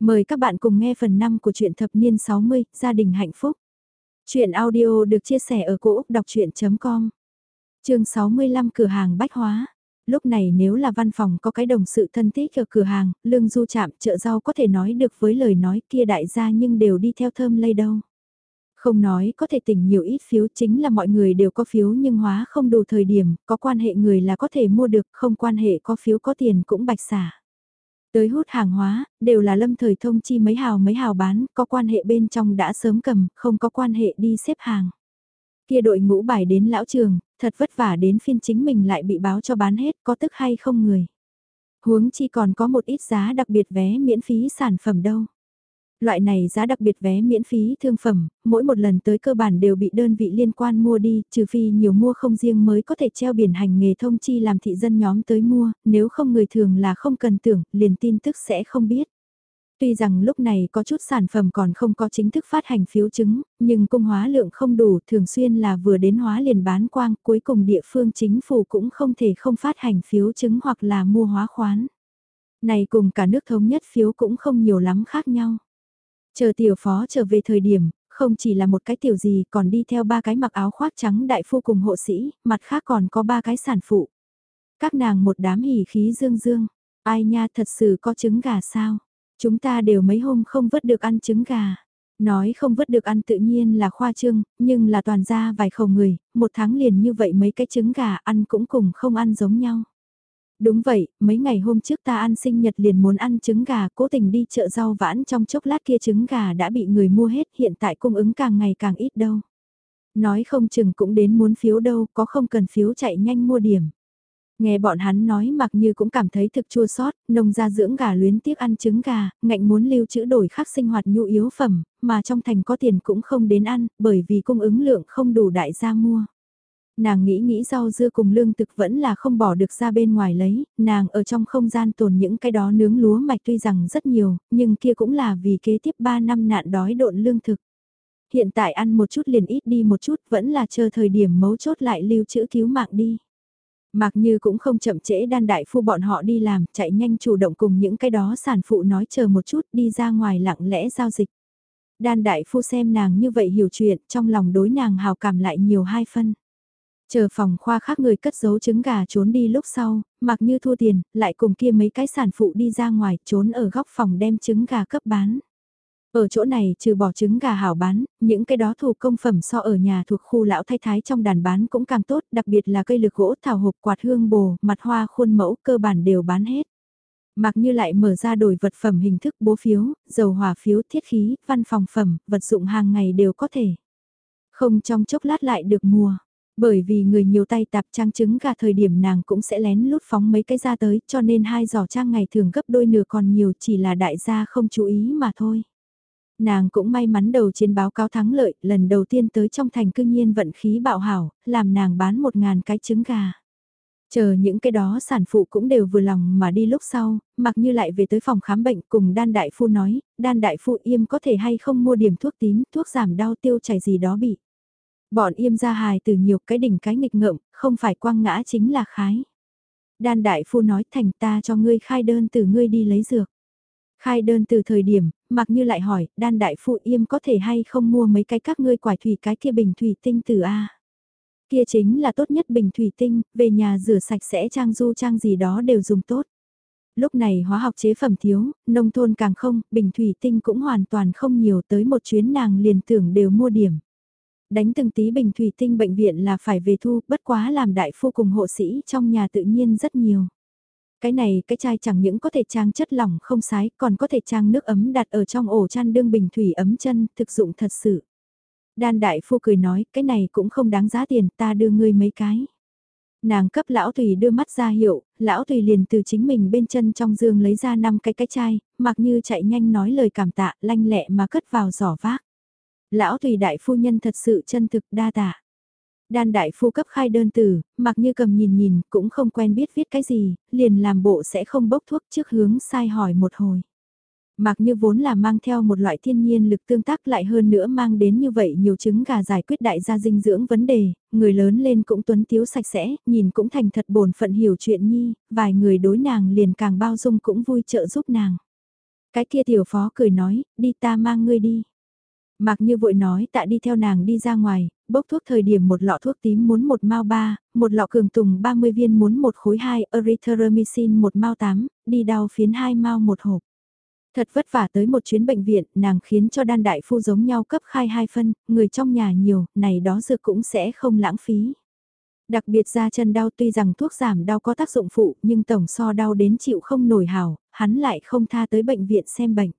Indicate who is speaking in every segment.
Speaker 1: Mời các bạn cùng nghe phần 5 của truyện thập niên 60, gia đình hạnh phúc. Chuyện audio được chia sẻ ở cỗ đọc chuyện.com Trường 65 cửa hàng bách hóa. Lúc này nếu là văn phòng có cái đồng sự thân thích ở cửa hàng, lương du chạm, chợ rau có thể nói được với lời nói kia đại gia nhưng đều đi theo thơm lây đâu. Không nói có thể tỉnh nhiều ít phiếu chính là mọi người đều có phiếu nhưng hóa không đủ thời điểm, có quan hệ người là có thể mua được, không quan hệ có phiếu có tiền cũng bạch xả. Tới hút hàng hóa, đều là lâm thời thông chi mấy hào mấy hào bán, có quan hệ bên trong đã sớm cầm, không có quan hệ đi xếp hàng. Kia đội ngũ bài đến lão trường, thật vất vả đến phiên chính mình lại bị báo cho bán hết, có tức hay không người. Huống chi còn có một ít giá đặc biệt vé miễn phí sản phẩm đâu. Loại này giá đặc biệt vé miễn phí thương phẩm, mỗi một lần tới cơ bản đều bị đơn vị liên quan mua đi, trừ phi nhiều mua không riêng mới có thể treo biển hành nghề thông chi làm thị dân nhóm tới mua, nếu không người thường là không cần tưởng, liền tin tức sẽ không biết. Tuy rằng lúc này có chút sản phẩm còn không có chính thức phát hành phiếu chứng, nhưng cung hóa lượng không đủ thường xuyên là vừa đến hóa liền bán quang, cuối cùng địa phương chính phủ cũng không thể không phát hành phiếu chứng hoặc là mua hóa khoán. Này cùng cả nước thống nhất phiếu cũng không nhiều lắm khác nhau. Chờ tiểu phó trở về thời điểm, không chỉ là một cái tiểu gì còn đi theo ba cái mặc áo khoác trắng đại phu cùng hộ sĩ, mặt khác còn có ba cái sản phụ. Các nàng một đám hỉ khí dương dương, ai nha thật sự có trứng gà sao? Chúng ta đều mấy hôm không vớt được ăn trứng gà. Nói không vớt được ăn tự nhiên là khoa trương, nhưng là toàn ra vài khẩu người, một tháng liền như vậy mấy cái trứng gà ăn cũng cùng không ăn giống nhau. Đúng vậy, mấy ngày hôm trước ta ăn sinh nhật liền muốn ăn trứng gà, cố tình đi chợ rau vãn trong chốc lát kia trứng gà đã bị người mua hết, hiện tại cung ứng càng ngày càng ít đâu. Nói không chừng cũng đến muốn phiếu đâu, có không cần phiếu chạy nhanh mua điểm. Nghe bọn hắn nói mặc như cũng cảm thấy thực chua sót, nông gia dưỡng gà luyến tiếc ăn trứng gà, ngạnh muốn lưu trữ đổi khác sinh hoạt nhu yếu phẩm, mà trong thành có tiền cũng không đến ăn, bởi vì cung ứng lượng không đủ đại gia mua nàng nghĩ nghĩ rau dưa cùng lương thực vẫn là không bỏ được ra bên ngoài lấy, nàng ở trong không gian tồn những cái đó nướng lúa mạch tuy rằng rất nhiều, nhưng kia cũng là vì kế tiếp 3 năm nạn đói độn lương thực. Hiện tại ăn một chút liền ít đi một chút vẫn là chờ thời điểm mấu chốt lại lưu trữ cứu mạng đi. Mặc như cũng không chậm trễ đan đại phu bọn họ đi làm, chạy nhanh chủ động cùng những cái đó sản phụ nói chờ một chút đi ra ngoài lặng lẽ giao dịch. Đan đại phu xem nàng như vậy hiểu chuyện, trong lòng đối nàng hào cảm lại nhiều hai phân. Chờ phòng khoa khác người cất giấu trứng gà trốn đi lúc sau, mặc như thua tiền, lại cùng kia mấy cái sản phụ đi ra ngoài trốn ở góc phòng đem trứng gà cấp bán. Ở chỗ này trừ bỏ trứng gà hảo bán, những cái đó thủ công phẩm so ở nhà thuộc khu lão thay thái trong đàn bán cũng càng tốt, đặc biệt là cây lực gỗ thảo hộp quạt hương bồ, mặt hoa khuôn mẫu cơ bản đều bán hết. Mặc như lại mở ra đổi vật phẩm hình thức bố phiếu, dầu hỏa phiếu, thiết khí, văn phòng phẩm, vật dụng hàng ngày đều có thể. Không trong chốc lát lại được mua. Bởi vì người nhiều tay tạp trang trứng gà thời điểm nàng cũng sẽ lén lút phóng mấy cái ra tới cho nên hai giỏ trang ngày thường gấp đôi nửa còn nhiều chỉ là đại gia không chú ý mà thôi. Nàng cũng may mắn đầu chiến báo cáo thắng lợi, lần đầu tiên tới trong thành cư nhiên vận khí bạo hảo, làm nàng bán một ngàn cái trứng gà. Chờ những cái đó sản phụ cũng đều vừa lòng mà đi lúc sau, mặc như lại về tới phòng khám bệnh cùng đan đại phu nói, đan đại phu im có thể hay không mua điểm thuốc tím, thuốc giảm đau tiêu chảy gì đó bị. Bọn yêm ra hài từ nhiều cái đỉnh cái nghịch ngợm, không phải quăng ngã chính là khái. Đan đại phu nói thành ta cho ngươi khai đơn từ ngươi đi lấy dược. Khai đơn từ thời điểm, mặc như lại hỏi, đan đại phu yêm có thể hay không mua mấy cái các ngươi quải thủy cái kia bình thủy tinh từ A. Kia chính là tốt nhất bình thủy tinh, về nhà rửa sạch sẽ trang du trang gì đó đều dùng tốt. Lúc này hóa học chế phẩm thiếu, nông thôn càng không, bình thủy tinh cũng hoàn toàn không nhiều tới một chuyến nàng liền tưởng đều mua điểm đánh từng tí bình thủy tinh bệnh viện là phải về thu, bất quá làm đại phu cùng hộ sĩ trong nhà tự nhiên rất nhiều. Cái này cái chai chẳng những có thể trang chất lỏng không sái, còn có thể trang nước ấm đặt ở trong ổ chăn đương bình thủy ấm chân, thực dụng thật sự. Đan đại phu cười nói, cái này cũng không đáng giá tiền, ta đưa ngươi mấy cái. Nàng cấp lão tùy đưa mắt ra hiệu, lão tùy liền từ chính mình bên chân trong giường lấy ra năm cái cái chai, mặc như chạy nhanh nói lời cảm tạ, lanh lẹ mà cất vào giỏ vác. Lão tùy đại phu nhân thật sự chân thực đa tạ. Đan đại phu cấp khai đơn từ, mặc như cầm nhìn nhìn, cũng không quen biết viết cái gì, liền làm bộ sẽ không bốc thuốc trước hướng sai hỏi một hồi. Mặc như vốn là mang theo một loại thiên nhiên lực tương tác lại hơn nữa mang đến như vậy nhiều trứng gà giải quyết đại gia dinh dưỡng vấn đề, người lớn lên cũng tuấn tiếu sạch sẽ, nhìn cũng thành thật bổn phận hiểu chuyện nhi, vài người đối nàng liền càng bao dung cũng vui trợ giúp nàng. Cái kia tiểu phó cười nói, đi ta mang ngươi đi. Mạc Như vội nói tạ đi theo nàng đi ra ngoài, bốc thuốc thời điểm một lọ thuốc tím muốn một mao ba, một lọ cường tùng 30 viên muốn một khối 2, erythromycin một mao tám, đi đau phiến hai mao một hộp. Thật vất vả tới một chuyến bệnh viện, nàng khiến cho đan đại phu giống nhau cấp khai hai phân, người trong nhà nhiều, này đó dược cũng sẽ không lãng phí. Đặc biệt ra chân đau tuy rằng thuốc giảm đau có tác dụng phụ nhưng tổng so đau đến chịu không nổi hào, hắn lại không tha tới bệnh viện xem bệnh.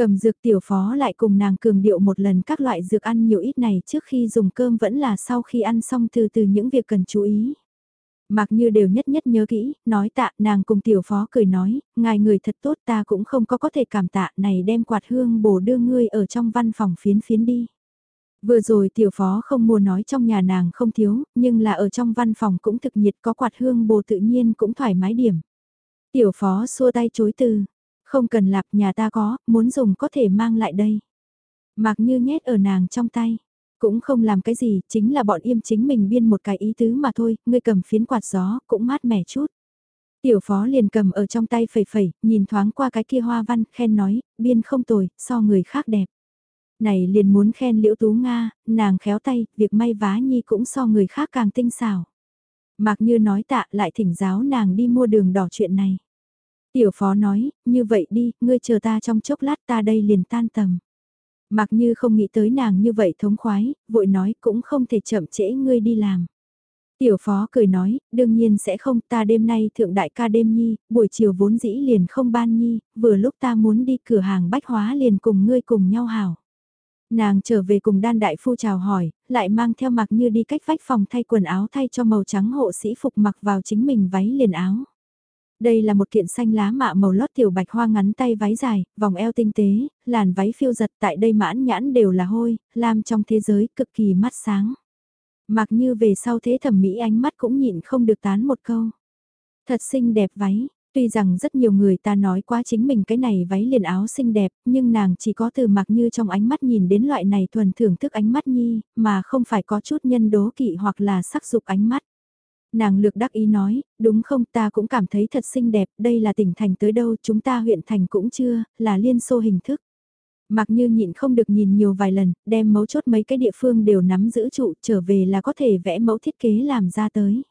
Speaker 1: Cầm dược tiểu phó lại cùng nàng cường điệu một lần các loại dược ăn nhiều ít này trước khi dùng cơm vẫn là sau khi ăn xong từ từ những việc cần chú ý. Mặc như đều nhất nhất nhớ kỹ, nói tạ nàng cùng tiểu phó cười nói, ngài người thật tốt ta cũng không có có thể cảm tạ này đem quạt hương bổ đưa ngươi ở trong văn phòng phiến phiến đi. Vừa rồi tiểu phó không mua nói trong nhà nàng không thiếu, nhưng là ở trong văn phòng cũng thực nhiệt có quạt hương bồ tự nhiên cũng thoải mái điểm. Tiểu phó xua tay chối từ, không cần lạp nhà ta có, muốn dùng có thể mang lại đây. Mặc như nhét ở nàng trong tay, cũng không làm cái gì, chính là bọn im chính mình biên một cái ý tứ mà thôi, ngươi cầm phiến quạt gió, cũng mát mẻ chút. Tiểu phó liền cầm ở trong tay phẩy phẩy, nhìn thoáng qua cái kia hoa văn, khen nói, biên không tồi, so người khác đẹp. Này liền muốn khen liễu tú Nga, nàng khéo tay, việc may vá nhi cũng so người khác càng tinh xảo. Mạc như nói tạ lại thỉnh giáo nàng đi mua đường đỏ chuyện này. Tiểu phó nói, như vậy đi, ngươi chờ ta trong chốc lát ta đây liền tan tầm. Mặc như không nghĩ tới nàng như vậy thống khoái, vội nói cũng không thể chậm trễ ngươi đi làm. Tiểu phó cười nói, đương nhiên sẽ không, ta đêm nay thượng đại ca đêm nhi, buổi chiều vốn dĩ liền không ban nhi, vừa lúc ta muốn đi cửa hàng bách hóa liền cùng ngươi cùng nhau hảo. Nàng trở về cùng đan đại phu chào hỏi, lại mang theo mặc như đi cách vách phòng thay quần áo thay cho màu trắng hộ sĩ phục mặc vào chính mình váy liền áo. Đây là một kiện xanh lá mạ màu lót tiểu bạch hoa ngắn tay váy dài, vòng eo tinh tế, làn váy phiêu giật tại đây mãn nhãn đều là hôi, làm trong thế giới cực kỳ mắt sáng. Mặc như về sau thế thẩm mỹ ánh mắt cũng nhịn không được tán một câu. Thật xinh đẹp váy, tuy rằng rất nhiều người ta nói quá chính mình cái này váy liền áo xinh đẹp, nhưng nàng chỉ có từ mặc như trong ánh mắt nhìn đến loại này thuần thưởng thức ánh mắt nhi, mà không phải có chút nhân đố kỵ hoặc là sắc dục ánh mắt. Nàng lược đắc ý nói, đúng không ta cũng cảm thấy thật xinh đẹp, đây là tỉnh thành tới đâu chúng ta huyện thành cũng chưa, là liên xô hình thức. Mặc như nhịn không được nhìn nhiều vài lần, đem mấu chốt mấy cái địa phương đều nắm giữ trụ, trở về là có thể vẽ mẫu thiết kế làm ra tới.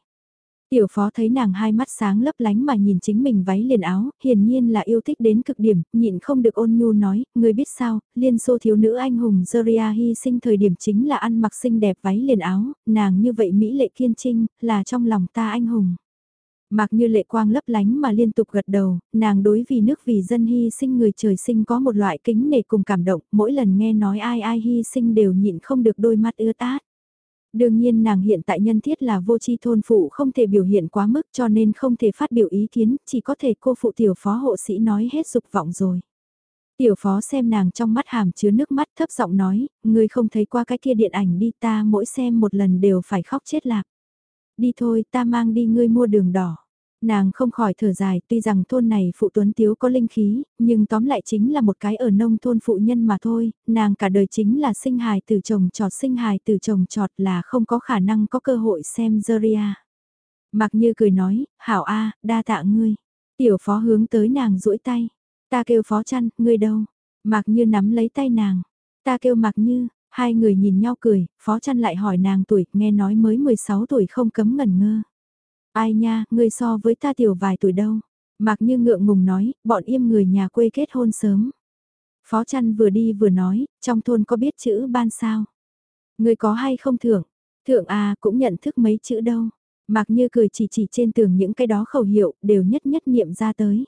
Speaker 1: Tiểu phó thấy nàng hai mắt sáng lấp lánh mà nhìn chính mình váy liền áo, hiển nhiên là yêu thích đến cực điểm, nhịn không được ôn nhu nói, người biết sao, liên xô thiếu nữ anh hùng Zoria hy sinh thời điểm chính là ăn mặc xinh đẹp váy liền áo, nàng như vậy Mỹ lệ kiên trinh, là trong lòng ta anh hùng. Mặc như lệ quang lấp lánh mà liên tục gật đầu, nàng đối vì nước vì dân hy sinh người trời sinh có một loại kính nể cùng cảm động, mỗi lần nghe nói ai ai hy sinh đều nhịn không được đôi mắt ưa tát. Đương nhiên nàng hiện tại nhân thiết là vô tri thôn phụ không thể biểu hiện quá mức cho nên không thể phát biểu ý kiến, chỉ có thể cô phụ tiểu phó hộ sĩ nói hết dục vọng rồi. Tiểu phó xem nàng trong mắt hàm chứa nước mắt thấp giọng nói, ngươi không thấy qua cái kia điện ảnh đi ta mỗi xem một lần đều phải khóc chết lạc. Đi thôi ta mang đi ngươi mua đường đỏ. Nàng không khỏi thở dài, tuy rằng thôn này phụ tuấn tiếu có linh khí, nhưng tóm lại chính là một cái ở nông thôn phụ nhân mà thôi, nàng cả đời chính là sinh hài từ chồng trọt sinh hài từ chồng trọt là không có khả năng có cơ hội xem Zeria. Mặc như cười nói, hảo a, đa tạ ngươi. Tiểu phó hướng tới nàng duỗi tay. Ta kêu phó chăn, ngươi đâu? Mặc như nắm lấy tay nàng. Ta kêu mặc như, hai người nhìn nhau cười, phó chăn lại hỏi nàng tuổi, nghe nói mới 16 tuổi không cấm ngẩn ngơ. Ai nha, ngươi so với ta tiểu vài tuổi đâu. Mạc như ngượng ngùng nói, bọn im người nhà quê kết hôn sớm. Phó chăn vừa đi vừa nói, trong thôn có biết chữ ban sao? người có hay không thưởng? Thượng à cũng nhận thức mấy chữ đâu. Mạc như cười chỉ chỉ trên tường những cái đó khẩu hiệu đều nhất nhất niệm ra tới.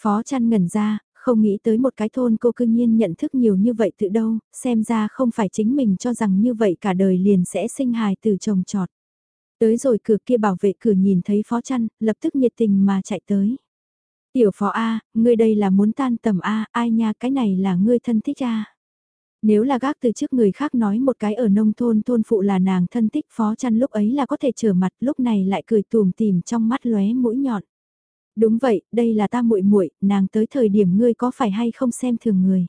Speaker 1: Phó chăn ngẩn ra, không nghĩ tới một cái thôn cô cư nhiên nhận thức nhiều như vậy tự đâu, xem ra không phải chính mình cho rằng như vậy cả đời liền sẽ sinh hài từ chồng trọt. Tới rồi cửa kia bảo vệ cửa nhìn thấy phó chăn, lập tức nhiệt tình mà chạy tới. Tiểu phó A, ngươi đây là muốn tan tầm A, ai nha cái này là ngươi thân thích A. Nếu là gác từ trước người khác nói một cái ở nông thôn thôn phụ là nàng thân thích phó chăn lúc ấy là có thể trở mặt lúc này lại cười tùm tìm trong mắt lóe mũi nhọn. Đúng vậy, đây là ta muội muội, nàng tới thời điểm ngươi có phải hay không xem thường người.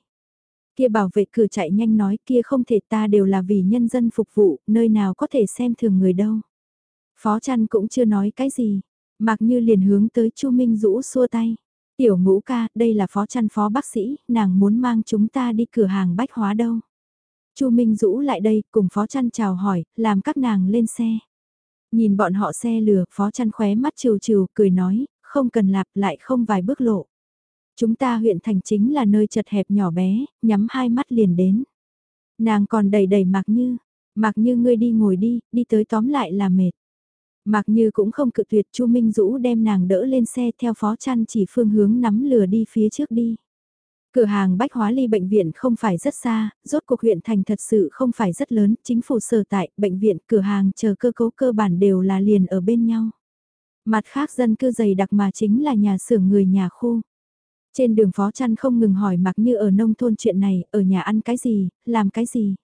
Speaker 1: Kia bảo vệ cửa chạy nhanh nói kia không thể ta đều là vì nhân dân phục vụ, nơi nào có thể xem thường người đâu. Phó chăn cũng chưa nói cái gì, mặc như liền hướng tới Chu Minh Dũ xua tay. Tiểu ngũ ca, đây là phó chăn phó bác sĩ, nàng muốn mang chúng ta đi cửa hàng bách hóa đâu. Chu Minh Dũ lại đây, cùng phó chăn chào hỏi, làm các nàng lên xe. Nhìn bọn họ xe lừa, phó chăn khóe mắt trừ trừ, cười nói, không cần lạp lại không vài bước lộ. Chúng ta huyện thành chính là nơi chật hẹp nhỏ bé, nhắm hai mắt liền đến. Nàng còn đầy đầy mặc như, mặc như ngươi đi ngồi đi, đi tới tóm lại là mệt. Mặc như cũng không cự tuyệt Chu Minh Dũ đem nàng đỡ lên xe theo phó chăn chỉ phương hướng nắm lừa đi phía trước đi. Cửa hàng bách hóa ly bệnh viện không phải rất xa, rốt cuộc huyện thành thật sự không phải rất lớn, chính phủ sở tại, bệnh viện, cửa hàng chờ cơ cấu cơ bản đều là liền ở bên nhau. Mặt khác dân cư dày đặc mà chính là nhà xưởng người nhà khu. Trên đường phó chăn không ngừng hỏi mặc như ở nông thôn chuyện này, ở nhà ăn cái gì, làm cái gì.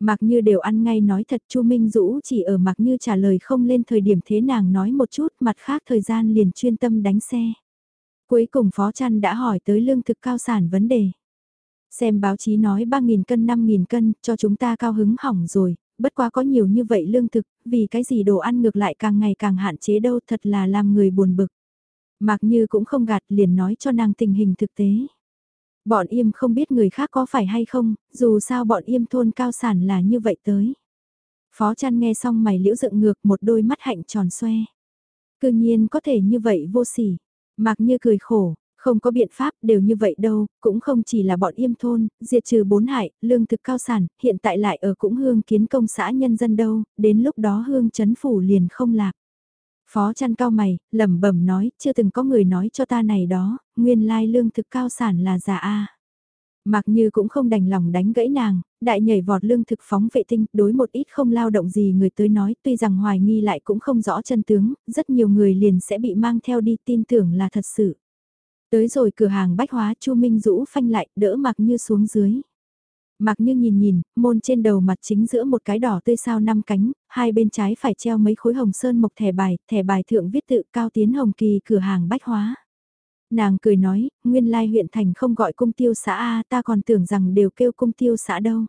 Speaker 1: Mặc như đều ăn ngay nói thật Chu Minh Dũ chỉ ở mặc như trả lời không lên thời điểm thế nàng nói một chút mặt khác thời gian liền chuyên tâm đánh xe. Cuối cùng Phó Trăn đã hỏi tới lương thực cao sản vấn đề. Xem báo chí nói 3.000 cân 5.000 cân cho chúng ta cao hứng hỏng rồi, bất quá có nhiều như vậy lương thực, vì cái gì đồ ăn ngược lại càng ngày càng hạn chế đâu thật là làm người buồn bực. Mạc Như cũng không gạt liền nói cho nàng tình hình thực tế. Bọn im không biết người khác có phải hay không, dù sao bọn im thôn cao sản là như vậy tới. Phó chăn nghe xong mày liễu dựng ngược một đôi mắt hạnh tròn xoe. Cư nhiên có thể như vậy vô sỉ. Mạc như cười khổ, không có biện pháp đều như vậy đâu, cũng không chỉ là bọn im thôn, diệt trừ bốn hại, lương thực cao sản, hiện tại lại ở cũng hương kiến công xã nhân dân đâu, đến lúc đó hương chấn phủ liền không lạc. Phó chăn cao mày, lẩm bẩm nói, chưa từng có người nói cho ta này đó, nguyên lai lương thực cao sản là giả a. Mặc như cũng không đành lòng đánh gãy nàng, đại nhảy vọt lương thực phóng vệ tinh, đối một ít không lao động gì người tới nói, tuy rằng hoài nghi lại cũng không rõ chân tướng, rất nhiều người liền sẽ bị mang theo đi tin tưởng là thật sự. Tới rồi cửa hàng bách hóa Chu Minh Dũ phanh lại, đỡ mặc như xuống dưới. Mặc như nhìn nhìn, môn trên đầu mặt chính giữa một cái đỏ tươi sao năm cánh, hai bên trái phải treo mấy khối hồng sơn mộc thẻ bài, thẻ bài thượng viết tự cao tiến hồng kỳ cửa hàng bách hóa. Nàng cười nói, nguyên lai huyện thành không gọi cung tiêu xã A ta còn tưởng rằng đều kêu cung tiêu xã đâu.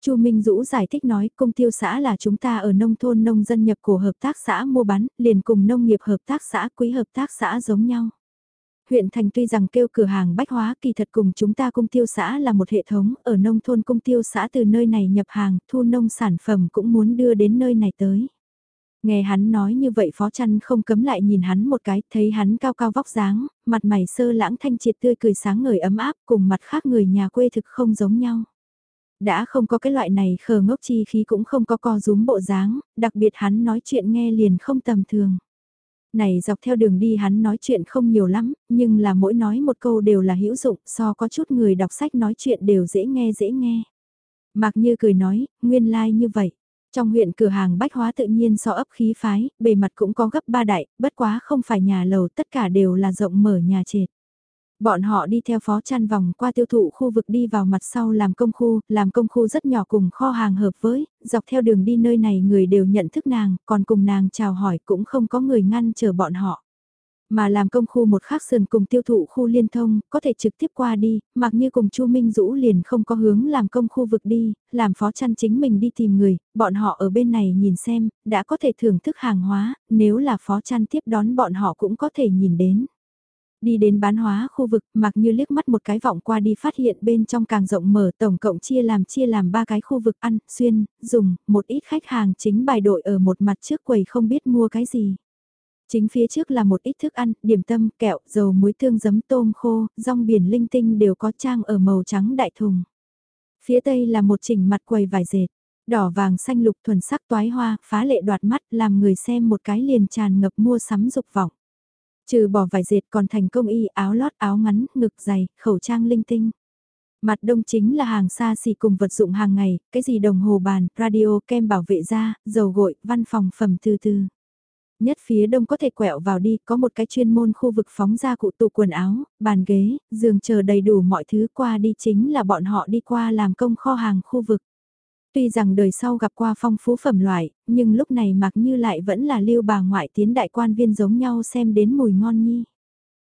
Speaker 1: Chu Minh Dũ giải thích nói cung tiêu xã là chúng ta ở nông thôn nông dân nhập của hợp tác xã mua bán, liền cùng nông nghiệp hợp tác xã quý hợp tác xã giống nhau. Huyện thành tuy rằng kêu cửa hàng bách hóa kỳ thật cùng chúng ta cung tiêu xã là một hệ thống, ở nông thôn cung tiêu xã từ nơi này nhập hàng, thu nông sản phẩm cũng muốn đưa đến nơi này tới. Nghe hắn nói như vậy phó chăn không cấm lại nhìn hắn một cái, thấy hắn cao cao vóc dáng, mặt mày sơ lãng thanh triệt tươi cười sáng ngời ấm áp cùng mặt khác người nhà quê thực không giống nhau. Đã không có cái loại này khờ ngốc chi khí cũng không có co rúm bộ dáng, đặc biệt hắn nói chuyện nghe liền không tầm thường. Này dọc theo đường đi hắn nói chuyện không nhiều lắm, nhưng là mỗi nói một câu đều là hữu dụng, so có chút người đọc sách nói chuyện đều dễ nghe dễ nghe. Mạc Như cười nói, nguyên lai like như vậy. Trong huyện cửa hàng bách hóa tự nhiên so ấp khí phái, bề mặt cũng có gấp ba đại, bất quá không phải nhà lầu tất cả đều là rộng mở nhà trệt. Bọn họ đi theo phó chăn vòng qua tiêu thụ khu vực đi vào mặt sau làm công khu, làm công khu rất nhỏ cùng kho hàng hợp với, dọc theo đường đi nơi này người đều nhận thức nàng, còn cùng nàng chào hỏi cũng không có người ngăn chờ bọn họ. Mà làm công khu một khác sườn cùng tiêu thụ khu liên thông, có thể trực tiếp qua đi, mặc như cùng Chu Minh Dũ liền không có hướng làm công khu vực đi, làm phó chăn chính mình đi tìm người, bọn họ ở bên này nhìn xem, đã có thể thưởng thức hàng hóa, nếu là phó chăn tiếp đón bọn họ cũng có thể nhìn đến. Đi đến bán hóa khu vực, mặc như liếc mắt một cái vọng qua đi phát hiện bên trong càng rộng mở tổng cộng chia làm chia làm ba cái khu vực ăn, xuyên, dùng, một ít khách hàng chính bài đội ở một mặt trước quầy không biết mua cái gì. Chính phía trước là một ít thức ăn, điểm tâm, kẹo, dầu muối tương giấm tôm khô, rong biển linh tinh đều có trang ở màu trắng đại thùng. Phía tây là một chỉnh mặt quầy vải dệt, đỏ vàng xanh lục thuần sắc toái hoa, phá lệ đoạt mắt làm người xem một cái liền tràn ngập mua sắm dục vọng. Trừ bỏ vải dệt còn thành công y áo lót áo ngắn, ngực dày, khẩu trang linh tinh. Mặt đông chính là hàng xa xỉ cùng vật dụng hàng ngày, cái gì đồng hồ bàn, radio, kem bảo vệ da, dầu gội, văn phòng phẩm từ từ. Nhất phía đông có thể quẹo vào đi, có một cái chuyên môn khu vực phóng ra cụ tụ quần áo, bàn ghế, giường chờ đầy đủ mọi thứ qua đi chính là bọn họ đi qua làm công kho hàng khu vực. Tuy rằng đời sau gặp qua phong phú phẩm loại, nhưng lúc này mặc như lại vẫn là lưu bà ngoại tiến đại quan viên giống nhau xem đến mùi ngon nhi.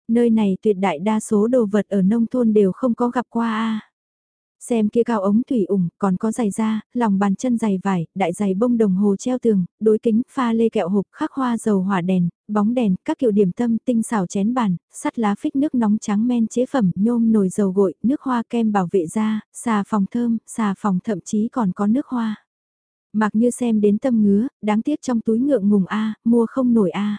Speaker 1: Nơi này tuyệt đại đa số đồ vật ở nông thôn đều không có gặp qua a Xem kia cao ống thủy ủng, còn có giày da, lòng bàn chân giày vải, đại giày bông đồng hồ treo tường, đối kính, pha lê kẹo hộp, khắc hoa dầu hỏa đèn, bóng đèn, các kiểu điểm tâm, tinh xảo chén bàn, sắt lá phích nước nóng trắng men chế phẩm, nhôm nồi dầu gội, nước hoa kem bảo vệ da, xà phòng thơm, xà phòng thậm chí còn có nước hoa. Mặc như xem đến tâm ngứa, đáng tiếc trong túi ngượng ngùng A, mua không nổi A.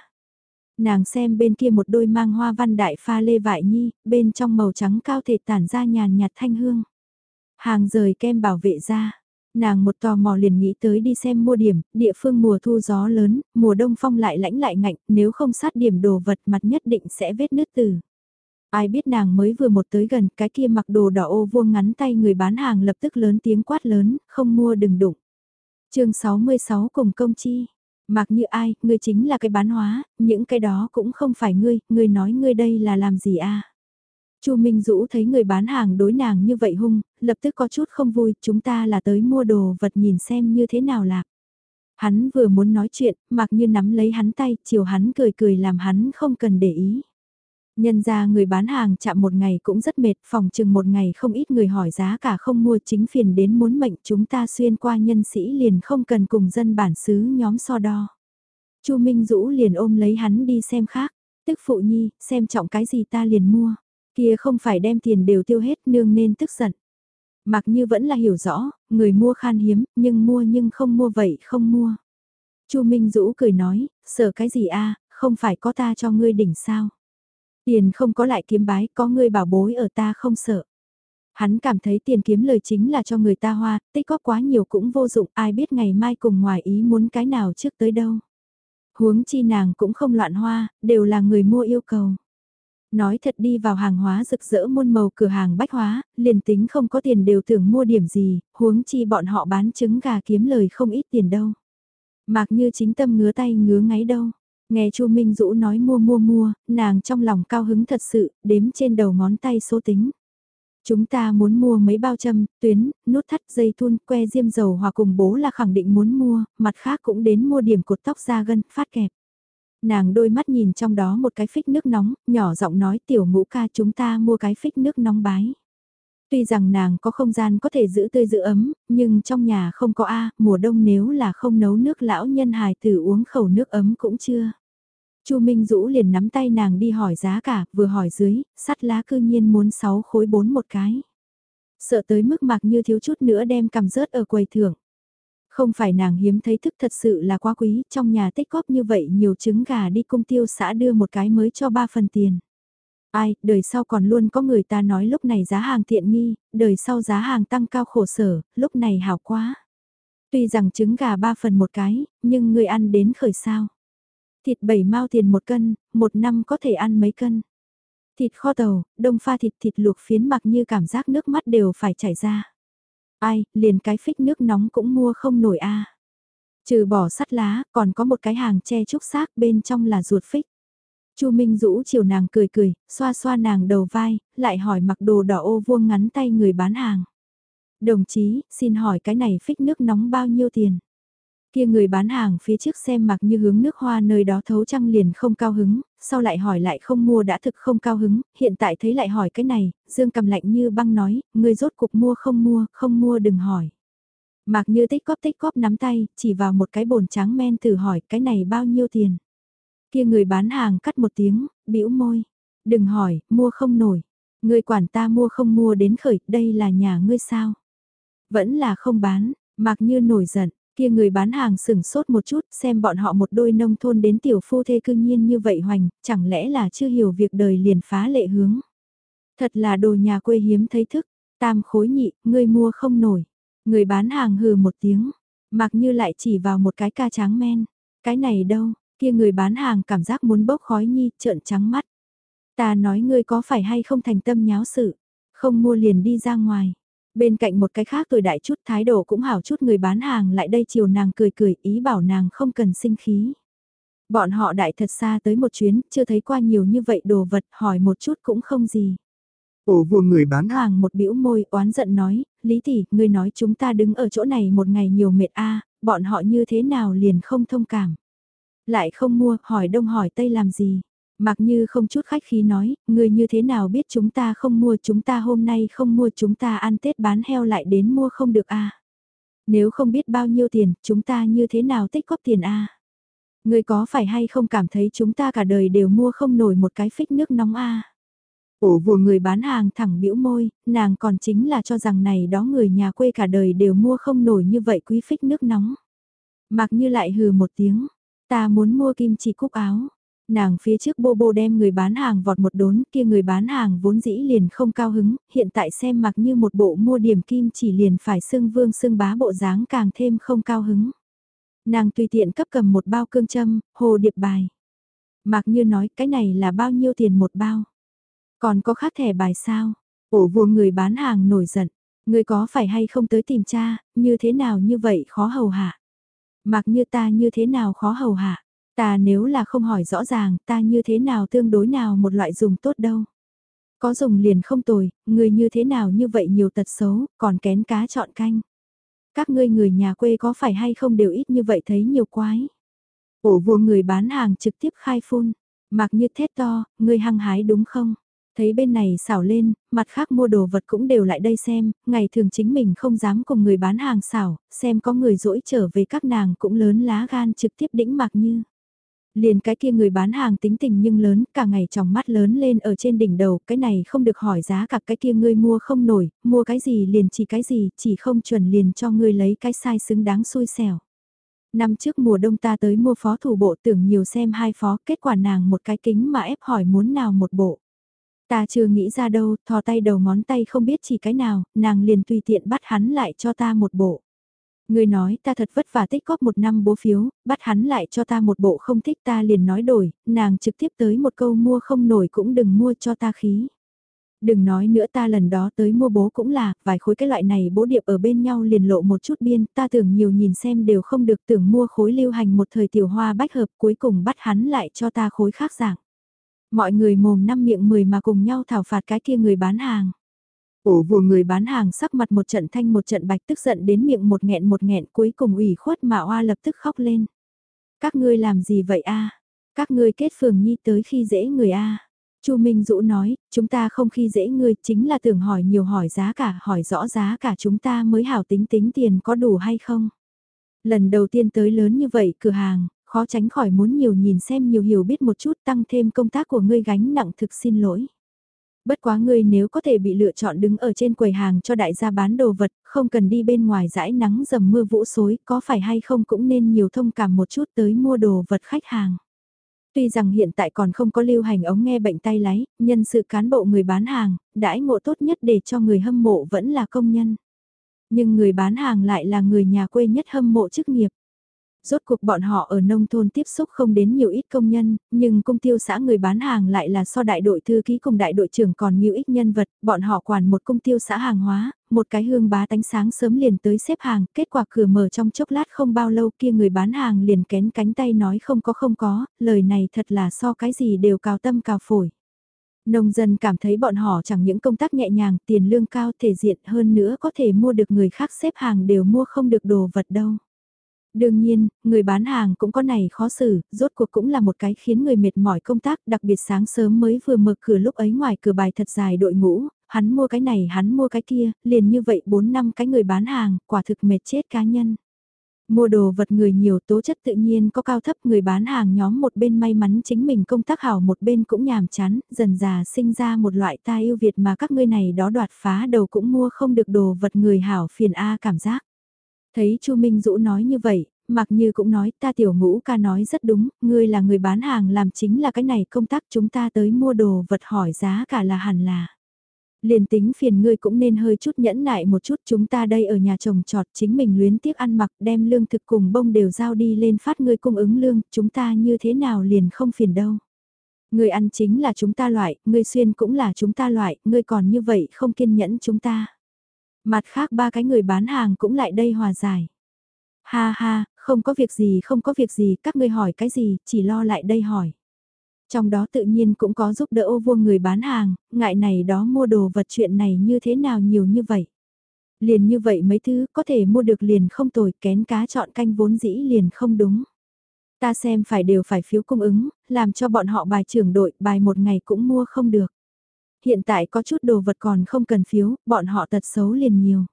Speaker 1: Nàng xem bên kia một đôi mang hoa văn đại pha lê vải nhi, bên trong màu trắng cao thể tản ra nhàn nhạt thanh hương. Hàng rời kem bảo vệ ra. Nàng một tò mò liền nghĩ tới đi xem mua điểm, địa phương mùa thu gió lớn, mùa đông phong lại lãnh lại ngạnh, nếu không sát điểm đồ vật mặt nhất định sẽ vết nứt từ. Ai biết nàng mới vừa một tới gần, cái kia mặc đồ đỏ ô vuông ngắn tay người bán hàng lập tức lớn tiếng quát lớn, không mua đừng đụng. chương 66 cùng công chi. Mặc như ai, ngươi chính là cái bán hóa, những cái đó cũng không phải ngươi, ngươi nói ngươi đây là làm gì a Chu Minh Dũ thấy người bán hàng đối nàng như vậy hung, lập tức có chút không vui, chúng ta là tới mua đồ vật nhìn xem như thế nào lạc. Hắn vừa muốn nói chuyện, mặc như nắm lấy hắn tay, chiều hắn cười cười làm hắn không cần để ý. Nhân ra người bán hàng chạm một ngày cũng rất mệt, phòng chừng một ngày không ít người hỏi giá cả không mua chính phiền đến muốn mệnh chúng ta xuyên qua nhân sĩ liền không cần cùng dân bản xứ nhóm so đo. Chu Minh Dũ liền ôm lấy hắn đi xem khác, tức phụ nhi, xem trọng cái gì ta liền mua. Kia không phải đem tiền đều tiêu hết nương nên tức giận. Mặc như vẫn là hiểu rõ, người mua khan hiếm, nhưng mua nhưng không mua vậy không mua. Chu Minh Dũ cười nói, sợ cái gì a không phải có ta cho ngươi đỉnh sao. Tiền không có lại kiếm bái, có ngươi bảo bối ở ta không sợ. Hắn cảm thấy tiền kiếm lời chính là cho người ta hoa, tích góp quá nhiều cũng vô dụng, ai biết ngày mai cùng ngoài ý muốn cái nào trước tới đâu. Huống chi nàng cũng không loạn hoa, đều là người mua yêu cầu. Nói thật đi vào hàng hóa rực rỡ muôn màu cửa hàng bách hóa, liền tính không có tiền đều tưởng mua điểm gì, huống chi bọn họ bán trứng gà kiếm lời không ít tiền đâu. Mạc như chính tâm ngứa tay ngứa ngáy đâu. Nghe Chu Minh Dũ nói mua mua mua, nàng trong lòng cao hứng thật sự, đếm trên đầu ngón tay số tính. Chúng ta muốn mua mấy bao châm, tuyến, nút thắt dây thun, que diêm dầu hòa cùng bố là khẳng định muốn mua, mặt khác cũng đến mua điểm cột tóc da gân, phát kẹp. Nàng đôi mắt nhìn trong đó một cái phích nước nóng, nhỏ giọng nói tiểu ngũ ca chúng ta mua cái phích nước nóng bái. Tuy rằng nàng có không gian có thể giữ tươi giữ ấm, nhưng trong nhà không có A, mùa đông nếu là không nấu nước lão nhân hài tử uống khẩu nước ấm cũng chưa. Chu Minh Dũ liền nắm tay nàng đi hỏi giá cả, vừa hỏi dưới, sắt lá cư nhiên muốn 6 khối 4 một cái. Sợ tới mức mặc như thiếu chút nữa đem cầm rớt ở quầy thưởng. Không phải nàng hiếm thấy thức thật sự là quá quý, trong nhà tích góp như vậy nhiều trứng gà đi cung tiêu xã đưa một cái mới cho ba phần tiền. Ai, đời sau còn luôn có người ta nói lúc này giá hàng tiện nghi, đời sau giá hàng tăng cao khổ sở, lúc này hảo quá. Tuy rằng trứng gà ba phần một cái, nhưng người ăn đến khởi sao. Thịt bảy mao tiền một cân, một năm có thể ăn mấy cân. Thịt kho tàu, đông pha thịt thịt luộc phiến mặc như cảm giác nước mắt đều phải chảy ra. Ai, liền cái phích nước nóng cũng mua không nổi a. Trừ bỏ sắt lá, còn có một cái hàng che trúc xác bên trong là ruột phích. Chu Minh Dũ chiều nàng cười cười, xoa xoa nàng đầu vai, lại hỏi mặc đồ đỏ ô vuông ngắn tay người bán hàng. Đồng chí, xin hỏi cái này phích nước nóng bao nhiêu tiền? Kia người bán hàng phía trước xem mặc như hướng nước hoa nơi đó thấu trăng liền không cao hứng, sau lại hỏi lại không mua đã thực không cao hứng, hiện tại thấy lại hỏi cái này, Dương cầm lạnh như băng nói, người rốt cục mua không mua, không mua đừng hỏi. Mạc như tích cóp tích cóp nắm tay, chỉ vào một cái bồn trắng men thử hỏi cái này bao nhiêu tiền. Kia người bán hàng cắt một tiếng, bĩu môi. Đừng hỏi, mua không nổi. Người quản ta mua không mua đến khởi, đây là nhà ngươi sao? Vẫn là không bán, Mạc như nổi giận, Kia người bán hàng sừng sốt một chút xem bọn họ một đôi nông thôn đến tiểu phu thê cương nhiên như vậy hoành, chẳng lẽ là chưa hiểu việc đời liền phá lệ hướng. Thật là đồ nhà quê hiếm thấy thức, tam khối nhị, ngươi mua không nổi. Người bán hàng hừ một tiếng, mặc như lại chỉ vào một cái ca tráng men. Cái này đâu, kia người bán hàng cảm giác muốn bốc khói nhi, trợn trắng mắt. Ta nói ngươi có phải hay không thành tâm nháo sự, không mua liền đi ra ngoài. Bên cạnh một cái khác tuổi đại chút thái độ cũng hảo chút người bán hàng lại đây chiều nàng cười cười ý bảo nàng không cần sinh khí. Bọn họ đại thật xa tới một chuyến, chưa thấy qua nhiều như vậy đồ vật, hỏi một chút cũng không gì.
Speaker 2: Ổ vua người bán
Speaker 1: hàng một bĩu môi oán giận nói, Lý tỷ, người nói chúng ta đứng ở chỗ này một ngày nhiều mệt a bọn họ như thế nào liền không thông cảm. Lại không mua, hỏi đông hỏi tây làm gì. Mặc như không chút khách khí nói, người như thế nào biết chúng ta không mua chúng ta hôm nay không mua chúng ta ăn Tết bán heo lại đến mua không được a Nếu không biết bao nhiêu tiền, chúng ta như thế nào tích góp tiền à? a Người có phải hay không cảm thấy chúng ta cả đời đều mua không nổi một cái phích nước nóng a Ổ vùa người bán hàng thẳng bĩu môi, nàng còn chính là cho rằng này đó người nhà quê cả đời đều mua không nổi như vậy quý phích nước nóng. Mặc như lại hừ một tiếng, ta muốn mua kim chỉ cúc áo. Nàng phía trước bô bô đem người bán hàng vọt một đốn kia người bán hàng vốn dĩ liền không cao hứng, hiện tại xem mặc như một bộ mua điểm kim chỉ liền phải xưng vương xưng bá bộ dáng càng thêm không cao hứng. Nàng tùy tiện cấp cầm một bao cương châm, hồ điệp bài. Mặc như nói cái này là bao nhiêu tiền một bao. Còn có khác thẻ bài sao? Ổ vua người bán hàng nổi giận. Người có phải hay không tới tìm cha, như thế nào như vậy khó hầu hạ? Mặc như ta như thế nào khó hầu hạ? Ta nếu là không hỏi rõ ràng, ta như thế nào tương đối nào một loại dùng tốt đâu? Có dùng liền không tồi, người như thế nào như vậy nhiều tật xấu, còn kén cá chọn canh. Các ngươi người nhà quê có phải hay không đều ít như vậy thấy nhiều quái. Ổ vua người bán hàng trực tiếp khai phun, mặc như thét to, người hăng hái đúng không? Thấy bên này xảo lên, mặt khác mua đồ vật cũng đều lại đây xem, ngày thường chính mình không dám cùng người bán hàng xảo, xem có người dỗi trở về các nàng cũng lớn lá gan trực tiếp đĩnh mặc như. Liền cái kia người bán hàng tính tình nhưng lớn, cả ngày tròng mắt lớn lên ở trên đỉnh đầu, cái này không được hỏi giá cả cái kia ngươi mua không nổi, mua cái gì liền chỉ cái gì, chỉ không chuẩn liền cho ngươi lấy cái sai xứng đáng xui xẻo. Năm trước mùa đông ta tới mua phó thủ bộ tưởng nhiều xem hai phó, kết quả nàng một cái kính mà ép hỏi muốn nào một bộ. Ta chưa nghĩ ra đâu, thò tay đầu ngón tay không biết chỉ cái nào, nàng liền tùy tiện bắt hắn lại cho ta một bộ. Người nói ta thật vất vả tích góp một năm bố phiếu, bắt hắn lại cho ta một bộ không thích ta liền nói đổi, nàng trực tiếp tới một câu mua không nổi cũng đừng mua cho ta khí. Đừng nói nữa ta lần đó tới mua bố cũng là, vài khối cái loại này bố điệp ở bên nhau liền lộ một chút biên, ta tưởng nhiều nhìn xem đều không được tưởng mua khối lưu hành một thời tiểu hoa bách hợp cuối cùng bắt hắn lại cho ta khối khác dạng. Mọi người mồm năm miệng mười mà cùng nhau thảo phạt cái kia người bán hàng. Ổ vùa người bán hàng sắc mặt một trận thanh một trận bạch tức giận đến miệng một nghẹn một nghẹn cuối cùng ủy khuất mà oa lập tức khóc lên. Các ngươi làm gì vậy a? Các ngươi kết phường nhi tới khi dễ người a. Chu Minh Dũ nói, chúng ta không khi dễ ngươi, chính là tưởng hỏi nhiều hỏi giá cả, hỏi rõ giá cả chúng ta mới hảo tính tính tiền có đủ hay không. Lần đầu tiên tới lớn như vậy cửa hàng, khó tránh khỏi muốn nhiều nhìn xem nhiều hiểu biết một chút tăng thêm công tác của ngươi gánh nặng thực xin lỗi. Bất quá ngươi nếu có thể bị lựa chọn đứng ở trên quầy hàng cho đại gia bán đồ vật, không cần đi bên ngoài dãi nắng dầm mưa vũ xối, có phải hay không cũng nên nhiều thông cảm một chút tới mua đồ vật khách hàng. Tuy rằng hiện tại còn không có lưu hành ống nghe bệnh tay lái, nhân sự cán bộ người bán hàng, đãi ngộ tốt nhất để cho người hâm mộ vẫn là công nhân. Nhưng người bán hàng lại là người nhà quê nhất hâm mộ chức nghiệp. Rốt cuộc bọn họ ở nông thôn tiếp xúc không đến nhiều ít công nhân, nhưng công tiêu xã người bán hàng lại là so đại đội thư ký cùng đại đội trưởng còn nhiều ít nhân vật, bọn họ quản một công tiêu xã hàng hóa, một cái hương bá tánh sáng sớm liền tới xếp hàng, kết quả cửa mở trong chốc lát không bao lâu kia người bán hàng liền kén cánh tay nói không có không có, lời này thật là so cái gì đều cao tâm cao phổi. Nông dân cảm thấy bọn họ chẳng những công tác nhẹ nhàng, tiền lương cao thể diện hơn nữa có thể mua được người khác xếp hàng đều mua không được đồ vật đâu. Đương nhiên, người bán hàng cũng có này khó xử, rốt cuộc cũng là một cái khiến người mệt mỏi công tác, đặc biệt sáng sớm mới vừa mở cửa lúc ấy ngoài cửa bài thật dài đội ngũ, hắn mua cái này hắn mua cái kia, liền như vậy 4 năm cái người bán hàng, quả thực mệt chết cá nhân. Mua đồ vật người nhiều tố chất tự nhiên có cao thấp người bán hàng nhóm một bên may mắn chính mình công tác hảo một bên cũng nhàm chán, dần già sinh ra một loại ta yêu Việt mà các ngươi này đó đoạt phá đầu cũng mua không được đồ vật người hảo phiền A cảm giác. Thấy Chu Minh Dũ nói như vậy, mặc như cũng nói ta tiểu ngũ ca nói rất đúng, ngươi là người bán hàng làm chính là cái này công tác chúng ta tới mua đồ vật hỏi giá cả là hẳn là. Liền tính phiền ngươi cũng nên hơi chút nhẫn nại một chút chúng ta đây ở nhà chồng trọt chính mình luyến tiếc ăn mặc đem lương thực cùng bông đều giao đi lên phát ngươi cung ứng lương, chúng ta như thế nào liền không phiền đâu. Ngươi ăn chính là chúng ta loại, ngươi xuyên cũng là chúng ta loại, ngươi còn như vậy không kiên nhẫn chúng ta. Mặt khác ba cái người bán hàng cũng lại đây hòa giải. Ha ha, không có việc gì không có việc gì, các ngươi hỏi cái gì, chỉ lo lại đây hỏi. Trong đó tự nhiên cũng có giúp đỡ ô vuông người bán hàng, ngại này đó mua đồ vật chuyện này như thế nào nhiều như vậy. Liền như vậy mấy thứ có thể mua được liền không tồi, kén cá chọn canh vốn dĩ liền không đúng. Ta xem phải đều phải phiếu cung ứng, làm cho bọn họ bài trưởng đội bài một ngày cũng mua không được. Hiện tại có chút đồ vật còn không cần phiếu, bọn họ tật xấu liền nhiều.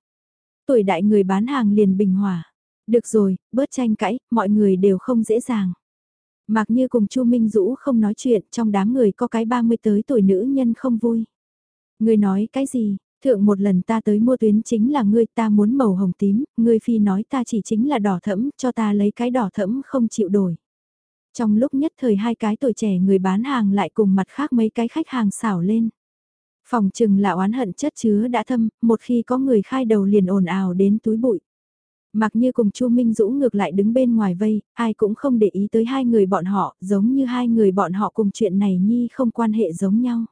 Speaker 1: Tuổi đại người bán hàng liền bình hòa. Được rồi, bớt tranh cãi, mọi người đều không dễ dàng. Mặc như cùng Chu Minh Dũ không nói chuyện, trong đám người có cái 30 tới tuổi nữ nhân không vui. Người nói cái gì, thượng một lần ta tới mua tuyến chính là ngươi ta muốn màu hồng tím, ngươi phi nói ta chỉ chính là đỏ thẫm, cho ta lấy cái đỏ thẫm không chịu đổi. Trong lúc nhất thời hai cái tuổi trẻ người bán hàng lại cùng mặt khác mấy cái khách hàng xảo lên. Phòng trừng là oán hận chất chứa đã thâm, một khi có người khai đầu liền ồn ào đến túi bụi. Mặc như cùng Chu Minh Dũ ngược lại đứng bên ngoài vây, ai cũng không để ý tới hai người bọn họ, giống như hai người bọn họ cùng chuyện này nhi không quan hệ giống nhau.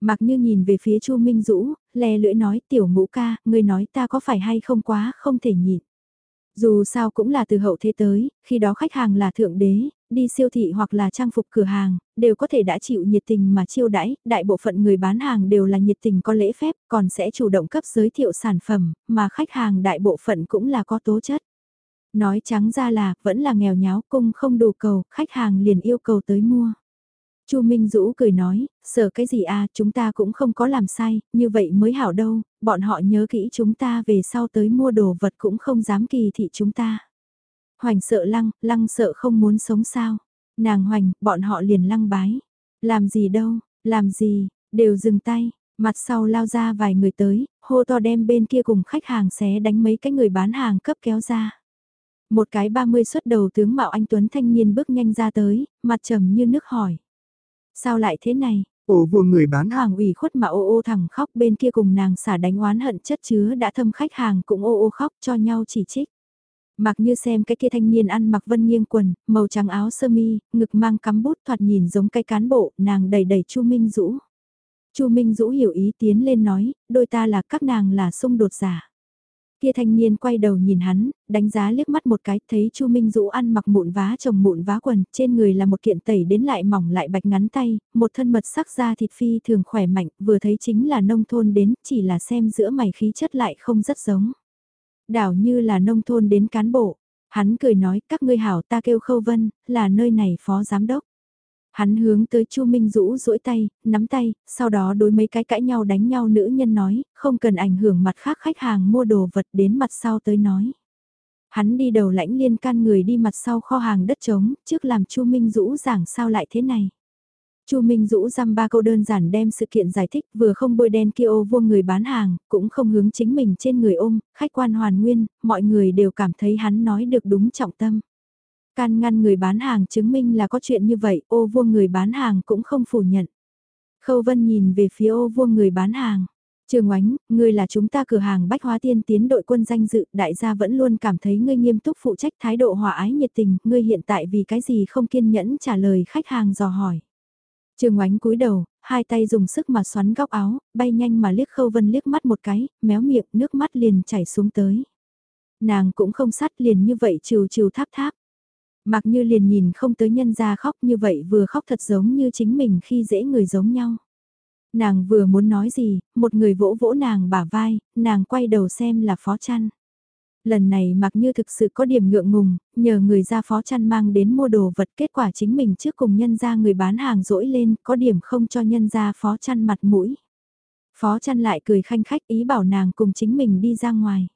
Speaker 1: Mặc như nhìn về phía Chu Minh Dũ, lè lưỡi nói tiểu ngũ ca, người nói ta có phải hay không quá, không thể nhịn. Dù sao cũng là từ hậu thế tới, khi đó khách hàng là thượng đế, đi siêu thị hoặc là trang phục cửa hàng, đều có thể đã chịu nhiệt tình mà chiêu đãi, đại bộ phận người bán hàng đều là nhiệt tình có lễ phép, còn sẽ chủ động cấp giới thiệu sản phẩm, mà khách hàng đại bộ phận cũng là có tố chất. Nói trắng ra là, vẫn là nghèo nháo cung không đủ cầu, khách hàng liền yêu cầu tới mua. Chu Minh Dũ cười nói, sợ cái gì à, chúng ta cũng không có làm sai, như vậy mới hảo đâu, bọn họ nhớ kỹ chúng ta về sau tới mua đồ vật cũng không dám kỳ thị chúng ta. Hoành sợ lăng, lăng sợ không muốn sống sao. Nàng hoành, bọn họ liền lăng bái. Làm gì đâu, làm gì, đều dừng tay, mặt sau lao ra vài người tới, hô to đem bên kia cùng khách hàng xé đánh mấy cái người bán hàng cấp kéo ra. Một cái 30 xuất đầu tướng mạo anh Tuấn thanh niên bước nhanh ra tới, mặt trầm như nước hỏi. Sao lại thế này?
Speaker 2: Ổ vua người bán hàng
Speaker 1: ủy khuất mà ô ô thẳng khóc bên kia cùng nàng xả đánh oán hận chất chứa đã thâm khách hàng cũng ô ô khóc cho nhau chỉ trích. Mặc như xem cái kia thanh niên ăn mặc vân nghiêng quần, màu trắng áo sơ mi, ngực mang cắm bút thoạt nhìn giống cái cán bộ, nàng đầy đầy Chu Minh Dũ. Chu Minh Dũ hiểu ý tiến lên nói, đôi ta là các nàng là xung đột giả. Kia thanh niên quay đầu nhìn hắn, đánh giá liếc mắt một cái, thấy Chu Minh Dũ ăn mặc mụn vá chồng mụn vá quần, trên người là một kiện tẩy đến lại mỏng lại bạch ngắn tay, một thân mật sắc da thịt phi thường khỏe mạnh, vừa thấy chính là nông thôn đến, chỉ là xem giữa mày khí chất lại không rất giống. Đảo như là nông thôn đến cán bộ. Hắn cười nói các ngươi hảo ta kêu Khâu Vân, là nơi này phó giám đốc. Hắn hướng tới Chu Minh Dũ duỗi tay, nắm tay, sau đó đối mấy cái cãi nhau đánh nhau nữ nhân nói, không cần ảnh hưởng mặt khác khách hàng mua đồ vật đến mặt sau tới nói. Hắn đi đầu lãnh liên can người đi mặt sau kho hàng đất trống, trước làm Chu Minh Dũ giảng sao lại thế này. Chu Minh Dũ dăm ba câu đơn giản đem sự kiện giải thích vừa không bôi đen kia ô vuông người bán hàng, cũng không hướng chính mình trên người ôm, khách quan hoàn nguyên, mọi người đều cảm thấy hắn nói được đúng trọng tâm. Can ngăn người bán hàng chứng minh là có chuyện như vậy, ô vuông người bán hàng cũng không phủ nhận. Khâu Vân nhìn về phía ô vuông người bán hàng. Trường Oánh, ngươi là chúng ta cửa hàng bách hóa tiên tiến đội quân danh dự, đại gia vẫn luôn cảm thấy ngươi nghiêm túc phụ trách thái độ hòa ái nhiệt tình, ngươi hiện tại vì cái gì không kiên nhẫn trả lời khách hàng dò hỏi. Trường oánh cúi đầu, hai tay dùng sức mà xoắn góc áo, bay nhanh mà liếc khâu vân liếc mắt một cái, méo miệng nước mắt liền chảy xuống tới. Nàng cũng không sát liền như vậy chiều chiều tháp tháp. Mặc như liền nhìn không tới nhân ra khóc như vậy vừa khóc thật giống như chính mình khi dễ người giống nhau. Nàng vừa muốn nói gì, một người vỗ vỗ nàng bả vai, nàng quay đầu xem là phó chăn. Lần này mặc như thực sự có điểm ngượng ngùng, nhờ người ra phó chăn mang đến mua đồ vật kết quả chính mình trước cùng nhân ra người bán hàng rỗi lên, có điểm không cho nhân ra phó chăn mặt mũi. Phó chăn lại cười khanh khách ý bảo nàng cùng chính mình đi ra ngoài.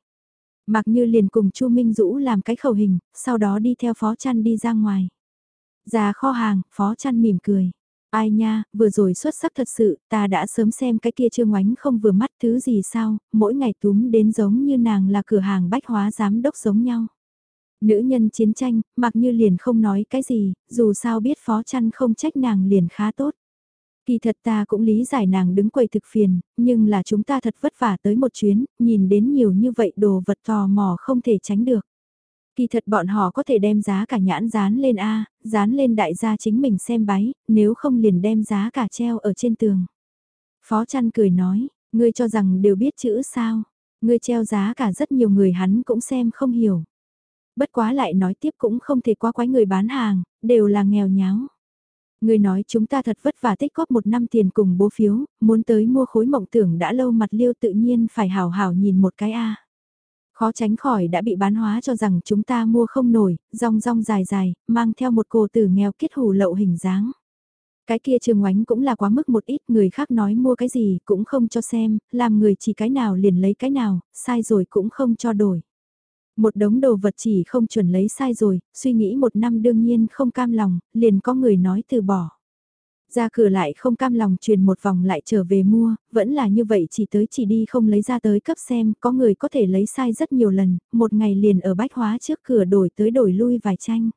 Speaker 1: Mặc như liền cùng Chu Minh Dũ làm cái khẩu hình, sau đó đi theo phó chăn đi ra ngoài. Ra kho hàng, phó chăn mỉm cười. Ai nha, vừa rồi xuất sắc thật sự, ta đã sớm xem cái kia trương ngoánh không vừa mắt thứ gì sao, mỗi ngày túm đến giống như nàng là cửa hàng bách hóa giám đốc giống nhau. Nữ nhân chiến tranh, mặc như liền không nói cái gì, dù sao biết phó chăn không trách nàng liền khá tốt. Kỳ thật ta cũng lý giải nàng đứng quầy thực phiền, nhưng là chúng ta thật vất vả tới một chuyến, nhìn đến nhiều như vậy đồ vật tò mò không thể tránh được. Kỳ thật bọn họ có thể đem giá cả nhãn dán lên A, dán lên đại gia chính mình xem báy, nếu không liền đem giá cả treo ở trên tường. Phó chăn cười nói, ngươi cho rằng đều biết chữ sao, ngươi treo giá cả rất nhiều người hắn cũng xem không hiểu. Bất quá lại nói tiếp cũng không thể quá quái người bán hàng, đều là nghèo nháo. Người nói chúng ta thật vất vả tích góp một năm tiền cùng bố phiếu, muốn tới mua khối mộng tưởng đã lâu mặt liêu tự nhiên phải hào hào nhìn một cái A. Khó tránh khỏi đã bị bán hóa cho rằng chúng ta mua không nổi, rong rong dài dài, mang theo một cô tử nghèo kết hủ lậu hình dáng. Cái kia trường oánh cũng là quá mức một ít người khác nói mua cái gì cũng không cho xem, làm người chỉ cái nào liền lấy cái nào, sai rồi cũng không cho đổi. Một đống đồ vật chỉ không chuẩn lấy sai rồi, suy nghĩ một năm đương nhiên không cam lòng, liền có người nói từ bỏ. Ra cửa lại không cam lòng truyền một vòng lại trở về mua, vẫn là như vậy chỉ tới chỉ đi không lấy ra tới cấp xem, có người có thể lấy sai rất nhiều lần, một ngày liền ở bách hóa trước cửa đổi tới đổi lui vài tranh.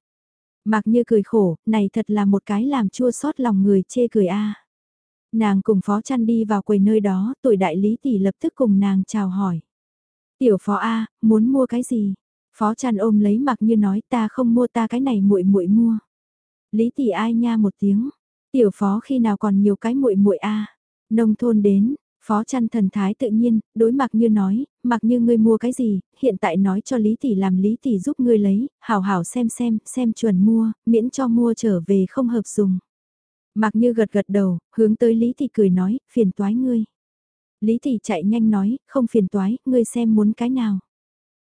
Speaker 1: Mặc như cười khổ, này thật là một cái làm chua xót lòng người chê cười a. Nàng cùng phó chăn đi vào quầy nơi đó, tuổi đại lý tỷ lập tức cùng nàng chào hỏi. Tiểu phó A, muốn mua cái gì? Phó chăn ôm lấy mặc như nói ta không mua ta cái này muội muội mua. Lý tỷ ai nha một tiếng, tiểu phó khi nào còn nhiều cái muội muội A. Nông thôn đến, Phó chăn thần thái tự nhiên, đối mặc như nói, mặc như ngươi mua cái gì, hiện tại nói cho Lý Tỷ làm Lý Tỷ giúp ngươi lấy, hảo hảo xem xem, xem chuẩn mua, miễn cho mua trở về không hợp dùng. Mặc như gật gật đầu, hướng tới Lý Tỷ cười nói, phiền toái ngươi. Lý Thị chạy nhanh nói, không phiền toái, ngươi xem muốn cái nào.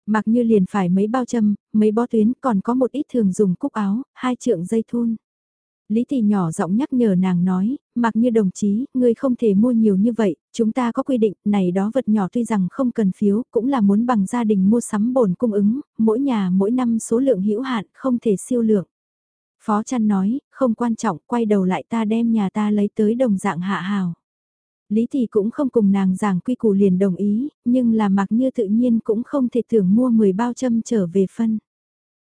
Speaker 1: Mặc như liền phải mấy bao châm, mấy bó tuyến, còn có một ít thường dùng cúc áo, hai trượng dây thun. Lý Thị nhỏ giọng nhắc nhở nàng nói, mặc như đồng chí, ngươi không thể mua nhiều như vậy, chúng ta có quy định, này đó vật nhỏ tuy rằng không cần phiếu, cũng là muốn bằng gia đình mua sắm bổn cung ứng, mỗi nhà mỗi năm số lượng hữu hạn, không thể siêu lượng. Phó chăn nói, không quan trọng, quay đầu lại ta đem nhà ta lấy tới đồng dạng hạ hào. Lý Thị cũng không cùng nàng giảng quy củ liền đồng ý, nhưng là mặc như tự nhiên cũng không thể tưởng mua 10 bao châm trở về phân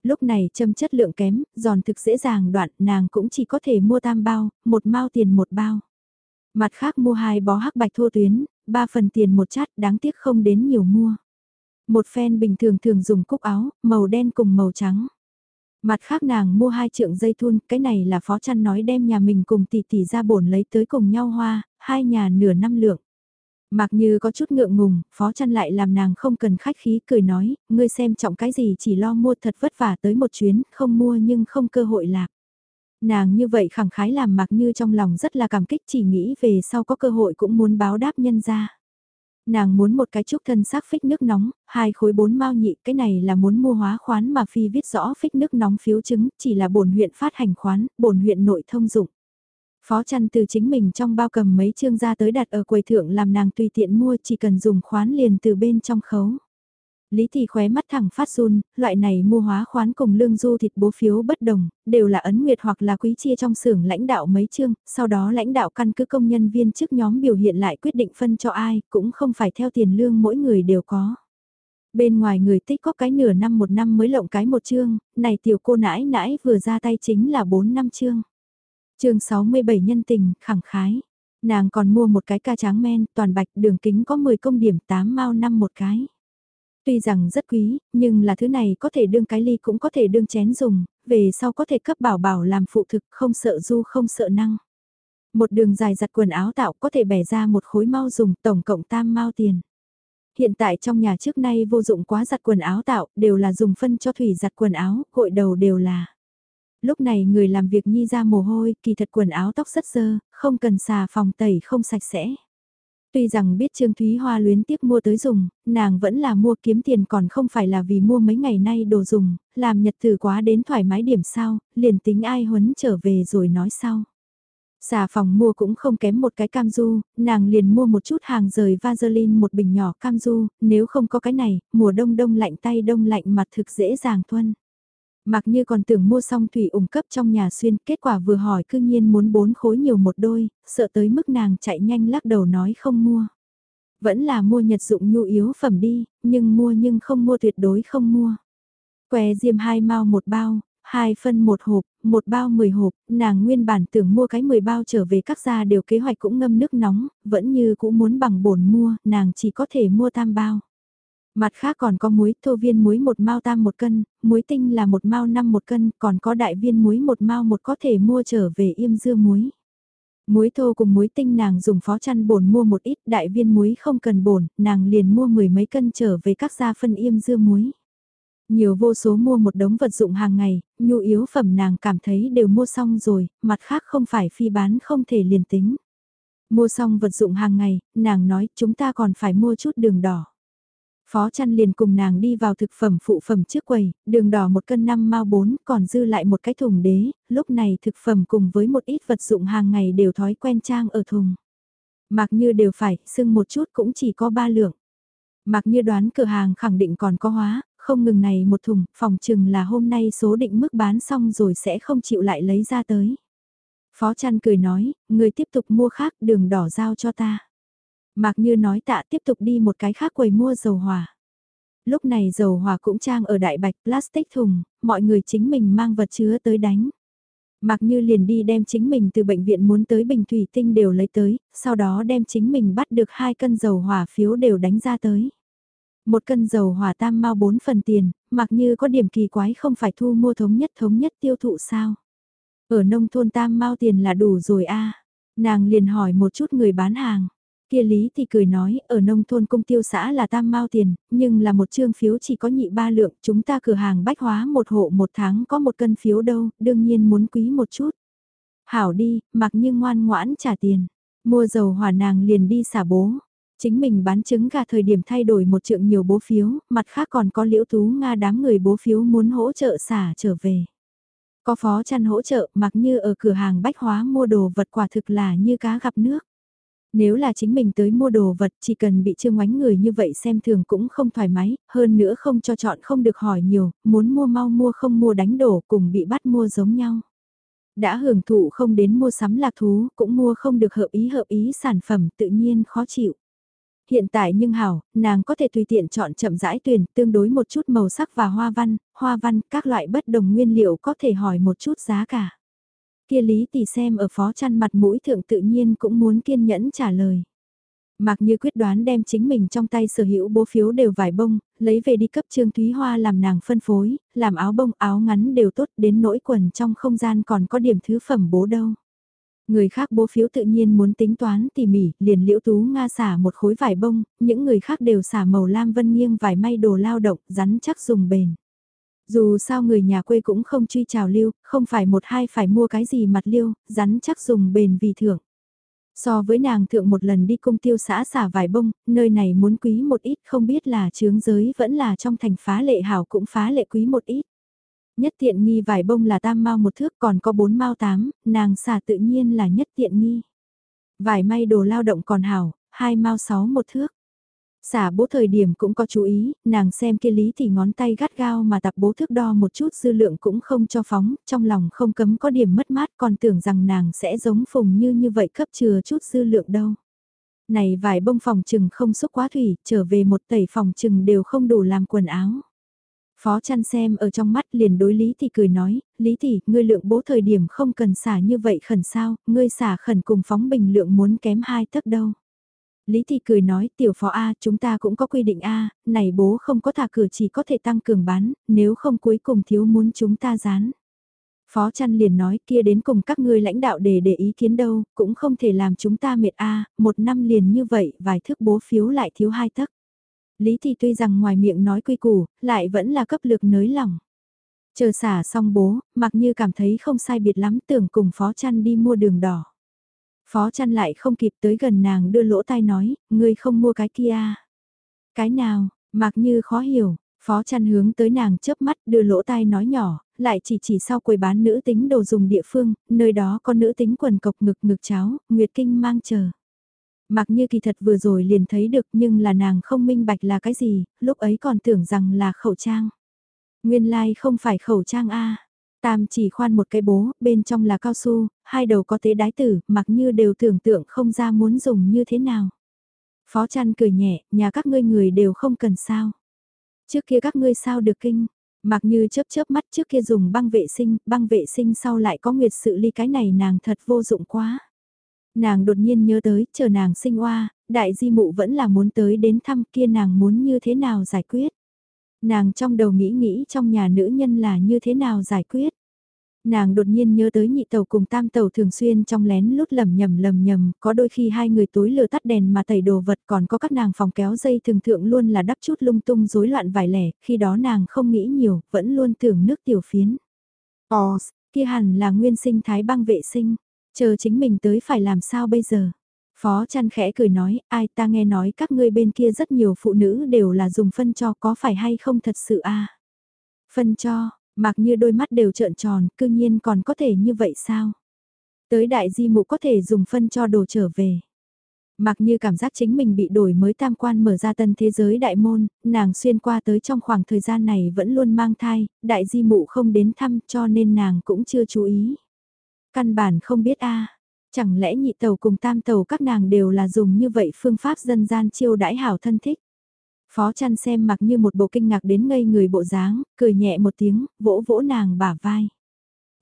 Speaker 1: lúc này châm chất lượng kém, giòn thực dễ dàng đoạn, nàng cũng chỉ có thể mua tam bao, một mao tiền một bao. Mặt khác mua hai bó hắc bạch thô tuyến, ba phần tiền một chát, đáng tiếc không đến nhiều mua. Một phen bình thường thường dùng cúc áo, màu đen cùng màu trắng. Mặt khác nàng mua hai trượng dây thun, cái này là phó chăn nói đem nhà mình cùng tỷ tỷ ra bổn lấy tới cùng nhau hoa, hai nhà nửa năm lượng. Mặc như có chút ngượng ngùng, phó chăn lại làm nàng không cần khách khí cười nói, ngươi xem trọng cái gì chỉ lo mua thật vất vả tới một chuyến, không mua nhưng không cơ hội lạc. Nàng như vậy khẳng khái làm mặc như trong lòng rất là cảm kích chỉ nghĩ về sau có cơ hội cũng muốn báo đáp nhân ra. Nàng muốn một cái trúc thân sắc phích nước nóng, hai khối bốn mao nhị, cái này là muốn mua hóa khoán mà phi viết rõ phích nước nóng phiếu chứng, chỉ là bổn huyện phát hành khoán, bổn huyện nội thông dụng. Phó chăn từ chính mình trong bao cầm mấy chương ra tới đặt ở quầy thượng làm nàng tùy tiện mua chỉ cần dùng khoán liền từ bên trong khấu. Lý Thị khóe mắt thẳng phát run, loại này mua hóa khoán cùng lương du thịt bố phiếu bất đồng, đều là ấn nguyệt hoặc là quý chia trong xưởng lãnh đạo mấy chương, sau đó lãnh đạo căn cứ công nhân viên chức nhóm biểu hiện lại quyết định phân cho ai, cũng không phải theo tiền lương mỗi người đều có. Bên ngoài người tích có cái nửa năm một năm mới lộng cái một chương, này tiểu cô nãi nãi vừa ra tay chính là bốn năm chương chương 67 nhân tình, khẳng khái. Nàng còn mua một cái ca tráng men, toàn bạch đường kính có 10 công điểm 8 mao năm một cái. Tuy rằng rất quý, nhưng là thứ này có thể đương cái ly cũng có thể đương chén dùng, về sau có thể cấp bảo bảo làm phụ thực không sợ du không sợ năng. Một đường dài giặt quần áo tạo có thể bẻ ra một khối mau dùng tổng cộng tam mau tiền. Hiện tại trong nhà trước nay vô dụng quá giặt quần áo tạo đều là dùng phân cho thủy giặt quần áo, gội đầu đều là. Lúc này người làm việc nhi ra mồ hôi, kỳ thật quần áo tóc rất dơ, không cần xà phòng tẩy không sạch sẽ. Tuy rằng biết Trương Thúy Hoa luyến tiếc mua tới dùng, nàng vẫn là mua kiếm tiền còn không phải là vì mua mấy ngày nay đồ dùng, làm nhật từ quá đến thoải mái điểm sao, liền tính ai huấn trở về rồi nói sau. Xà phòng mua cũng không kém một cái cam du, nàng liền mua một chút hàng rời Vaseline một bình nhỏ cam du, nếu không có cái này, mùa đông đông lạnh tay đông lạnh mặt thực dễ dàng thuân. Mặc như còn tưởng mua xong thủy ủng cấp trong nhà xuyên, kết quả vừa hỏi cư nhiên muốn bốn khối nhiều một đôi, sợ tới mức nàng chạy nhanh lắc đầu nói không mua. Vẫn là mua nhật dụng nhu yếu phẩm đi, nhưng mua nhưng không mua tuyệt đối không mua. Que diêm hai mau một bao, hai phân một hộp, một bao mười hộp, nàng nguyên bản tưởng mua cái mười bao trở về các gia đều kế hoạch cũng ngâm nước nóng, vẫn như cũng muốn bằng bổn mua, nàng chỉ có thể mua tam bao. Mặt khác còn có muối thô viên muối một mao tam một cân, muối tinh là một mao năm một cân, còn có đại viên muối một mao một có thể mua trở về im dưa muối. Muối thô cùng muối tinh nàng dùng phó chăn bồn mua một ít, đại viên muối không cần bồn, nàng liền mua mười mấy cân trở về các gia phân im dưa muối. Nhiều vô số mua một đống vật dụng hàng ngày, nhu yếu phẩm nàng cảm thấy đều mua xong rồi, mặt khác không phải phi bán không thể liền tính. Mua xong vật dụng hàng ngày, nàng nói chúng ta còn phải mua chút đường đỏ. Phó chăn liền cùng nàng đi vào thực phẩm phụ phẩm trước quầy, đường đỏ một cân năm mao bốn, còn dư lại một cái thùng đế, lúc này thực phẩm cùng với một ít vật dụng hàng ngày đều thói quen trang ở thùng. Mặc như đều phải, sưng một chút cũng chỉ có ba lượng. Mặc như đoán cửa hàng khẳng định còn có hóa, không ngừng này một thùng, phòng chừng là hôm nay số định mức bán xong rồi sẽ không chịu lại lấy ra tới. Phó chăn cười nói, người tiếp tục mua khác đường đỏ giao cho ta. Mạc Như nói tạ tiếp tục đi một cái khác quầy mua dầu hỏa. Lúc này dầu hỏa cũng trang ở đại bạch plastic thùng, mọi người chính mình mang vật chứa tới đánh. Mạc Như liền đi đem chính mình từ bệnh viện muốn tới bình thủy tinh đều lấy tới, sau đó đem chính mình bắt được hai cân dầu hỏa phiếu đều đánh ra tới. Một cân dầu hỏa tam mau bốn phần tiền, Mạc Như có điểm kỳ quái không phải thu mua thống nhất thống nhất tiêu thụ sao. Ở nông thôn tam mau tiền là đủ rồi a Nàng liền hỏi một chút người bán hàng. Kia Lý thì cười nói, ở nông thôn công tiêu xã là tam mao tiền, nhưng là một trương phiếu chỉ có nhị ba lượng, chúng ta cửa hàng bách hóa một hộ một tháng có một cân phiếu đâu, đương nhiên muốn quý một chút. Hảo đi, mặc như ngoan ngoãn trả tiền, mua dầu hỏa nàng liền đi xả bố. Chính mình bán trứng gà thời điểm thay đổi một trượng nhiều bố phiếu, mặt khác còn có liễu tú Nga đám người bố phiếu muốn hỗ trợ xả trở về. Có phó chăn hỗ trợ mặc như ở cửa hàng bách hóa mua đồ vật quả thực là như cá gặp nước. Nếu là chính mình tới mua đồ vật chỉ cần bị trương oánh người như vậy xem thường cũng không thoải mái, hơn nữa không cho chọn không được hỏi nhiều, muốn mua mau mua không mua đánh đổ cùng bị bắt mua giống nhau. Đã hưởng thụ không đến mua sắm lạc thú, cũng mua không được hợp ý hợp ý sản phẩm tự nhiên khó chịu. Hiện tại nhưng hảo, nàng có thể tùy tiện chọn chậm rãi tuyển, tương đối một chút màu sắc và hoa văn, hoa văn, các loại bất đồng nguyên liệu có thể hỏi một chút giá cả. Kia Lý Tỷ xem ở phó chăn mặt mũi thượng tự nhiên cũng muốn kiên nhẫn trả lời. mạc như quyết đoán đem chính mình trong tay sở hữu bố phiếu đều vải bông, lấy về đi cấp Trương Thúy Hoa làm nàng phân phối, làm áo bông áo ngắn đều tốt đến nỗi quần trong không gian còn có điểm thứ phẩm bố đâu. Người khác bố phiếu tự nhiên muốn tính toán tỉ mỉ, liền liễu tú Nga xả một khối vải bông, những người khác đều xả màu lam vân nghiêng vải may đồ lao động, rắn chắc dùng bền. Dù sao người nhà quê cũng không truy trào lưu, không phải một hai phải mua cái gì mặt liêu, rắn chắc dùng bền vì thưởng. So với nàng thượng một lần đi cung tiêu xã xả vải bông, nơi này muốn quý một ít không biết là chướng giới vẫn là trong thành phá lệ hảo cũng phá lệ quý một ít. Nhất tiện nghi vải bông là tam mau một thước còn có bốn mau tám, nàng xả tự nhiên là nhất tiện nghi. Vải may đồ lao động còn hảo, hai mau sáu một thước. Xả bố thời điểm cũng có chú ý, nàng xem kia lý thì ngón tay gắt gao mà tập bố thước đo một chút dư lượng cũng không cho phóng, trong lòng không cấm có điểm mất mát còn tưởng rằng nàng sẽ giống phùng như như vậy cấp chừa chút dư lượng đâu. Này vài bông phòng trừng không xúc quá thủy, trở về một tẩy phòng trừng đều không đủ làm quần áo. Phó chăn xem ở trong mắt liền đối Lý thì cười nói, Lý Thị, ngươi lượng bố thời điểm không cần xả như vậy khẩn sao, ngươi xả khẩn cùng phóng bình lượng muốn kém hai tấc đâu. Lý Thị cười nói tiểu phó A chúng ta cũng có quy định A, này bố không có thả cửa chỉ có thể tăng cường bán, nếu không cuối cùng thiếu muốn chúng ta dán. Phó chăn liền nói kia đến cùng các ngươi lãnh đạo để để ý kiến đâu, cũng không thể làm chúng ta mệt A, một năm liền như vậy vài thước bố phiếu lại thiếu hai tấc. Lý Thị tuy rằng ngoài miệng nói quy củ, lại vẫn là cấp lực nới lỏng. Chờ xả xong bố, mặc như cảm thấy không sai biệt lắm tưởng cùng phó chăn đi mua đường đỏ. Phó chăn lại không kịp tới gần nàng đưa lỗ tai nói, ngươi không mua cái kia. Cái nào, mặc như khó hiểu, phó chăn hướng tới nàng chớp mắt đưa lỗ tai nói nhỏ, lại chỉ chỉ sau quầy bán nữ tính đồ dùng địa phương, nơi đó có nữ tính quần cộc ngực ngực cháo, Nguyệt Kinh mang chờ. Mặc như kỳ thật vừa rồi liền thấy được nhưng là nàng không minh bạch là cái gì, lúc ấy còn tưởng rằng là khẩu trang. Nguyên lai like không phải khẩu trang A. Tam chỉ khoan một cái bố, bên trong là cao su, hai đầu có tế đái tử, mặc như đều tưởng tượng không ra muốn dùng như thế nào. Phó chăn cười nhẹ, nhà các ngươi người đều không cần sao. Trước kia các ngươi sao được kinh, mặc như chớp chớp mắt trước kia dùng băng vệ sinh, băng vệ sinh sau lại có nguyệt sự ly cái này nàng thật vô dụng quá. Nàng đột nhiên nhớ tới, chờ nàng sinh oa, đại di mụ vẫn là muốn tới đến thăm kia nàng muốn như thế nào giải quyết. Nàng trong đầu nghĩ nghĩ trong nhà nữ nhân là như thế nào giải quyết. Nàng đột nhiên nhớ tới nhị tàu cùng tam tàu thường xuyên trong lén lút lầm nhầm lầm nhầm, có đôi khi hai người tối lừa tắt đèn mà tẩy đồ vật còn có các nàng phòng kéo dây thường thượng luôn là đắp chút lung tung rối loạn vài lẻ, khi đó nàng không nghĩ nhiều, vẫn luôn tưởng nước tiểu phiến. Ồ, kia hẳn là nguyên sinh thái băng vệ sinh, chờ chính mình tới phải làm sao bây giờ. Phó chăn khẽ cười nói, ai ta nghe nói các ngươi bên kia rất nhiều phụ nữ đều là dùng phân cho có phải hay không thật sự a Phân cho, mặc như đôi mắt đều trợn tròn, cư nhiên còn có thể như vậy sao? Tới đại di mụ có thể dùng phân cho đồ trở về. Mặc như cảm giác chính mình bị đổi mới tam quan mở ra tân thế giới đại môn, nàng xuyên qua tới trong khoảng thời gian này vẫn luôn mang thai, đại di mụ không đến thăm cho nên nàng cũng chưa chú ý. Căn bản không biết a chẳng lẽ nhị tàu cùng tam tàu các nàng đều là dùng như vậy phương pháp dân gian chiêu đãi hảo thân thích. Phó chăn xem mặc như một bộ kinh ngạc đến ngây người bộ dáng, cười nhẹ một tiếng, vỗ vỗ nàng bả vai.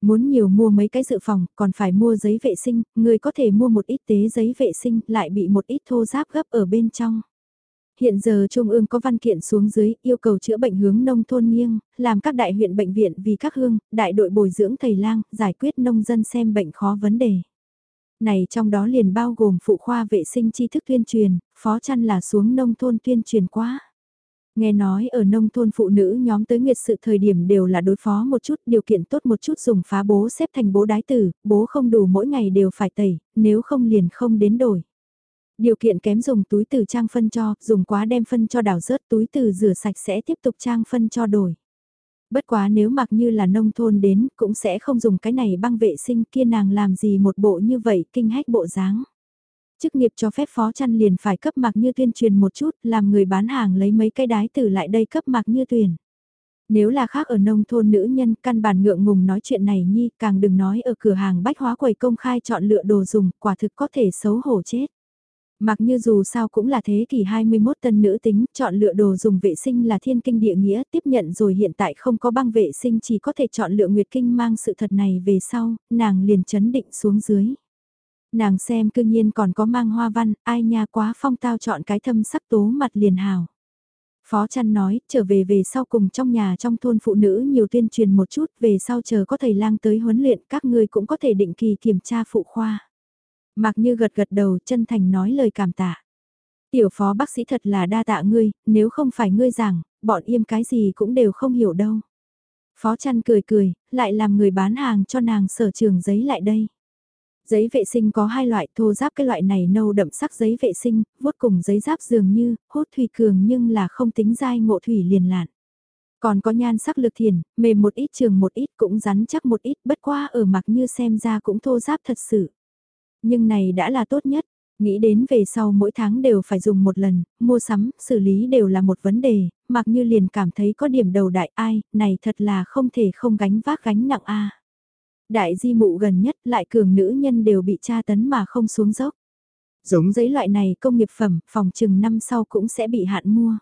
Speaker 1: Muốn nhiều mua mấy cái dự phòng, còn phải mua giấy vệ sinh, người có thể mua một ít tế giấy vệ sinh, lại bị một ít thô giáp gấp ở bên trong. Hiện giờ Trung ương có văn kiện xuống dưới yêu cầu chữa bệnh hướng nông thôn nghiêng, làm các đại huyện bệnh viện vì các hương, đại đội bồi dưỡng thầy lang, giải quyết nông dân xem bệnh khó vấn đề. Này trong đó liền bao gồm phụ khoa vệ sinh tri thức tuyên truyền, phó chăn là xuống nông thôn tuyên truyền quá. Nghe nói ở nông thôn phụ nữ nhóm tới nguyệt sự thời điểm đều là đối phó một chút điều kiện tốt một chút dùng phá bố xếp thành bố đái tử, bố không đủ mỗi ngày đều phải tẩy, nếu không liền không đến đổi. Điều kiện kém dùng túi từ trang phân cho, dùng quá đem phân cho đảo rớt túi từ rửa sạch sẽ tiếp tục trang phân cho đổi. Bất quá nếu mặc như là nông thôn đến cũng sẽ không dùng cái này băng vệ sinh kia nàng làm gì một bộ như vậy kinh hách bộ dáng chức nghiệp cho phép phó chăn liền phải cấp mặc như tuyên truyền một chút, làm người bán hàng lấy mấy cái đái tử lại đây cấp mặc như tuyển. Nếu là khác ở nông thôn nữ nhân căn bản ngượng ngùng nói chuyện này nhi, càng đừng nói ở cửa hàng bách hóa quầy công khai chọn lựa đồ dùng, quả thực có thể xấu hổ chết. Mặc như dù sao cũng là thế kỷ 21 tân nữ tính, chọn lựa đồ dùng vệ sinh là thiên kinh địa nghĩa, tiếp nhận rồi hiện tại không có băng vệ sinh chỉ có thể chọn lựa nguyệt kinh mang sự thật này về sau, nàng liền chấn định xuống dưới. Nàng xem cư nhiên còn có mang hoa văn, ai nha quá phong tao chọn cái thâm sắc tố mặt liền hào. Phó chăn nói, trở về về sau cùng trong nhà trong thôn phụ nữ nhiều tuyên truyền một chút, về sau chờ có thầy lang tới huấn luyện các ngươi cũng có thể định kỳ kiểm tra phụ khoa. Mặc như gật gật đầu chân thành nói lời cảm tạ. Tiểu phó bác sĩ thật là đa tạ ngươi, nếu không phải ngươi giảng, bọn im cái gì cũng đều không hiểu đâu. Phó chăn cười cười, lại làm người bán hàng cho nàng sở trường giấy lại đây. Giấy vệ sinh có hai loại thô giáp cái loại này nâu đậm sắc giấy vệ sinh, vuốt cùng giấy giáp dường như, hút thủy cường nhưng là không tính dai ngộ thủy liền lạn. Còn có nhan sắc lực thiền, mềm một ít trường một ít cũng rắn chắc một ít bất qua ở mặt như xem ra cũng thô giáp thật sự. Nhưng này đã là tốt nhất, nghĩ đến về sau mỗi tháng đều phải dùng một lần, mua sắm, xử lý đều là một vấn đề, mặc như liền cảm thấy có điểm đầu đại ai, này thật là không thể không gánh vác gánh nặng a Đại di mụ gần nhất lại cường nữ nhân đều bị tra tấn mà không xuống dốc. Giống giấy loại này công nghiệp phẩm, phòng chừng năm sau cũng sẽ bị hạn mua.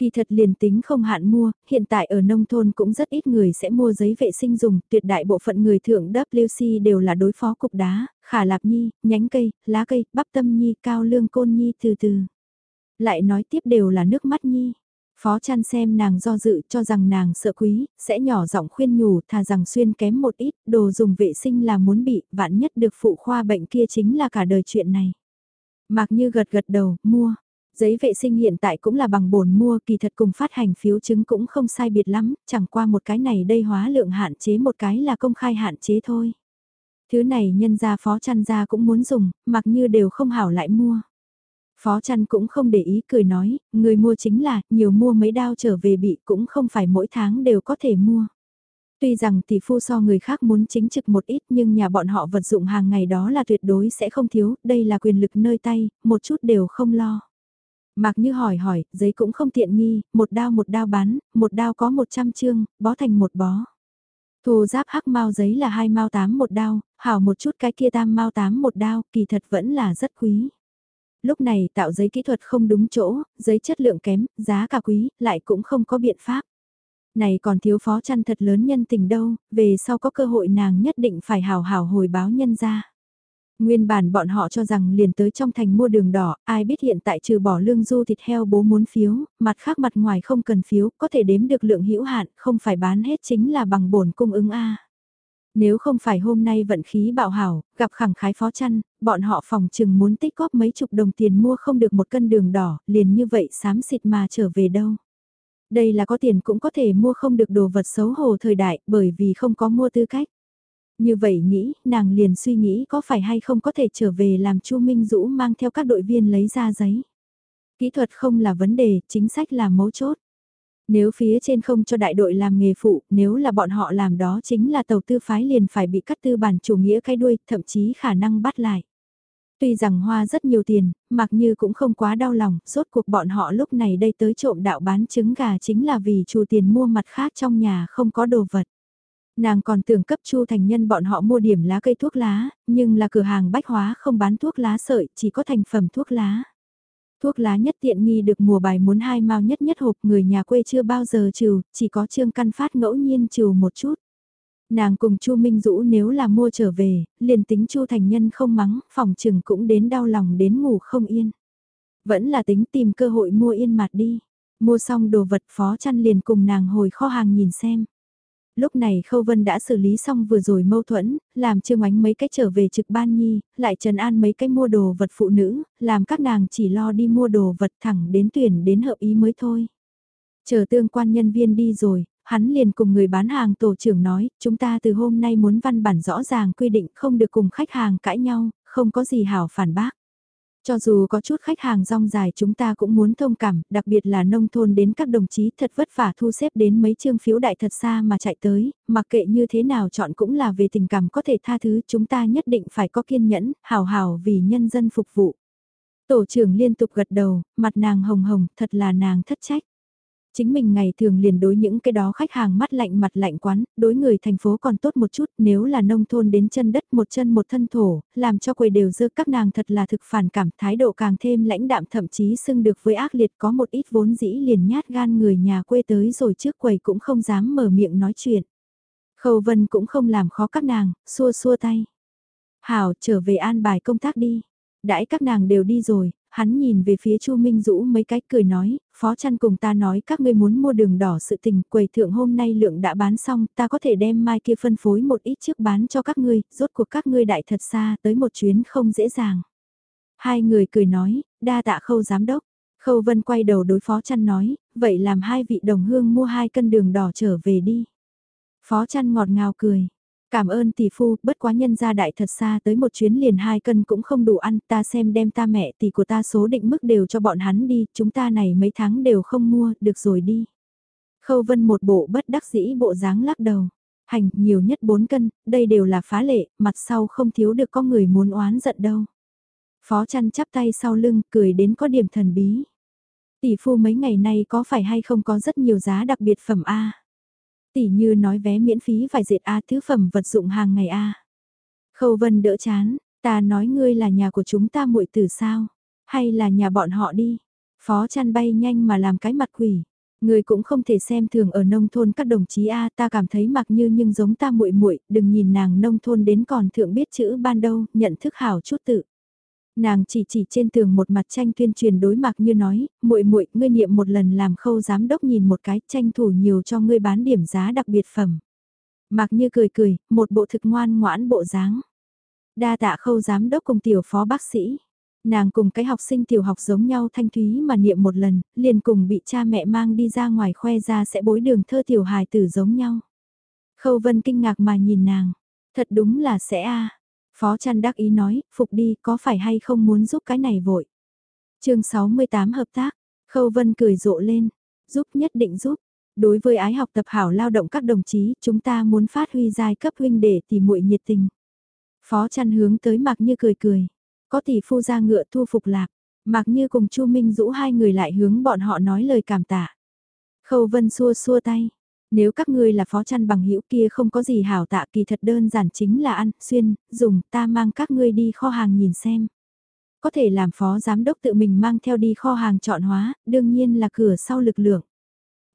Speaker 1: Kỳ thật liền tính không hạn mua, hiện tại ở nông thôn cũng rất ít người sẽ mua giấy vệ sinh dùng, tuyệt đại bộ phận người thượng WC đều là đối phó cục đá, khả lạp nhi, nhánh cây, lá cây, bắp tâm nhi, cao lương côn nhi từ từ. Lại nói tiếp đều là nước mắt nhi. Phó chăn xem nàng do dự cho rằng nàng sợ quý, sẽ nhỏ giọng khuyên nhủ thà rằng xuyên kém một ít, đồ dùng vệ sinh là muốn bị, vạn nhất được phụ khoa bệnh kia chính là cả đời chuyện này. Mạc như gật gật đầu, mua. Giấy vệ sinh hiện tại cũng là bằng bổn mua kỳ thật cùng phát hành phiếu chứng cũng không sai biệt lắm, chẳng qua một cái này đây hóa lượng hạn chế một cái là công khai hạn chế thôi. Thứ này nhân gia phó chăn ra cũng muốn dùng, mặc như đều không hảo lại mua. Phó chăn cũng không để ý cười nói, người mua chính là, nhiều mua mấy đao trở về bị cũng không phải mỗi tháng đều có thể mua. Tuy rằng tỷ phu so người khác muốn chính trực một ít nhưng nhà bọn họ vật dụng hàng ngày đó là tuyệt đối sẽ không thiếu, đây là quyền lực nơi tay, một chút đều không lo. Mạc như hỏi hỏi, giấy cũng không tiện nghi, một đao một đao bán, một đao có 100 chương, bó thành một bó. Thù giáp hắc mau giấy là hai mau tám một đao, hảo một chút cái kia tam mau tám một đao, kỳ thật vẫn là rất quý lúc này tạo giấy kỹ thuật không đúng chỗ, giấy chất lượng kém, giá cả quý, lại cũng không có biện pháp. Này còn thiếu phó chăn thật lớn nhân tình đâu, về sau có cơ hội nàng nhất định phải hào hào hồi báo nhân ra. Nguyên bản bọn họ cho rằng liền tới trong thành mua đường đỏ, ai biết hiện tại trừ bỏ lương du thịt heo bố muốn phiếu, mặt khác mặt ngoài không cần phiếu, có thể đếm được lượng hữu hạn, không phải bán hết chính là bằng bổn cung ứng A. Nếu không phải hôm nay vận khí bạo hảo, gặp khẳng khái phó chăn, bọn họ phòng chừng muốn tích góp mấy chục đồng tiền mua không được một cân đường đỏ, liền như vậy xám xịt mà trở về đâu. Đây là có tiền cũng có thể mua không được đồ vật xấu hổ thời đại bởi vì không có mua tư cách. Như vậy nghĩ, nàng liền suy nghĩ có phải hay không có thể trở về làm Chu Minh Dũ mang theo các đội viên lấy ra giấy. Kỹ thuật không là vấn đề, chính sách là mấu chốt. Nếu phía trên không cho đại đội làm nghề phụ, nếu là bọn họ làm đó chính là tàu tư phái liền phải bị cắt tư bản chủ nghĩa cái đuôi, thậm chí khả năng bắt lại. Tuy rằng hoa rất nhiều tiền, mặc như cũng không quá đau lòng, rốt cuộc bọn họ lúc này đây tới trộm đạo bán trứng gà chính là vì chủ tiền mua mặt khác trong nhà không có đồ vật. Nàng còn tưởng cấp chu thành nhân bọn họ mua điểm lá cây thuốc lá, nhưng là cửa hàng bách hóa không bán thuốc lá sợi, chỉ có thành phẩm thuốc lá. Thuốc lá nhất tiện nghi được mùa bài muốn hai mao nhất nhất hộp người nhà quê chưa bao giờ trừ, chỉ có trương căn phát ngẫu nhiên trừ một chút. Nàng cùng Chu Minh Dũ nếu là mua trở về, liền tính Chu Thành Nhân không mắng, phòng trừng cũng đến đau lòng đến ngủ không yên. Vẫn là tính tìm cơ hội mua yên mặt đi. Mua xong đồ vật phó chăn liền cùng nàng hồi kho hàng nhìn xem. Lúc này Khâu Vân đã xử lý xong vừa rồi mâu thuẫn, làm Trương Ánh mấy cái trở về trực ban nhi, lại trần an mấy cái mua đồ vật phụ nữ, làm các nàng chỉ lo đi mua đồ vật thẳng đến tuyển đến hợp ý mới thôi. Chờ tương quan nhân viên đi rồi, hắn liền cùng người bán hàng tổ trưởng nói, chúng ta từ hôm nay muốn văn bản rõ ràng quy định không được cùng khách hàng cãi nhau, không có gì hảo phản bác. Cho dù có chút khách hàng rong dài chúng ta cũng muốn thông cảm, đặc biệt là nông thôn đến các đồng chí thật vất vả thu xếp đến mấy chương phiếu đại thật xa mà chạy tới, mặc kệ như thế nào chọn cũng là về tình cảm có thể tha thứ chúng ta nhất định phải có kiên nhẫn, hào hào vì nhân dân phục vụ. Tổ trưởng liên tục gật đầu, mặt nàng hồng hồng, thật là nàng thất trách. Chính mình ngày thường liền đối những cái đó khách hàng mắt lạnh mặt lạnh quán, đối người thành phố còn tốt một chút, nếu là nông thôn đến chân đất một chân một thân thổ, làm cho quầy đều dơ các nàng thật là thực phản cảm, thái độ càng thêm lãnh đạm thậm chí xưng được với ác liệt có một ít vốn dĩ liền nhát gan người nhà quê tới rồi trước quầy cũng không dám mở miệng nói chuyện. Khâu Vân cũng không làm khó các nàng, xua xua tay. Hảo trở về an bài công tác đi. Đãi các nàng đều đi rồi, hắn nhìn về phía Chu Minh Dũ mấy cái cười nói, phó chăn cùng ta nói các ngươi muốn mua đường đỏ sự tình, quầy thượng hôm nay lượng đã bán xong, ta có thể đem mai kia phân phối một ít trước bán cho các ngươi, rốt cuộc các ngươi đại thật xa tới một chuyến không dễ dàng. Hai người cười nói, đa tạ khâu giám đốc. Khâu Vân quay đầu đối phó chăn nói, vậy làm hai vị đồng hương mua hai cân đường đỏ trở về đi. Phó chăn ngọt ngào cười, Cảm ơn tỷ phu, bất quá nhân gia đại thật xa tới một chuyến liền hai cân cũng không đủ ăn, ta xem đem ta mẹ tỷ của ta số định mức đều cho bọn hắn đi, chúng ta này mấy tháng đều không mua, được rồi đi. Khâu vân một bộ bất đắc dĩ bộ dáng lắc đầu. Hành, nhiều nhất 4 cân, đây đều là phá lệ, mặt sau không thiếu được có người muốn oán giận đâu. Phó chăn chắp tay sau lưng, cười đến có điểm thần bí. Tỷ phu mấy ngày nay có phải hay không có rất nhiều giá đặc biệt phẩm A. Tỷ như nói vé miễn phí vài dệt A thứ phẩm vật dụng hàng ngày A. Khâu Vân đỡ chán, ta nói ngươi là nhà của chúng ta muội tử sao? Hay là nhà bọn họ đi? Phó chăn bay nhanh mà làm cái mặt quỷ. Người cũng không thể xem thường ở nông thôn các đồng chí A ta cảm thấy mặc như nhưng giống ta muội muội đừng nhìn nàng nông thôn đến còn thượng biết chữ ban đâu, nhận thức hảo chút tự. Nàng chỉ chỉ trên tường một mặt tranh tuyên truyền đối mặt như nói, muội muội ngươi niệm một lần làm khâu giám đốc nhìn một cái tranh thủ nhiều cho ngươi bán điểm giá đặc biệt phẩm. Mặc như cười cười, một bộ thực ngoan ngoãn bộ dáng. Đa tạ khâu giám đốc cùng tiểu phó bác sĩ. Nàng cùng cái học sinh tiểu học giống nhau thanh thúy mà niệm một lần, liền cùng bị cha mẹ mang đi ra ngoài khoe ra sẽ bối đường thơ tiểu hài tử giống nhau. Khâu vân kinh ngạc mà nhìn nàng, thật đúng là sẽ a Phó chăn đắc ý nói, phục đi, có phải hay không muốn giúp cái này vội. chương 68 hợp tác, Khâu Vân cười rộ lên, giúp nhất định giúp. Đối với ái học tập hảo lao động các đồng chí, chúng ta muốn phát huy giai cấp huynh để tỉ muội nhiệt tình. Phó chăn hướng tới Mạc Như cười cười, có tỷ phu ra ngựa thu phục lạc, Mạc Như cùng Chu Minh rũ hai người lại hướng bọn họ nói lời cảm tạ. Khâu Vân xua xua tay, nếu các ngươi là phó chăn bằng hữu kia không có gì hảo tạ kỳ thật đơn giản chính là ăn, xuyên, dùng, ta mang các ngươi đi kho hàng nhìn xem. Có thể làm phó giám đốc tự mình mang theo đi kho hàng chọn hóa, đương nhiên là cửa sau lực lượng.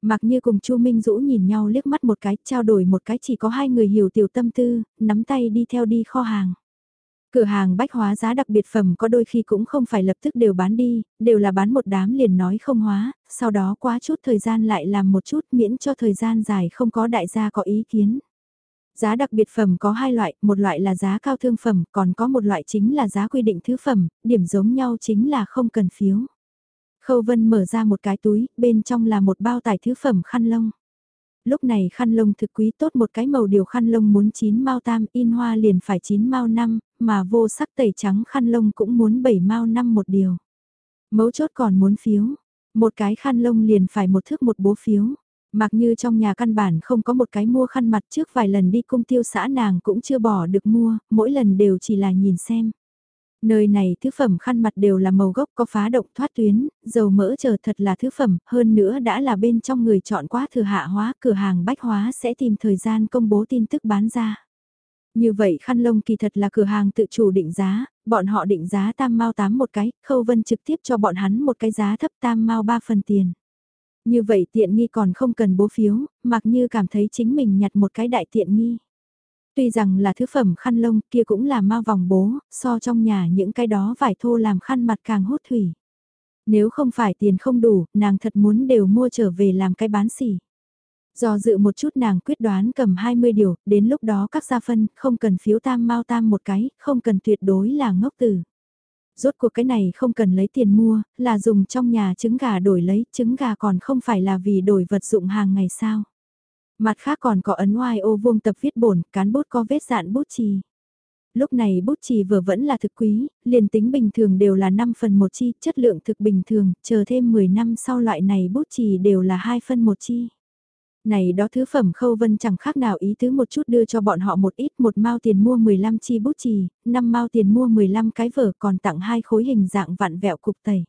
Speaker 1: Mặc như cùng Chu Minh Dũ nhìn nhau liếc mắt một cái, trao đổi một cái chỉ có hai người hiểu tiểu tâm tư, nắm tay đi theo đi kho hàng. Cửa hàng bách hóa giá đặc biệt phẩm có đôi khi cũng không phải lập tức đều bán đi, đều là bán một đám liền nói không hóa, sau đó quá chút thời gian lại làm một chút miễn cho thời gian dài không có đại gia có ý kiến. Giá đặc biệt phẩm có hai loại, một loại là giá cao thương phẩm, còn có một loại chính là giá quy định thứ phẩm, điểm giống nhau chính là không cần phiếu. Khâu Vân mở ra một cái túi, bên trong là một bao tải thứ phẩm khăn lông. Lúc này khăn lông thực quý tốt một cái màu điều khăn lông muốn 9 mao tam in hoa liền phải 9 mao năm, mà vô sắc tẩy trắng khăn lông cũng muốn 7 mao năm một điều. Mấu chốt còn muốn phiếu, một cái khăn lông liền phải một thước một bố phiếu. Mặc như trong nhà căn bản không có một cái mua khăn mặt trước vài lần đi cung tiêu xã nàng cũng chưa bỏ được mua, mỗi lần đều chỉ là nhìn xem. Nơi này thứ phẩm khăn mặt đều là màu gốc có phá động thoát tuyến, dầu mỡ chờ thật là thứ phẩm, hơn nữa đã là bên trong người chọn quá thừa hạ hóa, cửa hàng bách hóa sẽ tìm thời gian công bố tin tức bán ra. Như vậy khăn lông kỳ thật là cửa hàng tự chủ định giá, bọn họ định giá tam mau tám một cái, khâu vân trực tiếp cho bọn hắn một cái giá thấp tam mau ba phần tiền. Như vậy tiện nghi còn không cần bố phiếu, mặc như cảm thấy chính mình nhặt một cái đại tiện nghi. Tuy rằng là thứ phẩm khăn lông kia cũng là mau vòng bố, so trong nhà những cái đó vải thô làm khăn mặt càng hút thủy. Nếu không phải tiền không đủ, nàng thật muốn đều mua trở về làm cái bán xỉ. Do dự một chút nàng quyết đoán cầm 20 điều, đến lúc đó các gia phân không cần phiếu tam mau tam một cái, không cần tuyệt đối là ngốc tử. Rốt cuộc cái này không cần lấy tiền mua, là dùng trong nhà trứng gà đổi lấy, trứng gà còn không phải là vì đổi vật dụng hàng ngày sao. Mặt khác còn có ấn oai ô vuông tập viết bổn, cán bút có vết dạn bút chì. Lúc này bút chì vừa vẫn là thực quý, liền tính bình thường đều là 5 phần một chi, chất lượng thực bình thường, chờ thêm 10 năm sau loại này bút chì đều là 2 phân một chi này đó thứ phẩm khâu vân chẳng khác nào ý tứ một chút đưa cho bọn họ một ít một mao tiền mua 15 chi bút chì, 5 mao tiền mua 15 cái vở còn tặng hai khối hình dạng vạn vẹo cục tẩy.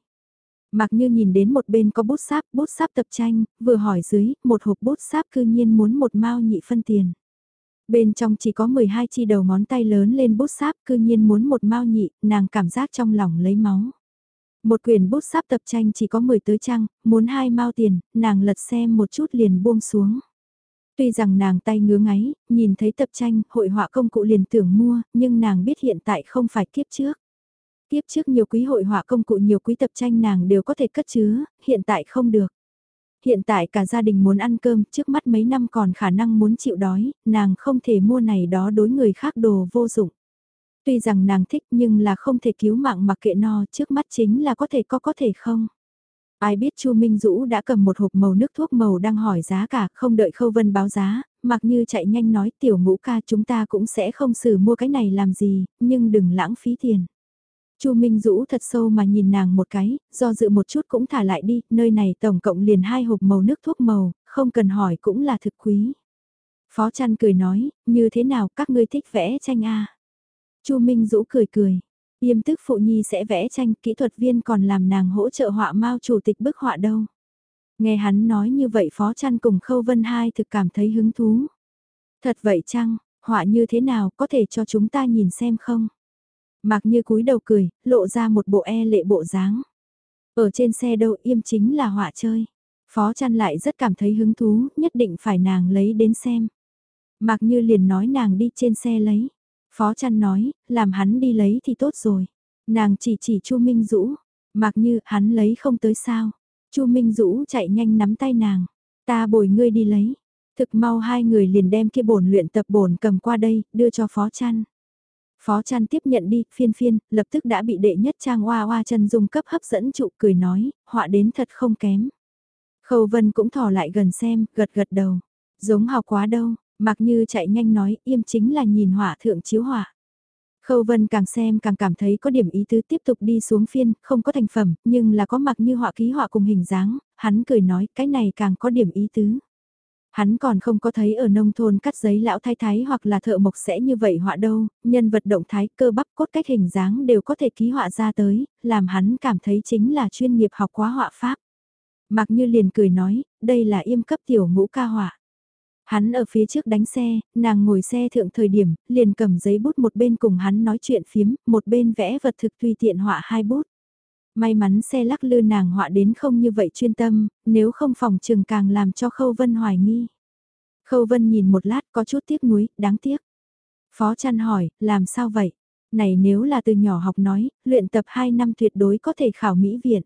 Speaker 1: Mặc như nhìn đến một bên có bút sáp, bút sáp tập tranh, vừa hỏi dưới, một hộp bút sáp cư nhiên muốn một mao nhị phân tiền. Bên trong chỉ có 12 chi đầu ngón tay lớn lên bút sáp cư nhiên muốn một mao nhị, nàng cảm giác trong lòng lấy máu. Một quyển bút sáp tập tranh chỉ có 10 tới trang, muốn hai mao tiền, nàng lật xem một chút liền buông xuống. Tuy rằng nàng tay ngứa ngáy, nhìn thấy tập tranh, hội họa công cụ liền tưởng mua, nhưng nàng biết hiện tại không phải kiếp trước tiếp trước nhiều quý hội họa công cụ nhiều quý tập tranh nàng đều có thể cất chứa, hiện tại không được. Hiện tại cả gia đình muốn ăn cơm, trước mắt mấy năm còn khả năng muốn chịu đói, nàng không thể mua này đó đối người khác đồ vô dụng. Tuy rằng nàng thích nhưng là không thể cứu mạng mặc kệ no, trước mắt chính là có thể có có thể không. Ai biết Chu Minh Dũ đã cầm một hộp màu nước thuốc màu đang hỏi giá cả, không đợi Khâu Vân báo giá, mặc như chạy nhanh nói tiểu ngũ ca chúng ta cũng sẽ không xử mua cái này làm gì, nhưng đừng lãng phí tiền. Chu Minh Dũ thật sâu mà nhìn nàng một cái, do dự một chút cũng thả lại đi, nơi này tổng cộng liền hai hộp màu nước thuốc màu, không cần hỏi cũng là thực quý. Phó Trăn cười nói, như thế nào các ngươi thích vẽ tranh a? Chu Minh Dũ cười cười. Yêm tức phụ nhi sẽ vẽ tranh, kỹ thuật viên còn làm nàng hỗ trợ họa mao chủ tịch bức họa đâu. Nghe hắn nói như vậy Phó Trăn cùng Khâu Vân Hai thực cảm thấy hứng thú. Thật vậy chăng, họa như thế nào có thể cho chúng ta nhìn xem không? Mặc như cúi đầu cười, lộ ra một bộ e lệ bộ dáng. Ở trên xe đâu im chính là họa chơi. Phó chăn lại rất cảm thấy hứng thú, nhất định phải nàng lấy đến xem. Mặc như liền nói nàng đi trên xe lấy. Phó chăn nói, làm hắn đi lấy thì tốt rồi. Nàng chỉ chỉ Chu Minh Dũ, mặc như hắn lấy không tới sao. Chu Minh Dũ chạy nhanh nắm tay nàng, ta bồi ngươi đi lấy. Thực mau hai người liền đem kia bổn luyện tập bổn cầm qua đây, đưa cho Phó chăn. Phó chăn tiếp nhận đi, phiên phiên, lập tức đã bị đệ nhất trang hoa hoa chân dung cấp hấp dẫn trụ cười nói, họa đến thật không kém. Khâu Vân cũng thò lại gần xem, gật gật đầu. Giống hào quá đâu, Mặc như chạy nhanh nói, im chính là nhìn hỏa thượng chiếu hỏa. Khâu Vân càng xem càng cảm thấy có điểm ý tứ tiếp tục đi xuống phiên, không có thành phẩm, nhưng là có mặc như họa ký họa cùng hình dáng, hắn cười nói cái này càng có điểm ý tứ. Hắn còn không có thấy ở nông thôn cắt giấy lão thái thái hoặc là thợ mộc sẽ như vậy họa đâu, nhân vật động thái cơ bắp cốt cách hình dáng đều có thể ký họa ra tới, làm hắn cảm thấy chính là chuyên nghiệp học quá họa pháp. Mặc như liền cười nói, đây là im cấp tiểu ngũ ca họa. Hắn ở phía trước đánh xe, nàng ngồi xe thượng thời điểm, liền cầm giấy bút một bên cùng hắn nói chuyện phiếm, một bên vẽ vật thực tùy tiện họa hai bút. May mắn xe lắc lư nàng họa đến không như vậy chuyên tâm, nếu không phòng trường càng làm cho Khâu Vân hoài nghi. Khâu Vân nhìn một lát có chút tiếc nuối, đáng tiếc. Phó chăn hỏi, làm sao vậy? Này nếu là từ nhỏ học nói, luyện tập 2 năm tuyệt đối có thể khảo mỹ viện.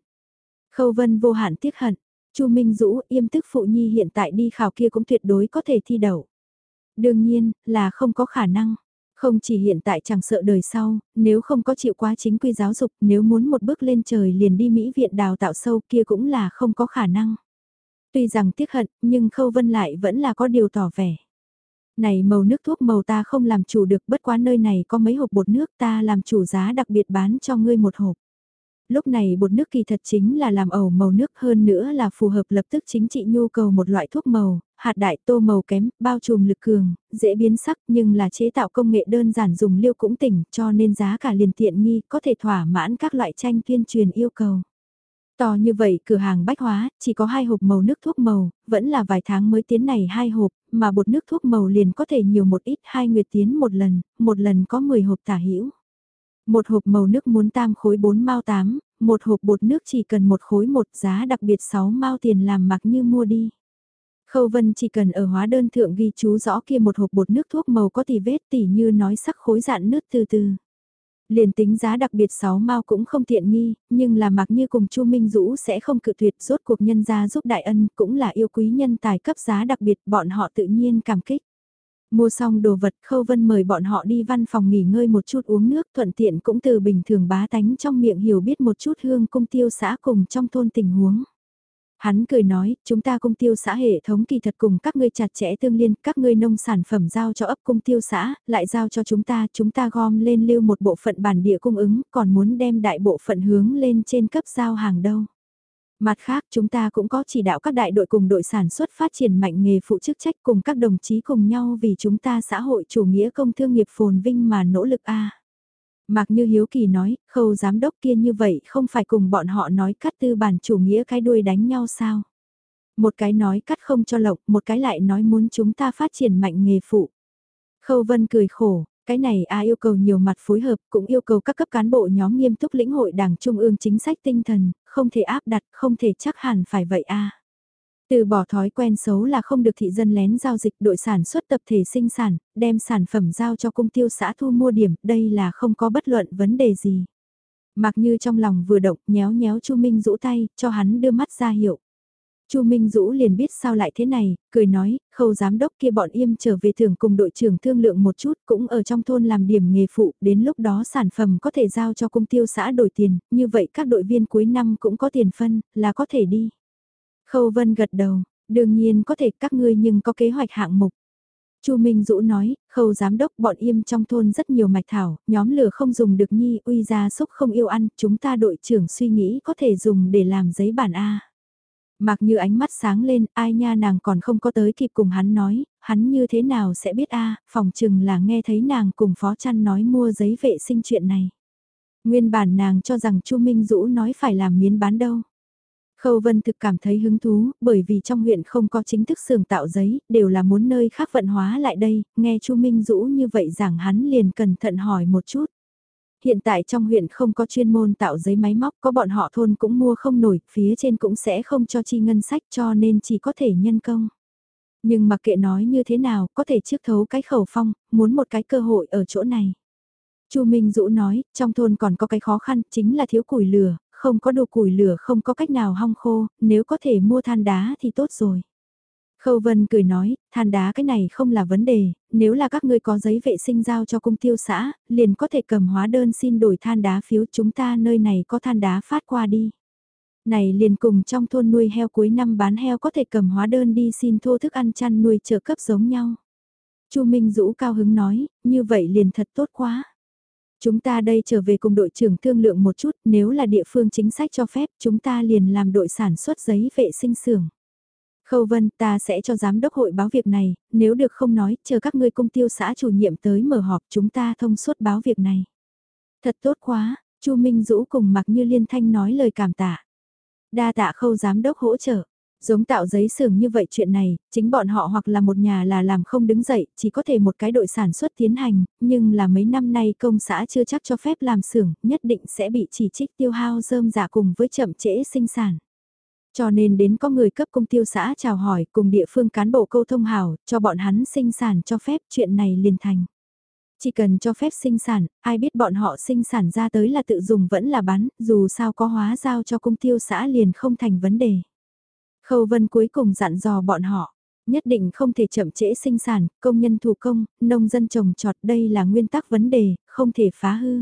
Speaker 1: Khâu Vân vô hạn tiếc hận, Chu Minh Dũ, yêm tức phụ nhi hiện tại đi khảo kia cũng tuyệt đối có thể thi đậu. Đương nhiên, là không có khả năng. Không chỉ hiện tại chẳng sợ đời sau, nếu không có chịu quá chính quy giáo dục, nếu muốn một bước lên trời liền đi Mỹ viện đào tạo sâu kia cũng là không có khả năng. Tuy rằng tiếc hận, nhưng Khâu Vân lại vẫn là có điều tỏ vẻ. Này màu nước thuốc màu ta không làm chủ được bất quá nơi này có mấy hộp bột nước ta làm chủ giá đặc biệt bán cho ngươi một hộp. Lúc này bột nước kỳ thật chính là làm ẩu màu nước hơn nữa là phù hợp lập tức chính trị nhu cầu một loại thuốc màu, hạt đại tô màu kém, bao trùm lực cường, dễ biến sắc nhưng là chế tạo công nghệ đơn giản dùng liêu cũng tỉnh cho nên giá cả liền tiện nghi có thể thỏa mãn các loại tranh tuyên truyền yêu cầu. To như vậy cửa hàng bách hóa, chỉ có hai hộp màu nước thuốc màu, vẫn là vài tháng mới tiến này hai hộp, mà bột nước thuốc màu liền có thể nhiều một ít hai nguyệt tiến một lần, một lần có 10 hộp tả hữu Một hộp màu nước muốn tam khối 4 mao 8, một hộp bột nước chỉ cần một khối một giá đặc biệt 6 mao tiền làm mặc như mua đi. Khâu Vân chỉ cần ở hóa đơn thượng ghi chú rõ kia một hộp bột nước thuốc màu có tỷ vết tỉ như nói sắc khối dạn nước từ từ. Liền tính giá đặc biệt 6 mao cũng không tiện nghi, nhưng là mặc như cùng Chu Minh Dũ sẽ không cự tuyệt rốt cuộc nhân gia giúp đại ân cũng là yêu quý nhân tài cấp giá đặc biệt bọn họ tự nhiên cảm kích. Mua xong đồ vật Khâu Vân mời bọn họ đi văn phòng nghỉ ngơi một chút uống nước thuận tiện cũng từ bình thường bá tánh trong miệng hiểu biết một chút hương cung tiêu xã cùng trong thôn tình huống. Hắn cười nói, chúng ta cung tiêu xã hệ thống kỳ thật cùng các ngươi chặt chẽ tương liên, các ngươi nông sản phẩm giao cho ấp cung tiêu xã, lại giao cho chúng ta, chúng ta gom lên lưu một bộ phận bản địa cung ứng, còn muốn đem đại bộ phận hướng lên trên cấp giao hàng đâu. Mặt khác chúng ta cũng có chỉ đạo các đại đội cùng đội sản xuất phát triển mạnh nghề phụ chức trách cùng các đồng chí cùng nhau vì chúng ta xã hội chủ nghĩa công thương nghiệp phồn vinh mà nỗ lực a. Mạc Như Hiếu Kỳ nói, khâu giám đốc kia như vậy không phải cùng bọn họ nói cắt tư bản chủ nghĩa cái đuôi đánh nhau sao? Một cái nói cắt không cho lộc, một cái lại nói muốn chúng ta phát triển mạnh nghề phụ. Khâu Vân cười khổ, cái này a yêu cầu nhiều mặt phối hợp, cũng yêu cầu các cấp cán bộ nhóm nghiêm túc lĩnh hội đảng trung ương chính sách tinh thần, không thể áp đặt, không thể chắc hẳn phải vậy a. Từ bỏ thói quen xấu là không được thị dân lén giao dịch đội sản xuất tập thể sinh sản, đem sản phẩm giao cho công tiêu xã thu mua điểm, đây là không có bất luận vấn đề gì. Mặc như trong lòng vừa động, nhéo nhéo Chu Minh rũ tay, cho hắn đưa mắt ra hiệu. Chu Minh Dũ liền biết sao lại thế này, cười nói, khâu giám đốc kia bọn im trở về thưởng cùng đội trưởng thương lượng một chút cũng ở trong thôn làm điểm nghề phụ, đến lúc đó sản phẩm có thể giao cho công tiêu xã đổi tiền, như vậy các đội viên cuối năm cũng có tiền phân, là có thể đi. Khâu Vân gật đầu, đương nhiên có thể các ngươi nhưng có kế hoạch hạng mục. Chu Minh Dũ nói, khâu giám đốc bọn im trong thôn rất nhiều mạch thảo, nhóm lửa không dùng được nhi, uy ra xúc không yêu ăn, chúng ta đội trưởng suy nghĩ có thể dùng để làm giấy bản A. Mặc như ánh mắt sáng lên, ai nha nàng còn không có tới kịp cùng hắn nói, hắn như thế nào sẽ biết a phòng chừng là nghe thấy nàng cùng phó chăn nói mua giấy vệ sinh chuyện này. Nguyên bản nàng cho rằng Chu Minh Dũ nói phải làm miến bán đâu. Khâu Vân thực cảm thấy hứng thú, bởi vì trong huyện không có chính thức xưởng tạo giấy, đều là muốn nơi khác vận hóa lại đây, nghe Chu Minh Dũ như vậy giảng hắn liền cẩn thận hỏi một chút. Hiện tại trong huyện không có chuyên môn tạo giấy máy móc, có bọn họ thôn cũng mua không nổi, phía trên cũng sẽ không cho chi ngân sách cho nên chỉ có thể nhân công. Nhưng mặc kệ nói như thế nào, có thể trước thấu cái khẩu phong, muốn một cái cơ hội ở chỗ này. Chu Minh Dũ nói, trong thôn còn có cái khó khăn, chính là thiếu củi lửa, không có đồ củi lửa không có cách nào hong khô, nếu có thể mua than đá thì tốt rồi. Khâu Vân cười nói, than đá cái này không là vấn đề, nếu là các ngươi có giấy vệ sinh giao cho công tiêu xã, liền có thể cầm hóa đơn xin đổi than đá phiếu chúng ta nơi này có than đá phát qua đi. Này liền cùng trong thôn nuôi heo cuối năm bán heo có thể cầm hóa đơn đi xin thô thức ăn chăn nuôi trợ cấp giống nhau. Chu Minh Dũ cao hứng nói, như vậy liền thật tốt quá. Chúng ta đây trở về cùng đội trưởng thương lượng một chút, nếu là địa phương chính sách cho phép, chúng ta liền làm đội sản xuất giấy vệ sinh xưởng. Khâu Vân, ta sẽ cho giám đốc hội báo việc này, nếu được không nói, chờ các ngươi công tiêu xã chủ nhiệm tới mở họp chúng ta thông suốt báo việc này. Thật tốt quá, Chu Minh Dũ cùng mặc như liên thanh nói lời cảm tạ. Đa tạ khâu giám đốc hỗ trợ. Giống tạo giấy xưởng như vậy chuyện này, chính bọn họ hoặc là một nhà là làm không đứng dậy, chỉ có thể một cái đội sản xuất tiến hành, nhưng là mấy năm nay công xã chưa chắc cho phép làm xưởng, nhất định sẽ bị chỉ trích tiêu hao rơm giả cùng với chậm trễ sinh sản. Cho nên đến có người cấp công tiêu xã chào hỏi cùng địa phương cán bộ câu thông hào cho bọn hắn sinh sản cho phép chuyện này liền thành. Chỉ cần cho phép sinh sản, ai biết bọn họ sinh sản ra tới là tự dùng vẫn là bán, dù sao có hóa giao cho công tiêu xã liền không thành vấn đề. Khâu Vân cuối cùng dặn dò bọn họ, nhất định không thể chậm trễ sinh sản, công nhân thủ công, nông dân trồng trọt đây là nguyên tắc vấn đề, không thể phá hư.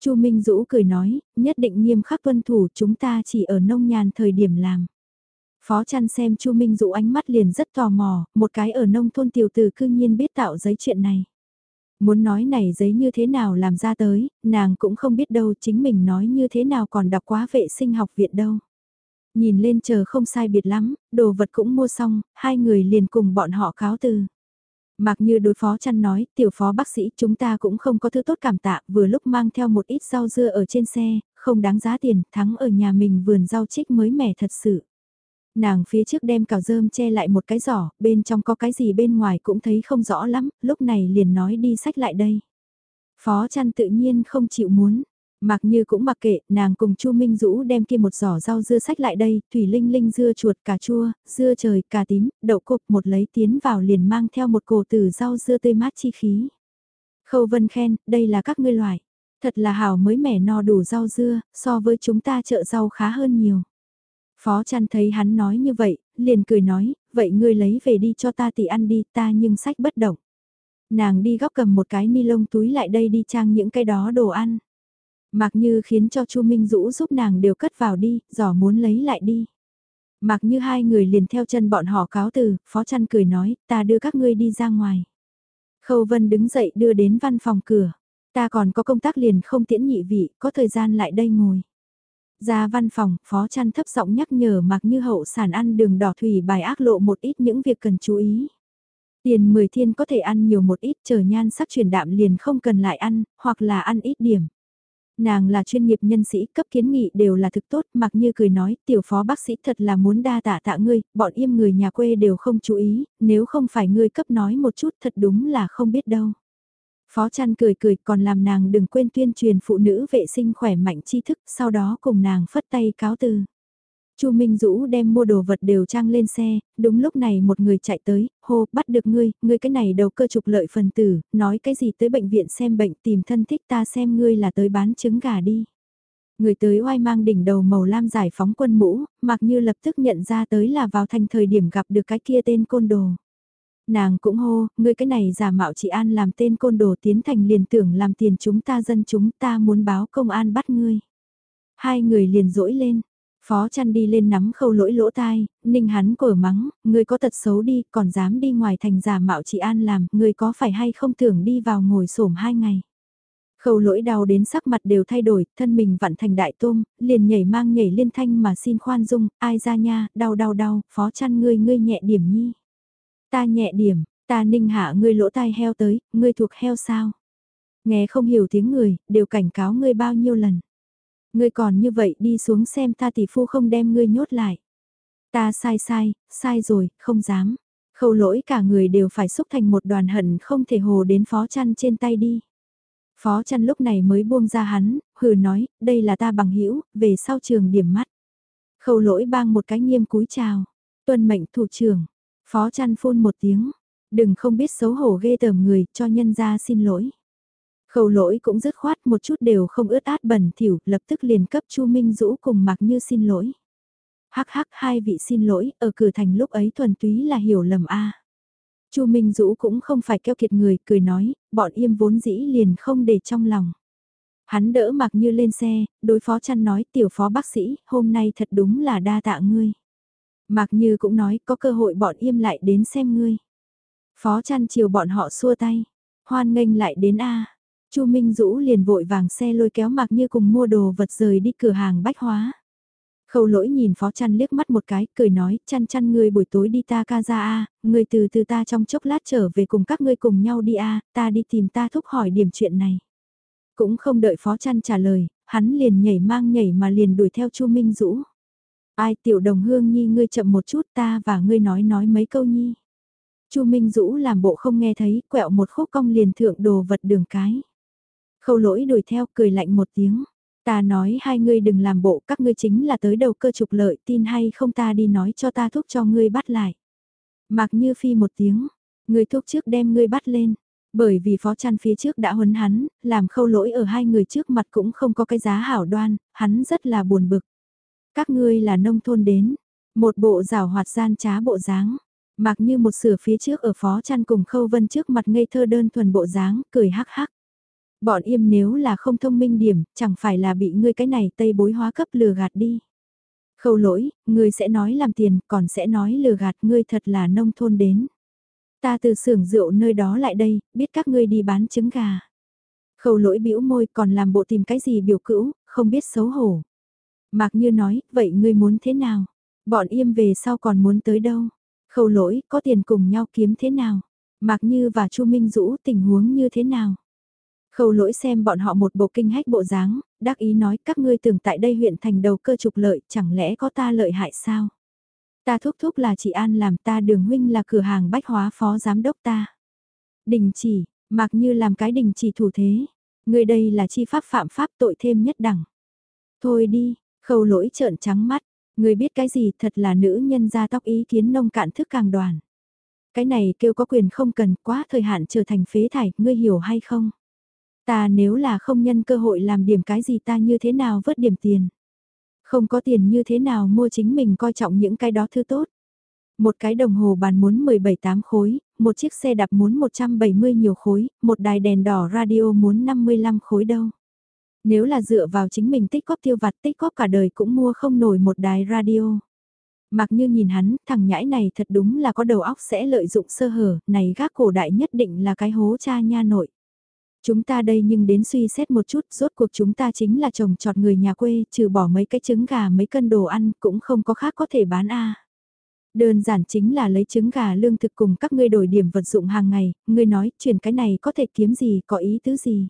Speaker 1: Chu Minh Dũ cười nói, nhất định nghiêm khắc tuân thủ chúng ta chỉ ở nông nhàn thời điểm làm. Phó chăn xem Chu Minh Dũ ánh mắt liền rất tò mò, một cái ở nông thôn tiểu tử cư nhiên biết tạo giấy chuyện này. Muốn nói này giấy như thế nào làm ra tới, nàng cũng không biết đâu chính mình nói như thế nào còn đọc quá vệ sinh học viện đâu. Nhìn lên chờ không sai biệt lắm, đồ vật cũng mua xong, hai người liền cùng bọn họ cáo từ. Mặc như đối phó chăn nói, tiểu phó bác sĩ chúng ta cũng không có thứ tốt cảm tạ, vừa lúc mang theo một ít rau dưa ở trên xe, không đáng giá tiền, thắng ở nhà mình vườn rau trích mới mẻ thật sự. Nàng phía trước đem cào rơm che lại một cái giỏ, bên trong có cái gì bên ngoài cũng thấy không rõ lắm, lúc này liền nói đi sách lại đây. Phó chăn tự nhiên không chịu muốn, Mặc như cũng mặc kệ, nàng cùng Chu Minh Dũ đem kia một giỏ rau dưa sách lại đây, thủy linh linh dưa chuột cà chua, dưa trời, cà tím, đậu cục một lấy tiến vào liền mang theo một cổ từ rau dưa tươi mát chi khí. Khâu Vân khen, đây là các ngươi loại. Thật là hảo mới mẻ no đủ rau dưa, so với chúng ta chợ rau khá hơn nhiều. Phó chăn thấy hắn nói như vậy, liền cười nói, vậy ngươi lấy về đi cho ta thì ăn đi, ta nhưng sách bất động. Nàng đi góc cầm một cái ni lông túi lại đây đi trang những cái đó đồ ăn. Mạc Như khiến cho Chu Minh Dũ giúp nàng đều cất vào đi, giỏ muốn lấy lại đi. Mạc Như hai người liền theo chân bọn họ cáo từ, Phó Trăn cười nói, ta đưa các ngươi đi ra ngoài. Khâu Vân đứng dậy đưa đến văn phòng cửa. Ta còn có công tác liền không tiễn nhị vị, có thời gian lại đây ngồi. Ra văn phòng, Phó Trăn thấp giọng nhắc nhở Mạc Như hậu sản ăn đường đỏ thủy bài ác lộ một ít những việc cần chú ý. Tiền 10 thiên có thể ăn nhiều một ít chờ nhan sắc truyền đạm liền không cần lại ăn, hoặc là ăn ít điểm. Nàng là chuyên nghiệp nhân sĩ, cấp kiến nghị đều là thực tốt, mặc như cười nói, tiểu phó bác sĩ thật là muốn đa tạ tạ ngươi, bọn im người nhà quê đều không chú ý, nếu không phải ngươi cấp nói một chút thật đúng là không biết đâu. Phó chăn cười cười còn làm nàng đừng quên tuyên truyền phụ nữ vệ sinh khỏe mạnh tri thức, sau đó cùng nàng phất tay cáo từ. Chu Minh Dũ đem mua đồ vật đều trang lên xe, đúng lúc này một người chạy tới, hô, bắt được ngươi, ngươi cái này đầu cơ trục lợi phần tử, nói cái gì tới bệnh viện xem bệnh tìm thân thích ta xem ngươi là tới bán trứng gà đi. Người tới oai mang đỉnh đầu màu lam giải phóng quân mũ, mặc như lập tức nhận ra tới là vào thành thời điểm gặp được cái kia tên côn đồ. Nàng cũng hô, ngươi cái này giả mạo chị An làm tên côn đồ tiến thành liền tưởng làm tiền chúng ta dân chúng ta muốn báo công an bắt ngươi. Hai người liền dỗi lên, Phó chăn đi lên nắm khâu lỗi lỗ tai, ninh hắn cổi mắng, người có tật xấu đi, còn dám đi ngoài thành giả mạo chị An làm, người có phải hay không tưởng đi vào ngồi sổm hai ngày. Khâu lỗi đau đến sắc mặt đều thay đổi, thân mình vặn thành đại tôm, liền nhảy mang nhảy liên thanh mà xin khoan dung, ai ra nha, đau đau đau, phó chăn ngươi ngươi nhẹ điểm nhi. Ta nhẹ điểm, ta ninh hạ ngươi lỗ tai heo tới, ngươi thuộc heo sao? Nghe không hiểu tiếng người, đều cảnh cáo ngươi bao nhiêu lần. Ngươi còn như vậy đi xuống xem ta tỷ phu không đem ngươi nhốt lại. Ta sai sai, sai rồi, không dám. Khâu lỗi cả người đều phải xúc thành một đoàn hận không thể hồ đến phó chăn trên tay đi. Phó chăn lúc này mới buông ra hắn, hừ nói, đây là ta bằng hữu về sau trường điểm mắt. Khâu lỗi bang một cái nghiêm cúi chào. Tuân mệnh thủ trưởng. Phó chăn phun một tiếng. Đừng không biết xấu hổ ghê tởm người, cho nhân ra xin lỗi. Khâu lỗi cũng dứt khoát một chút đều không ướt át bẩn thỉu, lập tức liền cấp Chu Minh Dũ cùng mạc như xin lỗi. Hắc hắc hai vị xin lỗi, ở cửa thành lúc ấy thuần túy là hiểu lầm a. Chu Minh Dũ cũng không phải keo kiệt người, cười nói, bọn im vốn dĩ liền không để trong lòng. Hắn đỡ mạc như lên xe, đối phó chăn nói tiểu phó bác sĩ, hôm nay thật đúng là đa tạ ngươi. mạc như cũng nói có cơ hội bọn im lại đến xem ngươi. Phó chăn chiều bọn họ xua tay, hoan nghênh lại đến A. Chu Minh Dũ liền vội vàng xe lôi kéo mặc như cùng mua đồ vật rời đi cửa hàng bách hóa. Khâu lỗi nhìn phó chăn liếc mắt một cái, cười nói, chăn chăn ngươi buổi tối đi ta ca ra a ngươi từ từ ta trong chốc lát trở về cùng các ngươi cùng nhau đi a ta đi tìm ta thúc hỏi điểm chuyện này. Cũng không đợi phó chăn trả lời, hắn liền nhảy mang nhảy mà liền đuổi theo chu Minh Dũ. Ai tiểu đồng hương nhi ngươi chậm một chút ta và ngươi nói nói mấy câu nhi. chu Minh Dũ làm bộ không nghe thấy, quẹo một khúc cong liền thượng đồ vật đường cái. Khâu lỗi đuổi theo cười lạnh một tiếng. Ta nói hai ngươi đừng làm bộ các ngươi chính là tới đầu cơ trục lợi tin hay không ta đi nói cho ta thúc cho ngươi bắt lại. Mặc như phi một tiếng, ngươi thúc trước đem ngươi bắt lên. Bởi vì phó chăn phía trước đã huấn hắn, làm khâu lỗi ở hai người trước mặt cũng không có cái giá hảo đoan, hắn rất là buồn bực. Các ngươi là nông thôn đến, một bộ rào hoạt gian trá bộ dáng. Mặc như một sửa phía trước ở phó chăn cùng khâu vân trước mặt ngây thơ đơn thuần bộ dáng, cười hắc hắc. Bọn im nếu là không thông minh điểm, chẳng phải là bị ngươi cái này tây bối hóa cấp lừa gạt đi. Khâu lỗi, ngươi sẽ nói làm tiền, còn sẽ nói lừa gạt ngươi thật là nông thôn đến. Ta từ xưởng rượu nơi đó lại đây, biết các ngươi đi bán trứng gà. Khâu lỗi bĩu môi còn làm bộ tìm cái gì biểu cữu, không biết xấu hổ. Mạc Như nói, vậy ngươi muốn thế nào? Bọn im về sau còn muốn tới đâu? Khâu lỗi, có tiền cùng nhau kiếm thế nào? Mạc Như và Chu Minh Dũ tình huống như thế nào? Khâu lỗi xem bọn họ một bộ kinh hách bộ dáng, đắc ý nói các ngươi tưởng tại đây huyện thành đầu cơ trục lợi, chẳng lẽ có ta lợi hại sao? Ta thúc thúc là chị An làm ta đường huynh là cửa hàng bách hóa phó giám đốc ta. Đình chỉ, mặc như làm cái đình chỉ thủ thế. Người đây là chi pháp phạm pháp tội thêm nhất đẳng. Thôi đi, khâu lỗi trợn trắng mắt. Người biết cái gì thật là nữ nhân ra tóc ý kiến nông cạn thức càng đoàn. Cái này kêu có quyền không cần quá thời hạn trở thành phế thải, ngươi hiểu hay không? Ta nếu là không nhân cơ hội làm điểm cái gì ta như thế nào vớt điểm tiền. Không có tiền như thế nào mua chính mình coi trọng những cái đó thứ tốt. Một cái đồng hồ bàn muốn 17-8 khối, một chiếc xe đạp muốn 170 nhiều khối, một đài đèn đỏ radio muốn 55 khối đâu. Nếu là dựa vào chính mình tích góp tiêu vặt tích góp cả đời cũng mua không nổi một đài radio. Mặc như nhìn hắn, thằng nhãi này thật đúng là có đầu óc sẽ lợi dụng sơ hở, này gác cổ đại nhất định là cái hố cha nha nội. Chúng ta đây nhưng đến suy xét một chút, rốt cuộc chúng ta chính là chồng trọt người nhà quê, trừ bỏ mấy cái trứng gà mấy cân đồ ăn, cũng không có khác có thể bán a. Đơn giản chính là lấy trứng gà lương thực cùng các ngươi đổi điểm vật dụng hàng ngày, ngươi nói, chuyển cái này có thể kiếm gì, có ý tứ gì.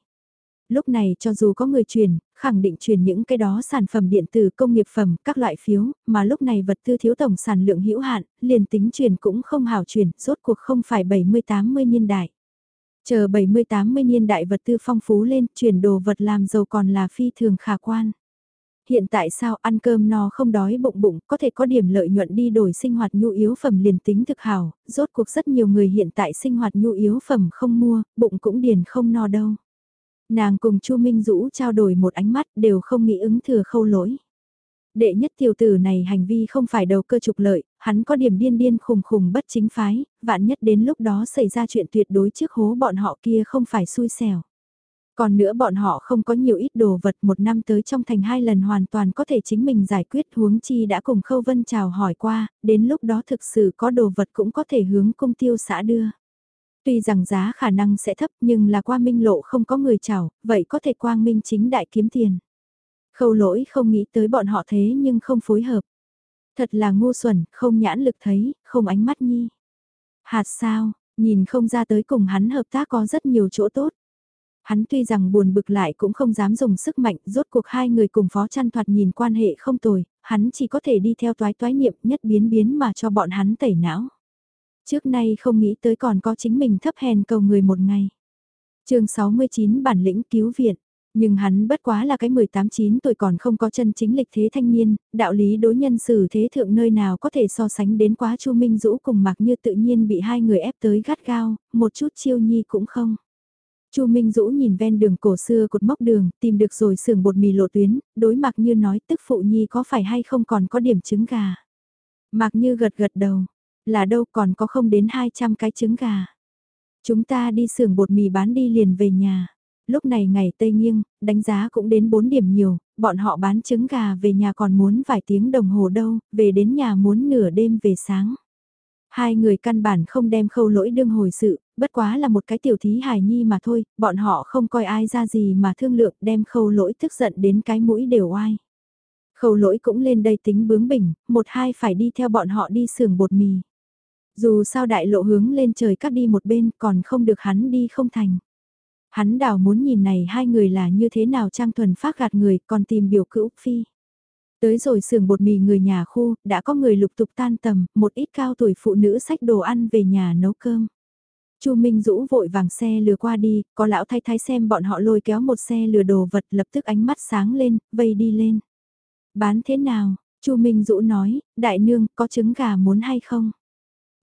Speaker 1: Lúc này cho dù có người truyền, khẳng định truyền những cái đó sản phẩm điện tử công nghiệp phẩm, các loại phiếu, mà lúc này vật tư thiếu tổng sản lượng hữu hạn, liền tính truyền cũng không hảo truyền, rốt cuộc không phải 70-80 niên đại. Chờ 70-80 niên đại vật tư phong phú lên, chuyển đồ vật làm giàu còn là phi thường khả quan. Hiện tại sao ăn cơm no không đói bụng bụng, có thể có điểm lợi nhuận đi đổi sinh hoạt nhu yếu phẩm liền tính thực hảo, rốt cuộc rất nhiều người hiện tại sinh hoạt nhu yếu phẩm không mua, bụng cũng điền không no đâu. Nàng cùng Chu Minh Dũ trao đổi một ánh mắt đều không nghĩ ứng thừa khâu lỗi. Đệ nhất tiểu tử này hành vi không phải đầu cơ trục lợi, hắn có điểm điên điên khùng khùng bất chính phái, vạn nhất đến lúc đó xảy ra chuyện tuyệt đối trước hố bọn họ kia không phải xui xẻo. Còn nữa bọn họ không có nhiều ít đồ vật một năm tới trong thành hai lần hoàn toàn có thể chính mình giải quyết huống chi đã cùng Khâu Vân chào hỏi qua, đến lúc đó thực sự có đồ vật cũng có thể hướng công tiêu xã đưa. Tuy rằng giá khả năng sẽ thấp nhưng là qua minh lộ không có người chào, vậy có thể quang minh chính đại kiếm tiền. Khâu lỗi không nghĩ tới bọn họ thế nhưng không phối hợp. Thật là ngu xuẩn, không nhãn lực thấy, không ánh mắt nhi. Hạt sao, nhìn không ra tới cùng hắn hợp tác có rất nhiều chỗ tốt. Hắn tuy rằng buồn bực lại cũng không dám dùng sức mạnh, rốt cuộc hai người cùng phó chăn thoạt nhìn quan hệ không tồi, hắn chỉ có thể đi theo toái toái niệm nhất biến biến mà cho bọn hắn tẩy não. Trước nay không nghĩ tới còn có chính mình thấp hèn cầu người một ngày. chương 69 bản lĩnh cứu viện. Nhưng hắn bất quá là cái 18-9 tuổi còn không có chân chính lịch thế thanh niên, đạo lý đối nhân xử thế thượng nơi nào có thể so sánh đến quá Chu Minh Dũ cùng mặc như tự nhiên bị hai người ép tới gắt gao, một chút chiêu nhi cũng không. Chu Minh Dũ nhìn ven đường cổ xưa cột mốc đường, tìm được rồi xưởng bột mì lộ tuyến, đối mặc như nói tức phụ nhi có phải hay không còn có điểm trứng gà. Mặc như gật gật đầu, là đâu còn có không đến 200 cái trứng gà. Chúng ta đi xưởng bột mì bán đi liền về nhà lúc này ngày Tây Nghiêng, đánh giá cũng đến 4 điểm nhiều, bọn họ bán trứng gà về nhà còn muốn vài tiếng đồng hồ đâu, về đến nhà muốn nửa đêm về sáng. Hai người căn bản không đem khâu lỗi đương hồi sự, bất quá là một cái tiểu thí hài nhi mà thôi, bọn họ không coi ai ra gì mà thương lượng đem khâu lỗi tức giận đến cái mũi đều oai. Khâu lỗi cũng lên đây tính bướng bỉnh, một hai phải đi theo bọn họ đi xưởng bột mì. Dù sao đại lộ hướng lên trời cắt đi một bên còn không được hắn đi không thành. Hắn đào muốn nhìn này hai người là như thế nào trang thuần phát gạt người còn tìm biểu cữu phi. Tới rồi sườn bột mì người nhà khu, đã có người lục tục tan tầm, một ít cao tuổi phụ nữ xách đồ ăn về nhà nấu cơm. Chu Minh Dũ vội vàng xe lừa qua đi, có lão thay thái xem bọn họ lôi kéo một xe lừa đồ vật lập tức ánh mắt sáng lên, vây đi lên. Bán thế nào? Chu Minh Dũ nói, đại nương, có trứng gà muốn hay không?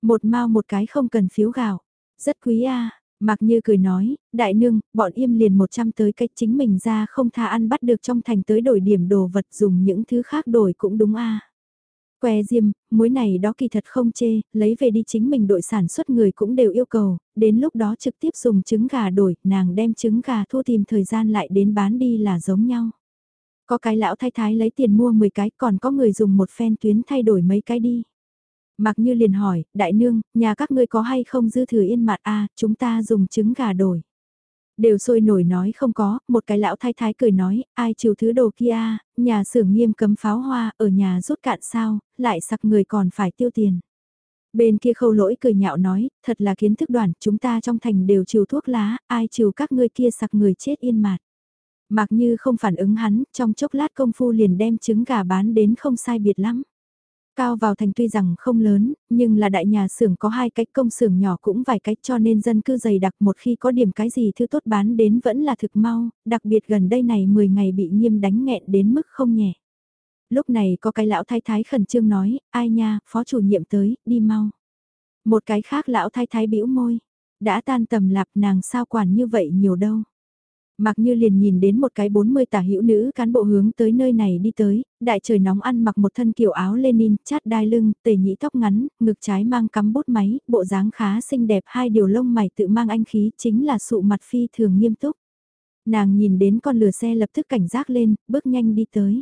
Speaker 1: Một mao một cái không cần phiếu gạo. Rất quý a Mạc Như cười nói, đại nương, bọn im liền 100 tới cách chính mình ra không tha ăn bắt được trong thành tới đổi điểm đồ vật dùng những thứ khác đổi cũng đúng a. Que diêm, muối này đó kỳ thật không chê, lấy về đi chính mình đội sản xuất người cũng đều yêu cầu, đến lúc đó trực tiếp dùng trứng gà đổi, nàng đem trứng gà thu tìm thời gian lại đến bán đi là giống nhau. Có cái lão thái thái lấy tiền mua 10 cái còn có người dùng một phen tuyến thay đổi mấy cái đi. Mặc như liền hỏi, đại nương, nhà các ngươi có hay không dư thừa yên mặt a chúng ta dùng trứng gà đổi. Đều sôi nổi nói không có, một cái lão thái thái cười nói, ai chiều thứ đồ kia, nhà xưởng nghiêm cấm pháo hoa, ở nhà rút cạn sao, lại sặc người còn phải tiêu tiền. Bên kia khâu lỗi cười nhạo nói, thật là kiến thức đoàn, chúng ta trong thành đều chiều thuốc lá, ai chiều các ngươi kia sặc người chết yên mạt. Mặc như không phản ứng hắn, trong chốc lát công phu liền đem trứng gà bán đến không sai biệt lắm. Cao vào thành tuy rằng không lớn, nhưng là đại nhà xưởng có hai cái công xưởng nhỏ cũng vài cách cho nên dân cư dày đặc một khi có điểm cái gì thứ tốt bán đến vẫn là thực mau, đặc biệt gần đây này 10 ngày bị nghiêm đánh nghẹn đến mức không nhẹ. Lúc này có cái lão thái thái khẩn trương nói, ai nha, phó chủ nhiệm tới, đi mau. Một cái khác lão thái thái bĩu môi, đã tan tầm lạp nàng sao quản như vậy nhiều đâu. Mặc như liền nhìn đến một cái 40 tả hữu nữ cán bộ hướng tới nơi này đi tới, đại trời nóng ăn mặc một thân kiểu áo Lenin, chát đai lưng, tề nhĩ tóc ngắn, ngực trái mang cắm bút máy, bộ dáng khá xinh đẹp hai điều lông mày tự mang anh khí chính là sụ mặt phi thường nghiêm túc. Nàng nhìn đến con lửa xe lập tức cảnh giác lên, bước nhanh đi tới.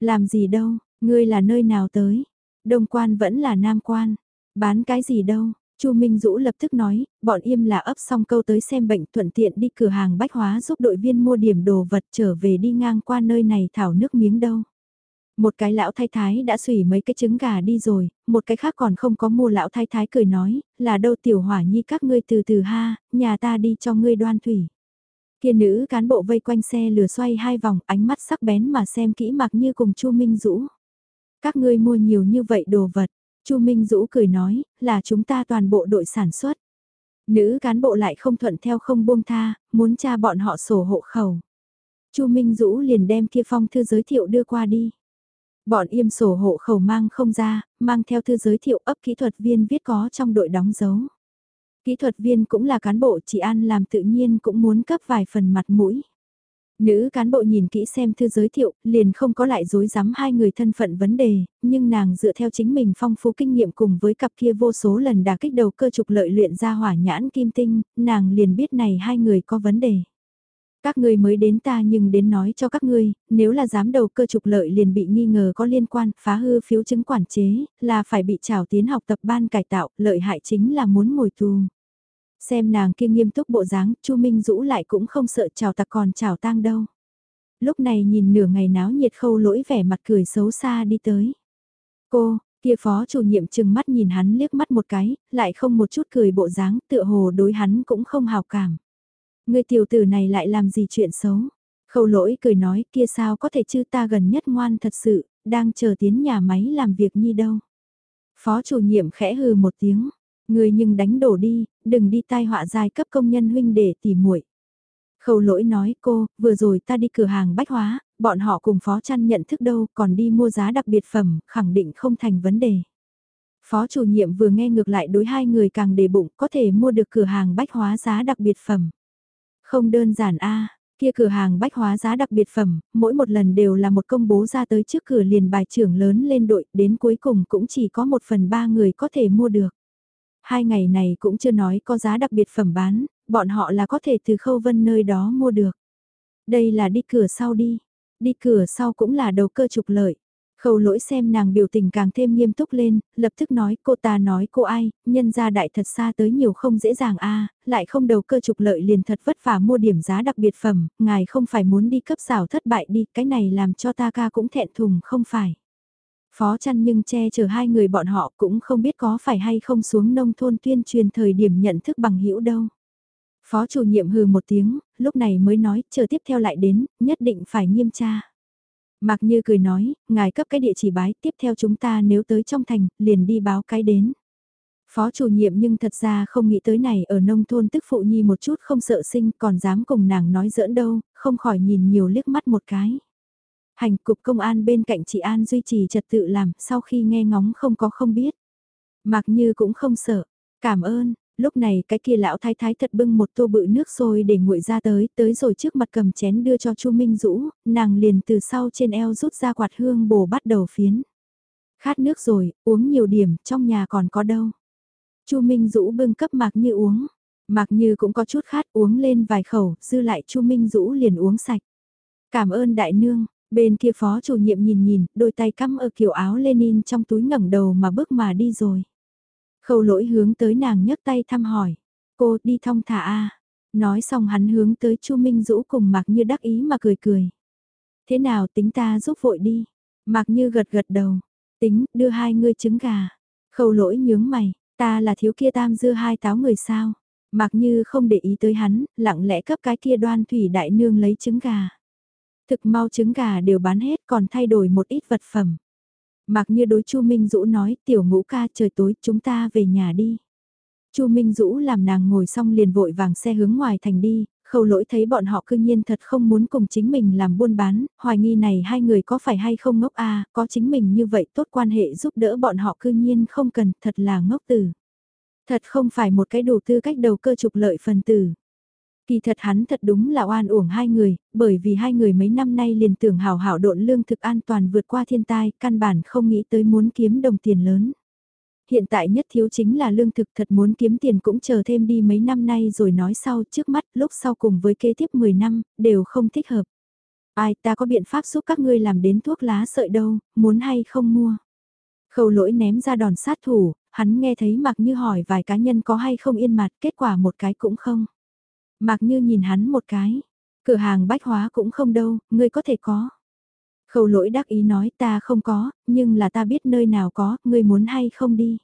Speaker 1: Làm gì đâu, ngươi là nơi nào tới? Đông quan vẫn là nam quan. Bán cái gì đâu? Chu Minh Dũ lập tức nói, bọn im là ấp xong câu tới xem bệnh thuận tiện đi cửa hàng bách hóa giúp đội viên mua điểm đồ vật trở về đi ngang qua nơi này thảo nước miếng đâu. Một cái lão thái thái đã xủy mấy cái trứng gà đi rồi, một cái khác còn không có mua lão thái thái cười nói, là đâu tiểu hỏa nhi các ngươi từ từ ha, nhà ta đi cho ngươi đoan thủy. Kia nữ cán bộ vây quanh xe lửa xoay hai vòng ánh mắt sắc bén mà xem kỹ mặc như cùng Chu Minh Dũ. Các ngươi mua nhiều như vậy đồ vật, Chu Minh Dũ cười nói, là chúng ta toàn bộ đội sản xuất. Nữ cán bộ lại không thuận theo không buông tha, muốn cha bọn họ sổ hộ khẩu. Chu Minh Dũ liền đem kia phong thư giới thiệu đưa qua đi. Bọn im sổ hộ khẩu mang không ra, mang theo thư giới thiệu ấp kỹ thuật viên viết có trong đội đóng dấu. Kỹ thuật viên cũng là cán bộ chỉ an làm tự nhiên cũng muốn cấp vài phần mặt mũi. Nữ cán bộ nhìn kỹ xem thư giới thiệu, liền không có lại dối rắm hai người thân phận vấn đề, nhưng nàng dựa theo chính mình phong phú kinh nghiệm cùng với cặp kia vô số lần đả kích đầu cơ trục lợi luyện ra hỏa nhãn kim tinh, nàng liền biết này hai người có vấn đề. Các ngươi mới đến ta nhưng đến nói cho các ngươi, nếu là dám đầu cơ trục lợi liền bị nghi ngờ có liên quan, phá hư phiếu chứng quản chế, là phải bị trảo tiến học tập ban cải tạo, lợi hại chính là muốn ngồi tù. Xem nàng kia nghiêm túc bộ dáng, Chu Minh Dũ lại cũng không sợ chào tặc còn chào tang đâu. Lúc này nhìn nửa ngày náo nhiệt khâu lỗi vẻ mặt cười xấu xa đi tới. Cô, kia phó chủ nhiệm chừng mắt nhìn hắn liếc mắt một cái, lại không một chút cười bộ dáng, tựa hồ đối hắn cũng không hào cảm. Người tiểu tử này lại làm gì chuyện xấu? Khâu lỗi cười nói kia sao có thể chứ ta gần nhất ngoan thật sự, đang chờ tiến nhà máy làm việc nhi đâu. Phó chủ nhiệm khẽ hừ một tiếng, Người nhưng đánh đổ đi, đừng đi tai họa giai cấp công nhân huynh để tỉ muội. Khâu lỗi nói cô, vừa rồi ta đi cửa hàng bách hóa, bọn họ cùng phó chăn nhận thức đâu, còn đi mua giá đặc biệt phẩm, khẳng định không thành vấn đề. Phó chủ nhiệm vừa nghe ngược lại đối hai người càng đề bụng có thể mua được cửa hàng bách hóa giá đặc biệt phẩm. Không đơn giản a kia cửa hàng bách hóa giá đặc biệt phẩm, mỗi một lần đều là một công bố ra tới trước cửa liền bài trưởng lớn lên đội, đến cuối cùng cũng chỉ có một phần ba người có thể mua được. Hai ngày này cũng chưa nói có giá đặc biệt phẩm bán, bọn họ là có thể từ khâu vân nơi đó mua được. Đây là đi cửa sau đi, đi cửa sau cũng là đầu cơ trục lợi. Khâu lỗi xem nàng biểu tình càng thêm nghiêm túc lên, lập tức nói cô ta nói cô ai, nhân gia đại thật xa tới nhiều không dễ dàng a lại không đầu cơ trục lợi liền thật vất vả mua điểm giá đặc biệt phẩm, ngài không phải muốn đi cấp xảo thất bại đi, cái này làm cho ta ca cũng thẹn thùng không phải. Phó chăn nhưng che chở hai người bọn họ cũng không biết có phải hay không xuống nông thôn tuyên truyền thời điểm nhận thức bằng hữu đâu. Phó chủ nhiệm hừ một tiếng, lúc này mới nói, chờ tiếp theo lại đến, nhất định phải nghiêm tra. Mạc Như cười nói, ngài cấp cái địa chỉ bái, tiếp theo chúng ta nếu tới trong thành, liền đi báo cái đến. Phó chủ nhiệm nhưng thật ra không nghĩ tới này ở nông thôn tức phụ nhi một chút không sợ sinh còn dám cùng nàng nói giỡn đâu, không khỏi nhìn nhiều liếc mắt một cái. Hành cục công an bên cạnh chị An duy trì trật tự làm, sau khi nghe ngóng không có không biết. Mặc như cũng không sợ, cảm ơn, lúc này cái kia lão thái thái thật bưng một tô bự nước sôi để nguội ra tới, tới rồi trước mặt cầm chén đưa cho Chu Minh Dũ, nàng liền từ sau trên eo rút ra quạt hương bổ bắt đầu phiến. Khát nước rồi, uống nhiều điểm, trong nhà còn có đâu. Chu Minh Dũ bưng cấp Mạc Như uống. Mạc Như cũng có chút khát uống lên vài khẩu, dư lại Chu Minh Dũ liền uống sạch. Cảm ơn đại nương, Bên kia phó chủ nhiệm nhìn nhìn, đôi tay cắm ở kiểu áo Lenin trong túi ngẩng đầu mà bước mà đi rồi. Khâu lỗi hướng tới nàng nhấc tay thăm hỏi. Cô đi thong thả a Nói xong hắn hướng tới Chu Minh Dũ cùng Mạc Như đắc ý mà cười cười. Thế nào tính ta giúp vội đi. Mạc Như gật gật đầu. Tính, đưa hai ngươi trứng gà. Khâu lỗi nhướng mày, ta là thiếu kia tam dưa hai táo người sao. Mạc Như không để ý tới hắn, lặng lẽ cấp cái kia đoan thủy đại nương lấy trứng gà. Thực mau trứng gà đều bán hết còn thay đổi một ít vật phẩm. Mặc Như đối Chu Minh Dũ nói, tiểu ngũ ca trời tối chúng ta về nhà đi. Chu Minh Dũ làm nàng ngồi xong liền vội vàng xe hướng ngoài thành đi, khâu lỗi thấy bọn họ cư nhiên thật không muốn cùng chính mình làm buôn bán, hoài nghi này hai người có phải hay không ngốc a có chính mình như vậy tốt quan hệ giúp đỡ bọn họ cư nhiên không cần, thật là ngốc tử. Thật không phải một cái đủ tư cách đầu cơ trục lợi phần tử. Kỳ thật hắn thật đúng là oan uổng hai người, bởi vì hai người mấy năm nay liền tưởng hào hảo độn lương thực an toàn vượt qua thiên tai, căn bản không nghĩ tới muốn kiếm đồng tiền lớn. Hiện tại nhất thiếu chính là lương thực thật muốn kiếm tiền cũng chờ thêm đi mấy năm nay rồi nói sau trước mắt lúc sau cùng với kế tiếp 10 năm, đều không thích hợp. Ai ta có biện pháp giúp các ngươi làm đến thuốc lá sợi đâu, muốn hay không mua. Khâu lỗi ném ra đòn sát thủ, hắn nghe thấy mặc như hỏi vài cá nhân có hay không yên mặt, kết quả một cái cũng không. Mạc Như nhìn hắn một cái, cửa hàng bách hóa cũng không đâu, ngươi có thể có. Khâu lỗi đắc ý nói ta không có, nhưng là ta biết nơi nào có, ngươi muốn hay không đi.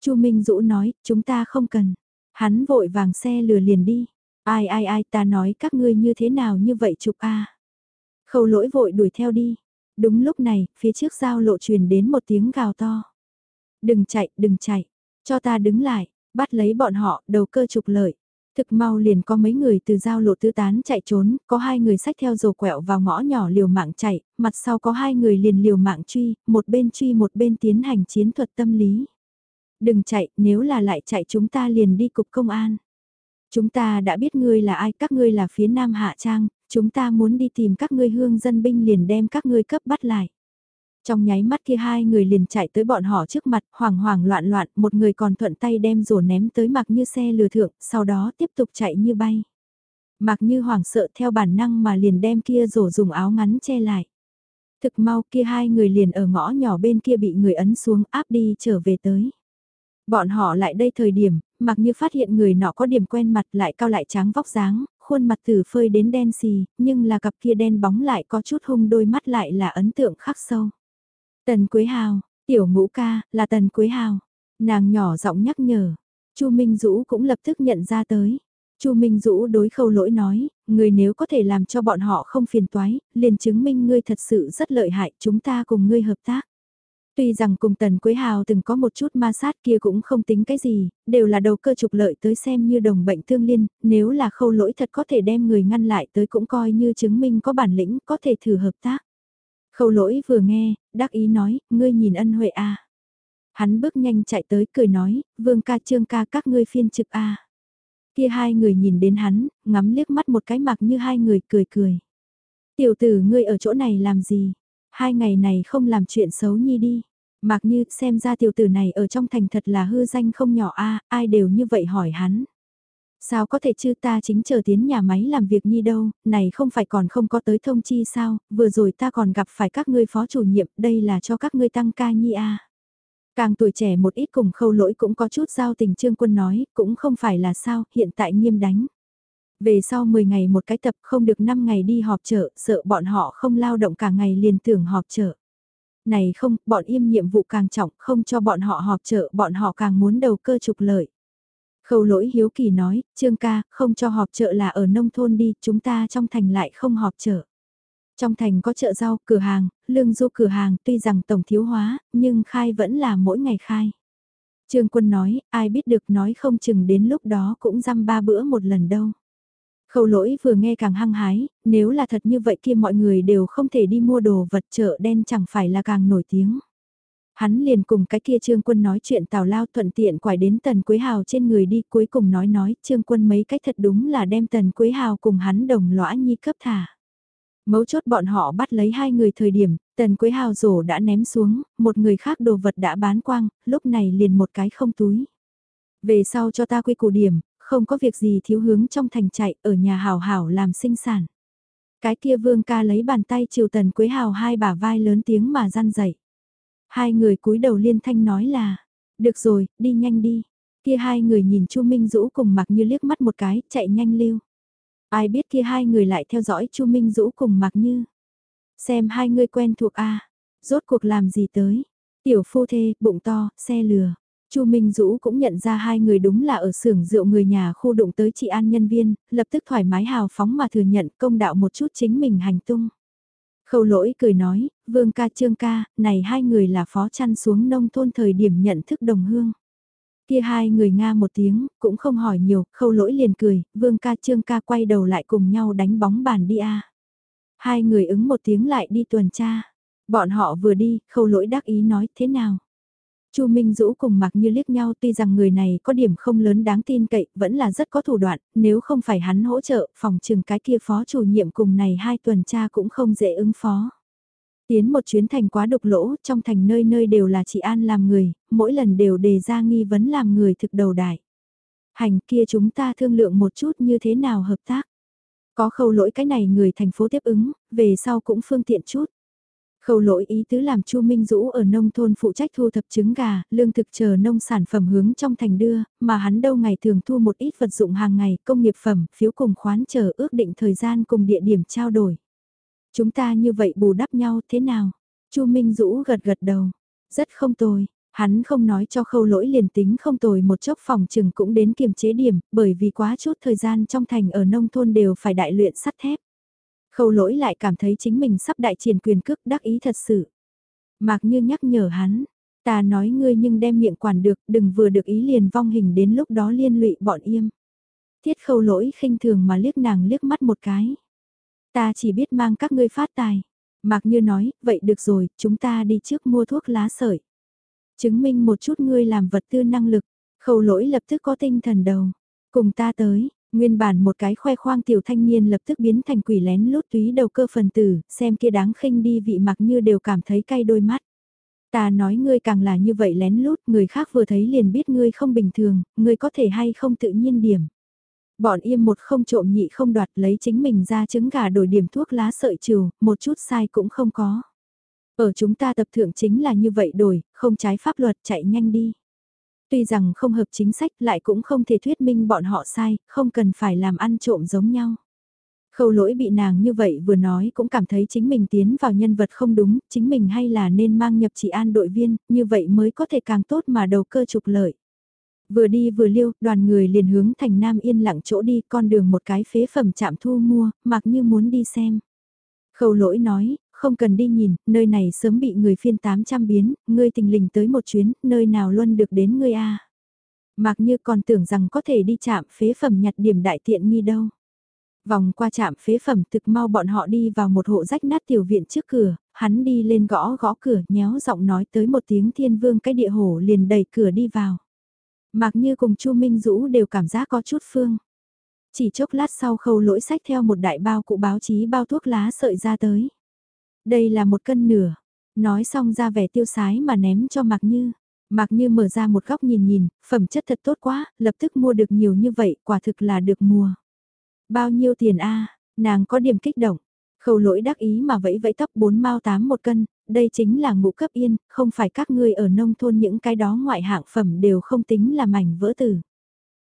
Speaker 1: Chu Minh Dũ nói, chúng ta không cần. Hắn vội vàng xe lừa liền đi. Ai ai ai ta nói các ngươi như thế nào như vậy chụp a Khâu lỗi vội đuổi theo đi. Đúng lúc này, phía trước giao lộ truyền đến một tiếng gào to. Đừng chạy, đừng chạy. Cho ta đứng lại, bắt lấy bọn họ, đầu cơ trục lợi. Thực mau liền có mấy người từ giao lộ tứ tán chạy trốn, có hai người sách theo rồ quẹo vào ngõ nhỏ liều mạng chạy, mặt sau có hai người liền liều mạng truy, một bên truy một bên tiến hành chiến thuật tâm lý. Đừng chạy, nếu là lại chạy chúng ta liền đi cục công an. Chúng ta đã biết ngươi là ai, các ngươi là phía Nam Hạ Trang, chúng ta muốn đi tìm các ngươi hương dân binh liền đem các ngươi cấp bắt lại. Trong nháy mắt kia hai người liền chạy tới bọn họ trước mặt, hoảng hoảng loạn loạn, một người còn thuận tay đem rổ ném tới mặc như xe lừa thượng, sau đó tiếp tục chạy như bay. Mặc như hoảng sợ theo bản năng mà liền đem kia rổ dùng áo ngắn che lại. Thực mau kia hai người liền ở ngõ nhỏ bên kia bị người ấn xuống áp đi trở về tới. Bọn họ lại đây thời điểm, mặc như phát hiện người nọ có điểm quen mặt lại cao lại trắng vóc dáng, khuôn mặt từ phơi đến đen xì, nhưng là cặp kia đen bóng lại có chút hung đôi mắt lại là ấn tượng khắc sâu. Tần Quế Hào, tiểu ngũ ca, là Tần Quế Hào. Nàng nhỏ giọng nhắc nhở. Chu Minh Dũ cũng lập tức nhận ra tới. Chu Minh Dũ đối khâu lỗi nói, người nếu có thể làm cho bọn họ không phiền toái, liền chứng minh ngươi thật sự rất lợi hại, chúng ta cùng ngươi hợp tác. Tuy rằng cùng Tần Quế Hào từng có một chút ma sát kia cũng không tính cái gì, đều là đầu cơ trục lợi tới xem như đồng bệnh thương liên, nếu là khâu lỗi thật có thể đem người ngăn lại tới cũng coi như chứng minh có bản lĩnh có thể thử hợp tác. Khâu lỗi vừa nghe, đắc ý nói, ngươi nhìn ân huệ a Hắn bước nhanh chạy tới cười nói, vương ca trương ca các ngươi phiên trực a Kia hai người nhìn đến hắn, ngắm liếc mắt một cái mặc như hai người cười cười. Tiểu tử ngươi ở chỗ này làm gì? Hai ngày này không làm chuyện xấu nhi đi. Mặc như xem ra tiểu tử này ở trong thành thật là hư danh không nhỏ a ai đều như vậy hỏi hắn. Sao có thể chứ ta chính chờ tiến nhà máy làm việc nhi đâu, này không phải còn không có tới thông chi sao, vừa rồi ta còn gặp phải các ngươi phó chủ nhiệm, đây là cho các ngươi tăng ca nhi a. Càng tuổi trẻ một ít cùng khâu lỗi cũng có chút giao tình trương quân nói, cũng không phải là sao, hiện tại nghiêm đánh. Về sau 10 ngày một cái tập không được 5 ngày đi họp chợ, sợ bọn họ không lao động cả ngày liền tưởng họp chợ. Này không, bọn im nhiệm vụ càng trọng, không cho bọn họ họp chợ, bọn họ càng muốn đầu cơ trục lợi. Khâu lỗi hiếu kỳ nói, Trương ca, không cho họp chợ là ở nông thôn đi, chúng ta trong thành lại không họp chợ. Trong thành có chợ rau, cửa hàng, lương du cửa hàng, tuy rằng tổng thiếu hóa, nhưng khai vẫn là mỗi ngày khai. Trương quân nói, ai biết được nói không chừng đến lúc đó cũng dăm ba bữa một lần đâu. Khâu lỗi vừa nghe càng hăng hái, nếu là thật như vậy kia mọi người đều không thể đi mua đồ vật chợ đen chẳng phải là càng nổi tiếng. Hắn liền cùng cái kia Trương Quân nói chuyện tào lao thuận tiện quải đến Tần Quế Hào trên người đi cuối cùng nói nói Trương Quân mấy cách thật đúng là đem Tần Quế Hào cùng hắn đồng lõa nhi cấp thả. Mấu chốt bọn họ bắt lấy hai người thời điểm, Tần Quế Hào rổ đã ném xuống, một người khác đồ vật đã bán quang, lúc này liền một cái không túi. Về sau cho ta quy củ điểm, không có việc gì thiếu hướng trong thành chạy, ở nhà hào hảo làm sinh sản. Cái kia vương ca lấy bàn tay chiều tần quế hào hai bả vai lớn tiếng mà răn dậy. Hai người cúi đầu liên thanh nói là, được rồi, đi nhanh đi. Kia hai người nhìn Chu Minh Dũ cùng mặc như liếc mắt một cái, chạy nhanh lưu. Ai biết kia hai người lại theo dõi Chu Minh Dũ cùng mặc như. Xem hai người quen thuộc a rốt cuộc làm gì tới. Tiểu phu thê, bụng to, xe lừa. Chu Minh Dũ cũng nhận ra hai người đúng là ở xưởng rượu người nhà khu đụng tới chị An nhân viên, lập tức thoải mái hào phóng mà thừa nhận công đạo một chút chính mình hành tung. Khâu lỗi cười nói, Vương ca Trương ca, này hai người là phó chăn xuống nông thôn thời điểm nhận thức đồng hương. Kia hai người Nga một tiếng, cũng không hỏi nhiều, khâu lỗi liền cười, Vương ca Trương ca quay đầu lại cùng nhau đánh bóng bàn đi a Hai người ứng một tiếng lại đi tuần tra. Bọn họ vừa đi, khâu lỗi đắc ý nói thế nào. Chu Minh Dũ cùng mặc như liếc nhau tuy rằng người này có điểm không lớn đáng tin cậy, vẫn là rất có thủ đoạn, nếu không phải hắn hỗ trợ, phòng trừng cái kia phó chủ nhiệm cùng này hai tuần tra cũng không dễ ứng phó. Tiến một chuyến thành quá đục lỗ, trong thành nơi nơi đều là chị An làm người, mỗi lần đều đề ra nghi vấn làm người thực đầu đại. Hành kia chúng ta thương lượng một chút như thế nào hợp tác. Có khâu lỗi cái này người thành phố tiếp ứng, về sau cũng phương tiện chút. Khâu lỗi ý tứ làm Chu Minh Dũ ở nông thôn phụ trách thu thập trứng gà, lương thực chờ nông sản phẩm hướng trong thành đưa, mà hắn đâu ngày thường thu một ít vật dụng hàng ngày, công nghiệp phẩm, phiếu cùng khoán chờ ước định thời gian cùng địa điểm trao đổi. Chúng ta như vậy bù đắp nhau thế nào? Chu Minh Dũ gật gật đầu. Rất không tồi. Hắn không nói cho khâu lỗi liền tính không tồi một chốc phòng trừng cũng đến kiềm chế điểm, bởi vì quá chút thời gian trong thành ở nông thôn đều phải đại luyện sắt thép. Khâu lỗi lại cảm thấy chính mình sắp đại triển quyền cước đắc ý thật sự. Mạc như nhắc nhở hắn, ta nói ngươi nhưng đem miệng quản được, đừng vừa được ý liền vong hình đến lúc đó liên lụy bọn im. Thiết khâu lỗi khinh thường mà liếc nàng liếc mắt một cái. Ta chỉ biết mang các ngươi phát tài. Mạc Như nói, vậy được rồi, chúng ta đi trước mua thuốc lá sợi. Chứng minh một chút ngươi làm vật tư năng lực, khâu lỗi lập tức có tinh thần đầu. Cùng ta tới, nguyên bản một cái khoe khoang tiểu thanh niên lập tức biến thành quỷ lén lút túy đầu cơ phần tử, xem kia đáng khinh đi vị mặc Như đều cảm thấy cay đôi mắt. Ta nói ngươi càng là như vậy lén lút, người khác vừa thấy liền biết ngươi không bình thường, ngươi có thể hay không tự nhiên điểm. Bọn im một không trộm nhị không đoạt lấy chính mình ra trứng gà đổi điểm thuốc lá sợi trừ, một chút sai cũng không có. Ở chúng ta tập thượng chính là như vậy đổi, không trái pháp luật chạy nhanh đi. Tuy rằng không hợp chính sách lại cũng không thể thuyết minh bọn họ sai, không cần phải làm ăn trộm giống nhau. Khâu lỗi bị nàng như vậy vừa nói cũng cảm thấy chính mình tiến vào nhân vật không đúng, chính mình hay là nên mang nhập chỉ an đội viên, như vậy mới có thể càng tốt mà đầu cơ trục lợi. Vừa đi vừa liêu, đoàn người liền hướng thành Nam yên lặng chỗ đi con đường một cái phế phẩm chạm thu mua, mặc như muốn đi xem. Khâu lỗi nói, không cần đi nhìn, nơi này sớm bị người phiên 800 biến, ngươi tình lình tới một chuyến, nơi nào luôn được đến ngươi a Mặc như còn tưởng rằng có thể đi chạm phế phẩm nhặt điểm đại tiện nghi đâu. Vòng qua chạm phế phẩm thực mau bọn họ đi vào một hộ rách nát tiểu viện trước cửa, hắn đi lên gõ gõ cửa nhéo giọng nói tới một tiếng thiên vương cái địa hổ liền đẩy cửa đi vào. Mạc Như cùng Chu Minh Dũ đều cảm giác có chút phương. Chỉ chốc lát sau khâu lỗi sách theo một đại bao cụ báo chí bao thuốc lá sợi ra tới. Đây là một cân nửa. Nói xong ra vẻ tiêu sái mà ném cho Mạc Như. Mạc Như mở ra một góc nhìn nhìn, phẩm chất thật tốt quá, lập tức mua được nhiều như vậy, quả thực là được mua. Bao nhiêu tiền a nàng có điểm kích động. Khâu lỗi đắc ý mà vẫy vẫy tóc bốn mao tám một cân, đây chính là ngũ cấp yên, không phải các ngươi ở nông thôn những cái đó ngoại hạng phẩm đều không tính là mảnh vỡ tử.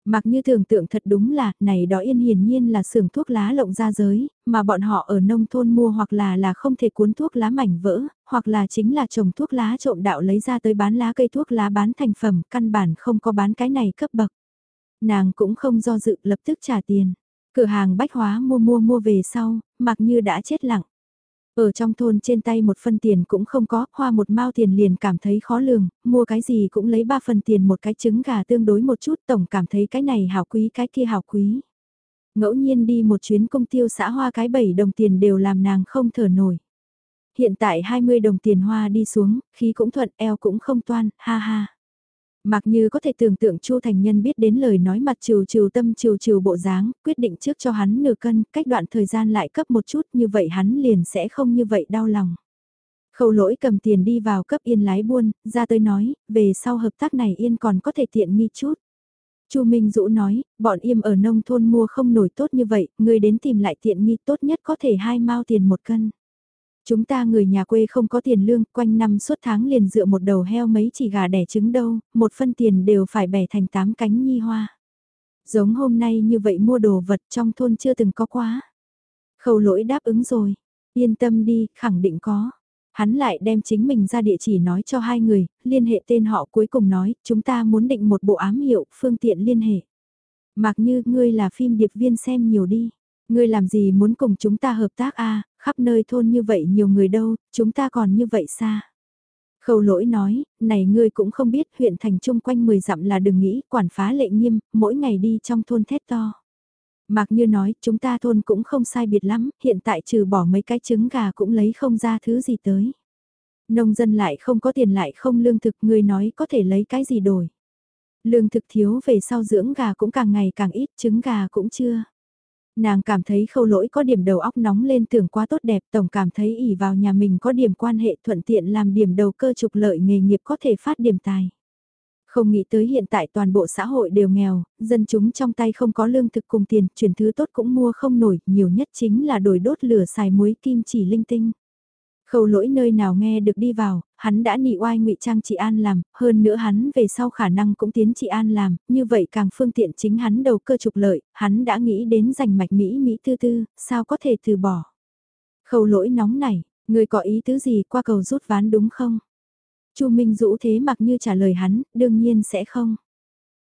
Speaker 1: Mặc như tưởng tượng thật đúng là, này đó yên hiển nhiên là xưởng thuốc lá lộng ra giới, mà bọn họ ở nông thôn mua hoặc là là không thể cuốn thuốc lá mảnh vỡ, hoặc là chính là trồng thuốc lá trộm đạo lấy ra tới bán lá cây thuốc lá bán thành phẩm, căn bản không có bán cái này cấp bậc. Nàng cũng không do dự lập tức trả tiền. Cửa hàng bách hóa mua mua mua về sau, mặc như đã chết lặng. Ở trong thôn trên tay một phân tiền cũng không có, hoa một mao tiền liền cảm thấy khó lường, mua cái gì cũng lấy ba phần tiền một cái trứng gà tương đối một chút tổng cảm thấy cái này hào quý cái kia hào quý. Ngẫu nhiên đi một chuyến công tiêu xã hoa cái bảy đồng tiền đều làm nàng không thở nổi. Hiện tại 20 đồng tiền hoa đi xuống, khí cũng thuận eo cũng không toan, ha ha. Mặc như có thể tưởng tượng Chu Thành Nhân biết đến lời nói mặt trừ trừ tâm trừ trừ bộ dáng, quyết định trước cho hắn nửa cân, cách đoạn thời gian lại cấp một chút như vậy hắn liền sẽ không như vậy đau lòng. Khâu lỗi cầm tiền đi vào cấp yên lái buôn, ra tới nói, về sau hợp tác này yên còn có thể tiện nghi chút. Chu Minh Dũ nói, bọn im ở nông thôn mua không nổi tốt như vậy, người đến tìm lại tiện nghi tốt nhất có thể hai mao tiền một cân. Chúng ta người nhà quê không có tiền lương, quanh năm suốt tháng liền dựa một đầu heo mấy chỉ gà đẻ trứng đâu, một phân tiền đều phải bẻ thành tám cánh nhi hoa. Giống hôm nay như vậy mua đồ vật trong thôn chưa từng có quá. Khâu lỗi đáp ứng rồi, yên tâm đi, khẳng định có. Hắn lại đem chính mình ra địa chỉ nói cho hai người, liên hệ tên họ cuối cùng nói, chúng ta muốn định một bộ ám hiệu, phương tiện liên hệ. Mặc như, ngươi là phim điệp viên xem nhiều đi. Ngươi làm gì muốn cùng chúng ta hợp tác a khắp nơi thôn như vậy nhiều người đâu, chúng ta còn như vậy xa. Khâu lỗi nói, này ngươi cũng không biết huyện thành chung quanh 10 dặm là đừng nghĩ, quản phá lệ nghiêm, mỗi ngày đi trong thôn thét to. Mạc Như nói, chúng ta thôn cũng không sai biệt lắm, hiện tại trừ bỏ mấy cái trứng gà cũng lấy không ra thứ gì tới. Nông dân lại không có tiền lại không lương thực, ngươi nói có thể lấy cái gì đổi. Lương thực thiếu về sau dưỡng gà cũng càng ngày càng ít, trứng gà cũng chưa. Nàng cảm thấy khâu lỗi có điểm đầu óc nóng lên tưởng quá tốt đẹp, tổng cảm thấy ỉ vào nhà mình có điểm quan hệ thuận tiện làm điểm đầu cơ trục lợi nghề nghiệp có thể phát điểm tài. Không nghĩ tới hiện tại toàn bộ xã hội đều nghèo, dân chúng trong tay không có lương thực cùng tiền, chuyển thứ tốt cũng mua không nổi, nhiều nhất chính là đổi đốt lửa xài muối kim chỉ linh tinh. Khâu lỗi nơi nào nghe được đi vào, hắn đã nị oai ngụy trang chị An làm, hơn nữa hắn về sau khả năng cũng tiến chị An làm, như vậy càng phương tiện chính hắn đầu cơ trục lợi, hắn đã nghĩ đến giành mạch Mỹ Mỹ tư tư, sao có thể từ bỏ. Khâu lỗi nóng này, người có ý tứ gì qua cầu rút ván đúng không? Chu Minh Dũ thế mặc như trả lời hắn, đương nhiên sẽ không.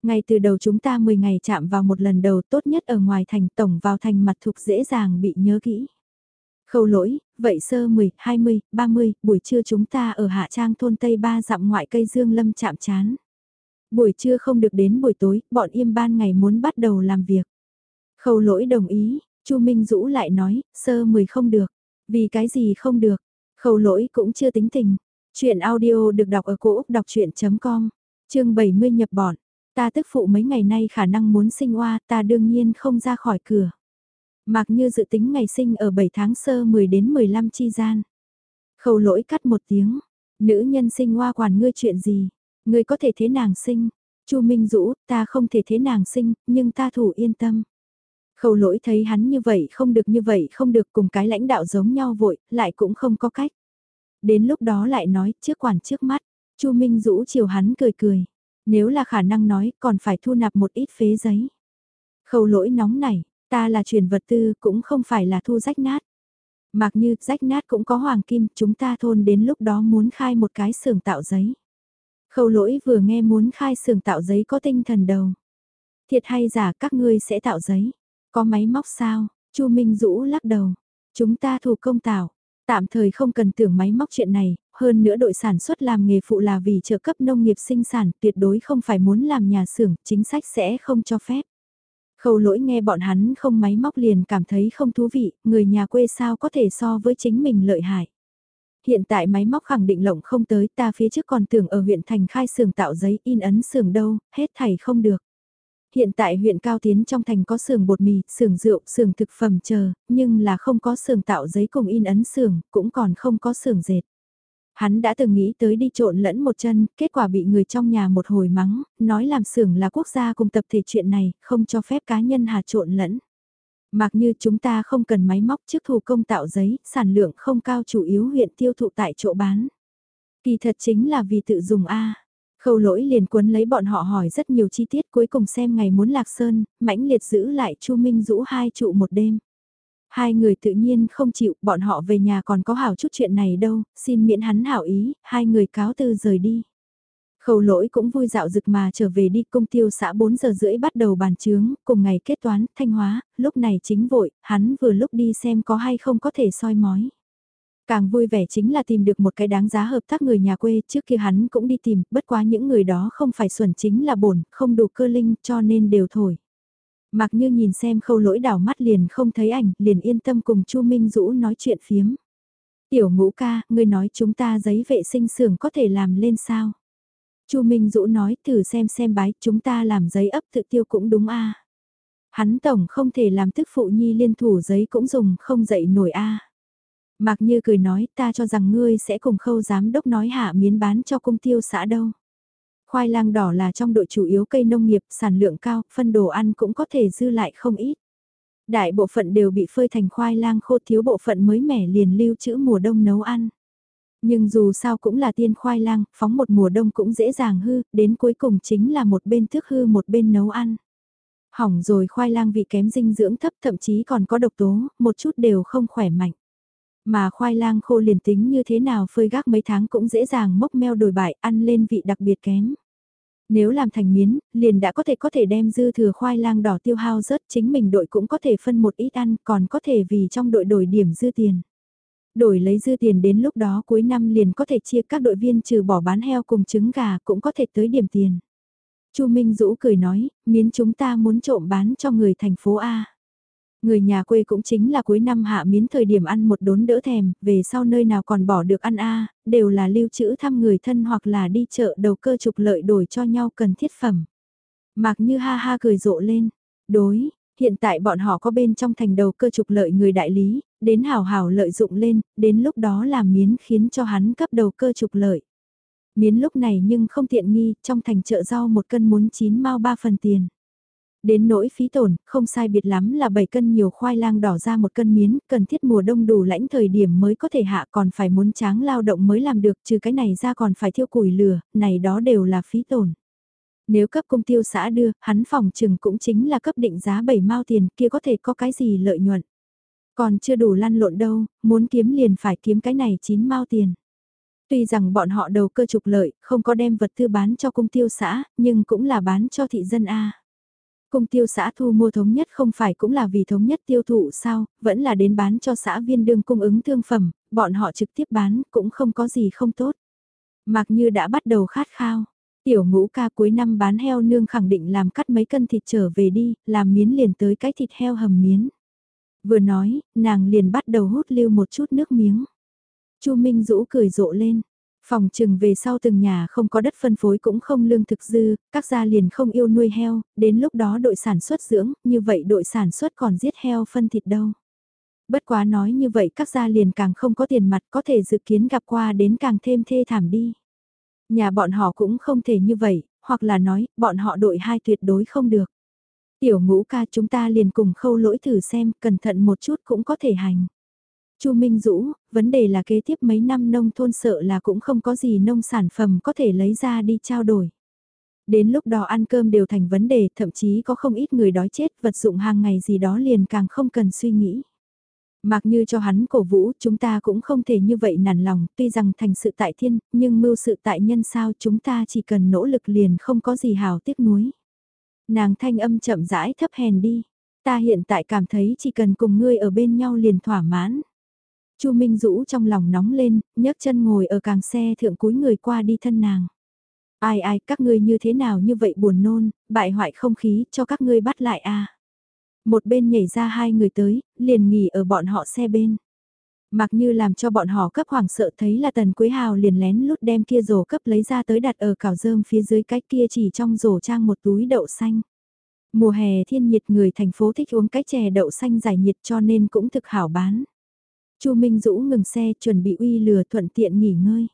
Speaker 1: Ngay từ đầu chúng ta 10 ngày chạm vào một lần đầu tốt nhất ở ngoài thành tổng vào thành mặt thuộc dễ dàng bị nhớ kỹ. Khâu lỗi, vậy sơ 10, 20, 30, buổi trưa chúng ta ở Hạ Trang thôn Tây Ba dặm ngoại cây dương lâm chạm chán. Buổi trưa không được đến buổi tối, bọn im ban ngày muốn bắt đầu làm việc. Khâu lỗi đồng ý, Chu Minh Dũ lại nói, sơ 10 không được. Vì cái gì không được? Khâu lỗi cũng chưa tính tình. Chuyện audio được đọc ở cổ ốc đọc chuyện.com, chương 70 nhập bọn. Ta tức phụ mấy ngày nay khả năng muốn sinh hoa, ta đương nhiên không ra khỏi cửa. Mạc như dự tính ngày sinh ở 7 tháng sơ 10 đến 15 chi gian. Khâu lỗi cắt một tiếng, nữ nhân sinh hoa quản ngươi chuyện gì, ngươi có thể thế nàng sinh. Chu Minh Dũ, ta không thể thế nàng sinh, nhưng ta thủ yên tâm. Khâu lỗi thấy hắn như vậy không được như vậy không được cùng cái lãnh đạo giống nhau vội, lại cũng không có cách. Đến lúc đó lại nói trước quản trước mắt, Chu Minh Dũ chiều hắn cười cười. Nếu là khả năng nói còn phải thu nạp một ít phế giấy. Khâu lỗi nóng này, ta là chuyển vật tư cũng không phải là thu rách nát. Mặc như rách nát cũng có hoàng kim, chúng ta thôn đến lúc đó muốn khai một cái xưởng tạo giấy. Khâu lỗi vừa nghe muốn khai xưởng tạo giấy có tinh thần đầu. Thiệt hay giả các ngươi sẽ tạo giấy. Có máy móc sao? Chu Minh Dũ lắc đầu. Chúng ta thủ công tạo. Tạm thời không cần tưởng máy móc chuyện này, hơn nữa đội sản xuất làm nghề phụ là vì trợ cấp nông nghiệp sinh sản, tuyệt đối không phải muốn làm nhà xưởng, chính sách sẽ không cho phép. Khâu lỗi nghe bọn hắn không máy móc liền cảm thấy không thú vị, người nhà quê sao có thể so với chính mình lợi hại. Hiện tại máy móc khẳng định lộng không tới ta phía trước còn tưởng ở huyện thành khai xưởng tạo giấy in ấn xưởng đâu, hết thảy không được. Hiện tại huyện Cao Tiến trong thành có xưởng bột mì, xưởng rượu, xưởng thực phẩm chờ, nhưng là không có xưởng tạo giấy cùng in ấn xưởng, cũng còn không có xưởng dệt. Hắn đã từng nghĩ tới đi trộn lẫn một chân, kết quả bị người trong nhà một hồi mắng, nói làm xưởng là quốc gia cùng tập thể chuyện này, không cho phép cá nhân hà trộn lẫn. Mặc như chúng ta không cần máy móc trước thủ công tạo giấy, sản lượng không cao chủ yếu huyện tiêu thụ tại chỗ bán. Kỳ thật chính là vì tự dùng A. Khâu lỗi liền cuốn lấy bọn họ hỏi rất nhiều chi tiết cuối cùng xem ngày muốn lạc sơn, mãnh liệt giữ lại Chu Minh Dũ hai trụ một đêm. Hai người tự nhiên không chịu, bọn họ về nhà còn có hảo chút chuyện này đâu, xin miễn hắn hảo ý, hai người cáo từ rời đi. Khâu lỗi cũng vui dạo rực mà trở về đi công tiêu xã 4 giờ rưỡi bắt đầu bàn chướng, cùng ngày kết toán, thanh hóa, lúc này chính vội, hắn vừa lúc đi xem có hay không có thể soi mói. Càng vui vẻ chính là tìm được một cái đáng giá hợp tác người nhà quê, trước kia hắn cũng đi tìm, bất quá những người đó không phải xuẩn chính là bổn, không đủ cơ linh cho nên đều thổi. Mặc như nhìn xem khâu lỗi đảo mắt liền không thấy ảnh, liền yên tâm cùng Chu Minh Dũ nói chuyện phiếm. Tiểu ngũ ca, ngươi nói chúng ta giấy vệ sinh xưởng có thể làm lên sao? Chu Minh Dũ nói thử xem xem bái, chúng ta làm giấy ấp tự tiêu cũng đúng a. Hắn tổng không thể làm tức phụ nhi liên thủ giấy cũng dùng không dậy nổi a. Mạc Như cười nói ta cho rằng ngươi sẽ cùng khâu giám đốc nói hạ miến bán cho công tiêu xã đâu. Khoai lang đỏ là trong đội chủ yếu cây nông nghiệp, sản lượng cao, phân đồ ăn cũng có thể dư lại không ít. Đại bộ phận đều bị phơi thành khoai lang khô thiếu bộ phận mới mẻ liền lưu trữ mùa đông nấu ăn. Nhưng dù sao cũng là tiên khoai lang, phóng một mùa đông cũng dễ dàng hư, đến cuối cùng chính là một bên thức hư một bên nấu ăn. Hỏng rồi khoai lang vị kém dinh dưỡng thấp thậm chí còn có độc tố, một chút đều không khỏe mạnh. Mà khoai lang khô liền tính như thế nào phơi gác mấy tháng cũng dễ dàng mốc meo đổi bại, ăn lên vị đặc biệt kém. Nếu làm thành miến, liền đã có thể có thể đem dư thừa khoai lang đỏ tiêu hao rớt, chính mình đội cũng có thể phân một ít ăn, còn có thể vì trong đội đổi điểm dư tiền. Đổi lấy dư tiền đến lúc đó cuối năm liền có thể chia các đội viên trừ bỏ bán heo cùng trứng gà cũng có thể tới điểm tiền. Chu Minh Dũ cười nói, miến chúng ta muốn trộm bán cho người thành phố A. Người nhà quê cũng chính là cuối năm hạ miến thời điểm ăn một đốn đỡ thèm, về sau nơi nào còn bỏ được ăn A, đều là lưu trữ thăm người thân hoặc là đi chợ đầu cơ trục lợi đổi cho nhau cần thiết phẩm. Mạc như ha ha cười rộ lên, đối, hiện tại bọn họ có bên trong thành đầu cơ trục lợi người đại lý, đến hào hào lợi dụng lên, đến lúc đó làm miến khiến cho hắn cấp đầu cơ trục lợi. Miến lúc này nhưng không tiện nghi, trong thành chợ rau một cân muốn 9 mao 3 phần tiền. Đến nỗi phí tổn, không sai biệt lắm là 7 cân nhiều khoai lang đỏ ra một cân miến, cần thiết mùa đông đủ lãnh thời điểm mới có thể hạ còn phải muốn tráng lao động mới làm được, trừ cái này ra còn phải thiêu củi lửa, này đó đều là phí tổn. Nếu cấp công tiêu xã đưa, hắn phòng trừng cũng chính là cấp định giá 7 mao tiền kia có thể có cái gì lợi nhuận. Còn chưa đủ lăn lộn đâu, muốn kiếm liền phải kiếm cái này 9 mao tiền. Tuy rằng bọn họ đầu cơ trục lợi, không có đem vật tư bán cho công tiêu xã, nhưng cũng là bán cho thị dân A. Cung tiêu xã thu mua thống nhất không phải cũng là vì thống nhất tiêu thụ sao, vẫn là đến bán cho xã viên đương cung ứng thương phẩm, bọn họ trực tiếp bán cũng không có gì không tốt. Mặc như đã bắt đầu khát khao, tiểu ngũ ca cuối năm bán heo nương khẳng định làm cắt mấy cân thịt trở về đi, làm miến liền tới cái thịt heo hầm miến. Vừa nói, nàng liền bắt đầu hút lưu một chút nước miếng. Chu Minh Dũ cười rộ lên. Phòng trừng về sau từng nhà không có đất phân phối cũng không lương thực dư, các gia liền không yêu nuôi heo, đến lúc đó đội sản xuất dưỡng, như vậy đội sản xuất còn giết heo phân thịt đâu. Bất quá nói như vậy các gia liền càng không có tiền mặt có thể dự kiến gặp qua đến càng thêm thê thảm đi. Nhà bọn họ cũng không thể như vậy, hoặc là nói, bọn họ đội hai tuyệt đối không được. Tiểu ngũ ca chúng ta liền cùng khâu lỗi thử xem, cẩn thận một chút cũng có thể hành. Chu Minh Dũ, vấn đề là kế tiếp mấy năm nông thôn sợ là cũng không có gì nông sản phẩm có thể lấy ra đi trao đổi. Đến lúc đó ăn cơm đều thành vấn đề, thậm chí có không ít người đói chết, vật dụng hàng ngày gì đó liền càng không cần suy nghĩ. Mặc như cho hắn cổ vũ, chúng ta cũng không thể như vậy nản lòng, tuy rằng thành sự tại thiên, nhưng mưu sự tại nhân sao chúng ta chỉ cần nỗ lực liền không có gì hào tiếc nuối. Nàng thanh âm chậm rãi thấp hèn đi, ta hiện tại cảm thấy chỉ cần cùng ngươi ở bên nhau liền thỏa mãn. Chu Minh Dũ trong lòng nóng lên, nhấc chân ngồi ở càng xe thượng cúi người qua đi thân nàng. Ai ai, các ngươi như thế nào như vậy buồn nôn, bại hoại không khí, cho các ngươi bắt lại à. Một bên nhảy ra hai người tới, liền nghỉ ở bọn họ xe bên. Mặc như làm cho bọn họ cấp hoàng sợ thấy là tần quế hào liền lén lút đem kia rổ cấp lấy ra tới đặt ở cào rơm phía dưới cái kia chỉ trong rổ trang một túi đậu xanh. Mùa hè thiên nhiệt người thành phố thích uống cái chè đậu xanh giải nhiệt cho nên cũng thực hảo bán. Chu Minh Dũ ngừng xe chuẩn bị uy lừa thuận tiện nghỉ ngơi.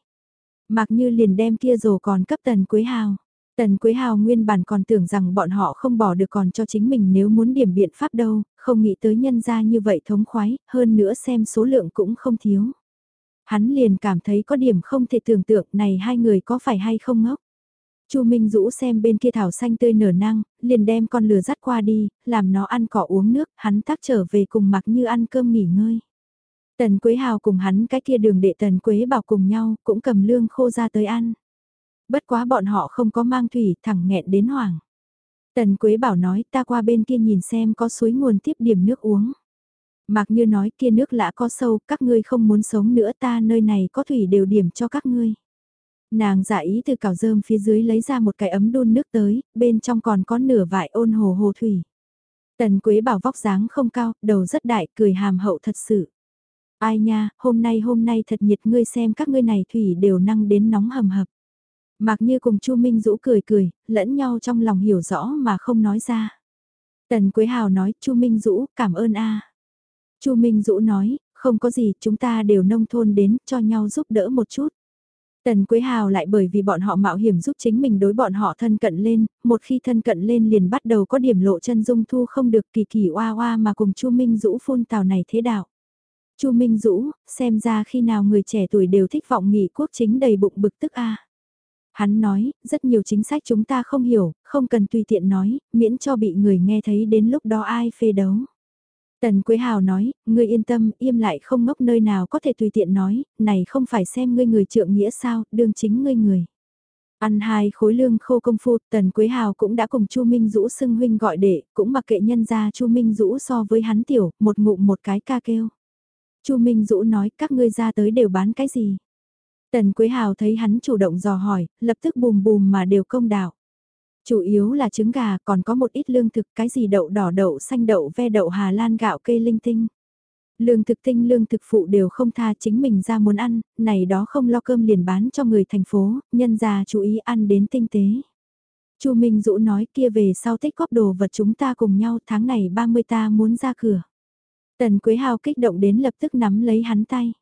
Speaker 1: Mặc như liền đem kia rồ còn cấp Tần Quế Hào. Tần Quế Hào nguyên bản còn tưởng rằng bọn họ không bỏ được còn cho chính mình nếu muốn điểm biện pháp đâu, không nghĩ tới nhân ra như vậy thống khoái, hơn nữa xem số lượng cũng không thiếu. Hắn liền cảm thấy có điểm không thể tưởng tượng này hai người có phải hay không ngốc. Chu Minh Dũ xem bên kia thảo xanh tươi nở năng, liền đem con lừa dắt qua đi, làm nó ăn cỏ uống nước, hắn tác trở về cùng mặc như ăn cơm nghỉ ngơi. Tần Quế Hào cùng hắn cái kia đường đệ Tần Quế bảo cùng nhau, cũng cầm lương khô ra tới ăn. Bất quá bọn họ không có mang thủy, thẳng nghẹn đến hoảng. Tần Quế bảo nói ta qua bên kia nhìn xem có suối nguồn tiếp điểm nước uống. Mặc như nói kia nước lã có sâu, các ngươi không muốn sống nữa ta nơi này có thủy đều điểm cho các ngươi. Nàng giả ý từ cào rơm phía dưới lấy ra một cái ấm đun nước tới, bên trong còn có nửa vải ôn hồ hồ thủy. Tần Quế bảo vóc dáng không cao, đầu rất đại, cười hàm hậu thật sự. Ai nha, hôm nay hôm nay thật nhiệt ngươi xem các ngươi này thủy đều năng đến nóng hầm hập. Mặc như cùng Chu Minh Dũ cười cười, lẫn nhau trong lòng hiểu rõ mà không nói ra. Tần Quế Hào nói, Chu Minh Dũ, cảm ơn a. Chu Minh Dũ nói, không có gì, chúng ta đều nông thôn đến, cho nhau giúp đỡ một chút. Tần Quế Hào lại bởi vì bọn họ mạo hiểm giúp chính mình đối bọn họ thân cận lên, một khi thân cận lên liền bắt đầu có điểm lộ chân dung thu không được kỳ kỳ oa oa mà cùng Chu Minh Dũ phun tào này thế đạo. Chu Minh Dũ, xem ra khi nào người trẻ tuổi đều thích vọng nghị quốc chính đầy bụng bực tức a. Hắn nói, rất nhiều chính sách chúng ta không hiểu, không cần tùy tiện nói, miễn cho bị người nghe thấy đến lúc đó ai phê đấu. Tần Quế Hào nói, ngươi yên tâm, im lại không ngốc nơi nào có thể tùy tiện nói, này không phải xem ngươi người trượng nghĩa sao, đương chính ngươi người. Ăn hai khối lương khô công phu, Tần Quế Hào cũng đã cùng Chu Minh Dũ xưng huynh gọi đệ, cũng mặc kệ nhân ra Chu Minh Dũ so với hắn tiểu, một ngụm một cái ca kêu. Chu Minh Dũ nói các ngươi ra tới đều bán cái gì. Tần Quế Hào thấy hắn chủ động dò hỏi, lập tức bùm bùm mà đều công đạo. Chủ yếu là trứng gà còn có một ít lương thực cái gì đậu đỏ đậu xanh đậu ve đậu Hà Lan gạo cây linh tinh. Lương thực tinh lương thực phụ đều không tha chính mình ra muốn ăn, này đó không lo cơm liền bán cho người thành phố, nhân ra chú ý ăn đến tinh tế. Chu Minh Dũ nói kia về sau tích góp đồ vật chúng ta cùng nhau tháng này 30 ta muốn ra cửa. Tần Quế Hào kích động đến lập tức nắm lấy hắn tay.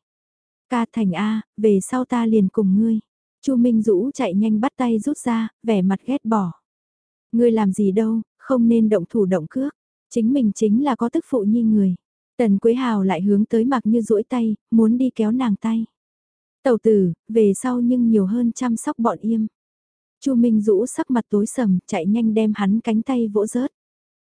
Speaker 1: Ca thành A, về sau ta liền cùng ngươi. Chu Minh Dũ chạy nhanh bắt tay rút ra, vẻ mặt ghét bỏ. Ngươi làm gì đâu, không nên động thủ động cước. Chính mình chính là có tức phụ nhi người. Tần Quế Hào lại hướng tới mặc như duỗi tay, muốn đi kéo nàng tay. Tẩu tử, về sau nhưng nhiều hơn chăm sóc bọn im. Chu Minh Dũ sắc mặt tối sầm, chạy nhanh đem hắn cánh tay vỗ rớt.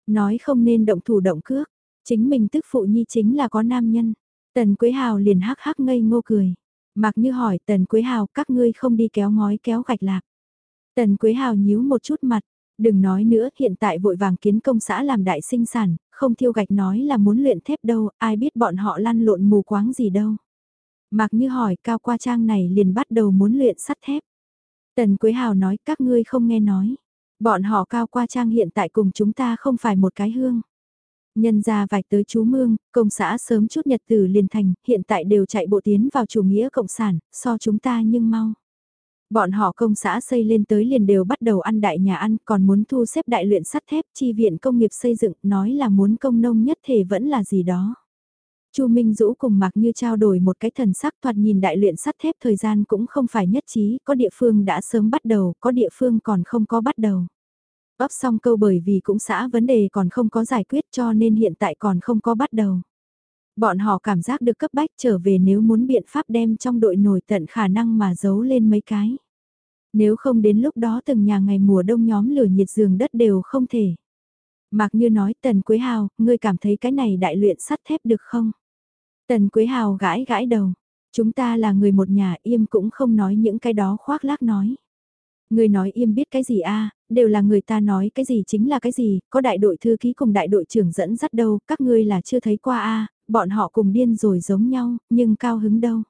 Speaker 1: Nói không nên động thủ động cước, chính mình tức phụ nhi chính là có nam nhân. Tần Quế Hào liền hắc hắc ngây ngô cười. Mặc như hỏi Tần Quế Hào các ngươi không đi kéo ngói kéo gạch lạc. Tần Quế Hào nhíu một chút mặt, Đừng nói nữa, hiện tại vội vàng kiến công xã làm đại sinh sản, không thiêu gạch nói là muốn luyện thép đâu, ai biết bọn họ lăn lộn mù quáng gì đâu. Mặc như hỏi cao qua trang này liền bắt đầu muốn luyện sắt thép. Tần Quế Hào nói các ngươi không nghe nói. Bọn họ cao qua trang hiện tại cùng chúng ta không phải một cái hương. Nhân ra vạch tới chú Mương, công xã sớm chút nhật tử liền thành, hiện tại đều chạy bộ tiến vào chủ nghĩa cộng sản, so chúng ta nhưng mau. Bọn họ công xã xây lên tới liền đều bắt đầu ăn đại nhà ăn, còn muốn thu xếp đại luyện sắt thép, chi viện công nghiệp xây dựng, nói là muốn công nông nhất thể vẫn là gì đó. Chu Minh Dũ cùng Mạc Như trao đổi một cái thần sắc thoạt nhìn đại luyện sắt thép thời gian cũng không phải nhất trí, có địa phương đã sớm bắt đầu, có địa phương còn không có bắt đầu. Ấp xong câu bởi vì cũng xã vấn đề còn không có giải quyết cho nên hiện tại còn không có bắt đầu. Bọn họ cảm giác được cấp bách trở về nếu muốn biện pháp đem trong đội nổi tận khả năng mà giấu lên mấy cái. Nếu không đến lúc đó từng nhà ngày mùa đông nhóm lửa nhiệt giường đất đều không thể. Mạc Như nói Tần Quế Hào, ngươi cảm thấy cái này đại luyện sắt thép được không? Tần Quế Hào gãi gãi đầu. Chúng ta là người một nhà im cũng không nói những cái đó khoác lác nói. Người nói im biết cái gì a đều là người ta nói cái gì chính là cái gì, có đại đội thư ký cùng đại đội trưởng dẫn dắt đâu, các ngươi là chưa thấy qua a bọn họ cùng điên rồi giống nhau, nhưng cao hứng đâu.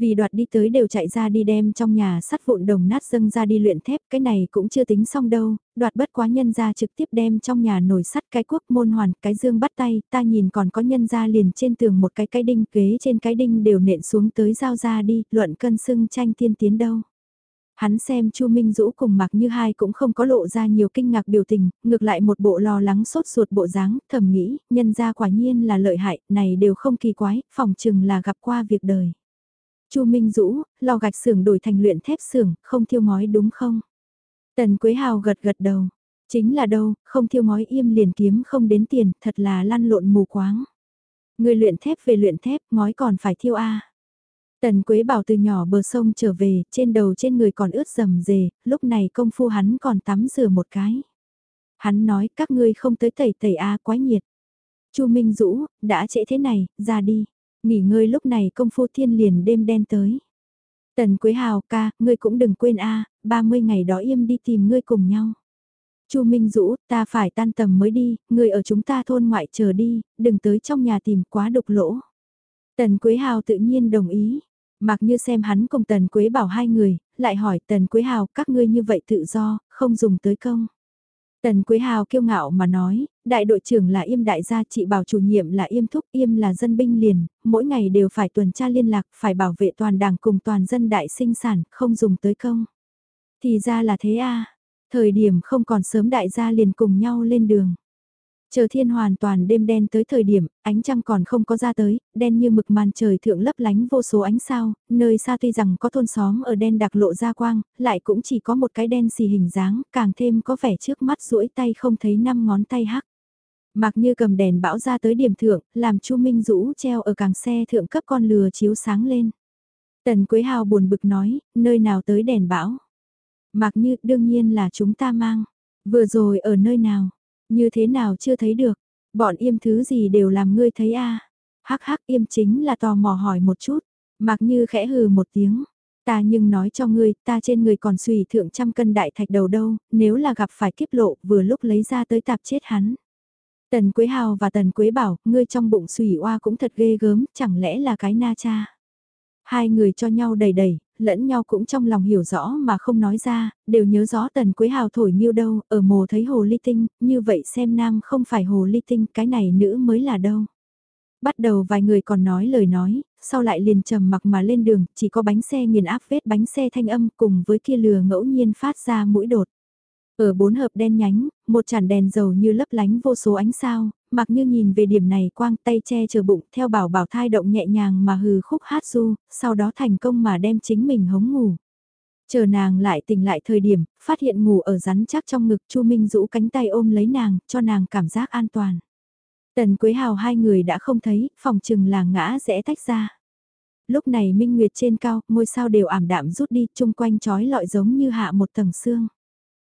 Speaker 1: Vì đoạt đi tới đều chạy ra đi đem trong nhà sắt vụn đồng nát dâng ra đi luyện thép, cái này cũng chưa tính xong đâu, đoạt bất quá nhân ra trực tiếp đem trong nhà nồi sắt cái quốc môn hoàn, cái dương bắt tay, ta nhìn còn có nhân ra liền trên tường một cái cái đinh kế trên cái đinh đều nện xuống tới giao ra đi, luận cân sưng tranh tiên tiến đâu. Hắn xem Chu Minh Dũ cùng mặc như hai cũng không có lộ ra nhiều kinh ngạc biểu tình, ngược lại một bộ lo lắng sốt ruột bộ dáng, thầm nghĩ, nhân ra quả nhiên là lợi hại, này đều không kỳ quái, phòng chừng là gặp qua việc đời. Chu Minh Dũ, lò gạch xưởng đổi thành luyện thép xưởng, không thiêu ngói đúng không? Tần Quế Hào gật gật đầu, chính là đâu, không thiêu ngói im liền kiếm không đến tiền, thật là lăn lộn mù quáng. Người luyện thép về luyện thép, ngói còn phải thiêu a. Tần Quế Bảo từ nhỏ bờ sông trở về, trên đầu trên người còn ướt rầm rề, lúc này công phu hắn còn tắm rửa một cái. Hắn nói các ngươi không tới tẩy tẩy a quá nhiệt. Chu Minh Dũ, đã trễ thế này, ra đi. Nghỉ ngơi lúc này công phu thiên liền đêm đen tới. Tần Quế Hào ca, ngươi cũng đừng quên a, 30 ngày đó im đi tìm ngươi cùng nhau. Chu Minh Dũ, ta phải tan tầm mới đi, ngươi ở chúng ta thôn ngoại chờ đi, đừng tới trong nhà tìm quá đục lỗ. Tần Quế Hào tự nhiên đồng ý. Mặc như xem hắn cùng Tần Quế Bảo hai người, lại hỏi Tần Quế Hào các ngươi như vậy tự do, không dùng tới công. Tần Quế Hào kiêu ngạo mà nói, đại đội trưởng là Yêm đại gia chị bảo chủ nhiệm là Yêm thúc Yêm là dân binh liền, mỗi ngày đều phải tuần tra liên lạc, phải bảo vệ toàn đảng cùng toàn dân đại sinh sản, không dùng tới công. Thì ra là thế à? thời điểm không còn sớm đại gia liền cùng nhau lên đường. Chờ thiên hoàn toàn đêm đen tới thời điểm, ánh trăng còn không có ra tới, đen như mực màn trời thượng lấp lánh vô số ánh sao, nơi xa tuy rằng có thôn xóm ở đen đặc lộ ra quang, lại cũng chỉ có một cái đen xì hình dáng, càng thêm có vẻ trước mắt duỗi tay không thấy năm ngón tay hắc. Mặc như cầm đèn bão ra tới điểm thượng, làm Chu Minh Dũ treo ở càng xe thượng cấp con lừa chiếu sáng lên. Tần Quế Hào buồn bực nói, nơi nào tới đèn bão. Mặc như đương nhiên là chúng ta mang. Vừa rồi ở nơi nào, như thế nào chưa thấy được, bọn im thứ gì đều làm ngươi thấy a Hắc hắc im chính là tò mò hỏi một chút, mặc như khẽ hừ một tiếng. Ta nhưng nói cho ngươi, ta trên người còn suy thượng trăm cân đại thạch đầu đâu, nếu là gặp phải kiếp lộ, vừa lúc lấy ra tới tạp chết hắn. Tần Quế Hào và Tần Quế bảo, ngươi trong bụng xùy oa cũng thật ghê gớm, chẳng lẽ là cái na cha. Hai người cho nhau đầy đầy, lẫn nhau cũng trong lòng hiểu rõ mà không nói ra, đều nhớ rõ Tần Quế Hào thổi nhiêu đâu, ở mồ thấy hồ ly tinh, như vậy xem nam không phải hồ ly tinh, cái này nữ mới là đâu. Bắt đầu vài người còn nói lời nói, sau lại liền trầm mặc mà lên đường, chỉ có bánh xe nghiền áp vết bánh xe thanh âm cùng với kia lừa ngẫu nhiên phát ra mũi đột. Ở bốn hợp đen nhánh, một chản đèn dầu như lấp lánh vô số ánh sao, mặc như nhìn về điểm này quang tay che chờ bụng theo bảo bảo thai động nhẹ nhàng mà hừ khúc hát du, sau đó thành công mà đem chính mình hống ngủ. Chờ nàng lại tỉnh lại thời điểm, phát hiện ngủ ở rắn chắc trong ngực Chu Minh rũ cánh tay ôm lấy nàng, cho nàng cảm giác an toàn. Tần Quế Hào hai người đã không thấy, phòng chừng là ngã rẽ tách ra. Lúc này minh nguyệt trên cao, ngôi sao đều ảm đạm rút đi, chung quanh trói lọi giống như hạ một tầng xương.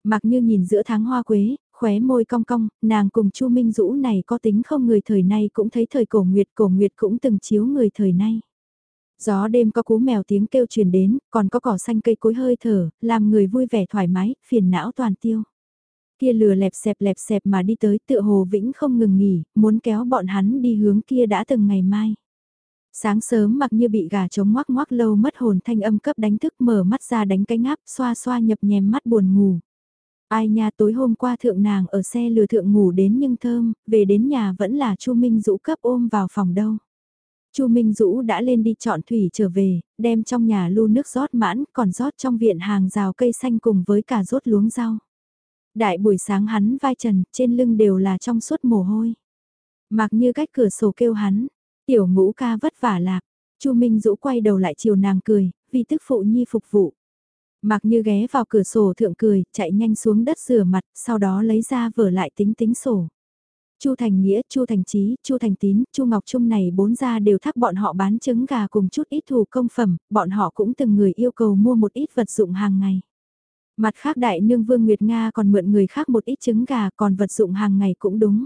Speaker 1: Mặc như nhìn giữa tháng hoa quế, khóe môi cong cong, nàng cùng Chu Minh Dũ này có tính không người thời nay cũng thấy thời cổ nguyệt, cổ nguyệt cũng từng chiếu người thời nay. Gió đêm có cú mèo tiếng kêu truyền đến, còn có cỏ xanh cây cối hơi thở, làm người vui vẻ thoải mái, phiền não toàn tiêu. Kia lừa lẹp xẹp lẹp xẹp mà đi tới tựa hồ vĩnh không ngừng nghỉ, muốn kéo bọn hắn đi hướng kia đã từng ngày mai. Sáng sớm mặc như bị gà trống ngoác ngoác lâu mất hồn thanh âm cấp đánh thức mở mắt ra đánh cái ngáp xoa xoa nhập nhèm mắt buồn ngủ. Ai nha tối hôm qua thượng nàng ở xe lừa thượng ngủ đến nhưng thơm, về đến nhà vẫn là Chu Minh Dũ cấp ôm vào phòng đâu. Chu Minh Dũ đã lên đi chọn thủy trở về, đem trong nhà lu nước rót mãn, còn rót trong viện hàng rào cây xanh cùng với cả rốt luống rau. Đại buổi sáng hắn vai trần, trên lưng đều là trong suốt mồ hôi. Mặc như cách cửa sổ kêu hắn, tiểu ngũ ca vất vả lạc. Chu Minh Dũ quay đầu lại chiều nàng cười, vì tức phụ nhi phục vụ. Mặc như ghé vào cửa sổ thượng cười, chạy nhanh xuống đất rửa mặt, sau đó lấy ra vở lại tính tính sổ. Chu Thành Nghĩa, Chu Thành Chí, Chu Thành Tín, Chu Ngọc Trung này bốn gia đều thắc bọn họ bán trứng gà cùng chút ít thủ công phẩm, bọn họ cũng từng người yêu cầu mua một ít vật dụng hàng ngày. Mặt khác đại nương Vương Nguyệt Nga còn mượn người khác một ít trứng gà còn vật dụng hàng ngày cũng đúng.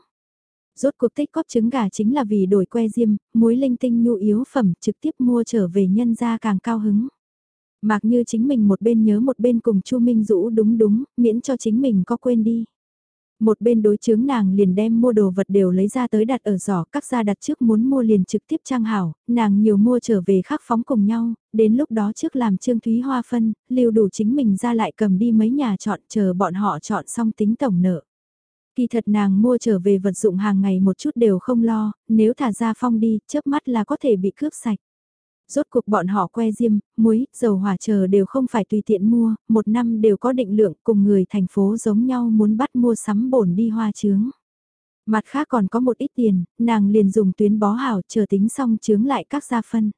Speaker 1: Rốt cuộc tích cóp trứng gà chính là vì đổi que diêm, muối linh tinh nhu yếu phẩm trực tiếp mua trở về nhân gia càng cao hứng. Mạc như chính mình một bên nhớ một bên cùng Chu Minh Dũ đúng đúng, miễn cho chính mình có quên đi. Một bên đối chướng nàng liền đem mua đồ vật đều lấy ra tới đặt ở giỏ, các gia đặt trước muốn mua liền trực tiếp trang hảo, nàng nhiều mua trở về khắc phóng cùng nhau, đến lúc đó trước làm Trương Thúy Hoa phân, lưu đủ chính mình ra lại cầm đi mấy nhà chọn chờ bọn họ chọn xong tính tổng nợ. Kỳ thật nàng mua trở về vật dụng hàng ngày một chút đều không lo, nếu thả ra phong đi, chớp mắt là có thể bị cướp sạch. Rốt cuộc bọn họ que diêm, muối, dầu hỏa chờ đều không phải tùy tiện mua, một năm đều có định lượng cùng người thành phố giống nhau muốn bắt mua sắm bổn đi hoa chướng. Mặt khác còn có một ít tiền, nàng liền dùng tuyến bó hảo chờ tính xong chướng lại các gia phân.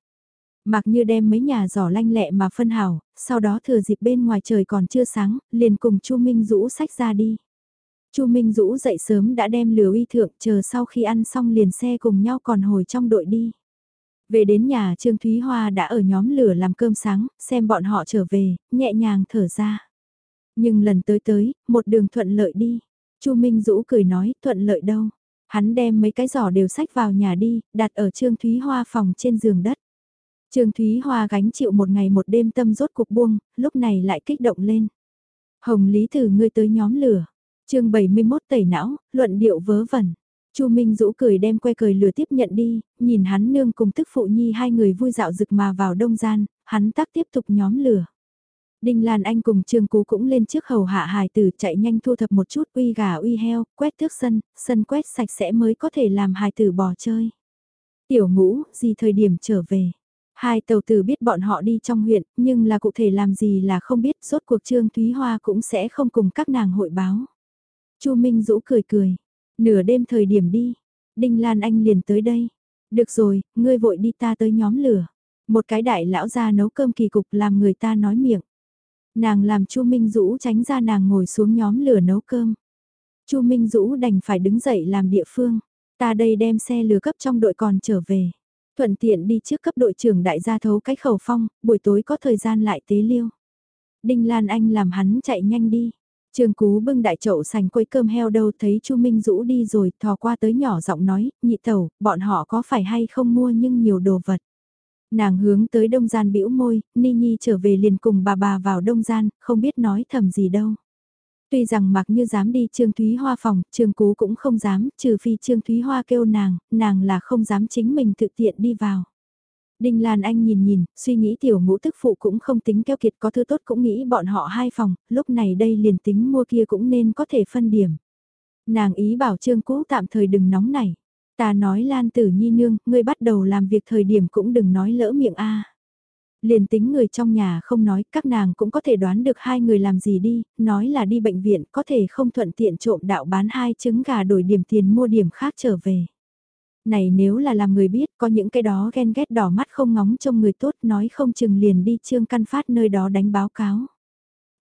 Speaker 1: Mặc như đem mấy nhà giỏ lanh lẹ mà phân hảo, sau đó thừa dịp bên ngoài trời còn chưa sáng, liền cùng Chu Minh Dũ sách ra đi. Chu Minh Dũ dậy sớm đã đem lửa uy thượng chờ sau khi ăn xong liền xe cùng nhau còn hồi trong đội đi. Về đến nhà Trương Thúy Hoa đã ở nhóm lửa làm cơm sáng, xem bọn họ trở về, nhẹ nhàng thở ra. Nhưng lần tới tới, một đường thuận lợi đi. Chu Minh Dũ cười nói, thuận lợi đâu. Hắn đem mấy cái giỏ đều sách vào nhà đi, đặt ở Trương Thúy Hoa phòng trên giường đất. Trương Thúy Hoa gánh chịu một ngày một đêm tâm rốt cục buông, lúc này lại kích động lên. Hồng Lý thử ngươi tới nhóm lửa. chương 71 tẩy não, luận điệu vớ vẩn. Chu Minh Dũ cười đem que cười lừa tiếp nhận đi, nhìn hắn nương cùng tức phụ nhi hai người vui dạo rực mà vào đông gian, hắn tác tiếp tục nhóm lửa. Đinh Lan Anh cùng Trương Cú cũng lên trước hầu hạ hài tử chạy nhanh thu thập một chút uy gà uy heo, quét thước sân, sân quét sạch sẽ mới có thể làm hài tử bò chơi. Tiểu ngũ, gì thời điểm trở về. Hai tàu tử biết bọn họ đi trong huyện, nhưng là cụ thể làm gì là không biết, rốt cuộc Trương Thúy Hoa cũng sẽ không cùng các nàng hội báo. Chu Minh Dũ cười cười, Nửa đêm thời điểm đi, Đinh Lan Anh liền tới đây. Được rồi, ngươi vội đi ta tới nhóm lửa. Một cái đại lão ra nấu cơm kỳ cục làm người ta nói miệng. Nàng làm Chu Minh Dũ tránh ra nàng ngồi xuống nhóm lửa nấu cơm. Chu Minh Dũ đành phải đứng dậy làm địa phương. Ta đây đem xe lừa cấp trong đội còn trở về. Thuận tiện đi trước cấp đội trưởng đại gia thấu cái khẩu phong, buổi tối có thời gian lại tế liêu. Đinh Lan Anh làm hắn chạy nhanh đi. Trương Cú bưng đại chậu sành quấy cơm heo đâu thấy Chu Minh Dũ đi rồi, thò qua tới nhỏ giọng nói, nhị tẩu, bọn họ có phải hay không mua nhưng nhiều đồ vật. Nàng hướng tới đông gian bĩu môi, Ni Nhi trở về liền cùng bà bà vào đông gian, không biết nói thầm gì đâu. Tuy rằng mặc như dám đi Trương Thúy Hoa phòng, Trương Cú cũng không dám, trừ phi Trương Thúy Hoa kêu nàng, nàng là không dám chính mình thực tiện đi vào. Đinh Lan Anh nhìn nhìn, suy nghĩ tiểu ngũ tức phụ cũng không tính keo kiệt có thứ tốt cũng nghĩ bọn họ hai phòng, lúc này đây liền tính mua kia cũng nên có thể phân điểm. Nàng ý bảo Trương Cũ tạm thời đừng nóng này. Ta nói Lan Tử Nhi Nương, ngươi bắt đầu làm việc thời điểm cũng đừng nói lỡ miệng a. Liền tính người trong nhà không nói, các nàng cũng có thể đoán được hai người làm gì đi, nói là đi bệnh viện, có thể không thuận tiện trộm đạo bán hai trứng gà đổi điểm tiền mua điểm khác trở về. Này nếu là làm người biết, có những cái đó ghen ghét đỏ mắt không ngóng trông người tốt nói không chừng liền đi trương căn phát nơi đó đánh báo cáo.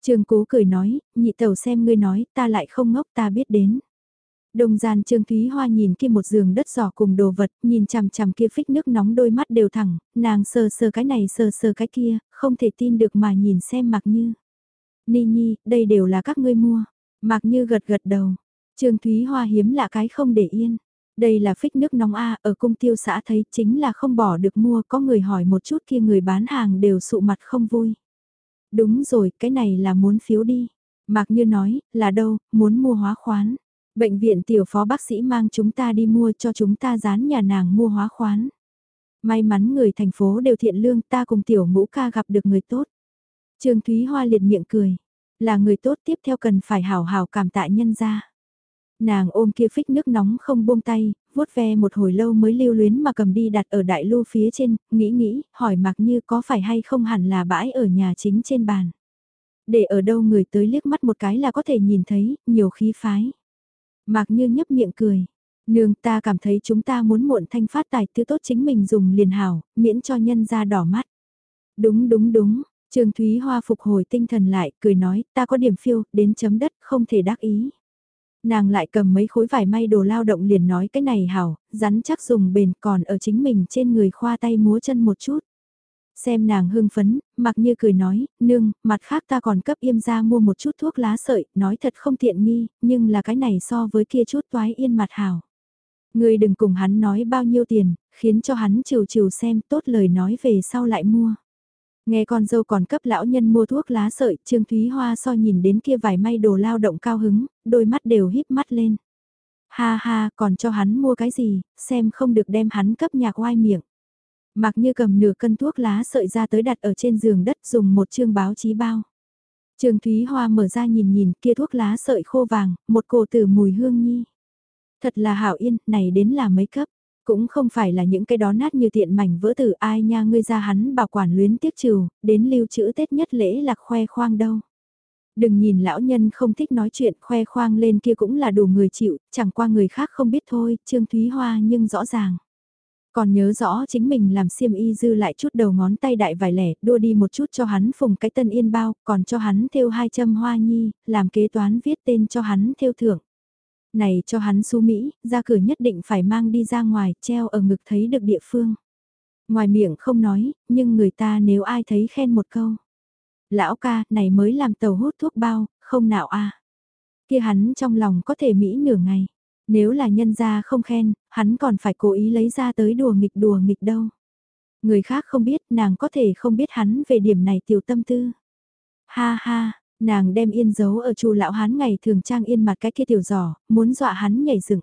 Speaker 1: Trương cố cười nói, nhị tẩu xem ngươi nói, ta lại không ngốc ta biết đến. Đông gian Trương Thúy Hoa nhìn kia một giường đất giỏ cùng đồ vật, nhìn chằm chằm kia phích nước nóng đôi mắt đều thẳng, nàng sờ sờ cái này sờ sờ cái kia, không thể tin được mà nhìn xem Mạc Như. Ni Nhi, đây đều là các ngươi mua. Mạc Như gật gật đầu. Trương Thúy Hoa hiếm lạ cái không để yên. Đây là phích nước nóng A, ở cung tiêu xã thấy chính là không bỏ được mua, có người hỏi một chút kia người bán hàng đều sụ mặt không vui. Đúng rồi, cái này là muốn phiếu đi. Mạc Như nói, là đâu, muốn mua hóa khoán. Bệnh viện tiểu phó bác sĩ mang chúng ta đi mua cho chúng ta dán nhà nàng mua hóa khoán. May mắn người thành phố đều thiện lương ta cùng tiểu ngũ ca gặp được người tốt. Trương Thúy Hoa liệt miệng cười. Là người tốt tiếp theo cần phải hào hào cảm tạ nhân ra. Nàng ôm kia phích nước nóng không buông tay, vuốt ve một hồi lâu mới lưu luyến mà cầm đi đặt ở đại lưu phía trên, nghĩ nghĩ, hỏi mặc như có phải hay không hẳn là bãi ở nhà chính trên bàn. Để ở đâu người tới liếc mắt một cái là có thể nhìn thấy, nhiều khí phái. Mạc Như nhấp miệng cười. Nương ta cảm thấy chúng ta muốn muộn thanh phát tài tư tốt chính mình dùng liền hảo, miễn cho nhân ra đỏ mắt. Đúng đúng đúng, Trương Thúy Hoa phục hồi tinh thần lại, cười nói, ta có điểm phiêu, đến chấm đất, không thể đắc ý. Nàng lại cầm mấy khối vải may đồ lao động liền nói cái này hảo, rắn chắc dùng bền còn ở chính mình trên người khoa tay múa chân một chút. Xem nàng hưng phấn, mặc như cười nói, nương, mặt khác ta còn cấp yêm ra mua một chút thuốc lá sợi, nói thật không tiện nghi, nhưng là cái này so với kia chút toái yên mặt hảo. Người đừng cùng hắn nói bao nhiêu tiền, khiến cho hắn chiều chiều xem tốt lời nói về sau lại mua. Nghe con dâu còn cấp lão nhân mua thuốc lá sợi, Trương Thúy Hoa so nhìn đến kia vài may đồ lao động cao hứng, đôi mắt đều híp mắt lên. Ha ha, còn cho hắn mua cái gì, xem không được đem hắn cấp nhạc oai miệng. Mặc như cầm nửa cân thuốc lá sợi ra tới đặt ở trên giường đất dùng một chương báo chí bao. trương Thúy Hoa mở ra nhìn nhìn kia thuốc lá sợi khô vàng, một cổ tử mùi hương nhi. Thật là hảo yên, này đến là mấy cấp. Cũng không phải là những cái đó nát như tiện mảnh vỡ tử ai nha ngươi ra hắn bảo quản luyến tiếc trừ, đến lưu trữ Tết nhất lễ lạc khoe khoang đâu. Đừng nhìn lão nhân không thích nói chuyện khoe khoang lên kia cũng là đủ người chịu, chẳng qua người khác không biết thôi, Trương Thúy Hoa nhưng rõ ràng. Còn nhớ rõ chính mình làm xiêm y dư lại chút đầu ngón tay đại vài lẻ, đua đi một chút cho hắn phùng cái tân yên bao, còn cho hắn thêu hai châm hoa nhi, làm kế toán viết tên cho hắn thêu thưởng. Này cho hắn su Mỹ, ra cửa nhất định phải mang đi ra ngoài, treo ở ngực thấy được địa phương. Ngoài miệng không nói, nhưng người ta nếu ai thấy khen một câu. Lão ca, này mới làm tàu hút thuốc bao, không nào a Kia hắn trong lòng có thể Mỹ nửa ngày. Nếu là nhân gia không khen, hắn còn phải cố ý lấy ra tới đùa nghịch đùa nghịch đâu. Người khác không biết, nàng có thể không biết hắn về điểm này tiểu tâm tư. Ha ha, nàng đem yên giấu ở chu lão hán ngày thường trang yên mặt cái kia tiểu giỏ, muốn dọa hắn nhảy dựng.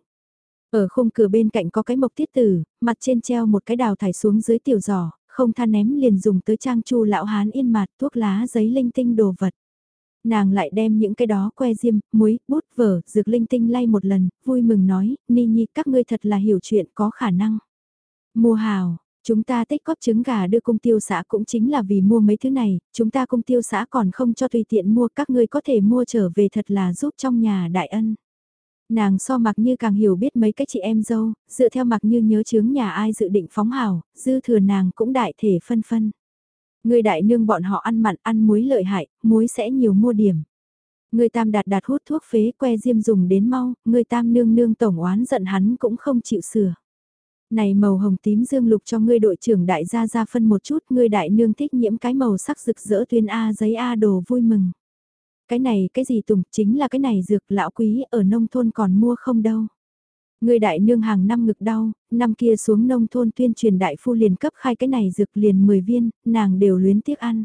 Speaker 1: Ở khung cửa bên cạnh có cái mộc tiết tử, mặt trên treo một cái đào thải xuống dưới tiểu giỏ, không tha ném liền dùng tới trang chu lão hán yên mặt thuốc lá giấy linh tinh đồ vật. Nàng lại đem những cái đó que diêm, muối, bút, vở, dược linh tinh lay một lần, vui mừng nói, Ni Nhi các ngươi thật là hiểu chuyện có khả năng. Mua hào, chúng ta tích góp trứng gà đưa công tiêu xã cũng chính là vì mua mấy thứ này, chúng ta công tiêu xã còn không cho tùy tiện mua các ngươi có thể mua trở về thật là giúp trong nhà đại ân. Nàng so mặc như càng hiểu biết mấy cái chị em dâu, dựa theo mặc như nhớ chướng nhà ai dự định phóng hào dư thừa nàng cũng đại thể phân phân. Người đại nương bọn họ ăn mặn ăn muối lợi hại, muối sẽ nhiều mua điểm. Người tam đạt đạt hút thuốc phế que diêm dùng đến mau, người tam nương nương tổng oán giận hắn cũng không chịu sửa. Này màu hồng tím dương lục cho ngươi đội trưởng đại gia ra phân một chút, ngươi đại nương thích nhiễm cái màu sắc rực rỡ tuyên A giấy A đồ vui mừng. Cái này cái gì tùng chính là cái này dược lão quý ở nông thôn còn mua không đâu. Người đại nương hàng năm ngực đau, năm kia xuống nông thôn tuyên truyền đại phu liền cấp khai cái này dược liền 10 viên, nàng đều luyến tiếc ăn.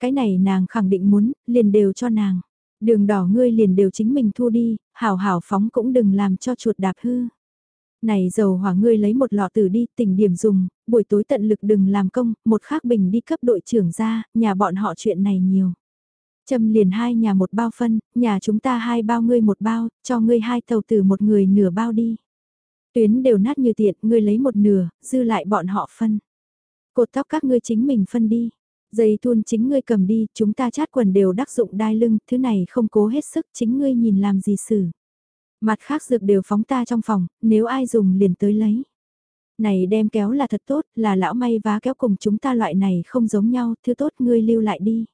Speaker 1: Cái này nàng khẳng định muốn, liền đều cho nàng. Đường đỏ ngươi liền đều chính mình thu đi, hảo hảo phóng cũng đừng làm cho chuột đạp hư. Này dầu hỏa ngươi lấy một lọ tử đi, tỉnh điểm dùng, buổi tối tận lực đừng làm công, một khác bình đi cấp đội trưởng ra, nhà bọn họ chuyện này nhiều. Châm liền hai nhà một bao phân, nhà chúng ta hai bao ngươi một bao, cho ngươi hai tàu tử một người nửa bao đi. Tuyến đều nát như tiện, ngươi lấy một nửa, dư lại bọn họ phân. Cột tóc các ngươi chính mình phân đi. Dây thun chính ngươi cầm đi, chúng ta chát quần đều đắc dụng đai lưng, thứ này không cố hết sức chính ngươi nhìn làm gì xử. Mặt khác dược đều phóng ta trong phòng, nếu ai dùng liền tới lấy. Này đem kéo là thật tốt, là lão may vá kéo cùng chúng ta loại này không giống nhau, thứ tốt ngươi lưu lại đi.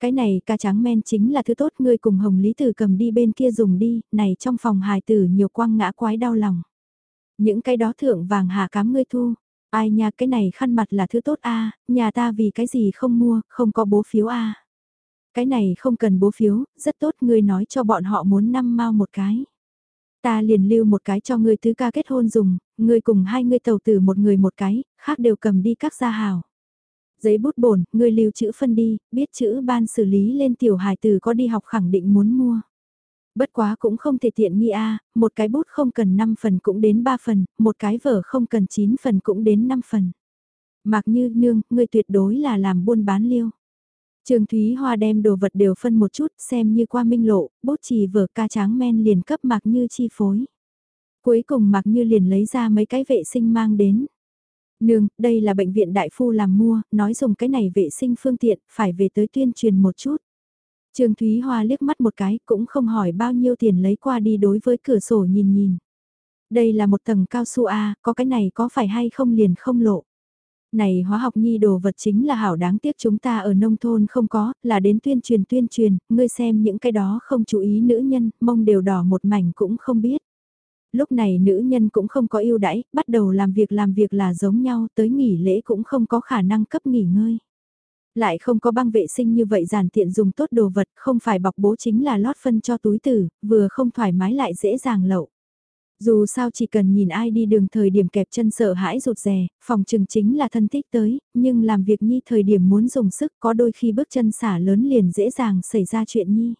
Speaker 1: Cái này ca trắng men chính là thứ tốt ngươi cùng Hồng Lý Tử cầm đi bên kia dùng đi, này trong phòng hài tử nhiều quang ngã quái đau lòng. Những cái đó thượng vàng hà cám ngươi thu, ai nha cái này khăn mặt là thứ tốt a nhà ta vì cái gì không mua, không có bố phiếu a Cái này không cần bố phiếu, rất tốt ngươi nói cho bọn họ muốn năm mau một cái. Ta liền lưu một cái cho ngươi tứ ca kết hôn dùng, ngươi cùng hai ngươi tàu tử một người một cái, khác đều cầm đi các gia hào giấy bút bổn, ngươi lưu chữ phân đi, biết chữ ban xử lý lên tiểu hài tử có đi học khẳng định muốn mua. Bất quá cũng không thể tiện nghi a, một cái bút không cần 5 phần cũng đến 3 phần, một cái vở không cần 9 phần cũng đến 5 phần. Mặc như nương, ngươi tuyệt đối là làm buôn bán liêu. Trường Thúy Hoa đem đồ vật đều phân một chút xem như qua minh lộ, bút trì vở ca tráng men liền cấp mặc như chi phối. Cuối cùng mặc như liền lấy ra mấy cái vệ sinh mang đến. Nương, đây là bệnh viện đại phu làm mua, nói dùng cái này vệ sinh phương tiện, phải về tới tuyên truyền một chút. Trương Thúy Hoa liếc mắt một cái, cũng không hỏi bao nhiêu tiền lấy qua đi đối với cửa sổ nhìn nhìn. Đây là một tầng cao su A, có cái này có phải hay không liền không lộ. Này hóa học nhi đồ vật chính là hảo đáng tiếc chúng ta ở nông thôn không có, là đến tuyên truyền tuyên truyền, ngươi xem những cái đó không chú ý nữ nhân, mông đều đỏ một mảnh cũng không biết lúc này nữ nhân cũng không có yêu đãi, bắt đầu làm việc làm việc là giống nhau, tới nghỉ lễ cũng không có khả năng cấp nghỉ ngơi. Lại không có băng vệ sinh như vậy giản tiện dùng tốt đồ vật, không phải bọc bố chính là lót phân cho túi tử, vừa không thoải mái lại dễ dàng lậu. Dù sao chỉ cần nhìn ai đi đường thời điểm kẹp chân sợ hãi rụt rè, phòng trừng chính là thân thích tới, nhưng làm việc nhi thời điểm muốn dùng sức có đôi khi bước chân xả lớn liền dễ dàng xảy ra chuyện nhi.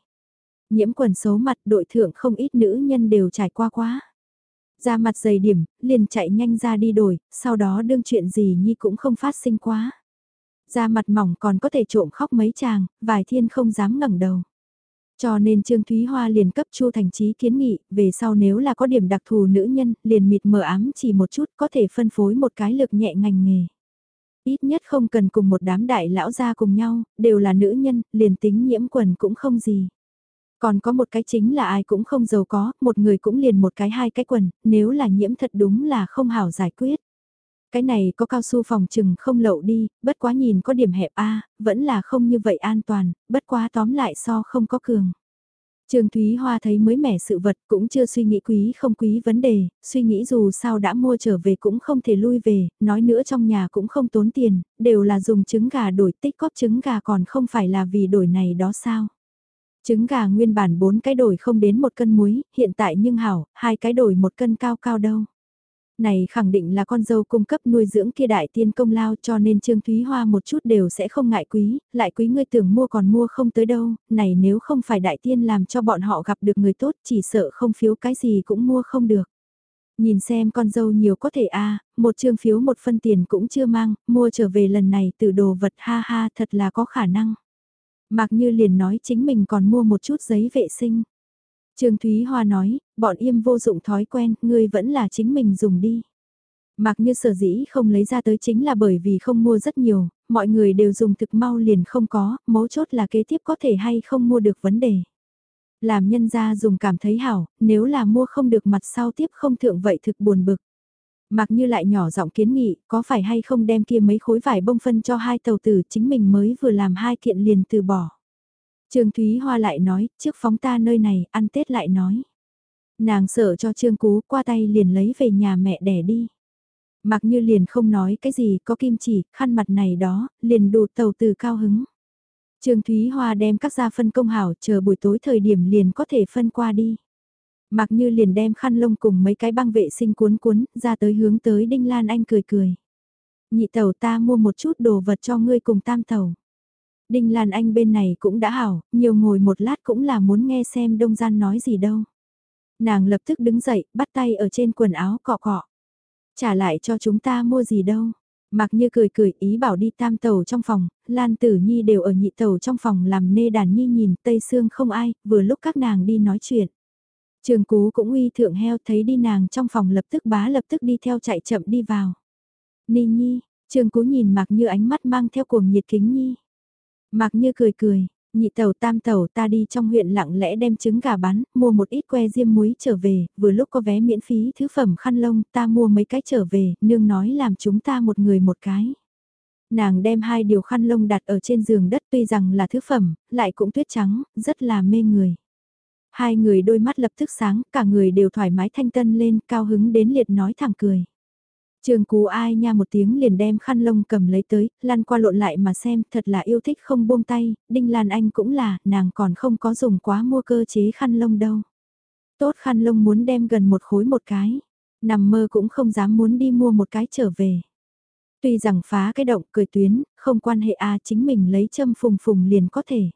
Speaker 1: Nhiễm quần xấu mặt đội thượng không ít nữ nhân đều trải qua quá ra mặt dày điểm, liền chạy nhanh ra đi đổi, sau đó đương chuyện gì nhi cũng không phát sinh quá. Ra mặt mỏng còn có thể trộm khóc mấy chàng, vài thiên không dám ngẩng đầu. Cho nên Trương Thúy Hoa liền cấp Chu Thành trí kiến nghị, về sau nếu là có điểm đặc thù nữ nhân, liền mịt mờ ám chỉ một chút có thể phân phối một cái lực nhẹ ngành nghề. Ít nhất không cần cùng một đám đại lão ra cùng nhau, đều là nữ nhân, liền tính nhiễm quần cũng không gì. Còn có một cái chính là ai cũng không giàu có, một người cũng liền một cái hai cái quần, nếu là nhiễm thật đúng là không hảo giải quyết. Cái này có cao su phòng chừng không lậu đi, bất quá nhìn có điểm hẹp A, vẫn là không như vậy an toàn, bất quá tóm lại so không có cường. Trường Thúy Hoa thấy mới mẻ sự vật cũng chưa suy nghĩ quý không quý vấn đề, suy nghĩ dù sao đã mua trở về cũng không thể lui về, nói nữa trong nhà cũng không tốn tiền, đều là dùng trứng gà đổi tích cóp trứng gà còn không phải là vì đổi này đó sao. Trứng gà nguyên bản 4 cái đổi không đến một cân muối, hiện tại nhưng hảo, hai cái đổi một cân cao cao đâu. Này khẳng định là con dâu cung cấp nuôi dưỡng kia đại tiên công lao cho nên Trương Thúy Hoa một chút đều sẽ không ngại quý, lại quý ngươi tưởng mua còn mua không tới đâu, này nếu không phải đại tiên làm cho bọn họ gặp được người tốt chỉ sợ không phiếu cái gì cũng mua không được. Nhìn xem con dâu nhiều có thể a một trương phiếu một phân tiền cũng chưa mang, mua trở về lần này từ đồ vật ha ha thật là có khả năng. Mạc Như liền nói chính mình còn mua một chút giấy vệ sinh. Trương Thúy Hoa nói, bọn im vô dụng thói quen, ngươi vẫn là chính mình dùng đi. Mặc Như sở dĩ không lấy ra tới chính là bởi vì không mua rất nhiều, mọi người đều dùng thực mau liền không có, mấu chốt là kế tiếp có thể hay không mua được vấn đề. Làm nhân gia dùng cảm thấy hảo, nếu là mua không được mặt sau tiếp không thượng vậy thực buồn bực. Mặc như lại nhỏ giọng kiến nghị, có phải hay không đem kia mấy khối vải bông phân cho hai tàu tử chính mình mới vừa làm hai kiện liền từ bỏ. Trương Thúy Hoa lại nói, trước phóng ta nơi này, ăn Tết lại nói. Nàng sợ cho Trương Cú qua tay liền lấy về nhà mẹ đẻ đi. Mặc như liền không nói cái gì, có kim chỉ, khăn mặt này đó, liền đủ tàu từ cao hứng. Trương Thúy Hoa đem các gia phân công hảo, chờ buổi tối thời điểm liền có thể phân qua đi. Mặc như liền đem khăn lông cùng mấy cái băng vệ sinh cuốn cuốn, ra tới hướng tới Đinh Lan Anh cười cười. Nhị tàu ta mua một chút đồ vật cho ngươi cùng tam tàu. Đinh Lan Anh bên này cũng đã hảo, nhiều ngồi một lát cũng là muốn nghe xem Đông Gian nói gì đâu. Nàng lập tức đứng dậy, bắt tay ở trên quần áo cọ cọ. Trả lại cho chúng ta mua gì đâu. Mặc như cười cười ý bảo đi tam tàu trong phòng, Lan Tử Nhi đều ở nhị tàu trong phòng làm nê đàn nhi nhìn Tây Sương không ai, vừa lúc các nàng đi nói chuyện. Trường Cú cũng uy thượng heo thấy đi nàng trong phòng lập tức bá lập tức đi theo chạy chậm đi vào. Ni Nhi, Trường Cú nhìn Mạc Như ánh mắt mang theo cuồng nhiệt kính Nhi. Mạc Như cười cười, nhị tàu tam tàu ta đi trong huyện lặng lẽ đem trứng gà bán, mua một ít que diêm muối trở về, vừa lúc có vé miễn phí thứ phẩm khăn lông, ta mua mấy cái trở về, nương nói làm chúng ta một người một cái. Nàng đem hai điều khăn lông đặt ở trên giường đất tuy rằng là thứ phẩm, lại cũng tuyết trắng, rất là mê người. Hai người đôi mắt lập tức sáng, cả người đều thoải mái thanh tân lên, cao hứng đến liệt nói thẳng cười. Trường cú ai nha một tiếng liền đem khăn lông cầm lấy tới, lăn qua lộn lại mà xem, thật là yêu thích không buông tay, Đinh Lan Anh cũng là, nàng còn không có dùng quá mua cơ chế khăn lông đâu. Tốt khăn lông muốn đem gần một khối một cái, nằm mơ cũng không dám muốn đi mua một cái trở về. Tuy rằng phá cái động cười tuyến, không quan hệ a chính mình lấy châm phùng phùng liền có thể.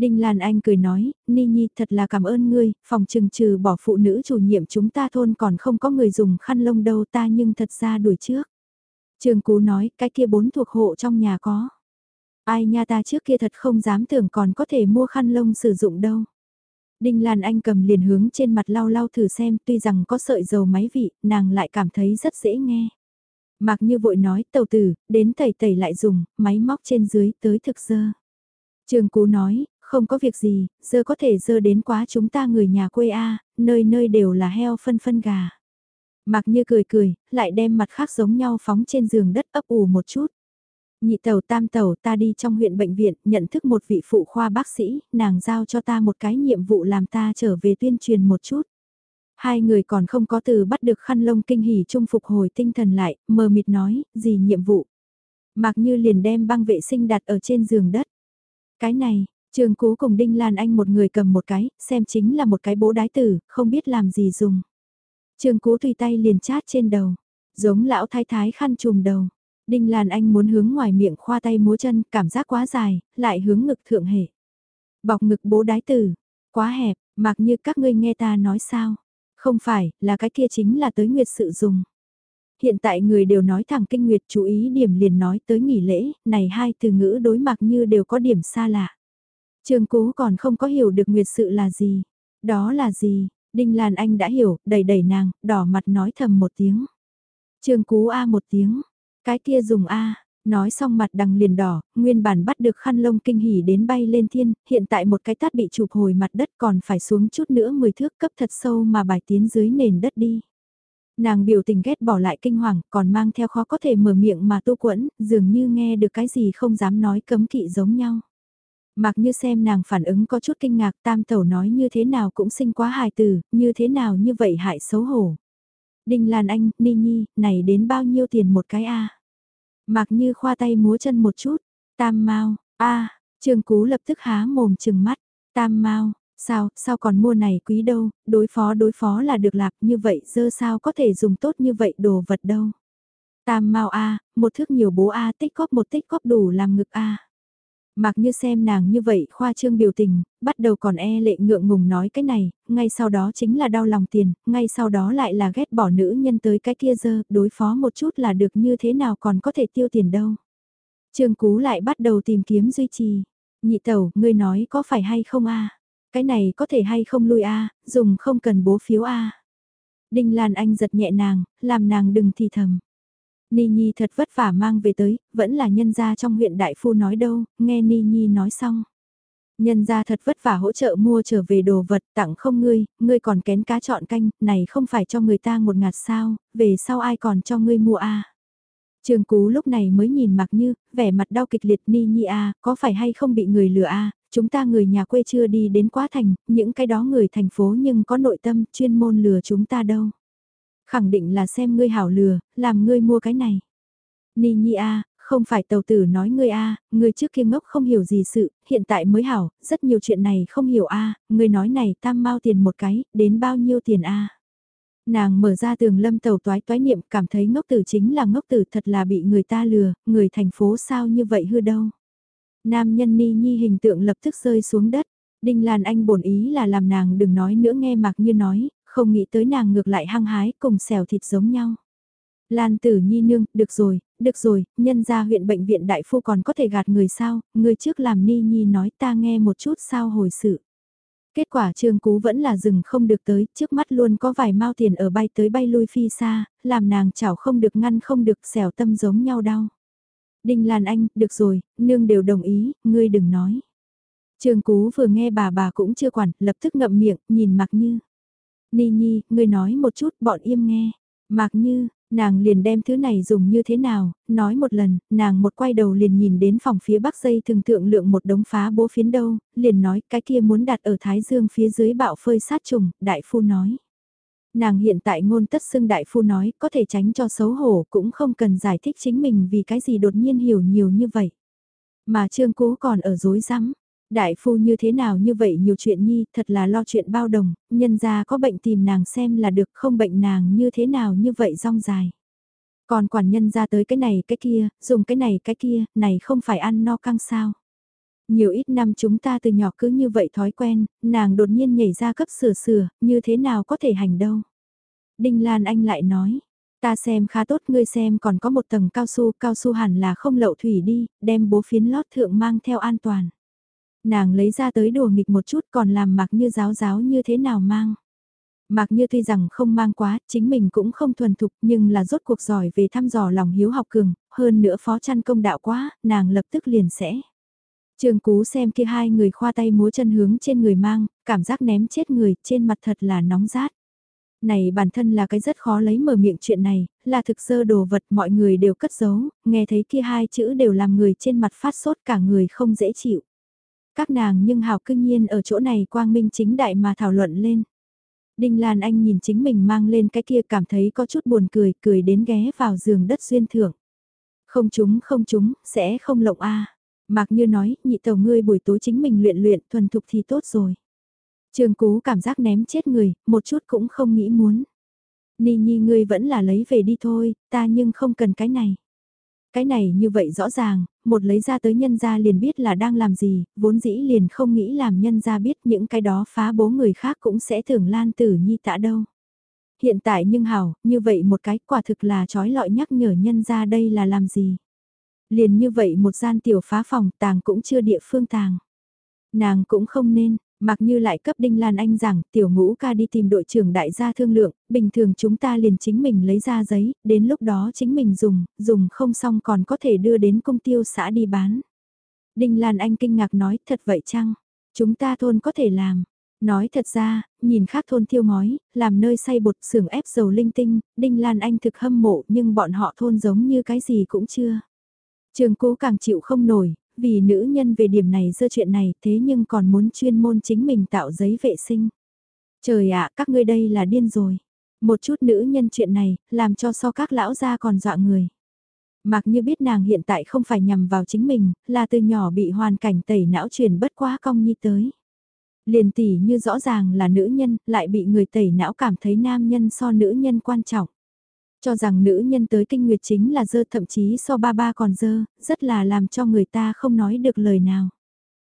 Speaker 1: Đinh Lan Anh cười nói, Ni Nhi thật là cảm ơn ngươi, phòng trừng trừ bỏ phụ nữ chủ nhiệm chúng ta thôn còn không có người dùng khăn lông đâu ta nhưng thật ra đuổi trước. Trường Cú nói, cái kia bốn thuộc hộ trong nhà có. Ai nha ta trước kia thật không dám tưởng còn có thể mua khăn lông sử dụng đâu. Đinh Lan Anh cầm liền hướng trên mặt lau lau thử xem tuy rằng có sợi dầu máy vị, nàng lại cảm thấy rất dễ nghe. Mạc như vội nói tàu tử, đến tẩy tẩy lại dùng, máy móc trên dưới tới thực dơ. Trường Cú nói, không có việc gì, giờ có thể dơ đến quá chúng ta người nhà quê A, nơi nơi đều là heo phân phân gà. Mặc như cười cười, lại đem mặt khác giống nhau phóng trên giường đất ấp ủ một chút. Nhị tàu tam tàu ta đi trong huyện bệnh viện, nhận thức một vị phụ khoa bác sĩ, nàng giao cho ta một cái nhiệm vụ làm ta trở về tuyên truyền một chút. Hai người còn không có từ bắt được khăn lông kinh hỉ chung phục hồi tinh thần lại, mờ mịt nói, gì nhiệm vụ. Mặc như liền đem băng vệ sinh đặt ở trên giường đất. Cái này, Trường Cú cùng Đinh Lan Anh một người cầm một cái, xem chính là một cái bố đái tử, không biết làm gì dùng. Trường Cú tùy tay liền chát trên đầu, giống lão thái thái khăn trùm đầu. Đinh Lan Anh muốn hướng ngoài miệng khoa tay múa chân, cảm giác quá dài, lại hướng ngực thượng hệ. Bọc ngực bố đái tử, quá hẹp, mặc như các ngươi nghe ta nói sao. Không phải, là cái kia chính là tới nguyệt sự dùng. Hiện tại người đều nói thẳng kinh nguyệt chú ý điểm liền nói tới nghỉ lễ, này hai từ ngữ đối mặc như đều có điểm xa lạ. Trương Cú còn không có hiểu được nguyệt sự là gì. Đó là gì? Đinh Lan Anh đã hiểu, đẩy đẩy nàng, đỏ mặt nói thầm một tiếng. Trương Cú A một tiếng. Cái kia dùng A, nói xong mặt đằng liền đỏ, nguyên bản bắt được khăn lông kinh hỉ đến bay lên thiên, hiện tại một cái tát bị chụp hồi mặt đất còn phải xuống chút nữa 10 thước cấp thật sâu mà bài tiến dưới nền đất đi. Nàng biểu tình ghét bỏ lại kinh hoàng, còn mang theo khó có thể mở miệng mà tu quẫn, dường như nghe được cái gì không dám nói cấm kỵ giống nhau. Mặc như xem nàng phản ứng có chút kinh ngạc tam tẩu nói như thế nào cũng sinh quá hài tử, như thế nào như vậy hại xấu hổ. Đinh Lan Anh, Ni Nhi, này đến bao nhiêu tiền một cái a? Mặc như khoa tay múa chân một chút, tam mau, a, trường Cú lập tức há mồm chừng mắt, tam mau, sao, sao còn mua này quý đâu, đối phó đối phó là được lạp như vậy dơ sao có thể dùng tốt như vậy đồ vật đâu. Tam mau a, một thước nhiều bố a tích góp một tích góp đủ làm ngực a. Mặc như xem nàng như vậy khoa trương biểu tình, bắt đầu còn e lệ ngượng ngùng nói cái này, ngay sau đó chính là đau lòng tiền, ngay sau đó lại là ghét bỏ nữ nhân tới cái kia dơ, đối phó một chút là được như thế nào còn có thể tiêu tiền đâu. Trương Cú lại bắt đầu tìm kiếm duy trì. Nhị tẩu, ngươi nói có phải hay không a? Cái này có thể hay không lui a, dùng không cần bố phiếu a. Đinh Lan Anh giật nhẹ nàng, làm nàng đừng thì thầm. Ni Nhi thật vất vả mang về tới, vẫn là nhân gia trong huyện Đại Phu nói đâu, nghe Ni Nhi nói xong. Nhân gia thật vất vả hỗ trợ mua trở về đồ vật tặng không ngươi, ngươi còn kén cá chọn canh, này không phải cho người ta một ngạt sao, về sau ai còn cho ngươi mua a Trường Cú lúc này mới nhìn mặc như, vẻ mặt đau kịch liệt ni nhi a có phải hay không bị người lừa a chúng ta người nhà quê chưa đi đến quá thành, những cái đó người thành phố nhưng có nội tâm chuyên môn lừa chúng ta đâu. Khẳng định là xem ngươi hảo lừa, làm ngươi mua cái này. Ni nhi a không phải tàu tử nói ngươi a ngươi trước kia ngốc không hiểu gì sự, hiện tại mới hảo, rất nhiều chuyện này không hiểu a ngươi nói này tam mau tiền một cái, đến bao nhiêu tiền a Nàng mở ra tường lâm tàu toái toái niệm cảm thấy ngốc tử chính là ngốc tử thật là bị người ta lừa, người thành phố sao như vậy hư đâu. Nam nhân ni nhi hình tượng lập tức rơi xuống đất. Đinh Lan Anh bổn ý là làm nàng đừng nói nữa nghe mặc như nói, không nghĩ tới nàng ngược lại hăng hái cùng xèo thịt giống nhau. Lan tử nhi nương, được rồi, được rồi, nhân ra huyện bệnh viện đại phu còn có thể gạt người sao, người trước làm ni nhi nói ta nghe một chút sao hồi sự. Kết quả trương cú vẫn là dừng không được tới, trước mắt luôn có vài mao tiền ở bay tới bay lui phi xa, làm nàng chảo không được ngăn không được xẻo tâm giống nhau đau. Đinh Lan Anh, được rồi, nương đều đồng ý, ngươi đừng nói. Trương Cú vừa nghe bà bà cũng chưa quản, lập tức ngậm miệng, nhìn mặc Như. Ni Nhi, ngươi nói một chút, bọn im nghe. Mạc Như, nàng liền đem thứ này dùng như thế nào, nói một lần, nàng một quay đầu liền nhìn đến phòng phía bắc dây thường thượng lượng một đống phá bố phiến đâu, liền nói cái kia muốn đặt ở Thái Dương phía dưới bạo phơi sát trùng, đại phu nói. Nàng hiện tại ngôn tất xưng đại phu nói có thể tránh cho xấu hổ cũng không cần giải thích chính mình vì cái gì đột nhiên hiểu nhiều như vậy. Mà trương cú còn ở dối rắm Đại phu như thế nào như vậy nhiều chuyện nhi thật là lo chuyện bao đồng, nhân ra có bệnh tìm nàng xem là được không bệnh nàng như thế nào như vậy rong dài. Còn quản nhân ra tới cái này cái kia, dùng cái này cái kia, này không phải ăn no căng sao. Nhiều ít năm chúng ta từ nhỏ cứ như vậy thói quen, nàng đột nhiên nhảy ra cấp sửa sửa, như thế nào có thể hành đâu. Đinh Lan Anh lại nói, ta xem khá tốt ngươi xem còn có một tầng cao su, cao su hẳn là không lậu thủy đi, đem bố phiến lót thượng mang theo an toàn. Nàng lấy ra tới đùa nghịch một chút còn làm mặc như giáo giáo như thế nào mang. Mặc như tuy rằng không mang quá, chính mình cũng không thuần thục nhưng là rốt cuộc giỏi về thăm dò lòng hiếu học cường, hơn nữa phó chăn công đạo quá, nàng lập tức liền sẽ. Trường Cú xem kia hai người khoa tay múa chân hướng trên người mang, cảm giác ném chết người, trên mặt thật là nóng rát. Này bản thân là cái rất khó lấy mở miệng chuyện này, là thực sơ đồ vật mọi người đều cất giấu, nghe thấy kia hai chữ đều làm người trên mặt phát sốt cả người không dễ chịu. Các nàng nhưng hào cương nhiên ở chỗ này quang minh chính đại mà thảo luận lên. Đinh Lan Anh nhìn chính mình mang lên cái kia cảm thấy có chút buồn cười, cười đến ghé vào giường đất duyên thưởng. Không chúng không chúng, sẽ không lộng a Mạc Như nói, nhị tàu ngươi buổi tối chính mình luyện luyện thuần thục thì tốt rồi. Trường Cú cảm giác ném chết người, một chút cũng không nghĩ muốn. Ni Nhi ngươi vẫn là lấy về đi thôi, ta nhưng không cần cái này. Cái này như vậy rõ ràng, một lấy ra tới nhân gia liền biết là đang làm gì, vốn dĩ liền không nghĩ làm nhân gia biết những cái đó phá bố người khác cũng sẽ thường lan tử nhi tạ đâu. Hiện tại nhưng hảo, như vậy một cái quả thực là trói lọi nhắc nhở nhân gia đây là làm gì. Liền như vậy một gian tiểu phá phòng tàng cũng chưa địa phương tàng. Nàng cũng không nên, mặc như lại cấp Đinh Lan Anh rằng tiểu ngũ ca đi tìm đội trưởng đại gia thương lượng, bình thường chúng ta liền chính mình lấy ra giấy, đến lúc đó chính mình dùng, dùng không xong còn có thể đưa đến công tiêu xã đi bán. Đinh Lan Anh kinh ngạc nói thật vậy chăng? Chúng ta thôn có thể làm. Nói thật ra, nhìn khác thôn thiêu ngói, làm nơi xay bột xưởng ép dầu linh tinh, Đinh Lan Anh thực hâm mộ nhưng bọn họ thôn giống như cái gì cũng chưa. Trường cố càng chịu không nổi, vì nữ nhân về điểm này dơ chuyện này thế nhưng còn muốn chuyên môn chính mình tạo giấy vệ sinh. Trời ạ, các ngươi đây là điên rồi. Một chút nữ nhân chuyện này, làm cho so các lão gia còn dọa người. Mặc như biết nàng hiện tại không phải nhằm vào chính mình, là từ nhỏ bị hoàn cảnh tẩy não truyền bất quá cong nhi tới. Liền tỷ như rõ ràng là nữ nhân, lại bị người tẩy não cảm thấy nam nhân so nữ nhân quan trọng. Cho rằng nữ nhân tới kinh nguyệt chính là dơ thậm chí so ba ba còn dơ, rất là làm cho người ta không nói được lời nào.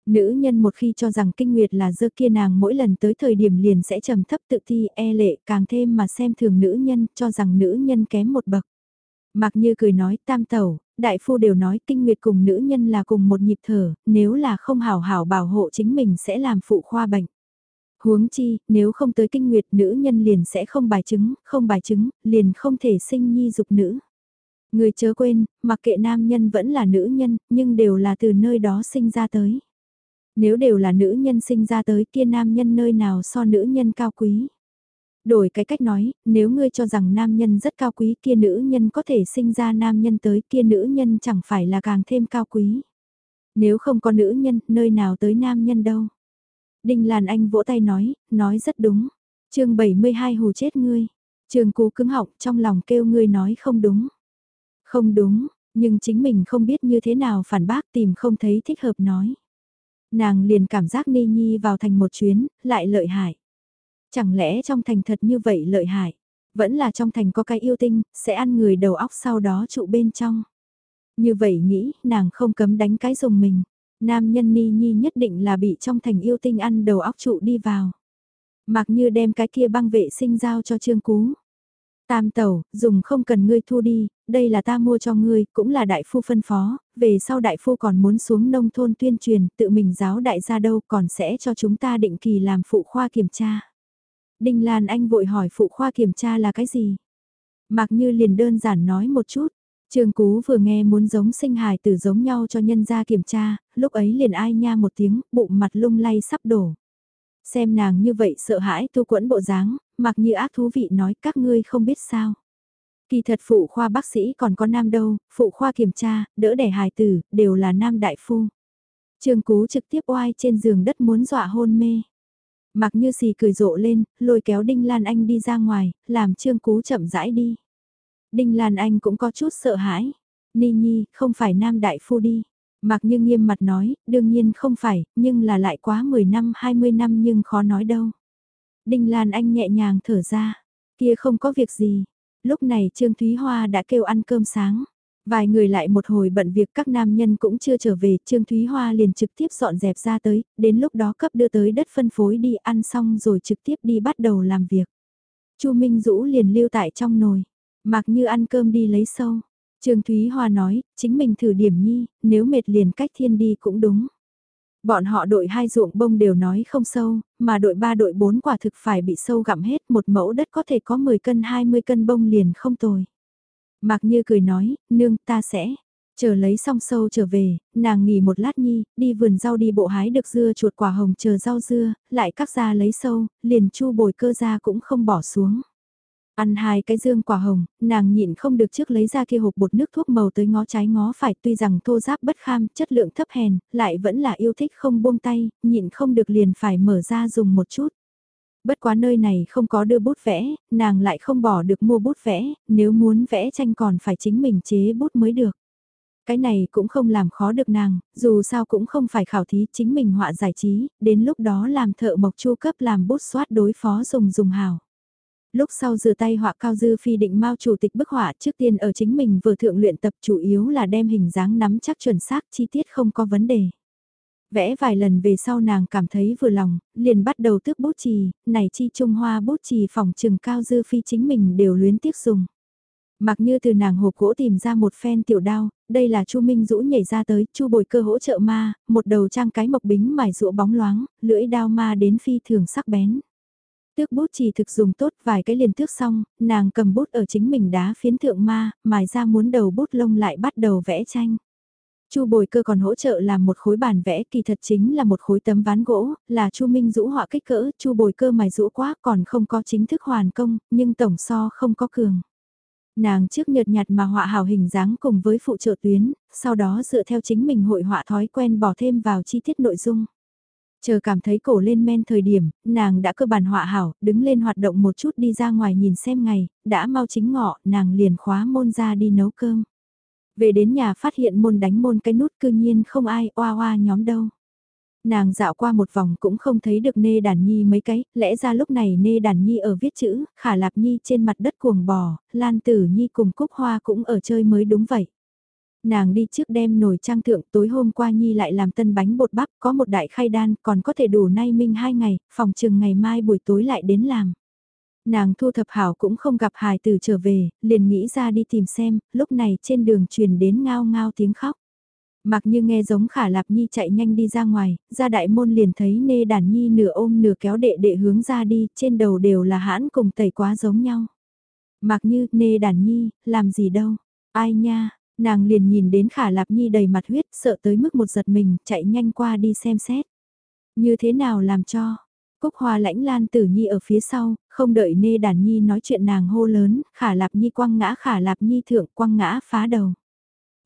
Speaker 1: Nữ nhân một khi cho rằng kinh nguyệt là dơ kia nàng mỗi lần tới thời điểm liền sẽ trầm thấp tự thi e lệ càng thêm mà xem thường nữ nhân cho rằng nữ nhân kém một bậc. Mặc như cười nói tam tẩu, đại phu đều nói kinh nguyệt cùng nữ nhân là cùng một nhịp thở, nếu là không hảo hảo bảo hộ chính mình sẽ làm phụ khoa bệnh. Huống chi, nếu không tới kinh nguyệt nữ nhân liền sẽ không bài chứng, không bài chứng, liền không thể sinh nhi dục nữ. Người chớ quên, mặc kệ nam nhân vẫn là nữ nhân, nhưng đều là từ nơi đó sinh ra tới. Nếu đều là nữ nhân sinh ra tới kia nam nhân nơi nào so nữ nhân cao quý. Đổi cái cách nói, nếu ngươi cho rằng nam nhân rất cao quý kia nữ nhân có thể sinh ra nam nhân tới kia nữ nhân chẳng phải là càng thêm cao quý. Nếu không có nữ nhân, nơi nào tới nam nhân đâu. Đinh Lan Anh vỗ tay nói, nói rất đúng. chương 72 hù chết ngươi. Trường cú cứng họng trong lòng kêu ngươi nói không đúng. Không đúng, nhưng chính mình không biết như thế nào phản bác tìm không thấy thích hợp nói. Nàng liền cảm giác Ni Nhi vào thành một chuyến, lại lợi hại. Chẳng lẽ trong thành thật như vậy lợi hại? Vẫn là trong thành có cái yêu tinh, sẽ ăn người đầu óc sau đó trụ bên trong. Như vậy nghĩ, nàng không cấm đánh cái dùng mình. Nam nhân Ni Nhi nhất định là bị trong thành yêu tinh ăn đầu óc trụ đi vào. Mặc như đem cái kia băng vệ sinh giao cho Trương Cú. Tam tẩu, dùng không cần ngươi thu đi, đây là ta mua cho ngươi, cũng là đại phu phân phó, về sau đại phu còn muốn xuống nông thôn tuyên truyền, tự mình giáo đại gia đâu còn sẽ cho chúng ta định kỳ làm phụ khoa kiểm tra. Đinh Lan Anh vội hỏi phụ khoa kiểm tra là cái gì? Mặc như liền đơn giản nói một chút, Trương Cú vừa nghe muốn giống sinh hài tử giống nhau cho nhân gia kiểm tra, lúc ấy liền ai nha một tiếng, bụng mặt lung lay sắp đổ. Xem nàng như vậy sợ hãi tu quẫn bộ dáng, mặc như ác thú vị nói các ngươi không biết sao. Kỳ thật phụ khoa bác sĩ còn có nam đâu, phụ khoa kiểm tra, đỡ đẻ hài tử, đều là nam đại phu. Trương Cú trực tiếp oai trên giường đất muốn dọa hôn mê. Mặc như xì cười rộ lên, lôi kéo Đinh Lan Anh đi ra ngoài, làm Trương Cú chậm rãi đi. Đinh Lan Anh cũng có chút sợ hãi. Ni Nhi, không phải nam đại phu đi. Mặc như nghiêm mặt nói, đương nhiên không phải, nhưng là lại quá 10 năm 20 năm nhưng khó nói đâu. Đinh Lan Anh nhẹ nhàng thở ra, kia không có việc gì. Lúc này Trương Thúy Hoa đã kêu ăn cơm sáng. Vài người lại một hồi bận việc các nam nhân cũng chưa trở về, Trương Thúy Hoa liền trực tiếp dọn dẹp ra tới, đến lúc đó cấp đưa tới đất phân phối đi ăn xong rồi trực tiếp đi bắt đầu làm việc. Chu Minh Dũ liền lưu tại trong nồi, mặc như ăn cơm đi lấy sâu. Trương Thúy Hoa nói, chính mình thử điểm nhi, nếu mệt liền cách thiên đi cũng đúng. Bọn họ đội hai ruộng bông đều nói không sâu, mà đội ba đội bốn quả thực phải bị sâu gặm hết một mẫu đất có thể có 10 cân 20 cân bông liền không tồi. Mạc Như cười nói, nương ta sẽ. Chờ lấy xong sâu trở về, nàng nghỉ một lát nhi, đi vườn rau đi bộ hái được dưa chuột quả hồng chờ rau dưa, lại cắt ra lấy sâu, liền chu bồi cơ ra cũng không bỏ xuống. Ăn hai cái dương quả hồng, nàng nhịn không được trước lấy ra kia hộp bột nước thuốc màu tới ngó trái ngó phải tuy rằng thô giáp bất kham, chất lượng thấp hèn, lại vẫn là yêu thích không buông tay, nhịn không được liền phải mở ra dùng một chút. Bất quá nơi này không có đưa bút vẽ, nàng lại không bỏ được mua bút vẽ, nếu muốn vẽ tranh còn phải chính mình chế bút mới được. Cái này cũng không làm khó được nàng, dù sao cũng không phải khảo thí chính mình họa giải trí, đến lúc đó làm thợ mộc chu cấp làm bút xoát đối phó dùng dùng hào lúc sau rửa tay họa cao dư phi định mau chủ tịch bức họa trước tiên ở chính mình vừa thượng luyện tập chủ yếu là đem hình dáng nắm chắc chuẩn xác chi tiết không có vấn đề. Vẽ vài lần về sau nàng cảm thấy vừa lòng, liền bắt đầu tước bút chì, này chi trung hoa bút chì phòng trừng cao dư phi chính mình đều luyến tiếc dùng. Mặc như từ nàng hộp gỗ tìm ra một phen tiểu đao, đây là Chu Minh Dũ nhảy ra tới, Chu Bồi Cơ hỗ trợ ma, một đầu trang cái mộc bính mài rũa bóng loáng, lưỡi đao ma đến phi thường sắc bén. Tước bút chỉ thực dùng tốt vài cái liền tước xong, nàng cầm bút ở chính mình đá phiến thượng ma, mài ra muốn đầu bút lông lại bắt đầu vẽ tranh. Chu Bồi Cơ còn hỗ trợ làm một khối bản vẽ kỳ thật chính là một khối tấm ván gỗ, là Chu Minh rũ họa kích cỡ, Chu Bồi Cơ mài rũ quá còn không có chính thức hoàn công, nhưng tổng so không có cường. Nàng trước nhợt nhạt mà họa hào hình dáng cùng với phụ trợ tuyến, sau đó dựa theo chính mình hội họa thói quen bỏ thêm vào chi tiết nội dung. Chờ cảm thấy cổ lên men thời điểm, nàng đã cơ bản họa hảo, đứng lên hoạt động một chút đi ra ngoài nhìn xem ngày, đã mau chính ngọ, nàng liền khóa môn ra đi nấu cơm. Về đến nhà phát hiện môn đánh môn cái nút cư nhiên không ai oa oa nhóm đâu. Nàng dạo qua một vòng cũng không thấy được nê đàn nhi mấy cái, lẽ ra lúc này nê đàn nhi ở viết chữ, khả lạp nhi trên mặt đất cuồng bò, lan tử nhi cùng cúc hoa cũng ở chơi mới đúng vậy. Nàng đi trước đem nồi trang thượng tối hôm qua Nhi lại làm tân bánh bột bắp có một đại khay đan còn có thể đủ nay minh hai ngày, phòng chừng ngày mai buổi tối lại đến làm. Nàng thu thập hảo cũng không gặp hài tử trở về, liền nghĩ ra đi tìm xem, lúc này trên đường truyền đến ngao ngao tiếng khóc. Mặc như nghe giống khả lạp nhi chạy nhanh đi ra ngoài, ra đại môn liền thấy nê đàn nhi nửa ôm nửa kéo đệ đệ hướng ra đi, trên đầu đều là hãn cùng tẩy quá giống nhau. Mặc như nê đàn nhi, làm gì đâu, ai nha, Nàng liền nhìn đến khả lạp nhi đầy mặt huyết sợ tới mức một giật mình chạy nhanh qua đi xem xét. Như thế nào làm cho? Cúc hoa lãnh lan tử nhi ở phía sau, không đợi nê đàn nhi nói chuyện nàng hô lớn, khả lạp nhi quăng ngã khả lạp nhi thượng quăng ngã phá đầu.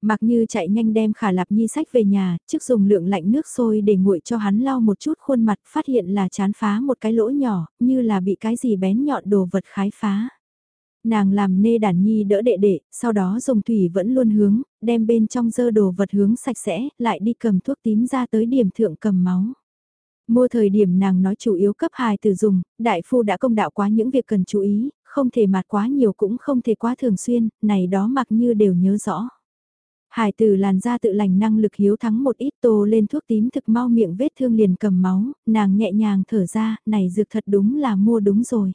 Speaker 1: Mặc như chạy nhanh đem khả lạp nhi sách về nhà, trước dùng lượng lạnh nước sôi để nguội cho hắn lau một chút khuôn mặt phát hiện là chán phá một cái lỗ nhỏ, như là bị cái gì bén nhọn đồ vật khái phá. Nàng làm nê đàn nhi đỡ đệ đệ, sau đó dùng thủy vẫn luôn hướng, đem bên trong dơ đồ vật hướng sạch sẽ, lại đi cầm thuốc tím ra tới điểm thượng cầm máu. Mua thời điểm nàng nói chủ yếu cấp hài từ dùng, đại phu đã công đạo quá những việc cần chú ý, không thể mạt quá nhiều cũng không thể quá thường xuyên, này đó mặc như đều nhớ rõ. Hải tử làn da tự lành năng lực hiếu thắng một ít tô lên thuốc tím thực mau miệng vết thương liền cầm máu, nàng nhẹ nhàng thở ra, này dược thật đúng là mua đúng rồi.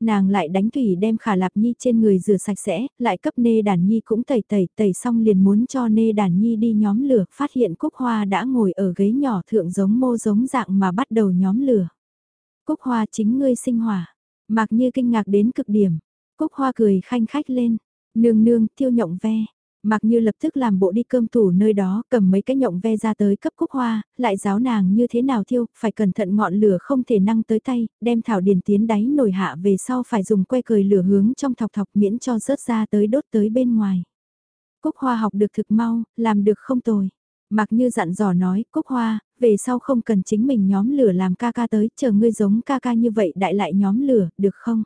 Speaker 1: Nàng lại đánh thủy đem khả lạp nhi trên người rửa sạch sẽ, lại cấp nê đàn nhi cũng tẩy tẩy tẩy xong liền muốn cho nê đàn nhi đi nhóm lửa, phát hiện Cúc Hoa đã ngồi ở ghế nhỏ thượng giống mô giống dạng mà bắt đầu nhóm lửa. Cúc Hoa chính ngươi sinh hỏa, mặc như kinh ngạc đến cực điểm. Cúc Hoa cười khanh khách lên, nương nương thiêu nhộng ve, Mặc như lập tức làm bộ đi cơm tủ nơi đó, cầm mấy cái nhộng ve ra tới cấp cúc hoa, lại giáo nàng như thế nào thiêu, phải cẩn thận ngọn lửa không thể năng tới tay, đem thảo điền tiến đáy nồi hạ về sau phải dùng que cười lửa hướng trong thọc thọc miễn cho rớt ra tới đốt tới bên ngoài. Cúc hoa học được thực mau, làm được không tồi. Mặc như dặn dò nói, Cúc Hoa, về sau không cần chính mình nhóm lửa làm ca ca tới, chờ ngươi giống ca ca như vậy đại lại nhóm lửa, được không?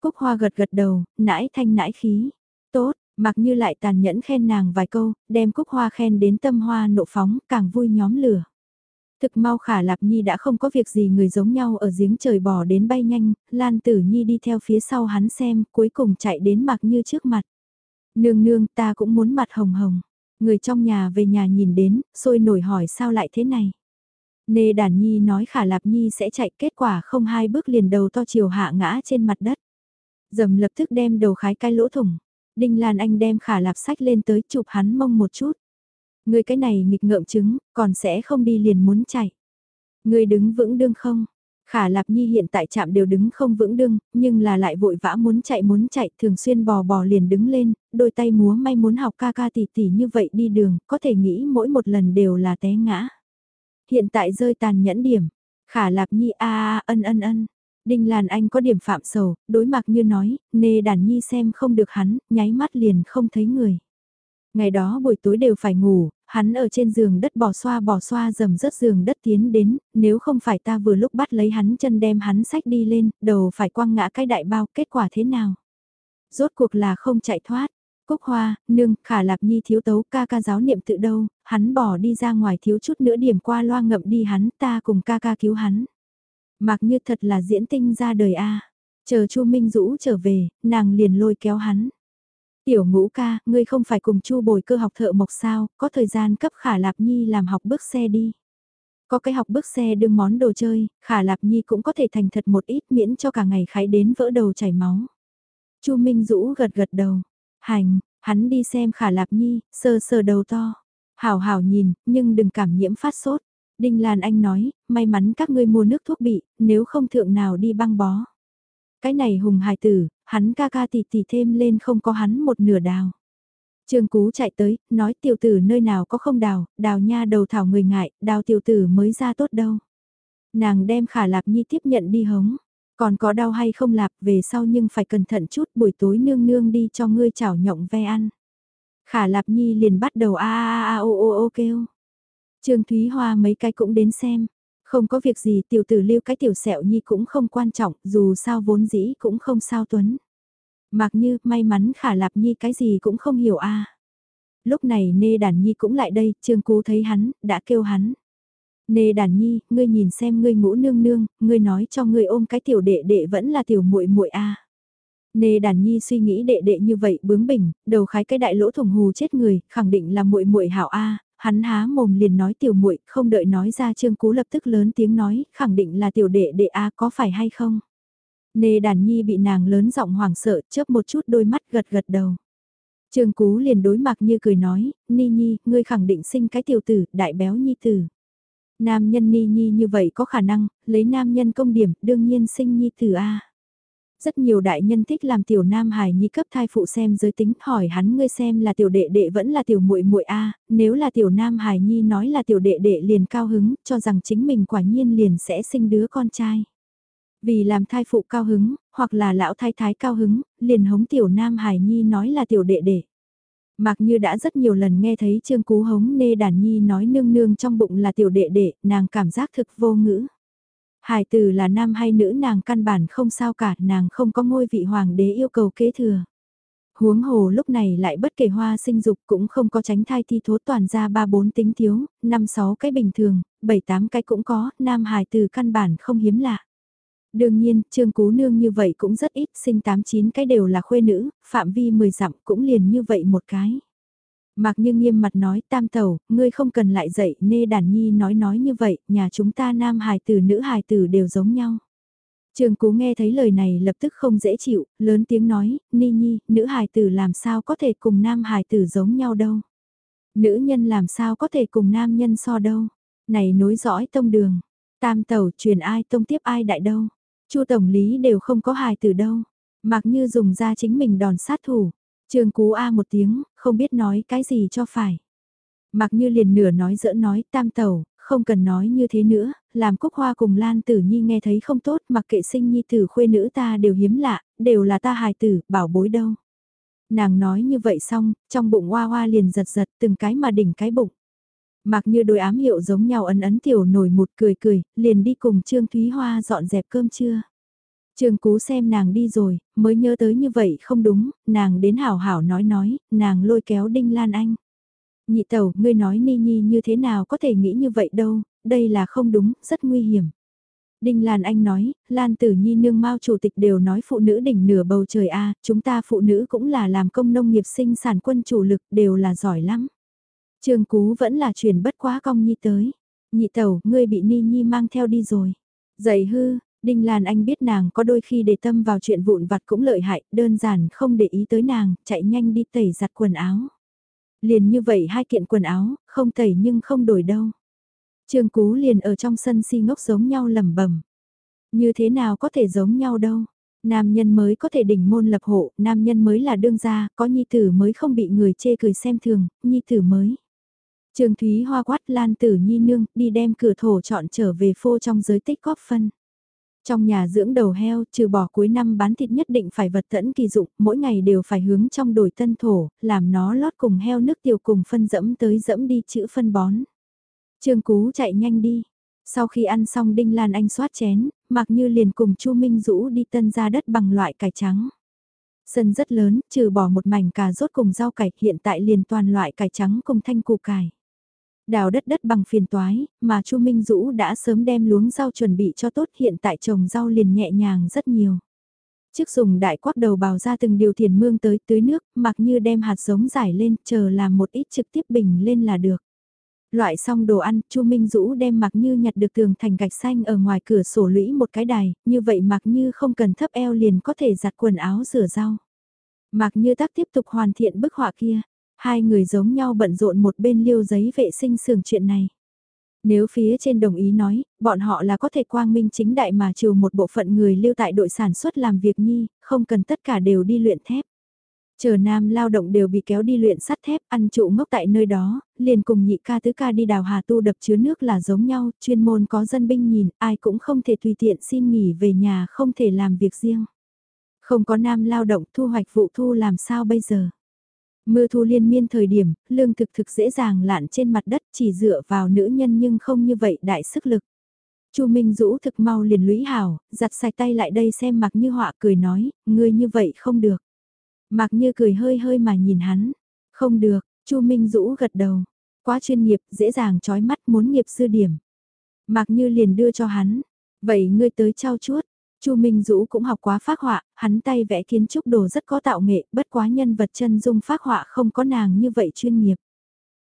Speaker 1: Cúc Hoa gật gật đầu, nãi thanh nãi khí. Tốt, Mặc như lại tàn nhẫn khen nàng vài câu, đem cúc hoa khen đến tâm hoa nộ phóng, càng vui nhóm lửa. Thực mau khả lạp nhi đã không có việc gì người giống nhau ở giếng trời bò đến bay nhanh, Lan Tử Nhi đi theo phía sau hắn xem, cuối cùng chạy đến mặc như trước mặt. Nương nương ta cũng muốn mặt hồng hồng. Người trong nhà về nhà nhìn đến, sôi nổi hỏi sao lại thế này. Nê đàn nhi nói khả lạp nhi sẽ chạy kết quả không hai bước liền đầu to chiều hạ ngã trên mặt đất. Dầm lập tức đem đầu khái cái lỗ thủng. Đinh Lan Anh đem khả lạp sách lên tới chụp hắn mông một chút. Người cái này nghịch ngợm chứng, còn sẽ không đi liền muốn chạy. Người đứng vững đương không? Khả Lạp Nhi hiện tại chạm đều đứng không vững đương, nhưng là lại vội vã muốn chạy muốn chạy, thường xuyên bò bò liền đứng lên, đôi tay múa may muốn học ca ca tỉ tỉ như vậy đi đường, có thể nghĩ mỗi một lần đều là té ngã. Hiện tại rơi tàn nhẫn điểm, Khả Lạp Nhi a a ân ân ân, Đinh Lan Anh có điểm phạm sầu, đối mặt như nói, nê đàn nhi xem không được hắn, nháy mắt liền không thấy người. Ngày đó buổi tối đều phải ngủ, hắn ở trên giường đất bỏ xoa bỏ xoa dầm rớt giường đất tiến đến, nếu không phải ta vừa lúc bắt lấy hắn chân đem hắn sách đi lên, đầu phải quăng ngã cái đại bao, kết quả thế nào? Rốt cuộc là không chạy thoát. Cúc Hoa, nương, khả lạp nhi thiếu tấu ca ca giáo niệm tự đâu, hắn bỏ đi ra ngoài thiếu chút nữa điểm qua loa ngậm đi hắn, ta cùng ca ca cứu hắn. Mặc như thật là diễn tinh ra đời a. Chờ Chu Minh Dũ trở về, nàng liền lôi kéo hắn. Tiểu ngũ ca, ngươi không phải cùng Chu bồi cơ học thợ mộc sao, có thời gian cấp khả lạp nhi làm học bước xe đi. Có cái học bước xe đương món đồ chơi, khả lạp nhi cũng có thể thành thật một ít miễn cho cả ngày khái đến vỡ đầu chảy máu. Chu Minh Dũ gật gật đầu, hành, hắn đi xem khả lạp nhi, sờ sờ đầu to. Hảo hảo nhìn, nhưng đừng cảm nhiễm phát sốt. Đinh Lan Anh nói, may mắn các ngươi mua nước thuốc bị, nếu không thượng nào đi băng bó. Cái này hùng hài tử, hắn ca ca tỷ tỷ thêm lên không có hắn một nửa đào. Trương Cú chạy tới, nói tiểu tử nơi nào có không đào, đào nha đầu thảo người ngại, đào tiểu tử mới ra tốt đâu. Nàng đem khả lạp nhi tiếp nhận đi hống, còn có đau hay không lạp về sau nhưng phải cẩn thận chút buổi tối nương nương đi cho ngươi chảo nhộng ve ăn. Khả lạp nhi liền bắt đầu a a a o o o kêu. Trương Thúy Hoa mấy cái cũng đến xem. Không có việc gì tiểu tử lưu cái tiểu sẹo nhi cũng không quan trọng, dù sao vốn dĩ cũng không sao tuấn. Mặc như, may mắn khả lạp nhi cái gì cũng không hiểu a Lúc này nê đàn nhi cũng lại đây, trương cú thấy hắn, đã kêu hắn. Nê đàn nhi, ngươi nhìn xem ngươi ngũ nương nương, ngươi nói cho ngươi ôm cái tiểu đệ đệ vẫn là tiểu muội muội a Nê đàn nhi suy nghĩ đệ đệ như vậy bướng bỉnh, đầu khái cái đại lỗ thủng hù chết người, khẳng định là muội muội hảo a hắn há mồm liền nói tiểu muội, không đợi nói ra Trương Cú lập tức lớn tiếng nói, khẳng định là tiểu đệ đệ a có phải hay không? Nê đàn nhi bị nàng lớn giọng hoảng sợ, chớp một chút đôi mắt gật gật đầu. Trương Cú liền đối mặt như cười nói, Ni Nhi, ngươi khẳng định sinh cái tiểu tử, đại béo nhi tử. Nam nhân Ni Nhi như vậy có khả năng, lấy nam nhân công điểm, đương nhiên sinh nhi tử A. Rất nhiều đại nhân thích làm tiểu nam hài nhi cấp thai phụ xem giới tính, hỏi hắn ngươi xem là tiểu đệ đệ vẫn là tiểu muội muội a, nếu là tiểu nam hài nhi nói là tiểu đệ đệ liền cao hứng, cho rằng chính mình quả nhiên liền sẽ sinh đứa con trai. Vì làm thai phụ cao hứng, hoặc là lão thái thái cao hứng, liền hống tiểu nam hài nhi nói là tiểu đệ đệ. Mặc như đã rất nhiều lần nghe thấy Trương Cú hống nê đàn nhi nói nương nương trong bụng là tiểu đệ đệ, nàng cảm giác thực vô ngữ. Hải tử là nam hay nữ nàng căn bản không sao cả, nàng không có ngôi vị hoàng đế yêu cầu kế thừa. Huống hồ lúc này lại bất kể hoa sinh dục cũng không có tránh thai thi thố toàn ra ba bốn tính thiếu, năm sáu cái bình thường, bảy tám cái cũng có, nam hài từ căn bản không hiếm lạ. Đương nhiên, trương cú nương như vậy cũng rất ít, sinh tám chín cái đều là khuê nữ, phạm vi 10 dặm cũng liền như vậy một cái. Mạc như nghiêm mặt nói tam tẩu, ngươi không cần lại dậy nê đàn nhi nói nói như vậy, nhà chúng ta nam hài tử nữ hài tử đều giống nhau. Trường Cú nghe thấy lời này lập tức không dễ chịu, lớn tiếng nói, Ni Nhi, nữ hài tử làm sao có thể cùng nam hài tử giống nhau đâu. Nữ nhân làm sao có thể cùng nam nhân so đâu. Này nối dõi tông đường, tam tẩu truyền ai tông tiếp ai đại đâu. Chu tổng lý đều không có hài tử đâu. Mặc như dùng ra chính mình đòn sát thủ. Trường Cú A một tiếng, không biết nói cái gì cho phải. Mặc như liền nửa nói dỡ nói tam tẩu, không cần nói như thế nữa, làm cúc hoa cùng Lan Tử Nhi nghe thấy không tốt mặc kệ sinh nhi tử khuê nữ ta đều hiếm lạ, đều là ta hài tử, bảo bối đâu. Nàng nói như vậy xong, trong bụng hoa hoa liền giật giật từng cái mà đỉnh cái bụng. Mặc như đôi ám hiệu giống nhau ấn ấn tiểu nổi một cười cười, liền đi cùng Trương Thúy Hoa dọn dẹp cơm trưa. Trương Cú xem nàng đi rồi, mới nhớ tới như vậy không đúng, nàng đến hảo hảo nói nói, nàng lôi kéo Đinh Lan Anh. Nhị tẩu, ngươi nói Ni Nhi như thế nào có thể nghĩ như vậy đâu, đây là không đúng, rất nguy hiểm. Đinh Lan Anh nói, Lan Tử Nhi nương Mao chủ tịch đều nói phụ nữ đỉnh nửa bầu trời a, chúng ta phụ nữ cũng là làm công nông nghiệp sinh sản quân chủ lực, đều là giỏi lắm. Trương Cú vẫn là truyền bất quá công nhi tới. Nhị tẩu, ngươi bị Ni Nhi mang theo đi rồi. Dậy hư, Đinh Lan Anh biết nàng có đôi khi để tâm vào chuyện vụn vặt cũng lợi hại, đơn giản không để ý tới nàng, chạy nhanh đi tẩy giặt quần áo. Liền như vậy hai kiện quần áo, không tẩy nhưng không đổi đâu. Trương Cú liền ở trong sân si ngốc giống nhau lẩm bẩm. Như thế nào có thể giống nhau đâu. Nam nhân mới có thể đỉnh môn lập hộ, nam nhân mới là đương gia, có nhi tử mới không bị người chê cười xem thường, nhi tử mới. Trường Thúy Hoa quát Lan Tử Nhi Nương đi đem cửa thổ chọn trở về phô trong giới tích góp phân. Trong nhà dưỡng đầu heo, trừ bỏ cuối năm bán thịt nhất định phải vật tẫn kỳ dụng, mỗi ngày đều phải hướng trong đổi tân thổ, làm nó lót cùng heo nước tiểu cùng phân dẫm tới dẫm đi chữ phân bón. Trương Cú chạy nhanh đi. Sau khi ăn xong Đinh Lan Anh xoát chén, mặc như liền cùng Chu Minh Dũ đi tân ra đất bằng loại cải trắng. Sân rất lớn, trừ bỏ một mảnh cà rốt cùng rau cải, hiện tại liền toàn loại cải trắng cùng thanh củ cải. Đào đất đất bằng phiền toái, mà Chu Minh Dũ đã sớm đem luống rau chuẩn bị cho tốt hiện tại trồng rau liền nhẹ nhàng rất nhiều. Trước dùng đại quắc đầu bào ra từng điều thiền mương tới tưới nước, mặc như đem hạt giống giải lên, chờ làm một ít trực tiếp bình lên là được. Loại xong đồ ăn, Chu Minh Dũ đem mặc như nhặt được tường thành gạch xanh ở ngoài cửa sổ lũy một cái đài, như vậy mặc như không cần thấp eo liền có thể giặt quần áo rửa rau. Mặc như tác tiếp tục hoàn thiện bức họa kia, Hai người giống nhau bận rộn một bên liêu giấy vệ sinh sường chuyện này. Nếu phía trên đồng ý nói, bọn họ là có thể quang minh chính đại mà trừ một bộ phận người lưu tại đội sản xuất làm việc nhi, không cần tất cả đều đi luyện thép. Chờ nam lao động đều bị kéo đi luyện sắt thép, ăn trụ ngốc tại nơi đó, liền cùng nhị ca tứ ca đi đào hà tu đập chứa nước là giống nhau, chuyên môn có dân binh nhìn, ai cũng không thể tùy tiện xin nghỉ về nhà không thể làm việc riêng. Không có nam lao động thu hoạch vụ thu làm sao bây giờ? Mưa thu liên miên thời điểm, lương thực thực dễ dàng lạn trên mặt đất chỉ dựa vào nữ nhân nhưng không như vậy đại sức lực. Chu Minh Dũ thực mau liền lũy hào giặt sạch tay lại đây xem mặc như họa cười nói, ngươi như vậy không được. Mặc như cười hơi hơi mà nhìn hắn, không được, Chu Minh Dũ gật đầu, quá chuyên nghiệp, dễ dàng trói mắt muốn nghiệp sư điểm. Mặc như liền đưa cho hắn, vậy ngươi tới trao chuốt, Chu Minh Dũ cũng học quá phác họa, hắn tay vẽ kiến trúc đồ rất có tạo nghệ, bất quá nhân vật chân dung phác họa không có nàng như vậy chuyên nghiệp.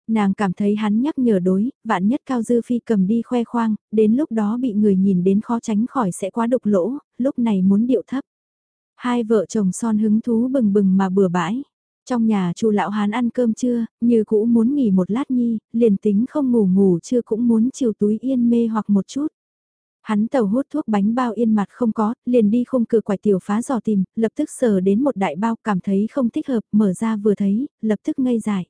Speaker 1: Nàng cảm thấy hắn nhắc nhở đối, vạn nhất Cao Dư Phi cầm đi khoe khoang, đến lúc đó bị người nhìn đến khó tránh khỏi sẽ quá đục lỗ, lúc này muốn điệu thấp. Hai vợ chồng son hứng thú bừng bừng mà bừa bãi. Trong nhà chu lão hán ăn cơm trưa, như cũ muốn nghỉ một lát nhi, liền tính không ngủ ngủ chưa cũng muốn chiều túi yên mê hoặc một chút. Hắn tàu hút thuốc bánh bao yên mặt không có, liền đi khung cửa quải tiểu phá dò tìm, lập tức sờ đến một đại bao cảm thấy không thích hợp, mở ra vừa thấy, lập tức ngây dài.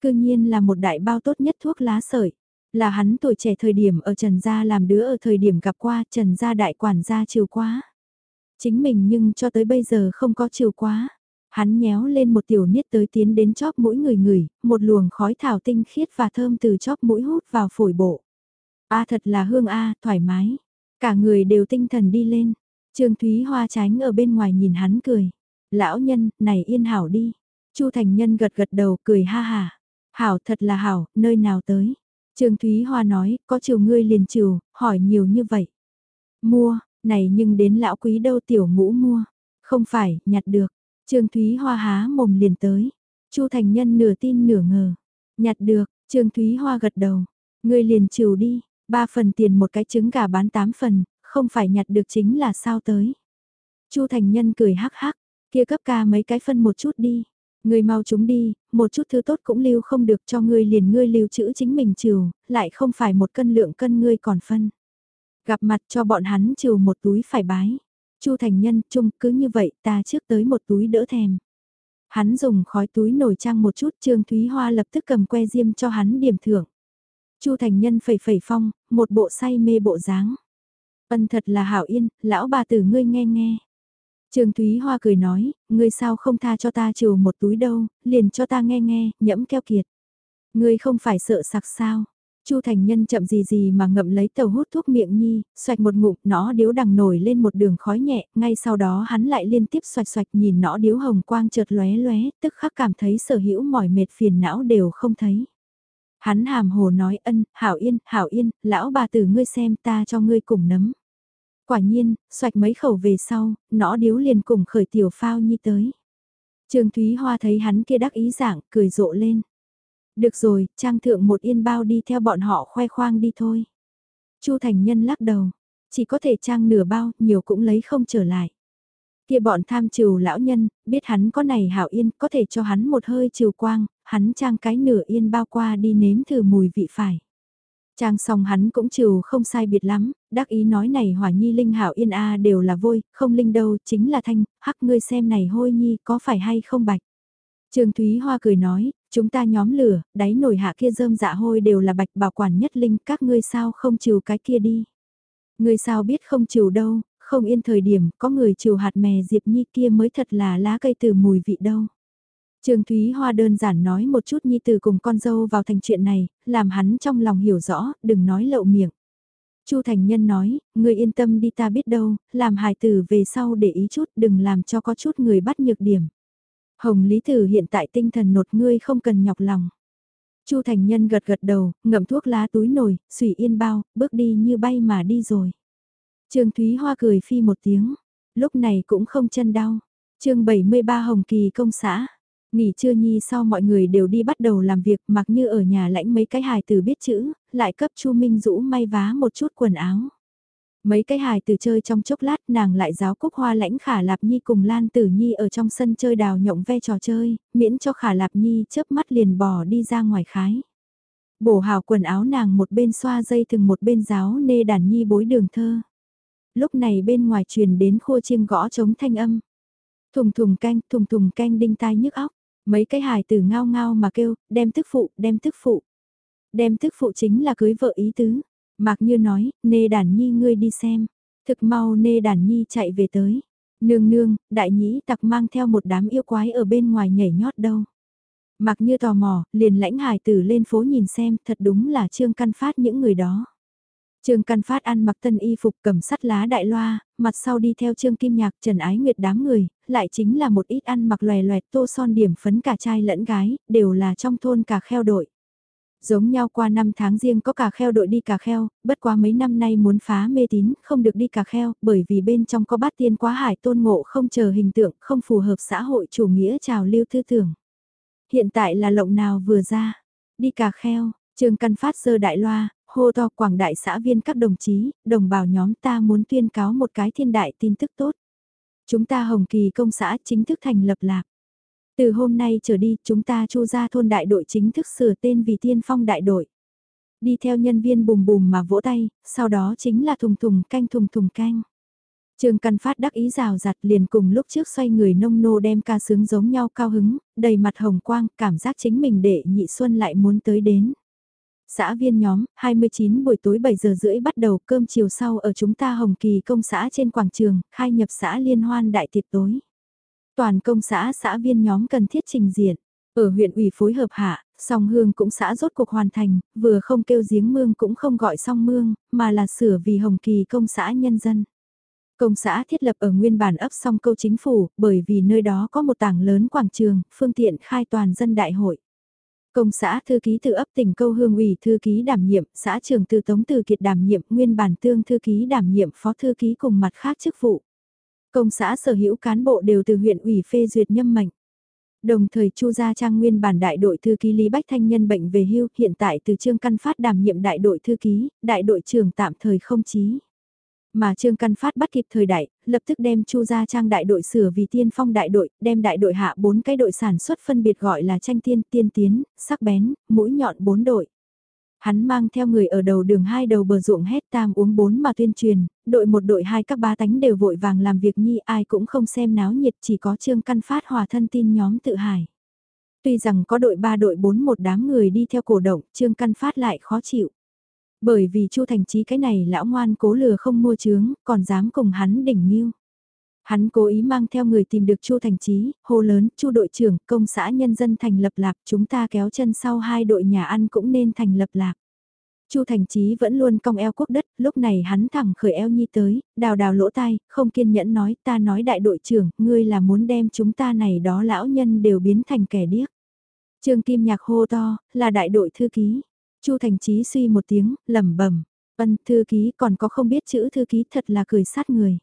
Speaker 1: Cư nhiên là một đại bao tốt nhất thuốc lá sợi. Là hắn tuổi trẻ thời điểm ở Trần Gia làm đứa ở thời điểm gặp qua Trần Gia đại quản gia chiều quá. Chính mình nhưng cho tới bây giờ không có chiều quá. Hắn nhéo lên một tiểu niết tới tiến đến chóp mũi người người, một luồng khói thảo tinh khiết và thơm từ chóp mũi hút vào phổi bộ. A thật là hương A, thoải mái. Cả người đều tinh thần đi lên. Trương Thúy Hoa tránh ở bên ngoài nhìn hắn cười. Lão nhân, này yên hảo đi. Chu Thành Nhân gật gật đầu cười ha hà. Hảo thật là hảo, nơi nào tới. Trương Thúy Hoa nói, có chiều ngươi liền chiều, hỏi nhiều như vậy. Mua, này nhưng đến lão quý đâu tiểu ngũ mua. Không phải, nhặt được. Trương Thúy Hoa há mồm liền tới. Chu Thành Nhân nửa tin nửa ngờ. Nhặt được, Trương Thúy Hoa gật đầu. Ngươi liền chiều đi, ba phần tiền một cái trứng gà bán tám phần, không phải nhặt được chính là sao tới. Chu Thành Nhân cười hắc hắc, kia cấp ca mấy cái phân một chút đi. người mau chúng đi, một chút thứ tốt cũng lưu không được cho ngươi liền ngươi lưu trữ chính mình trừ, lại không phải một cân lượng cân ngươi còn phân. Gặp mặt cho bọn hắn trừ một túi phải bái. Chu thành nhân chung cứ như vậy ta trước tới một túi đỡ thèm. Hắn dùng khói túi nổi trang một chút Trương Thúy Hoa lập tức cầm que diêm cho hắn điểm thưởng. Chu thành nhân phẩy phẩy phong, một bộ say mê bộ dáng. Ân thật là hảo yên, lão bà tử ngươi nghe nghe. Trương Thúy Hoa cười nói, ngươi sao không tha cho ta trừ một túi đâu, liền cho ta nghe nghe, nhẫm keo kiệt. Ngươi không phải sợ sặc sao? Chu Thành Nhân chậm gì gì mà ngậm lấy tàu hút thuốc miệng nhi, xoạch một ngụm, nó điếu đằng nổi lên một đường khói nhẹ, ngay sau đó hắn lại liên tiếp xoạch xoạch nhìn nó điếu hồng quang chợt lóe lóe, tức khắc cảm thấy sở hữu mỏi mệt phiền não đều không thấy. Hắn hàm hồ nói ân, hảo yên, hảo yên, lão bà tử ngươi xem ta cho ngươi cùng nấm. Quả nhiên, xoạch mấy khẩu về sau, nó điếu liền cùng khởi tiểu phao nhi tới. Trương Thúy Hoa thấy hắn kia đắc ý dạng, cười rộ lên. Được rồi, trang thượng một yên bao đi theo bọn họ khoe khoang đi thôi. Chu Thành Nhân lắc đầu, chỉ có thể trang nửa bao, nhiều cũng lấy không trở lại. Kia bọn tham trừ lão nhân, biết hắn có này hảo yên, có thể cho hắn một hơi chiều quang, hắn trang cái nửa yên bao qua đi nếm thử mùi vị phải. Trang xong hắn cũng trừ không sai biệt lắm, đắc ý nói này hỏa nhi linh hảo yên a à đều là vôi, không linh đâu, chính là thanh, hắc ngươi xem này hôi nhi có phải hay không bạch. Trương Thúy Hoa cười nói, chúng ta nhóm lửa, đáy nồi hạ kia rơm dạ hôi đều là bạch bảo quản nhất linh, các ngươi sao không trừ cái kia đi. Ngươi sao biết không trừ đâu, không yên thời điểm, có người chiều hạt mè diệp nhi kia mới thật là lá cây từ mùi vị đâu. Trương Thúy Hoa đơn giản nói một chút nhi từ cùng con dâu vào thành chuyện này, làm hắn trong lòng hiểu rõ, đừng nói lậu miệng. Chu Thành Nhân nói, người yên tâm đi ta biết đâu, làm hài tử về sau để ý chút, đừng làm cho có chút người bắt nhược điểm. Hồng Lý Tử hiện tại tinh thần nột ngươi không cần nhọc lòng. Chu Thành Nhân gật gật đầu, ngậm thuốc lá túi nồi, xùy yên bao, bước đi như bay mà đi rồi. Trương Thúy Hoa cười phi một tiếng, lúc này cũng không chân đau. chương 73 Hồng Kỳ công xã. Nghỉ trưa nhi sau mọi người đều đi bắt đầu làm việc mặc như ở nhà lãnh mấy cái hài từ biết chữ, lại cấp Chu Minh Dũ may vá một chút quần áo. Mấy cái hài từ chơi trong chốc lát nàng lại giáo cúc hoa lãnh khả lạp nhi cùng Lan Tử Nhi ở trong sân chơi đào nhộng ve trò chơi, miễn cho khả lạp nhi chớp mắt liền bỏ đi ra ngoài khái. Bổ hào quần áo nàng một bên xoa dây thừng một bên giáo nê đàn nhi bối đường thơ. Lúc này bên ngoài truyền đến khua chiêng gõ chống thanh âm. Thùng thùng canh, thùng thùng canh đinh tai nhức óc. Mấy cái hài tử ngao ngao mà kêu, đem tức phụ, đem tức phụ. Đem tức phụ chính là cưới vợ ý tứ. Mạc Như nói, nê đàn nhi ngươi đi xem. Thực mau nê đàn nhi chạy về tới. Nương nương, đại nhĩ tặc mang theo một đám yêu quái ở bên ngoài nhảy nhót đâu. Mạc Như tò mò, liền lãnh hài tử lên phố nhìn xem, thật đúng là trương căn phát những người đó. Trương Căn Phát ăn mặc tân y phục cầm sắt lá đại loa, mặt sau đi theo Trương Kim Nhạc Trần Ái Nguyệt đám người, lại chính là một ít ăn mặc lòe loẹt tô son điểm phấn cả trai lẫn gái, đều là trong thôn cả kheo đội. Giống nhau qua năm tháng riêng có cả kheo đội đi cả kheo, bất quá mấy năm nay muốn phá mê tín, không được đi cả kheo, bởi vì bên trong có bát tiên quá hải tôn ngộ không chờ hình tượng, không phù hợp xã hội chủ nghĩa trào lưu tư tưởng. Hiện tại là lộng nào vừa ra, đi cả kheo, Trương Căn Phát sơ đại loa, hô to quảng đại xã viên các đồng chí, đồng bào nhóm ta muốn tuyên cáo một cái thiên đại tin tức tốt. Chúng ta Hồng Kỳ công xã chính thức thành lập lạc. Từ hôm nay trở đi chúng ta chu ra thôn đại đội chính thức sửa tên vì tiên phong đại đội. Đi theo nhân viên bùm bùm mà vỗ tay, sau đó chính là thùng thùng canh thùng thùng canh. Trương Căn Phát đắc ý rào rạt liền cùng lúc trước xoay người nông nô đem ca sướng giống nhau cao hứng, đầy mặt hồng quang, cảm giác chính mình đệ nhị xuân lại muốn tới đến. Xã viên nhóm, 29 buổi tối 7 giờ rưỡi bắt đầu cơm chiều sau ở chúng ta Hồng Kỳ công xã trên quảng trường, khai nhập xã liên hoan đại tiệc tối. Toàn công xã xã viên nhóm cần thiết trình diện. Ở huyện ủy phối hợp hạ, song hương cũng xã rốt cuộc hoàn thành, vừa không kêu giếng mương cũng không gọi song mương, mà là sửa vì Hồng Kỳ công xã nhân dân. Công xã thiết lập ở nguyên bản ấp song câu chính phủ, bởi vì nơi đó có một tảng lớn quảng trường, phương tiện khai toàn dân đại hội. Công xã thư ký từ ấp tỉnh câu hương ủy thư ký đảm nhiệm, xã trưởng từ tống từ kiệt đảm nhiệm, nguyên bản tương thư ký đảm nhiệm phó thư ký cùng mặt khác chức vụ. Công xã sở hữu cán bộ đều từ huyện ủy phê duyệt nhâm mạnh. Đồng thời Chu Gia Trang nguyên bản đại đội thư ký Lý Bách Thanh nhân bệnh về hưu, hiện tại từ Trương Căn Phát đảm nhiệm đại đội thư ký, đại đội trưởng tạm thời không chí. Mà Trương Căn Phát bắt kịp thời đại, lập tức đem Chu Gia Trang đại đội sửa vì tiên phong đại đội, đem đại đội hạ bốn cái đội sản xuất phân biệt gọi là tranh tiên, tiên tiến, sắc bén, mũi nhọn bốn đội. Hắn mang theo người ở đầu đường hai đầu bờ ruộng hét tam uống bốn mà tuyên truyền, đội một đội hai các ba tánh đều vội vàng làm việc nhi ai cũng không xem náo nhiệt chỉ có Trương Căn Phát hòa thân tin nhóm tự hải. Tuy rằng có đội ba đội bốn một đám người đi theo cổ động, Trương Căn Phát lại khó chịu. Bởi vì Chu Thành Chí cái này lão ngoan cố lừa không mua chướng, còn dám cùng hắn đỉnh nhiêu. Hắn cố ý mang theo người tìm được Chu Thành Chí, hô lớn, Chu đội trưởng, công xã nhân dân thành lập lạc, chúng ta kéo chân sau hai đội nhà ăn cũng nên thành lập lạc. Chu Thành Chí vẫn luôn cong eo quốc đất, lúc này hắn thẳng khởi eo nhi tới, đào đào lỗ tai, không kiên nhẫn nói, ta nói đại đội trưởng, ngươi là muốn đem chúng ta này đó lão nhân đều biến thành kẻ điếc. Trương Kim Nhạc hô to, là đại đội thư ký. Chu Thành Chí suy một tiếng, lẩm bẩm, "Ân, thư ký còn có không biết chữ thư ký thật là cười sát người."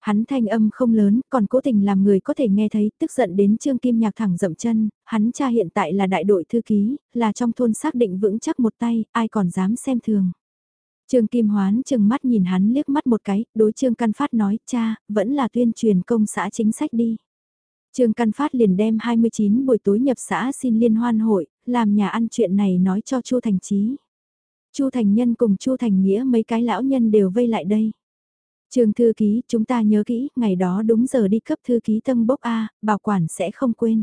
Speaker 1: Hắn thanh âm không lớn, còn cố tình làm người có thể nghe thấy, tức giận đến Trương Kim Nhạc thẳng dậm chân, hắn cha hiện tại là đại đội thư ký, là trong thôn xác định vững chắc một tay, ai còn dám xem thường. Trương Kim Hoán chừng mắt nhìn hắn liếc mắt một cái, đối Trương Căn Phát nói, cha, vẫn là tuyên truyền công xã chính sách đi. Trương Căn Phát liền đem 29 buổi tối nhập xã xin liên hoan hội, làm nhà ăn chuyện này nói cho Chu Thành Chí. Chu Thành Nhân cùng Chu Thành Nghĩa mấy cái lão nhân đều vây lại đây. Trường thư ký, chúng ta nhớ kỹ, ngày đó đúng giờ đi cấp thư ký tâm bốc A, bảo quản sẽ không quên.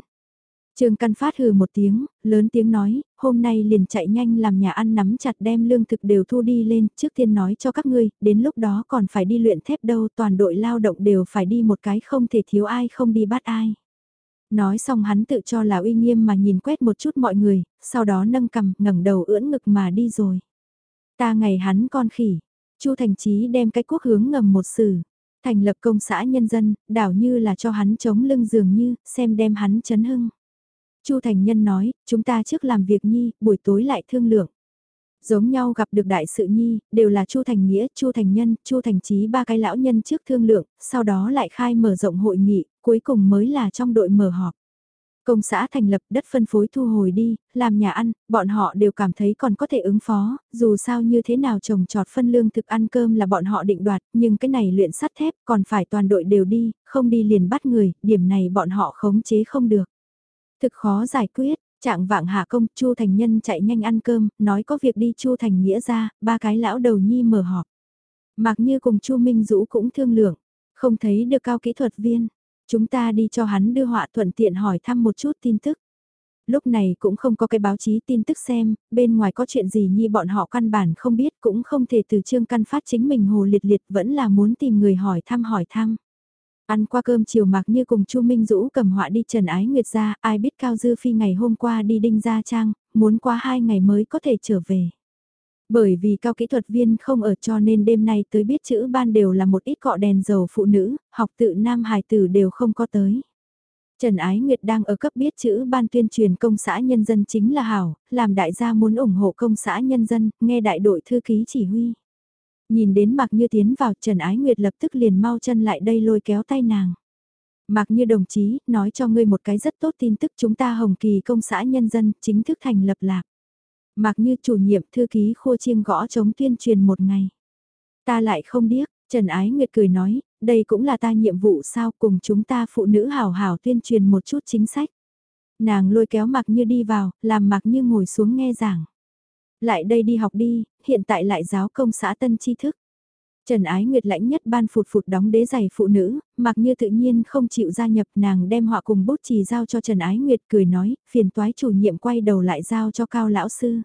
Speaker 1: Trường Căn Phát hừ một tiếng, lớn tiếng nói, hôm nay liền chạy nhanh làm nhà ăn nắm chặt đem lương thực đều thu đi lên, trước tiên nói cho các ngươi, đến lúc đó còn phải đi luyện thép đâu, toàn đội lao động đều phải đi một cái không thể thiếu ai không đi bắt ai. Nói xong hắn tự cho là uy nghiêm mà nhìn quét một chút mọi người, sau đó nâng cầm ngẩng đầu ưỡn ngực mà đi rồi. Ta ngày hắn con khỉ, Chu Thành Chí đem cái quốc hướng ngầm một sử, thành lập công xã nhân dân, đảo như là cho hắn chống lưng dường như, xem đem hắn chấn hưng. Chu Thành Nhân nói, chúng ta trước làm việc nhi, buổi tối lại thương lượng. Giống nhau gặp được đại sự nhi, đều là Chu Thành Nghĩa, Chu Thành Nhân, Chu Thành Chí ba cái lão nhân trước thương lượng, sau đó lại khai mở rộng hội nghị, cuối cùng mới là trong đội mở họp. Công xã thành lập đất phân phối thu hồi đi, làm nhà ăn, bọn họ đều cảm thấy còn có thể ứng phó, dù sao như thế nào trồng trọt phân lương thực ăn cơm là bọn họ định đoạt, nhưng cái này luyện sắt thép còn phải toàn đội đều đi, không đi liền bắt người, điểm này bọn họ khống chế không được. Thực khó giải quyết, trạng vạng hạ công, Chu Thành Nhân chạy nhanh ăn cơm, nói có việc đi Chu Thành Nghĩa ra, ba cái lão đầu nhi mở họp. Mạc Như cùng Chu Minh Dũ cũng thương lượng, không thấy được cao kỹ thuật viên Chúng ta đi cho hắn đưa họa thuận tiện hỏi thăm một chút tin tức. Lúc này cũng không có cái báo chí tin tức xem, bên ngoài có chuyện gì nhi bọn họ căn bản không biết cũng không thể từ trương căn phát chính mình hồ liệt liệt vẫn là muốn tìm người hỏi thăm hỏi thăm. Ăn qua cơm chiều mặc như cùng Chu Minh Dũ cầm họa đi Trần Ái Nguyệt ra, ai biết Cao Dư Phi ngày hôm qua đi Đinh Gia Trang, muốn qua hai ngày mới có thể trở về. Bởi vì cao kỹ thuật viên không ở cho nên đêm nay tới biết chữ ban đều là một ít cọ đèn dầu phụ nữ, học tự nam hài tử đều không có tới. Trần Ái Nguyệt đang ở cấp biết chữ ban tuyên truyền công xã nhân dân chính là hảo, làm đại gia muốn ủng hộ công xã nhân dân, nghe đại đội thư ký chỉ huy. Nhìn đến Mạc Như tiến vào Trần Ái Nguyệt lập tức liền mau chân lại đây lôi kéo tay nàng. Mạc Như đồng chí, nói cho ngươi một cái rất tốt tin tức chúng ta Hồng Kỳ công xã nhân dân chính thức thành lập lạc. Mặc như chủ nhiệm thư ký khô chiêng gõ chống tuyên truyền một ngày. Ta lại không điếc, Trần Ái Nguyệt cười nói, đây cũng là ta nhiệm vụ sao cùng chúng ta phụ nữ hào hào tuyên truyền một chút chính sách. Nàng lôi kéo mặc như đi vào, làm mặc như ngồi xuống nghe giảng. Lại đây đi học đi, hiện tại lại giáo công xã tân tri thức. Trần Ái Nguyệt lãnh nhất ban phụt phụt đóng đế giày phụ nữ, mặc như tự nhiên không chịu gia nhập nàng đem họa cùng bút chì giao cho Trần Ái Nguyệt cười nói, phiền toái chủ nhiệm quay đầu lại giao cho cao lão sư.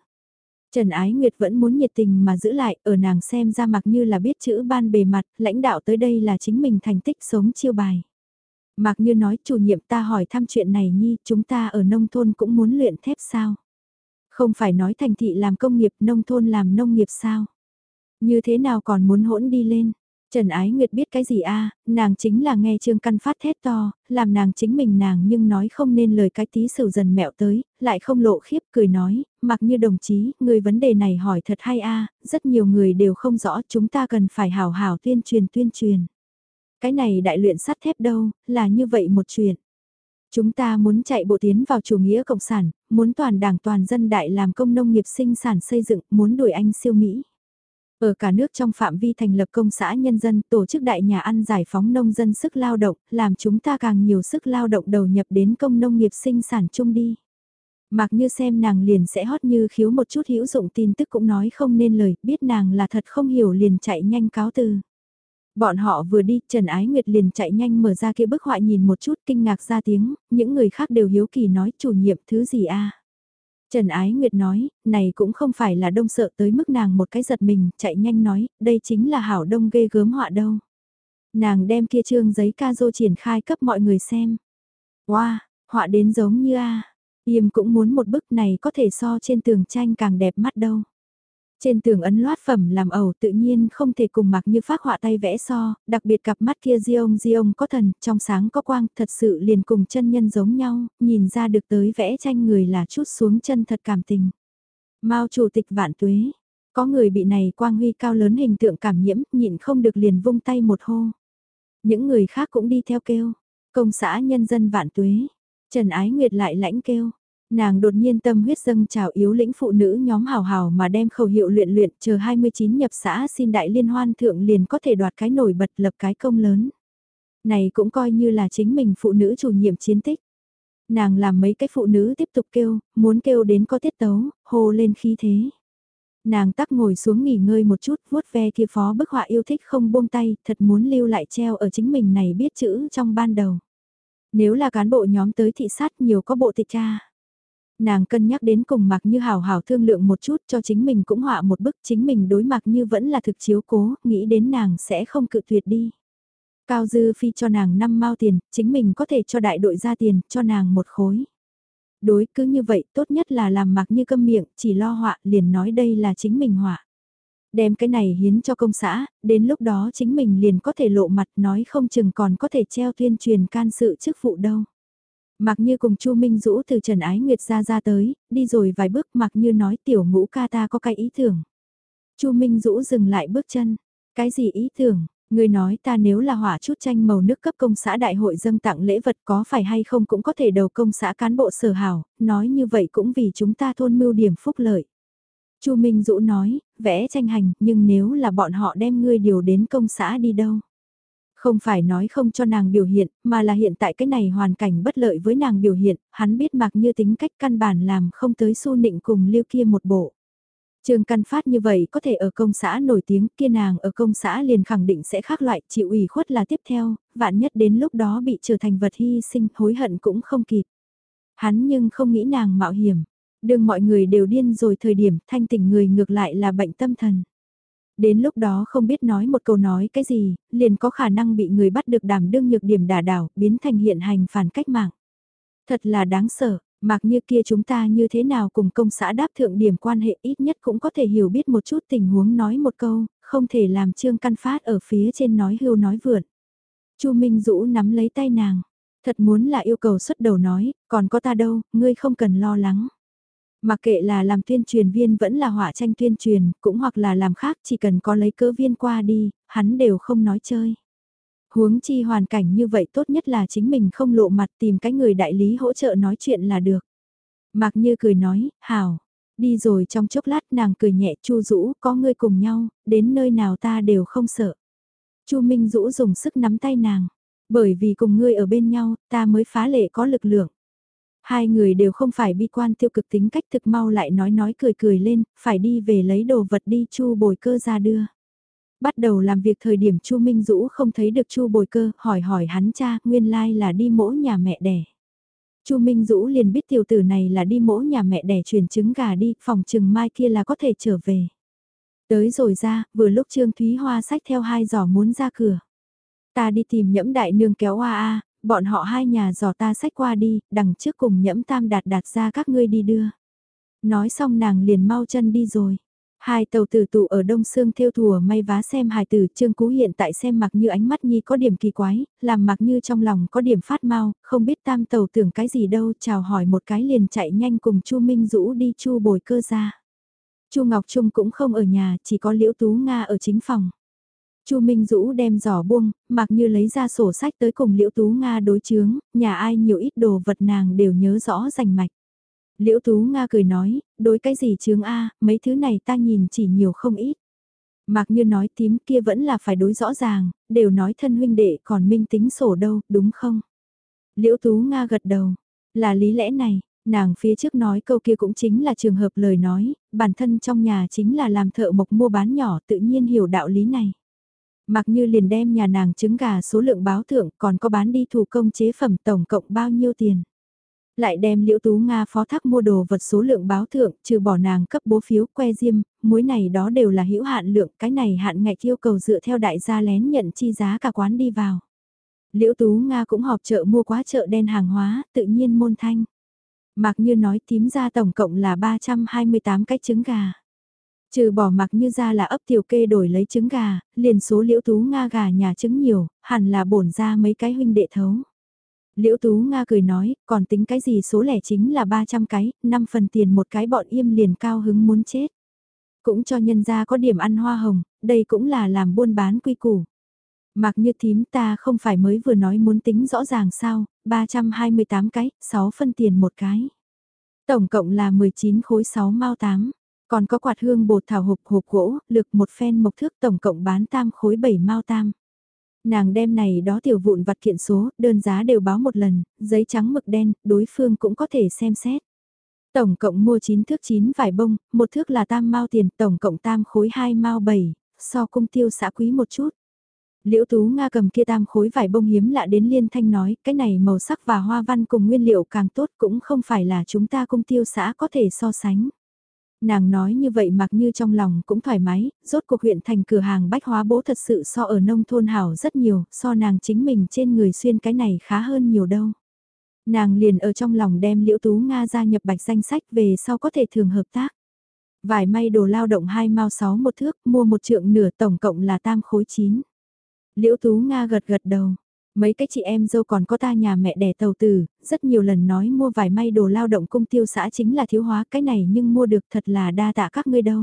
Speaker 1: Trần Ái Nguyệt vẫn muốn nhiệt tình mà giữ lại, ở nàng xem ra mặc như là biết chữ ban bề mặt, lãnh đạo tới đây là chính mình thành tích sống chiêu bài. Mạc Như nói chủ nhiệm ta hỏi thăm chuyện này nhi, chúng ta ở nông thôn cũng muốn luyện thép sao? Không phải nói thành thị làm công nghiệp, nông thôn làm nông nghiệp sao? Như thế nào còn muốn hỗn đi lên? Trần Ái Nguyệt biết cái gì a nàng chính là nghe Trương Căn phát thét to, làm nàng chính mình nàng nhưng nói không nên lời cái tí sửu dần mẹo tới, lại không lộ khiếp cười nói, mặc như đồng chí, người vấn đề này hỏi thật hay a rất nhiều người đều không rõ chúng ta cần phải hào hào tuyên truyền tuyên truyền. Cái này đại luyện sắt thép đâu, là như vậy một chuyện. Chúng ta muốn chạy bộ tiến vào chủ nghĩa cộng sản, muốn toàn đảng toàn dân đại làm công nông nghiệp sinh sản xây dựng, muốn đuổi anh siêu Mỹ. Ở cả nước trong phạm vi thành lập công xã nhân dân tổ chức đại nhà ăn giải phóng nông dân sức lao động, làm chúng ta càng nhiều sức lao động đầu nhập đến công nông nghiệp sinh sản chung đi. Mặc như xem nàng liền sẽ hót như khiếu một chút hữu dụng tin tức cũng nói không nên lời, biết nàng là thật không hiểu liền chạy nhanh cáo từ. Bọn họ vừa đi, Trần Ái Nguyệt liền chạy nhanh mở ra kia bức họa nhìn một chút kinh ngạc ra tiếng, những người khác đều hiếu kỳ nói chủ nhiệm thứ gì a Trần Ái Nguyệt nói, này cũng không phải là đông sợ tới mức nàng một cái giật mình, chạy nhanh nói, đây chính là hảo đông ghê gớm họa đâu. Nàng đem kia trương giấy ca dô triển khai cấp mọi người xem. Wow, họa đến giống như a Yêm cũng muốn một bức này có thể so trên tường tranh càng đẹp mắt đâu. Trên tường ấn loát phẩm làm ẩu tự nhiên không thể cùng mặc như phát họa tay vẽ so, đặc biệt cặp mắt kia diông diông có thần, trong sáng có quang, thật sự liền cùng chân nhân giống nhau, nhìn ra được tới vẽ tranh người là chút xuống chân thật cảm tình. Mao chủ tịch vạn tuế, có người bị này quang huy cao lớn hình tượng cảm nhiễm, nhịn không được liền vung tay một hô. Những người khác cũng đi theo kêu, công xã nhân dân vạn tuế, Trần Ái Nguyệt lại lãnh kêu, Nàng đột nhiên tâm huyết dâng trào yếu lĩnh phụ nữ nhóm hào hào mà đem khẩu hiệu luyện luyện chờ 29 nhập xã xin đại liên hoan thượng liền có thể đoạt cái nổi bật lập cái công lớn. Này cũng coi như là chính mình phụ nữ chủ nhiệm chiến tích. Nàng làm mấy cái phụ nữ tiếp tục kêu, muốn kêu đến có tiết tấu, hô lên khí thế. Nàng tắc ngồi xuống nghỉ ngơi một chút, vuốt ve kia phó bức họa yêu thích không buông tay, thật muốn lưu lại treo ở chính mình này biết chữ trong ban đầu. Nếu là cán bộ nhóm tới thị sát nhiều có bộ tịch cha Nàng cân nhắc đến cùng mặc như hào hào thương lượng một chút cho chính mình cũng họa một bức chính mình đối mặt như vẫn là thực chiếu cố, nghĩ đến nàng sẽ không cự tuyệt đi. Cao Dư Phi cho nàng 5 mao tiền, chính mình có thể cho đại đội ra tiền, cho nàng một khối. Đối cứ như vậy, tốt nhất là làm mặc như câm miệng, chỉ lo họa, liền nói đây là chính mình họa. Đem cái này hiến cho công xã, đến lúc đó chính mình liền có thể lộ mặt nói không chừng còn có thể treo tuyên truyền can sự chức vụ đâu. Mặc như cùng Chu Minh Dũ từ Trần Ái Nguyệt ra ra tới, đi rồi vài bước mặc như nói tiểu ngũ ca ta có cái ý tưởng. Chu Minh Dũ dừng lại bước chân. Cái gì ý tưởng? Người nói ta nếu là hỏa chút tranh màu nước cấp công xã đại hội dâng tặng lễ vật có phải hay không cũng có thể đầu công xã cán bộ sở hảo, nói như vậy cũng vì chúng ta thôn mưu điểm phúc lợi. Chu Minh Dũ nói, vẽ tranh hành, nhưng nếu là bọn họ đem ngươi điều đến công xã đi đâu? Không phải nói không cho nàng biểu hiện, mà là hiện tại cái này hoàn cảnh bất lợi với nàng biểu hiện, hắn biết mặc như tính cách căn bản làm không tới su nịnh cùng lưu kia một bộ. Trường căn phát như vậy có thể ở công xã nổi tiếng kia nàng ở công xã liền khẳng định sẽ khác loại chịu ủy khuất là tiếp theo, vạn nhất đến lúc đó bị trở thành vật hy sinh hối hận cũng không kịp. Hắn nhưng không nghĩ nàng mạo hiểm, đừng mọi người đều điên rồi thời điểm thanh tỉnh người ngược lại là bệnh tâm thần. Đến lúc đó không biết nói một câu nói cái gì, liền có khả năng bị người bắt được đảm đương nhược điểm đả đảo, biến thành hiện hành phản cách mạng. Thật là đáng sợ, mặc như kia chúng ta như thế nào cùng công xã đáp thượng điểm quan hệ ít nhất cũng có thể hiểu biết một chút tình huống nói một câu, không thể làm trương căn phát ở phía trên nói hưu nói vượn. Chu Minh Dũ nắm lấy tay nàng, thật muốn là yêu cầu xuất đầu nói, còn có ta đâu, ngươi không cần lo lắng. Mặc kệ là làm tuyên truyền viên vẫn là họa tranh tuyên truyền, cũng hoặc là làm khác chỉ cần có lấy cỡ viên qua đi, hắn đều không nói chơi. Huống chi hoàn cảnh như vậy tốt nhất là chính mình không lộ mặt tìm cái người đại lý hỗ trợ nói chuyện là được. Mạc Như cười nói, hảo, đi rồi trong chốc lát nàng cười nhẹ chu rũ có ngươi cùng nhau, đến nơi nào ta đều không sợ. chu Minh Dũ dùng sức nắm tay nàng, bởi vì cùng ngươi ở bên nhau, ta mới phá lệ có lực lượng. Hai người đều không phải bi quan tiêu cực tính cách thực mau lại nói nói cười cười lên, phải đi về lấy đồ vật đi chu bồi cơ ra đưa. Bắt đầu làm việc thời điểm chu Minh Dũ không thấy được chu bồi cơ, hỏi hỏi hắn cha, nguyên lai là đi mỗ nhà mẹ đẻ. chu Minh Dũ liền biết tiểu tử này là đi mỗ nhà mẹ đẻ truyền trứng gà đi, phòng trừng mai kia là có thể trở về. Tới rồi ra, vừa lúc Trương Thúy Hoa sách theo hai giỏ muốn ra cửa. Ta đi tìm nhẫm đại nương kéo hoa a bọn họ hai nhà dò ta sách qua đi, đằng trước cùng nhẫm tam đạt đạt ra các ngươi đi đưa. Nói xong nàng liền mau chân đi rồi. Hai tàu tử tụ ở đông xương theo thùa may vá xem hài tử trương cú hiện tại xem mặc như ánh mắt nhi có điểm kỳ quái, làm mặc như trong lòng có điểm phát mau, không biết tam tàu tưởng cái gì đâu, chào hỏi một cái liền chạy nhanh cùng chu Minh Dũ đi chu bồi cơ ra. chu Ngọc Trung cũng không ở nhà, chỉ có Liễu Tú Nga ở chính phòng. Chu Minh Dũ đem giỏ buông, mặc như lấy ra sổ sách tới cùng Liễu Tú Nga đối chướng, nhà ai nhiều ít đồ vật nàng đều nhớ rõ rành mạch. Liễu Tú Nga cười nói, đối cái gì chướng A, mấy thứ này ta nhìn chỉ nhiều không ít. Mặc như nói tím kia vẫn là phải đối rõ ràng, đều nói thân huynh đệ còn minh tính sổ đâu, đúng không? Liễu Tú Nga gật đầu, là lý lẽ này, nàng phía trước nói câu kia cũng chính là trường hợp lời nói, bản thân trong nhà chính là làm thợ mộc mua bán nhỏ tự nhiên hiểu đạo lý này. Mặc như liền đem nhà nàng trứng gà số lượng báo thượng còn có bán đi thủ công chế phẩm tổng cộng bao nhiêu tiền. Lại đem liễu tú Nga phó thác mua đồ vật số lượng báo thượng trừ bỏ nàng cấp bố phiếu que diêm, muối này đó đều là hữu hạn lượng, cái này hạn ngạch yêu cầu dựa theo đại gia lén nhận chi giá cả quán đi vào. Liễu Tú Nga cũng họp chợ mua quá chợ đen hàng hóa, tự nhiên môn thanh. Mặc như nói tím ra tổng cộng là 328 cái trứng gà. Trừ bỏ mặc như ra là ấp tiểu kê đổi lấy trứng gà, liền số liễu tú Nga gà nhà trứng nhiều, hẳn là bổn ra mấy cái huynh đệ thấu. Liễu Tú Nga cười nói, còn tính cái gì số lẻ chính là 300 cái, 5 phần tiền một cái bọn im liền cao hứng muốn chết. Cũng cho nhân gia có điểm ăn hoa hồng, đây cũng là làm buôn bán quy củ. Mặc như thím ta không phải mới vừa nói muốn tính rõ ràng sao, 328 cái, 6 phân tiền một cái. Tổng cộng là 19 khối 6 mao 8. Còn có quạt hương bột thảo hộp hộp gỗ, lực một phen mộc thước tổng cộng bán tam khối 7 mao tam. Nàng đem này đó tiểu vụn vặt kiện số, đơn giá đều báo một lần, giấy trắng mực đen, đối phương cũng có thể xem xét. Tổng cộng mua 9 thước 9 vải bông, một thước là tam mao tiền, tổng cộng tam khối 2 mao 7, so cung tiêu xã quý một chút. Liễu Tú Nga cầm kia tam khối vải bông hiếm lạ đến liên thanh nói, cái này màu sắc và hoa văn cùng nguyên liệu càng tốt cũng không phải là chúng ta cung tiêu xã có thể so sánh. Nàng nói như vậy mặc như trong lòng cũng thoải mái, rốt cuộc huyện thành cửa hàng bách hóa bố thật sự so ở nông thôn hảo rất nhiều, so nàng chính mình trên người xuyên cái này khá hơn nhiều đâu. Nàng liền ở trong lòng đem liễu tú Nga gia nhập bạch danh sách về sau có thể thường hợp tác. Vài may đồ lao động hai mao sáu một thước, mua một trượng nửa tổng cộng là tam khối chín. Liễu tú Nga gật gật đầu, Mấy cái chị em dâu còn có ta nhà mẹ đẻ tàu tử, rất nhiều lần nói mua vài may đồ lao động cung tiêu xã chính là thiếu hóa cái này nhưng mua được thật là đa tạ các ngươi đâu.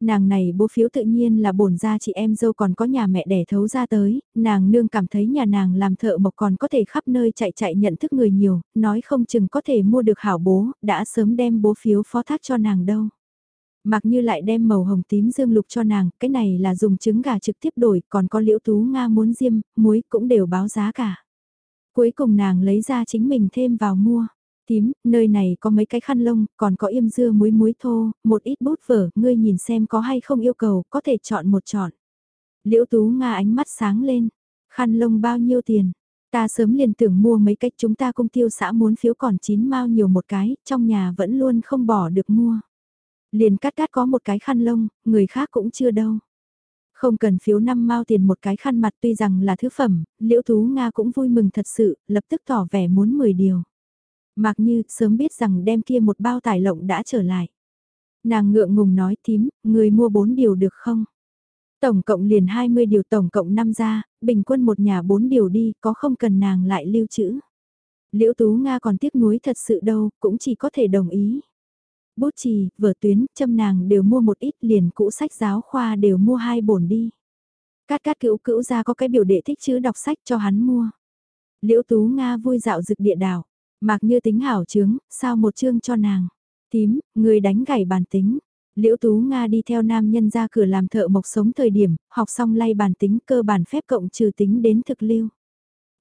Speaker 1: Nàng này bố phiếu tự nhiên là bổn ra chị em dâu còn có nhà mẹ đẻ thấu ra tới, nàng nương cảm thấy nhà nàng làm thợ mộc còn có thể khắp nơi chạy chạy nhận thức người nhiều, nói không chừng có thể mua được hảo bố, đã sớm đem bố phiếu phó thác cho nàng đâu. Mặc như lại đem màu hồng tím dương lục cho nàng, cái này là dùng trứng gà trực tiếp đổi, còn có liễu tú Nga muốn diêm, muối cũng đều báo giá cả. Cuối cùng nàng lấy ra chính mình thêm vào mua. Tím, nơi này có mấy cái khăn lông, còn có yêm dưa muối muối thô, một ít bút vở, ngươi nhìn xem có hay không yêu cầu, có thể chọn một chọn. Liễu tú Nga ánh mắt sáng lên, khăn lông bao nhiêu tiền? Ta sớm liền tưởng mua mấy cách chúng ta công tiêu xã muốn phiếu còn chín mao nhiều một cái, trong nhà vẫn luôn không bỏ được mua. Liền cắt cắt có một cái khăn lông, người khác cũng chưa đâu. Không cần phiếu năm mao tiền một cái khăn mặt tuy rằng là thứ phẩm, liễu thú Nga cũng vui mừng thật sự, lập tức tỏ vẻ muốn 10 điều. Mặc như sớm biết rằng đem kia một bao tải lộng đã trở lại. Nàng ngượng ngùng nói tím, người mua 4 điều được không? Tổng cộng liền 20 điều tổng cộng 5 ra, bình quân một nhà 4 điều đi, có không cần nàng lại lưu trữ. Liễu Tú Nga còn tiếc nuối thật sự đâu, cũng chỉ có thể đồng ý bút chì, vở tuyến, châm nàng đều mua một ít liền cũ sách giáo khoa đều mua hai bổn đi. Cát cát cữu cữu ra có cái biểu đệ thích chữ đọc sách cho hắn mua. Liễu Tú Nga vui dạo dực địa đảo, mặc như tính hảo chứng, sao một chương cho nàng. Tím, người đánh gảy bàn tính. Liễu Tú Nga đi theo nam nhân ra cửa làm thợ mộc sống thời điểm, học xong lay bàn tính cơ bản phép cộng trừ tính đến thực lưu.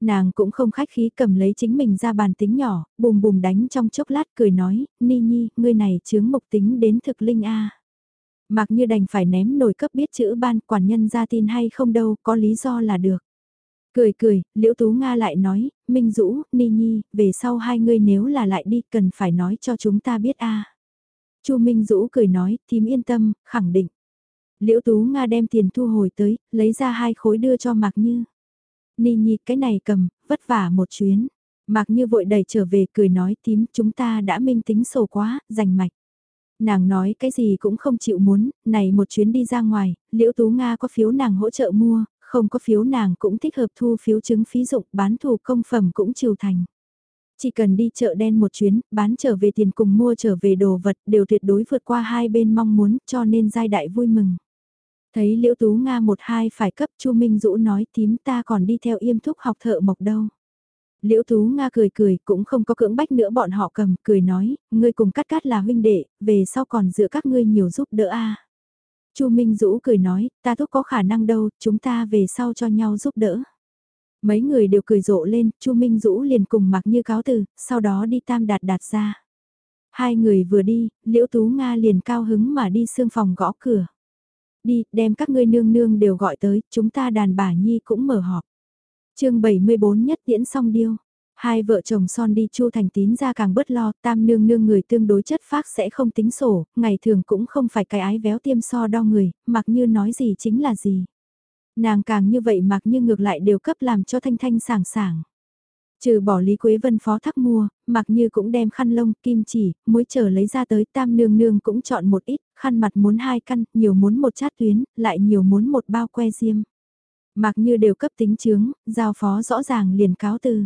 Speaker 1: Nàng cũng không khách khí cầm lấy chính mình ra bàn tính nhỏ, bùm bùm đánh trong chốc lát cười nói, Ni Nhi, ngươi này chướng mục tính đến thực linh a. Mặc như đành phải ném nổi cấp biết chữ ban quản nhân ra tin hay không đâu, có lý do là được. Cười cười, Liễu Tú Nga lại nói, Minh Dũ, Ni Nhi, về sau hai ngươi nếu là lại đi cần phải nói cho chúng ta biết a. Chu Minh Dũ cười nói, thím yên tâm, khẳng định. Liễu Tú Nga đem tiền thu hồi tới, lấy ra hai khối đưa cho Mạc Như. Ni Nhi cái này cầm, vất vả một chuyến. Mạc Như vội đẩy trở về cười nói tím chúng ta đã minh tính sổ quá, giành mạch. Nàng nói cái gì cũng không chịu muốn, này một chuyến đi ra ngoài, Liễu Tú Nga có phiếu nàng hỗ trợ mua, không có phiếu nàng cũng thích hợp thu phiếu chứng phí dụng bán thủ công phẩm cũng chiều thành. Chỉ cần đi chợ đen một chuyến, bán trở về tiền cùng mua trở về đồ vật đều tuyệt đối vượt qua hai bên mong muốn cho nên giai đại vui mừng. Thấy Liễu Tú Nga một hai phải cấp Chu Minh Dũ nói tím ta còn đi theo yêm thúc học thợ mộc đâu. Liễu Tú Nga cười cười cũng không có cưỡng bách nữa bọn họ cầm cười nói, ngươi cùng cắt cắt là huynh đệ, về sau còn dựa các ngươi nhiều giúp đỡ a. Chu Minh Dũ cười nói, ta thúc có khả năng đâu, chúng ta về sau cho nhau giúp đỡ. Mấy người đều cười rộ lên, Chu Minh Dũ liền cùng mặc như cáo từ, sau đó đi tam đạt đạt ra. Hai người vừa đi, Liễu Tú Nga liền cao hứng mà đi xương phòng gõ cửa. Đi, đem các ngươi nương nương đều gọi tới, chúng ta đàn bà nhi cũng mở họp. chương 74 nhất tiễn xong điêu. Hai vợ chồng son đi chu thành tín ra càng bớt lo, tam nương nương người tương đối chất phác sẽ không tính sổ, ngày thường cũng không phải cái ái véo tiêm so đo người, mặc như nói gì chính là gì. Nàng càng như vậy mặc như ngược lại đều cấp làm cho thanh thanh sảng sảng. Trừ bỏ Lý Quế Vân phó thác mua, mặc như cũng đem khăn lông, kim chỉ, muối trở lấy ra tới tam nương nương cũng chọn một ít, khăn mặt muốn hai căn, nhiều muốn một chát tuyến, lại nhiều muốn một bao que diêm. Mặc như đều cấp tính chướng, giao phó rõ ràng liền cáo từ.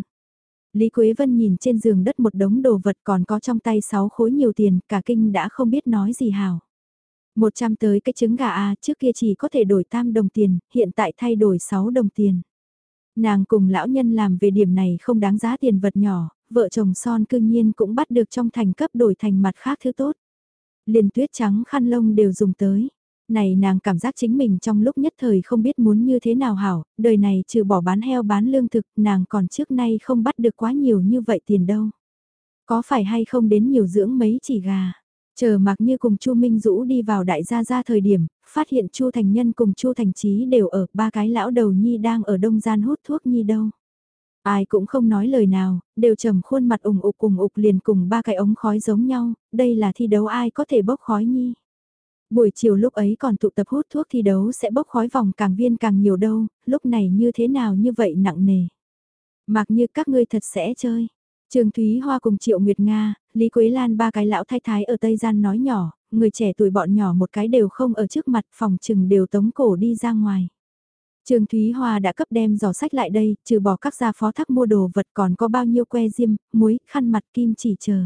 Speaker 1: Lý Quế Vân nhìn trên giường đất một đống đồ vật còn có trong tay sáu khối nhiều tiền, cả kinh đã không biết nói gì hảo. Một trăm tới cái trứng gà A trước kia chỉ có thể đổi tam đồng tiền, hiện tại thay đổi sáu đồng tiền. Nàng cùng lão nhân làm về điểm này không đáng giá tiền vật nhỏ, vợ chồng son cương nhiên cũng bắt được trong thành cấp đổi thành mặt khác thứ tốt. Liền tuyết trắng khăn lông đều dùng tới. Này nàng cảm giác chính mình trong lúc nhất thời không biết muốn như thế nào hảo, đời này trừ bỏ bán heo bán lương thực nàng còn trước nay không bắt được quá nhiều như vậy tiền đâu. Có phải hay không đến nhiều dưỡng mấy chỉ gà. Chờ mặc như cùng Chu Minh Dũ đi vào đại gia gia thời điểm, phát hiện Chu Thành Nhân cùng Chu Thành trí đều ở, ba cái lão đầu nhi đang ở đông gian hút thuốc nhi đâu. Ai cũng không nói lời nào, đều trầm khuôn mặt ủng ục ủng ục liền cùng ba cái ống khói giống nhau, đây là thi đấu ai có thể bốc khói nhi. Buổi chiều lúc ấy còn tụ tập hút thuốc thi đấu sẽ bốc khói vòng càng viên càng nhiều đâu, lúc này như thế nào như vậy nặng nề. Mặc như các ngươi thật sẽ chơi. Trường Thúy Hoa cùng Triệu Nguyệt Nga, Lý Quế Lan ba cái lão thái thái ở Tây Gian nói nhỏ, người trẻ tuổi bọn nhỏ một cái đều không ở trước mặt phòng trừng đều tống cổ đi ra ngoài. Trường Thúy Hoa đã cấp đem giỏ sách lại đây, trừ bỏ các gia phó thác mua đồ vật còn có bao nhiêu que diêm, muối, khăn mặt kim chỉ chờ.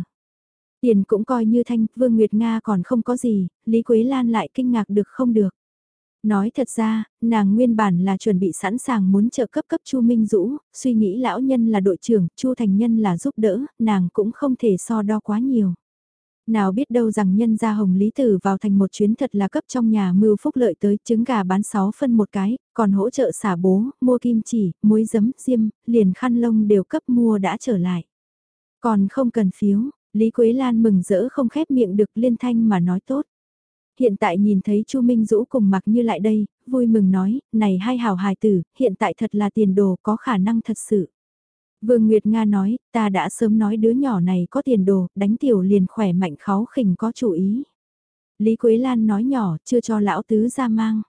Speaker 1: Tiền cũng coi như thanh, Vương Nguyệt Nga còn không có gì, Lý Quế Lan lại kinh ngạc được không được. Nói thật ra, nàng nguyên bản là chuẩn bị sẵn sàng muốn trợ cấp cấp Chu Minh Dũ, suy nghĩ lão nhân là đội trưởng, Chu Thành Nhân là giúp đỡ, nàng cũng không thể so đo quá nhiều. Nào biết đâu rằng nhân gia hồng lý tử vào thành một chuyến thật là cấp trong nhà mưu phúc lợi tới trứng gà bán 6 phân một cái, còn hỗ trợ xả bố, mua kim chỉ, muối giấm, diêm, liền khăn lông đều cấp mua đã trở lại. Còn không cần phiếu, Lý Quế Lan mừng rỡ không khép miệng được liên thanh mà nói tốt. Hiện tại nhìn thấy Chu Minh Dũ cùng mặc như lại đây, vui mừng nói, này hai hào hài tử, hiện tại thật là tiền đồ có khả năng thật sự. Vương Nguyệt Nga nói, ta đã sớm nói đứa nhỏ này có tiền đồ, đánh tiểu liền khỏe mạnh kháu khỉnh có chủ ý. Lý Quế Lan nói nhỏ, chưa cho lão tứ ra mang.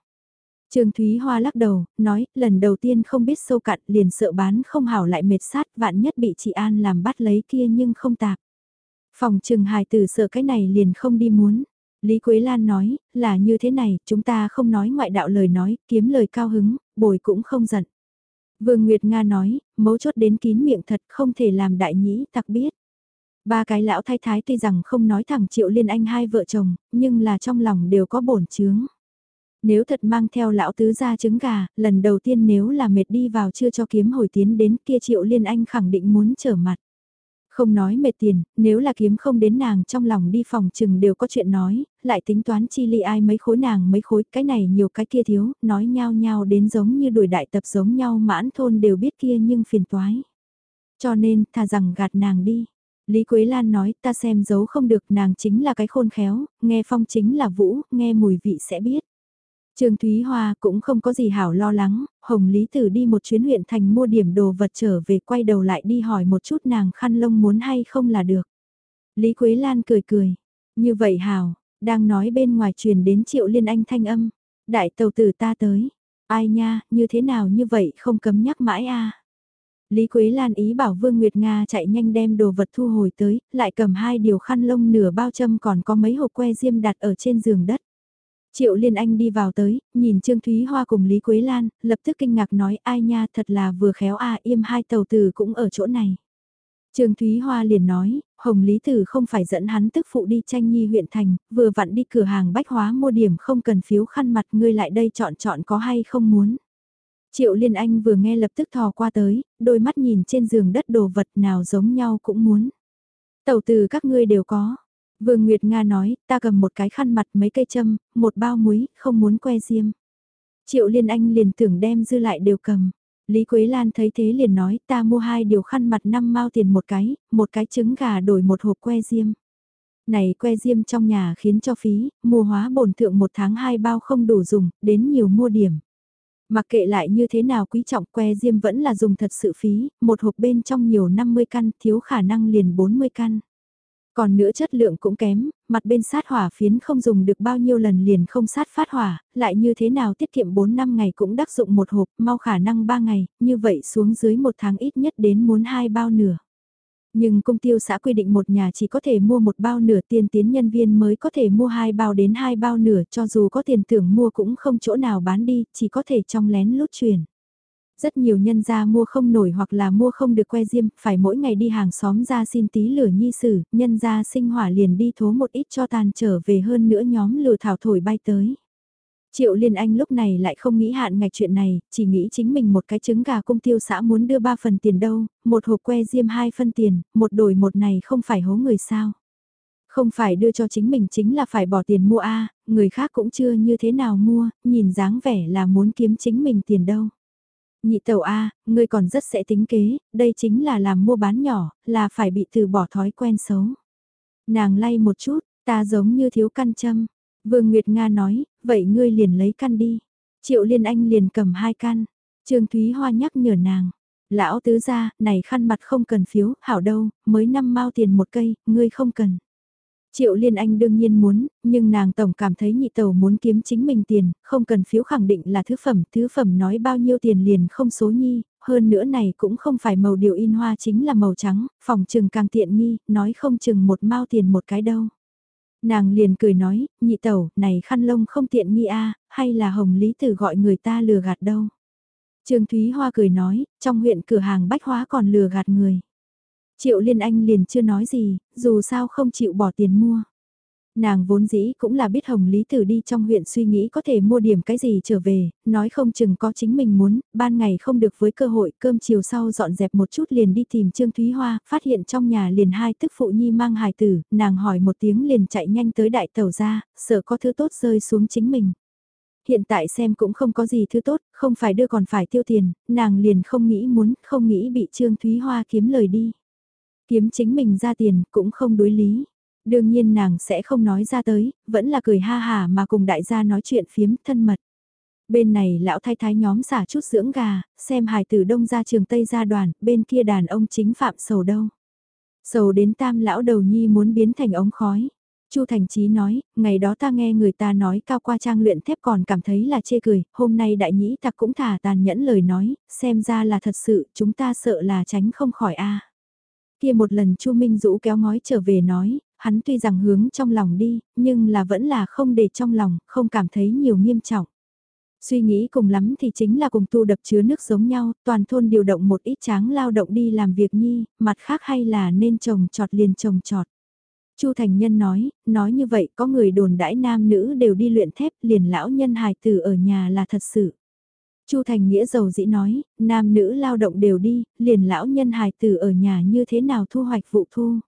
Speaker 1: Trương Thúy Hoa lắc đầu, nói, lần đầu tiên không biết sâu cặn liền sợ bán không hảo lại mệt sát vạn nhất bị chị An làm bắt lấy kia nhưng không tạp. Phòng trừng hài tử sợ cái này liền không đi muốn. Lý Quế Lan nói, là như thế này, chúng ta không nói ngoại đạo lời nói, kiếm lời cao hứng, bồi cũng không giận. Vương Nguyệt Nga nói, mấu chốt đến kín miệng thật không thể làm đại nhĩ tặc biết. Ba cái lão thái thái tuy rằng không nói thẳng triệu liên anh hai vợ chồng, nhưng là trong lòng đều có bổn chướng. Nếu thật mang theo lão tứ ra trứng gà, lần đầu tiên nếu là mệt đi vào chưa cho kiếm hồi tiến đến kia triệu liên anh khẳng định muốn trở mặt. Không nói mệt tiền, nếu là kiếm không đến nàng trong lòng đi phòng chừng đều có chuyện nói, lại tính toán chi ly ai mấy khối nàng mấy khối, cái này nhiều cái kia thiếu, nói nhau nhau đến giống như đuổi đại tập giống nhau mãn thôn đều biết kia nhưng phiền toái. Cho nên, thà rằng gạt nàng đi. Lý Quế Lan nói, ta xem giấu không được nàng chính là cái khôn khéo, nghe phong chính là vũ, nghe mùi vị sẽ biết. Trương Thúy Hoa cũng không có gì hảo lo lắng, Hồng Lý Tử đi một chuyến huyện thành mua điểm đồ vật trở về quay đầu lại đi hỏi một chút nàng khăn lông muốn hay không là được. Lý Quế Lan cười cười, như vậy hảo, đang nói bên ngoài truyền đến Triệu Liên Anh thanh âm, đại tàu tử ta tới, ai nha, như thế nào như vậy không cấm nhắc mãi a. Lý Quế Lan ý bảo Vương Nguyệt Nga chạy nhanh đem đồ vật thu hồi tới, lại cầm hai điều khăn lông nửa bao châm còn có mấy hộp que diêm đặt ở trên giường đất. Triệu Liên Anh đi vào tới, nhìn Trương Thúy Hoa cùng Lý Quế Lan, lập tức kinh ngạc nói ai nha thật là vừa khéo à im hai tàu tử cũng ở chỗ này. Trương Thúy Hoa liền nói, Hồng Lý Tử không phải dẫn hắn tức phụ đi tranh nhi huyện thành, vừa vặn đi cửa hàng bách hóa mua điểm không cần phiếu khăn mặt ngươi lại đây chọn chọn có hay không muốn. Triệu Liên Anh vừa nghe lập tức thò qua tới, đôi mắt nhìn trên giường đất đồ vật nào giống nhau cũng muốn. Tàu từ các ngươi đều có. Vương Nguyệt Nga nói, ta cầm một cái khăn mặt mấy cây châm, một bao muối, không muốn que diêm. Triệu Liên Anh liền tưởng đem dư lại đều cầm. Lý Quế Lan thấy thế liền nói ta mua hai điều khăn mặt năm mao tiền một cái, một cái trứng gà đổi một hộp que diêm. Này que diêm trong nhà khiến cho phí, mua hóa bổn thượng một tháng hai bao không đủ dùng, đến nhiều mua điểm. Mặc kệ lại như thế nào quý trọng que diêm vẫn là dùng thật sự phí, một hộp bên trong nhiều 50 căn thiếu khả năng liền 40 căn. Còn nữa chất lượng cũng kém, mặt bên sát hỏa phiến không dùng được bao nhiêu lần liền không sát phát hỏa, lại như thế nào tiết kiệm 4 năm ngày cũng đắc dụng một hộp, mau khả năng 3 ngày, như vậy xuống dưới một tháng ít nhất đến muốn hai bao nửa. Nhưng công tiêu xã quy định một nhà chỉ có thể mua một bao nửa tiền tiến nhân viên mới có thể mua hai bao đến hai bao nửa cho dù có tiền tưởng mua cũng không chỗ nào bán đi, chỉ có thể trong lén lút chuyển. Rất nhiều nhân gia mua không nổi hoặc là mua không được que diêm, phải mỗi ngày đi hàng xóm ra xin tí lửa nhi sử, nhân gia sinh hỏa liền đi thố một ít cho tàn trở về hơn nữa nhóm lừa thảo thổi bay tới. Triệu Liên Anh lúc này lại không nghĩ hạn ngạch chuyện này, chỉ nghĩ chính mình một cái trứng gà cung tiêu xã muốn đưa ba phần tiền đâu, một hộp que diêm hai phân tiền, một đổi một này không phải hố người sao. Không phải đưa cho chính mình chính là phải bỏ tiền mua a người khác cũng chưa như thế nào mua, nhìn dáng vẻ là muốn kiếm chính mình tiền đâu. Nhị tàu A, ngươi còn rất sẽ tính kế, đây chính là làm mua bán nhỏ, là phải bị từ bỏ thói quen xấu. Nàng lay một chút, ta giống như thiếu căn châm. Vương Nguyệt Nga nói, vậy ngươi liền lấy căn đi. Triệu Liên Anh liền cầm hai căn. Trương Thúy Hoa nhắc nhở nàng. Lão tứ gia, này khăn mặt không cần phiếu, hảo đâu, mới năm mao tiền một cây, ngươi không cần. Triệu Liên Anh đương nhiên muốn, nhưng nàng tổng cảm thấy nhị tàu muốn kiếm chính mình tiền, không cần phiếu khẳng định là thứ phẩm, thứ phẩm nói bao nhiêu tiền liền không số nhi, hơn nữa này cũng không phải màu điều in hoa chính là màu trắng, phòng trừng càng tiện nghi, nói không chừng một mao tiền một cái đâu. Nàng liền cười nói, nhị tẩu, này khăn lông không tiện nghi a hay là hồng lý tử gọi người ta lừa gạt đâu. Trương Thúy Hoa cười nói, trong huyện cửa hàng bách hóa còn lừa gạt người. Triệu Liên Anh liền chưa nói gì, dù sao không chịu bỏ tiền mua. Nàng vốn dĩ cũng là biết Hồng Lý Tử đi trong huyện suy nghĩ có thể mua điểm cái gì trở về, nói không chừng có chính mình muốn, ban ngày không được với cơ hội cơm chiều sau dọn dẹp một chút liền đi tìm Trương Thúy Hoa, phát hiện trong nhà liền hai tức phụ nhi mang hài tử, nàng hỏi một tiếng liền chạy nhanh tới đại tàu ra, sợ có thứ tốt rơi xuống chính mình. Hiện tại xem cũng không có gì thứ tốt, không phải đưa còn phải tiêu tiền, nàng liền không nghĩ muốn, không nghĩ bị Trương Thúy Hoa kiếm lời đi. Kiếm chính mình ra tiền cũng không đối lý. Đương nhiên nàng sẽ không nói ra tới, vẫn là cười ha hà mà cùng đại gia nói chuyện phiếm thân mật. Bên này lão thái thái nhóm xả chút dưỡng gà, xem hài tử đông ra trường Tây ra đoàn, bên kia đàn ông chính phạm sầu đâu. Sầu đến tam lão đầu nhi muốn biến thành ống khói. Chu Thành Chí nói, ngày đó ta nghe người ta nói cao qua trang luyện thép còn cảm thấy là chê cười, hôm nay đại nhĩ tặc cũng thả tàn nhẫn lời nói, xem ra là thật sự, chúng ta sợ là tránh không khỏi a. Kia một lần Chu Minh Dũ kéo ngói trở về nói, hắn tuy rằng hướng trong lòng đi, nhưng là vẫn là không để trong lòng, không cảm thấy nhiều nghiêm trọng. Suy nghĩ cùng lắm thì chính là cùng tu đập chứa nước giống nhau, toàn thôn điều động một ít tráng lao động đi làm việc nhi, mặt khác hay là nên trồng trọt liền trồng trọt. Chu Thành Nhân nói, nói như vậy có người đồn đãi nam nữ đều đi luyện thép liền lão nhân hài tử ở nhà là thật sự. Chu Thành Nghĩa giàu dĩ nói, nam nữ lao động đều đi, liền lão nhân hài tử ở nhà như thế nào thu hoạch vụ thu.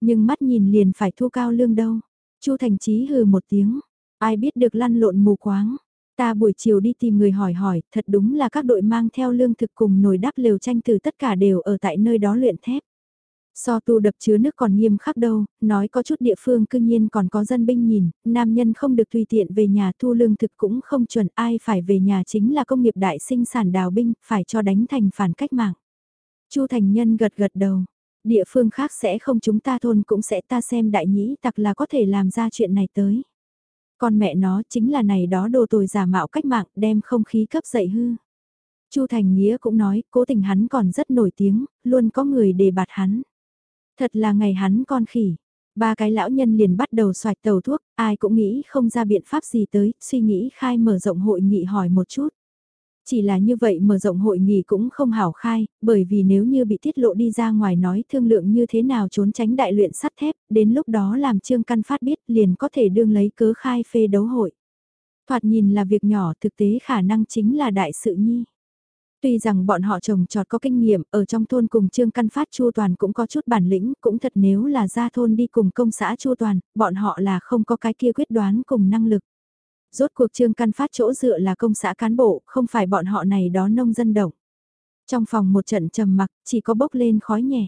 Speaker 1: Nhưng mắt nhìn liền phải thu cao lương đâu. Chu Thành Chí hừ một tiếng, ai biết được lăn lộn mù quáng. Ta buổi chiều đi tìm người hỏi hỏi, thật đúng là các đội mang theo lương thực cùng nồi đắp lều tranh từ tất cả đều ở tại nơi đó luyện thép. So tu đập chứa nước còn nghiêm khắc đâu, nói có chút địa phương cư nhiên còn có dân binh nhìn, nam nhân không được tùy tiện về nhà thu lương thực cũng không chuẩn ai phải về nhà chính là công nghiệp đại sinh sản đào binh, phải cho đánh thành phản cách mạng. Chu Thành Nhân gật gật đầu, địa phương khác sẽ không chúng ta thôn cũng sẽ ta xem đại nhĩ tặc là có thể làm ra chuyện này tới. Con mẹ nó chính là này đó đồ tồi giả mạo cách mạng đem không khí cấp dậy hư. Chu Thành Nghĩa cũng nói, cố tình hắn còn rất nổi tiếng, luôn có người đề bạt hắn. Thật là ngày hắn con khỉ. Ba cái lão nhân liền bắt đầu xoạch tàu thuốc, ai cũng nghĩ không ra biện pháp gì tới, suy nghĩ khai mở rộng hội nghị hỏi một chút. Chỉ là như vậy mở rộng hội nghị cũng không hảo khai, bởi vì nếu như bị tiết lộ đi ra ngoài nói thương lượng như thế nào trốn tránh đại luyện sắt thép, đến lúc đó làm Trương Căn Phát biết liền có thể đương lấy cớ khai phê đấu hội. Thoạt nhìn là việc nhỏ thực tế khả năng chính là đại sự nhi. Tuy rằng bọn họ trồng trọt có kinh nghiệm, ở trong thôn cùng Trương Căn Phát Chu Toàn cũng có chút bản lĩnh, cũng thật nếu là ra thôn đi cùng công xã Chu Toàn, bọn họ là không có cái kia quyết đoán cùng năng lực. Rốt cuộc Trương Căn Phát chỗ dựa là công xã cán bộ, không phải bọn họ này đó nông dân động. Trong phòng một trận trầm mặc, chỉ có bốc lên khói nhẹ.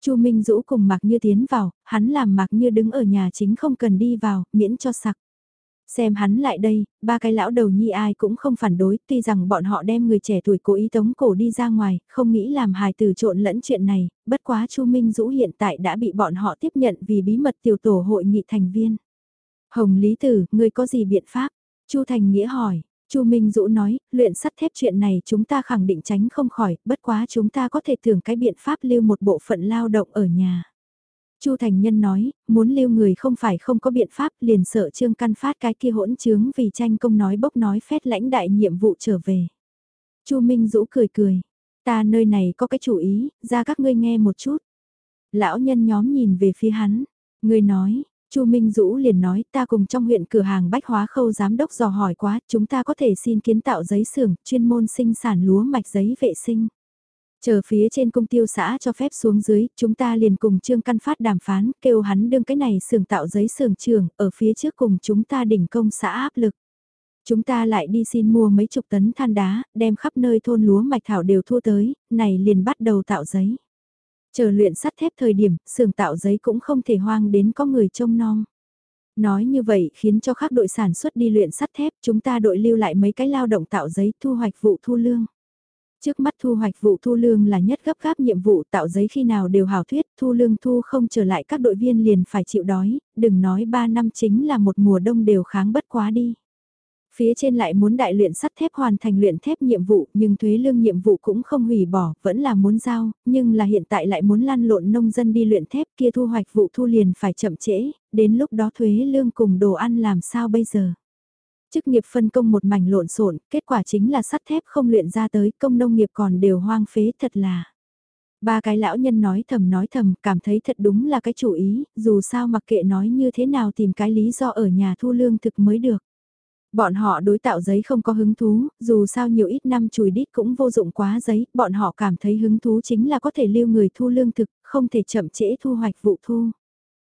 Speaker 1: Chu Minh Dũ cùng Mạc Như tiến vào, hắn làm Mạc Như đứng ở nhà chính không cần đi vào, miễn cho sặc. Xem hắn lại đây, ba cái lão đầu nhi ai cũng không phản đối, tuy rằng bọn họ đem người trẻ tuổi cố ý tống cổ đi ra ngoài, không nghĩ làm hài từ trộn lẫn chuyện này, bất quá Chu Minh Dũ hiện tại đã bị bọn họ tiếp nhận vì bí mật tiểu tổ hội nghị thành viên. Hồng Lý Tử, ngươi có gì biện pháp? Chu Thành Nghĩa hỏi, Chu Minh Dũ nói, luyện sắt thép chuyện này chúng ta khẳng định tránh không khỏi, bất quá chúng ta có thể tưởng cái biện pháp lưu một bộ phận lao động ở nhà. Chu Thành Nhân nói, muốn lưu người không phải không có biện pháp liền sợ Trương Căn Phát cái kia hỗn trướng vì tranh công nói bốc nói phét lãnh đại nhiệm vụ trở về. Chu Minh Dũ cười cười, ta nơi này có cái chủ ý, ra các ngươi nghe một chút. Lão nhân nhóm nhìn về phía hắn, ngươi nói, Chu Minh Dũ liền nói ta cùng trong huyện cửa hàng bách hóa khâu giám đốc dò hỏi quá, chúng ta có thể xin kiến tạo giấy xưởng, chuyên môn sinh sản lúa mạch giấy vệ sinh. Chờ phía trên công tiêu xã cho phép xuống dưới, chúng ta liền cùng Trương Căn Phát đàm phán, kêu hắn đương cái này xưởng tạo giấy xưởng trường, ở phía trước cùng chúng ta đỉnh công xã áp lực. Chúng ta lại đi xin mua mấy chục tấn than đá, đem khắp nơi thôn lúa mạch thảo đều thu tới, này liền bắt đầu tạo giấy. Chờ luyện sắt thép thời điểm, xưởng tạo giấy cũng không thể hoang đến có người trông nom. Nói như vậy khiến cho các đội sản xuất đi luyện sắt thép, chúng ta đội lưu lại mấy cái lao động tạo giấy thu hoạch vụ thu lương. Trước mắt thu hoạch vụ thu lương là nhất gấp gáp nhiệm vụ tạo giấy khi nào đều hào thuyết, thu lương thu không trở lại các đội viên liền phải chịu đói, đừng nói 3 năm chính là một mùa đông đều kháng bất quá đi. Phía trên lại muốn đại luyện sắt thép hoàn thành luyện thép nhiệm vụ, nhưng thuế lương nhiệm vụ cũng không hủy bỏ, vẫn là muốn giao, nhưng là hiện tại lại muốn lan lộn nông dân đi luyện thép kia thu hoạch vụ thu liền phải chậm trễ, đến lúc đó thuế lương cùng đồ ăn làm sao bây giờ chức nghiệp phân công một mảnh lộn xộn, kết quả chính là sắt thép không luyện ra tới, công nông nghiệp còn đều hoang phế thật là. Ba cái lão nhân nói thầm nói thầm, cảm thấy thật đúng là cái chủ ý, dù sao mặc kệ nói như thế nào tìm cái lý do ở nhà thu lương thực mới được. Bọn họ đối tạo giấy không có hứng thú, dù sao nhiều ít năm chùi đít cũng vô dụng quá giấy, bọn họ cảm thấy hứng thú chính là có thể lưu người thu lương thực, không thể chậm trễ thu hoạch vụ thu.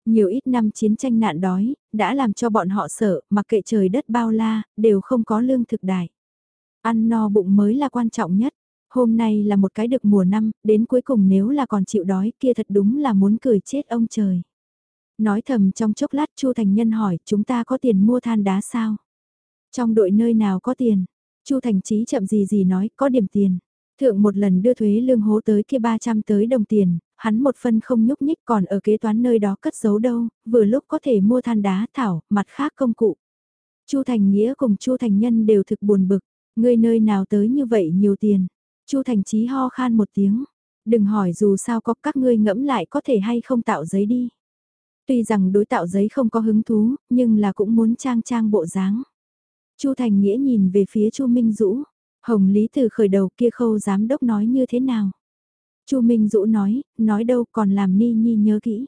Speaker 1: Nhiều ít năm chiến tranh nạn đói, đã làm cho bọn họ sợ, mặc kệ trời đất bao la, đều không có lương thực đại. Ăn no bụng mới là quan trọng nhất. Hôm nay là một cái được mùa năm, đến cuối cùng nếu là còn chịu đói kia thật đúng là muốn cười chết ông trời. Nói thầm trong chốc lát Chu Thành Nhân hỏi chúng ta có tiền mua than đá sao? Trong đội nơi nào có tiền? Chu Thành Chí chậm gì gì nói có điểm tiền. Thượng một lần đưa thuế lương hố tới kia 300 tới đồng tiền, hắn một phân không nhúc nhích còn ở kế toán nơi đó cất giấu đâu, vừa lúc có thể mua than đá thảo, mặt khác công cụ. Chu Thành Nghĩa cùng Chu Thành Nhân đều thực buồn bực, người nơi nào tới như vậy nhiều tiền. Chu Thành Chí ho khan một tiếng, đừng hỏi dù sao có các ngươi ngẫm lại có thể hay không tạo giấy đi. Tuy rằng đối tạo giấy không có hứng thú, nhưng là cũng muốn trang trang bộ dáng. Chu Thành Nghĩa nhìn về phía Chu Minh Dũ, Hồng Lý từ khởi đầu kia khâu giám đốc nói như thế nào? Chu Minh Dũ nói, nói đâu còn làm Ni Nhi nhớ kỹ.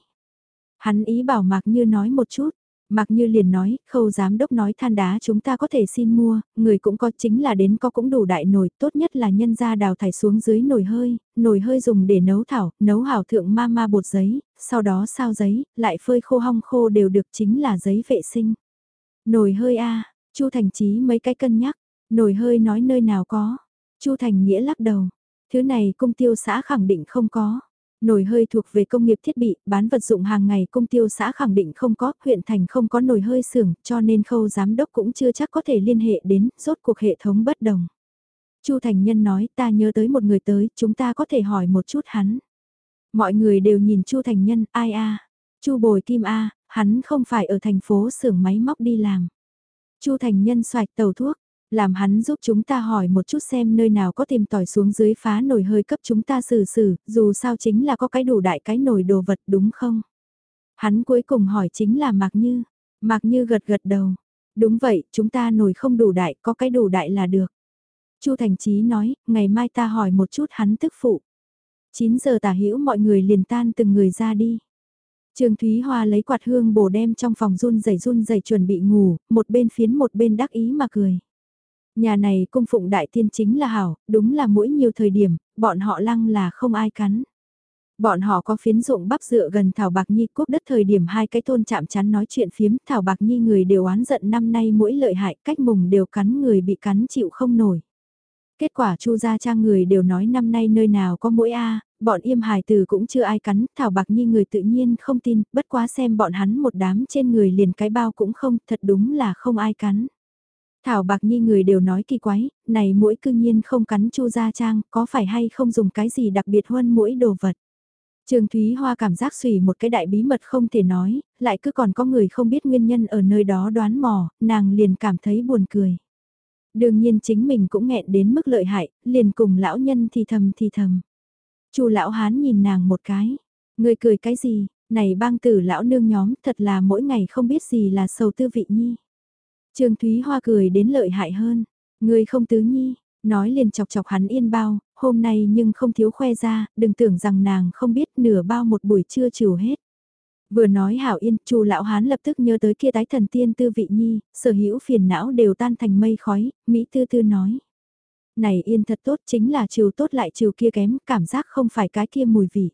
Speaker 1: Hắn ý bảo Mạc Như nói một chút, mạc như liền nói, khâu giám đốc nói than đá chúng ta có thể xin mua, người cũng có chính là đến có cũng đủ đại nồi, tốt nhất là nhân ra đào thải xuống dưới nồi hơi, nồi hơi dùng để nấu thảo, nấu hảo thượng ma ma bột giấy, sau đó sao giấy, lại phơi khô hong khô đều được chính là giấy vệ sinh. Nồi hơi a Chu Thành Chí mấy cái cân nhắc, nồi hơi nói nơi nào có. Chu Thành Nghĩa lắc đầu, thứ này công tiêu xã khẳng định không có. Nồi hơi thuộc về công nghiệp thiết bị, bán vật dụng hàng ngày công tiêu xã khẳng định không có, huyện thành không có nồi hơi xưởng, cho nên khâu giám đốc cũng chưa chắc có thể liên hệ đến, rốt cuộc hệ thống bất đồng. Chu Thành Nhân nói ta nhớ tới một người tới, chúng ta có thể hỏi một chút hắn. Mọi người đều nhìn Chu Thành Nhân, ai a Chu Bồi Kim A, hắn không phải ở thành phố xưởng máy móc đi làm. Chu Thành Nhân xoạch tàu thuốc, làm hắn giúp chúng ta hỏi một chút xem nơi nào có tìm tỏi xuống dưới phá nồi hơi cấp chúng ta xử xử, dù sao chính là có cái đủ đại cái nồi đồ vật đúng không? Hắn cuối cùng hỏi chính là Mạc Như. Mạc Như gật gật đầu. Đúng vậy, chúng ta nồi không đủ đại, có cái đủ đại là được. Chu Thành Chí nói, ngày mai ta hỏi một chút hắn tức phụ. 9 giờ tả hữu mọi người liền tan từng người ra đi. Trương Thúy Hoa lấy quạt hương bổ đem trong phòng run rẩy run rẩy chuẩn bị ngủ, một bên phiến một bên đắc ý mà cười. Nhà này cung phụng đại tiên chính là hảo, đúng là mỗi nhiều thời điểm, bọn họ lăng là không ai cắn. Bọn họ có phiến dụng bắp dựa gần Thảo Bạc Nhi quốc đất thời điểm hai cái thôn chạm chắn nói chuyện phiếm Thảo Bạc Nhi người đều oán giận năm nay mỗi lợi hại cách mùng đều cắn người bị cắn chịu không nổi. Kết quả chu gia trang người đều nói năm nay nơi nào có mỗi A, bọn im hài từ cũng chưa ai cắn, Thảo Bạc Nhi người tự nhiên không tin, bất quá xem bọn hắn một đám trên người liền cái bao cũng không, thật đúng là không ai cắn. Thảo Bạc Nhi người đều nói kỳ quái, này mũi cư nhiên không cắn Chu Gia Trang, có phải hay không dùng cái gì đặc biệt hơn mũi đồ vật. Trường Thúy Hoa cảm giác xùy một cái đại bí mật không thể nói, lại cứ còn có người không biết nguyên nhân ở nơi đó đoán mò, nàng liền cảm thấy buồn cười. Đương nhiên chính mình cũng nghẹn đến mức lợi hại, liền cùng lão nhân thì thầm thì thầm. Chu lão hán nhìn nàng một cái, người cười cái gì, này bang tử lão nương nhóm thật là mỗi ngày không biết gì là sầu tư vị nhi. Trương Thúy Hoa cười đến lợi hại hơn. Người không tứ nhi, nói liền chọc chọc hắn yên bao, hôm nay nhưng không thiếu khoe ra, đừng tưởng rằng nàng không biết nửa bao một buổi trưa chiều hết. Vừa nói hảo yên, chu lão hán lập tức nhớ tới kia tái thần tiên tư vị nhi, sở hữu phiền não đều tan thành mây khói, Mỹ tư tư nói. Này yên thật tốt chính là chiều tốt lại chiều kia kém, cảm giác không phải cái kia mùi vị.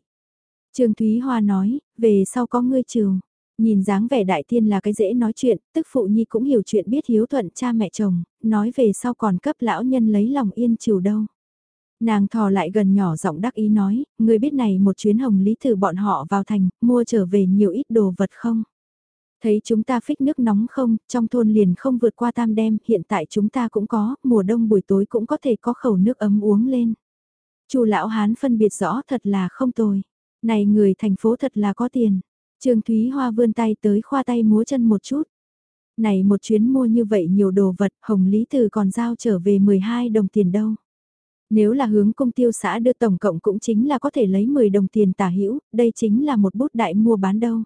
Speaker 1: Trương Thúy Hoa nói, về sau có ngươi chiều. Nhìn dáng vẻ đại tiên là cái dễ nói chuyện, tức phụ nhi cũng hiểu chuyện biết hiếu thuận cha mẹ chồng, nói về sau còn cấp lão nhân lấy lòng yên chiều đâu. Nàng thò lại gần nhỏ giọng đắc ý nói, người biết này một chuyến hồng lý thử bọn họ vào thành, mua trở về nhiều ít đồ vật không? Thấy chúng ta phích nước nóng không, trong thôn liền không vượt qua tam đêm, hiện tại chúng ta cũng có, mùa đông buổi tối cũng có thể có khẩu nước ấm uống lên. Chu lão hán phân biệt rõ thật là không tồi. Này người thành phố thật là có tiền. Trương Thúy Hoa vươn tay tới khoa tay múa chân một chút. Này một chuyến mua như vậy nhiều đồ vật, Hồng Lý Từ còn giao trở về 12 đồng tiền đâu. Nếu là hướng công tiêu xã đưa tổng cộng cũng chính là có thể lấy 10 đồng tiền tả hữu, đây chính là một bút đại mua bán đâu.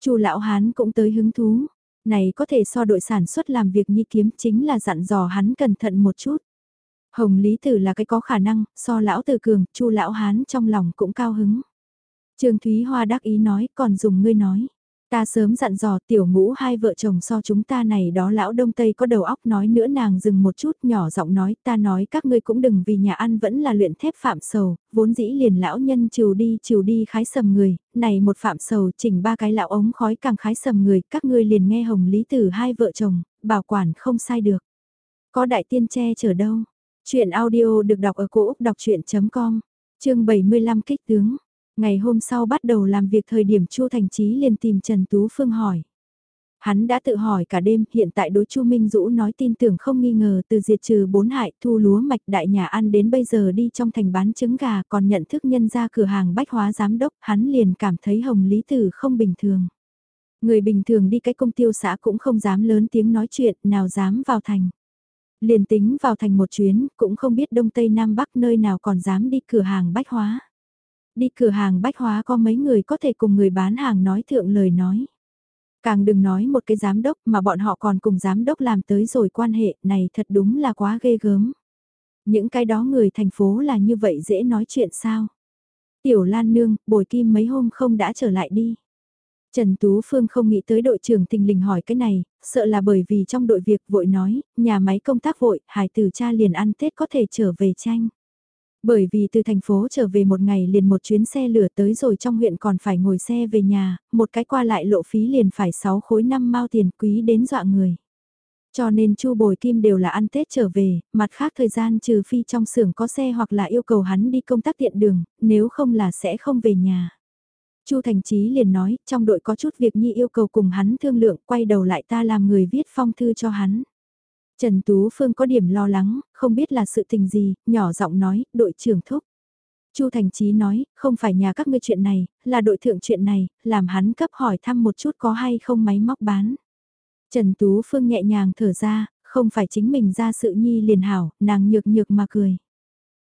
Speaker 1: Chu lão hán cũng tới hứng thú, này có thể so đội sản xuất làm việc nhi kiếm chính là dặn dò hắn cẩn thận một chút. Hồng Lý Tử là cái có khả năng, so lão Tử cường, Chu lão hán trong lòng cũng cao hứng. Trương Thúy Hoa đắc ý nói, còn dùng ngươi nói. Ta sớm dặn dò tiểu ngũ hai vợ chồng so chúng ta này đó lão đông tây có đầu óc nói nữa nàng dừng một chút nhỏ giọng nói ta nói các ngươi cũng đừng vì nhà ăn vẫn là luyện thép phạm sầu, vốn dĩ liền lão nhân chiều đi chiều đi khái sầm người, này một phạm sầu chỉnh ba cái lão ống khói càng khái sầm người, các ngươi liền nghe hồng lý tử hai vợ chồng, bảo quản không sai được. Có đại tiên che chở đâu. Chuyện audio được đọc ở cổ Úc đọc chuyện.com, chương 75 kích tướng. Ngày hôm sau bắt đầu làm việc thời điểm Chu Thành Chí liền tìm Trần Tú Phương hỏi. Hắn đã tự hỏi cả đêm, hiện tại đối Chu Minh Dũ nói tin tưởng không nghi ngờ từ diệt trừ bốn hại thu lúa mạch đại nhà ăn đến bây giờ đi trong thành bán trứng gà còn nhận thức nhân ra cửa hàng bách hóa giám đốc, hắn liền cảm thấy Hồng Lý Tử không bình thường. Người bình thường đi cái công tiêu xã cũng không dám lớn tiếng nói chuyện, nào dám vào thành. Liền tính vào thành một chuyến, cũng không biết Đông Tây Nam Bắc nơi nào còn dám đi cửa hàng bách hóa. Đi cửa hàng bách hóa có mấy người có thể cùng người bán hàng nói thượng lời nói. Càng đừng nói một cái giám đốc mà bọn họ còn cùng giám đốc làm tới rồi quan hệ này thật đúng là quá ghê gớm. Những cái đó người thành phố là như vậy dễ nói chuyện sao? Tiểu Lan Nương, bồi kim mấy hôm không đã trở lại đi. Trần Tú Phương không nghĩ tới đội trưởng tình lình hỏi cái này, sợ là bởi vì trong đội việc vội nói, nhà máy công tác vội, hải tử cha liền ăn Tết có thể trở về tranh. Bởi vì từ thành phố trở về một ngày liền một chuyến xe lửa tới rồi trong huyện còn phải ngồi xe về nhà, một cái qua lại lộ phí liền phải 6 khối năm mao tiền quý đến dọa người. Cho nên Chu Bồi Kim đều là ăn Tết trở về, mặt khác thời gian trừ phi trong xưởng có xe hoặc là yêu cầu hắn đi công tác tiện đường, nếu không là sẽ không về nhà. Chu Thành Chí liền nói, trong đội có chút việc nhi yêu cầu cùng hắn thương lượng, quay đầu lại ta làm người viết phong thư cho hắn. Trần Tú Phương có điểm lo lắng, không biết là sự tình gì, nhỏ giọng nói, đội trưởng thúc. Chu Thành Chí nói, không phải nhà các ngươi chuyện này, là đội thượng chuyện này, làm hắn cấp hỏi thăm một chút có hay không máy móc bán. Trần Tú Phương nhẹ nhàng thở ra, không phải chính mình ra sự nhi liền hảo, nàng nhược nhược mà cười.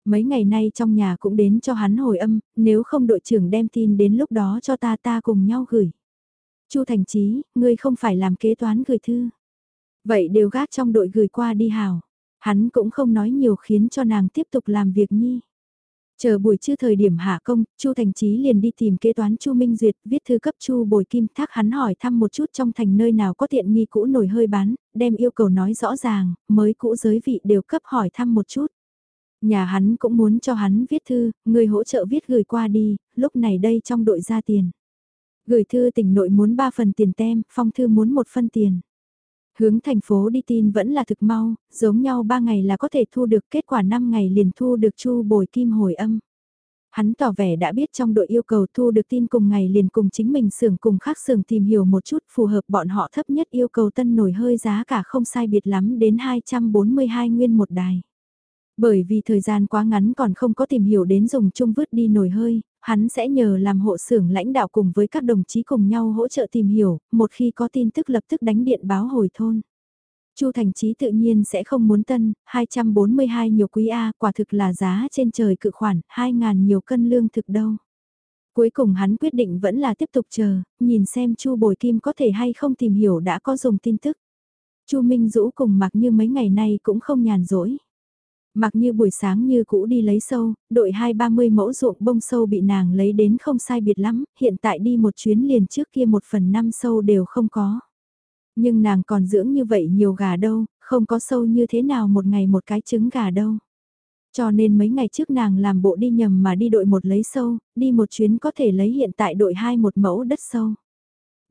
Speaker 1: Mấy ngày nay trong nhà cũng đến cho hắn hồi âm, nếu không đội trưởng đem tin đến lúc đó cho ta ta cùng nhau gửi. Chu Thành Chí, ngươi không phải làm kế toán gửi thư. Vậy đều gác trong đội gửi qua đi hào. Hắn cũng không nói nhiều khiến cho nàng tiếp tục làm việc nhi. Chờ buổi trưa thời điểm hạ công, Chu Thành Chí liền đi tìm kế toán Chu Minh Duyệt, viết thư cấp Chu Bồi Kim thác hắn hỏi thăm một chút trong thành nơi nào có tiện nghi cũ nổi hơi bán, đem yêu cầu nói rõ ràng, mới cũ giới vị đều cấp hỏi thăm một chút. Nhà hắn cũng muốn cho hắn viết thư, người hỗ trợ viết gửi qua đi, lúc này đây trong đội ra tiền. Gửi thư tỉnh nội muốn 3 phần tiền tem, phong thư muốn một phân tiền. Hướng thành phố đi tin vẫn là thực mau, giống nhau 3 ngày là có thể thu được kết quả 5 ngày liền thu được chu bồi kim hồi âm. Hắn tỏ vẻ đã biết trong đội yêu cầu thu được tin cùng ngày liền cùng chính mình xưởng cùng khác xưởng tìm hiểu một chút phù hợp bọn họ thấp nhất yêu cầu tân nổi hơi giá cả không sai biệt lắm đến 242 nguyên một đài. Bởi vì thời gian quá ngắn còn không có tìm hiểu đến dùng chung vứt đi nổi hơi, hắn sẽ nhờ làm hộ xưởng lãnh đạo cùng với các đồng chí cùng nhau hỗ trợ tìm hiểu, một khi có tin tức lập tức đánh điện báo hồi thôn. Chu Thành Chí tự nhiên sẽ không muốn tân, 242 nhiều quý A quả thực là giá trên trời cự khoản, 2.000 nhiều cân lương thực đâu. Cuối cùng hắn quyết định vẫn là tiếp tục chờ, nhìn xem Chu Bồi Kim có thể hay không tìm hiểu đã có dùng tin tức. Chu Minh Dũ cùng mặc như mấy ngày nay cũng không nhàn rỗi. Mặc như buổi sáng như cũ đi lấy sâu, đội 2-30 mẫu ruộng bông sâu bị nàng lấy đến không sai biệt lắm, hiện tại đi một chuyến liền trước kia một phần năm sâu đều không có. Nhưng nàng còn dưỡng như vậy nhiều gà đâu, không có sâu như thế nào một ngày một cái trứng gà đâu. Cho nên mấy ngày trước nàng làm bộ đi nhầm mà đi đội một lấy sâu, đi một chuyến có thể lấy hiện tại đội hai một mẫu đất sâu.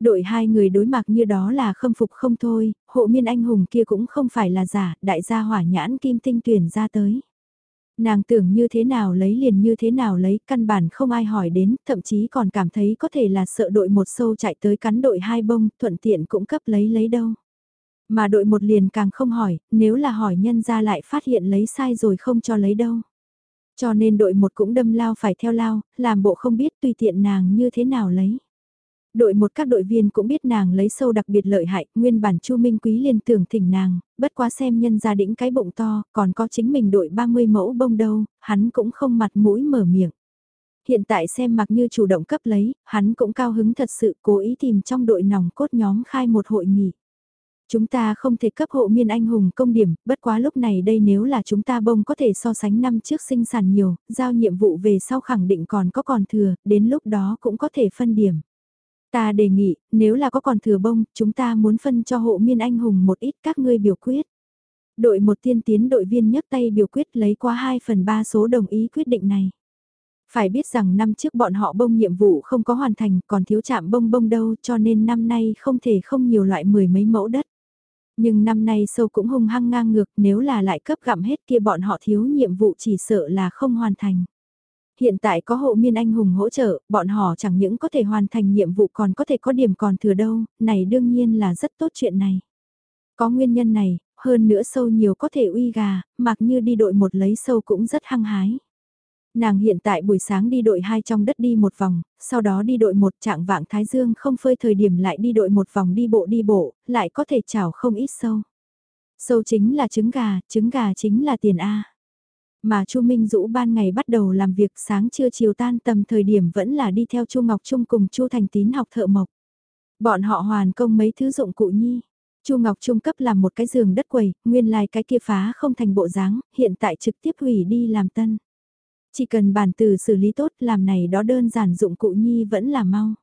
Speaker 1: Đội hai người đối mặt như đó là khâm phục không thôi, hộ miên anh hùng kia cũng không phải là giả, đại gia hỏa nhãn kim tinh tuyển ra tới. Nàng tưởng như thế nào lấy liền như thế nào lấy, căn bản không ai hỏi đến, thậm chí còn cảm thấy có thể là sợ đội một sâu chạy tới cắn đội hai bông, thuận tiện cũng cấp lấy lấy đâu. Mà đội một liền càng không hỏi, nếu là hỏi nhân ra lại phát hiện lấy sai rồi không cho lấy đâu. Cho nên đội một cũng đâm lao phải theo lao, làm bộ không biết tùy tiện nàng như thế nào lấy. Đội một các đội viên cũng biết nàng lấy sâu đặc biệt lợi hại, nguyên bản Chu Minh Quý liên tưởng thỉnh nàng, bất quá xem nhân gia đĩnh cái bụng to, còn có chính mình đội 30 mẫu bông đâu, hắn cũng không mặt mũi mở miệng. Hiện tại xem mặc như chủ động cấp lấy, hắn cũng cao hứng thật sự cố ý tìm trong đội nòng cốt nhóm khai một hội nghị. Chúng ta không thể cấp hộ miên anh hùng công điểm, bất quá lúc này đây nếu là chúng ta bông có thể so sánh năm trước sinh sản nhiều, giao nhiệm vụ về sau khẳng định còn có còn thừa, đến lúc đó cũng có thể phân điểm. Ta đề nghị, nếu là có còn thừa bông, chúng ta muốn phân cho hộ miên anh hùng một ít các ngươi biểu quyết. Đội một tiên tiến đội viên nhấc tay biểu quyết lấy qua 2 phần 3 số đồng ý quyết định này. Phải biết rằng năm trước bọn họ bông nhiệm vụ không có hoàn thành còn thiếu chạm bông bông đâu cho nên năm nay không thể không nhiều loại mười mấy mẫu đất. Nhưng năm nay sâu cũng hung hăng ngang ngược nếu là lại cấp gặm hết kia bọn họ thiếu nhiệm vụ chỉ sợ là không hoàn thành. Hiện tại có hộ miên anh hùng hỗ trợ, bọn họ chẳng những có thể hoàn thành nhiệm vụ còn có thể có điểm còn thừa đâu, này đương nhiên là rất tốt chuyện này. Có nguyên nhân này, hơn nữa sâu nhiều có thể uy gà, mặc như đi đội một lấy sâu cũng rất hăng hái. Nàng hiện tại buổi sáng đi đội hai trong đất đi một vòng, sau đó đi đội một trạng vạng thái dương không phơi thời điểm lại đi đội một vòng đi bộ đi bộ, lại có thể chảo không ít sâu. Sâu chính là trứng gà, trứng gà chính là tiền A. Mà Chu Minh Dũ ban ngày bắt đầu làm việc sáng trưa chiều tan tầm thời điểm vẫn là đi theo Chu Ngọc Trung cùng Chu Thành Tín học thợ mộc. Bọn họ hoàn công mấy thứ dụng cụ nhi. Chu Ngọc Trung cấp làm một cái giường đất quầy, nguyên lai cái kia phá không thành bộ dáng, hiện tại trực tiếp hủy đi làm tân. Chỉ cần bản từ xử lý tốt làm này đó đơn giản dụng cụ nhi vẫn là mau.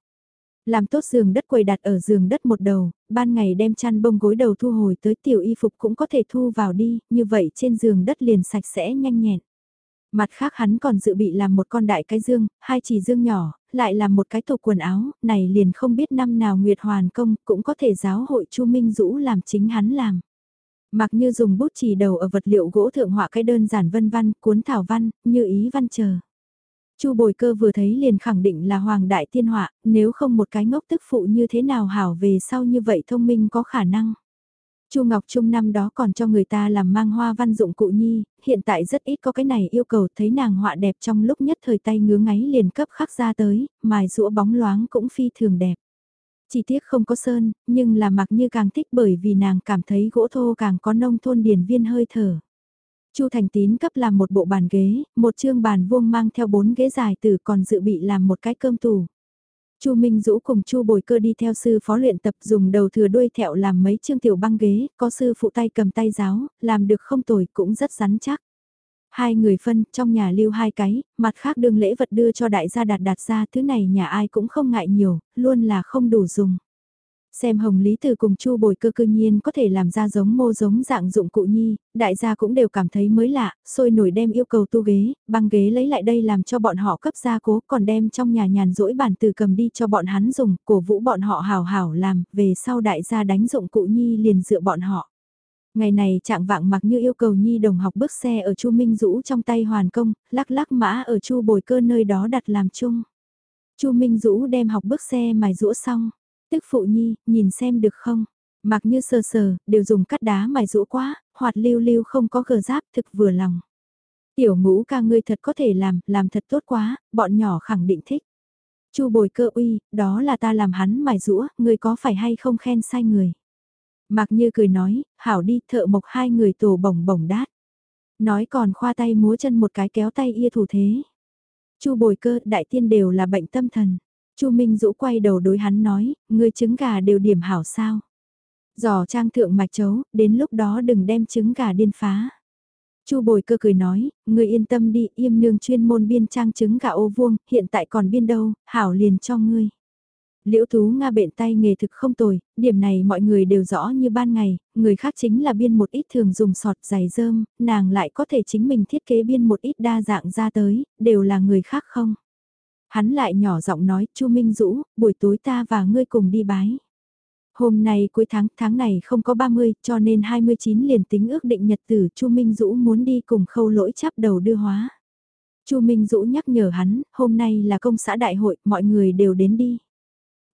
Speaker 1: Làm tốt giường đất quầy đặt ở giường đất một đầu, ban ngày đem chăn bông gối đầu thu hồi tới tiểu y phục cũng có thể thu vào đi, như vậy trên giường đất liền sạch sẽ nhanh nhẹn. Mặt khác hắn còn dự bị làm một con đại cái dương, hai chỉ dương nhỏ, lại làm một cái tủ quần áo, này liền không biết năm nào Nguyệt Hoàn công cũng có thể giáo hội Chu Minh Dũ làm chính hắn làm. Mặc như dùng bút chỉ đầu ở vật liệu gỗ thượng họa cái đơn giản vân văn, cuốn thảo văn, như ý văn chờ. Chu bồi cơ vừa thấy liền khẳng định là hoàng đại tiên họa, nếu không một cái ngốc tức phụ như thế nào hảo về sau như vậy thông minh có khả năng. Chu Ngọc Trung năm đó còn cho người ta làm mang hoa văn dụng cụ nhi, hiện tại rất ít có cái này yêu cầu thấy nàng họa đẹp trong lúc nhất thời tay ngứa ngáy liền cấp khắc ra tới, mài rũa bóng loáng cũng phi thường đẹp. Chỉ tiếc không có sơn, nhưng là mặc như càng thích bởi vì nàng cảm thấy gỗ thô càng có nông thôn điển viên hơi thở. Chu Thành Tín cấp làm một bộ bàn ghế, một chương bàn vuông mang theo bốn ghế dài từ còn dự bị làm một cái cơm tủ. Chu Minh Dũ cùng Chu Bồi Cơ đi theo sư phó luyện tập dùng đầu thừa đuôi thẹo làm mấy chương tiểu băng ghế, có sư phụ tay cầm tay giáo, làm được không tồi cũng rất rắn chắc. Hai người phân, trong nhà lưu hai cái, mặt khác đương lễ vật đưa cho đại gia đạt đạt ra, thứ này nhà ai cũng không ngại nhiều, luôn là không đủ dùng. Xem Hồng Lý Từ cùng Chu Bồi Cơ cư nhiên có thể làm ra giống mô giống dạng dụng cụ nhi, đại gia cũng đều cảm thấy mới lạ, sôi nổi đem yêu cầu tu ghế, băng ghế lấy lại đây làm cho bọn họ cấp gia cố, còn đem trong nhà nhàn rỗi bản từ cầm đi cho bọn hắn dùng, cổ vũ bọn họ hào hảo làm, về sau đại gia đánh dụng cụ nhi liền dựa bọn họ. Ngày này trạng vạng mặc như yêu cầu nhi đồng học bước xe ở Chu Minh Dũ trong tay hoàn công, lắc lắc mã ở Chu Bồi Cơ nơi đó đặt làm chung. Chu Minh Dũ đem học bước xe mài rũa xong Tức phụ nhi, nhìn xem được không? Mặc như sờ sờ, đều dùng cắt đá mài rũ quá, hoạt lưu lưu không có gờ giáp thực vừa lòng. Tiểu ngũ ca ngươi thật có thể làm, làm thật tốt quá, bọn nhỏ khẳng định thích. Chu bồi cơ uy, đó là ta làm hắn mài rũa, ngươi có phải hay không khen sai người. Mặc như cười nói, hảo đi thợ mộc hai người tổ bổng bổng đát. Nói còn khoa tay múa chân một cái kéo tay ia thủ thế. Chu bồi cơ đại tiên đều là bệnh tâm thần. Chu Minh Dũ quay đầu đối hắn nói, ngươi trứng gà đều điểm hảo sao. Giò trang thượng mạch chấu, đến lúc đó đừng đem trứng gà điên phá. Chu bồi cơ cười nói, ngươi yên tâm đi, im nương chuyên môn biên trang trứng gà ô vuông, hiện tại còn biên đâu, hảo liền cho ngươi. Liễu Tú Nga bện tay nghề thực không tồi, điểm này mọi người đều rõ như ban ngày, người khác chính là biên một ít thường dùng sọt giày dơm, nàng lại có thể chính mình thiết kế biên một ít đa dạng ra tới, đều là người khác không. Hắn lại nhỏ giọng nói, Chu Minh Dũ, buổi tối ta và ngươi cùng đi bái. Hôm nay cuối tháng, tháng này không có 30, cho nên 29 liền tính ước định nhật tử Chu Minh Dũ muốn đi cùng khâu lỗi chắp đầu đưa hóa. Chu Minh Dũ nhắc nhở hắn, hôm nay là công xã đại hội, mọi người đều đến đi.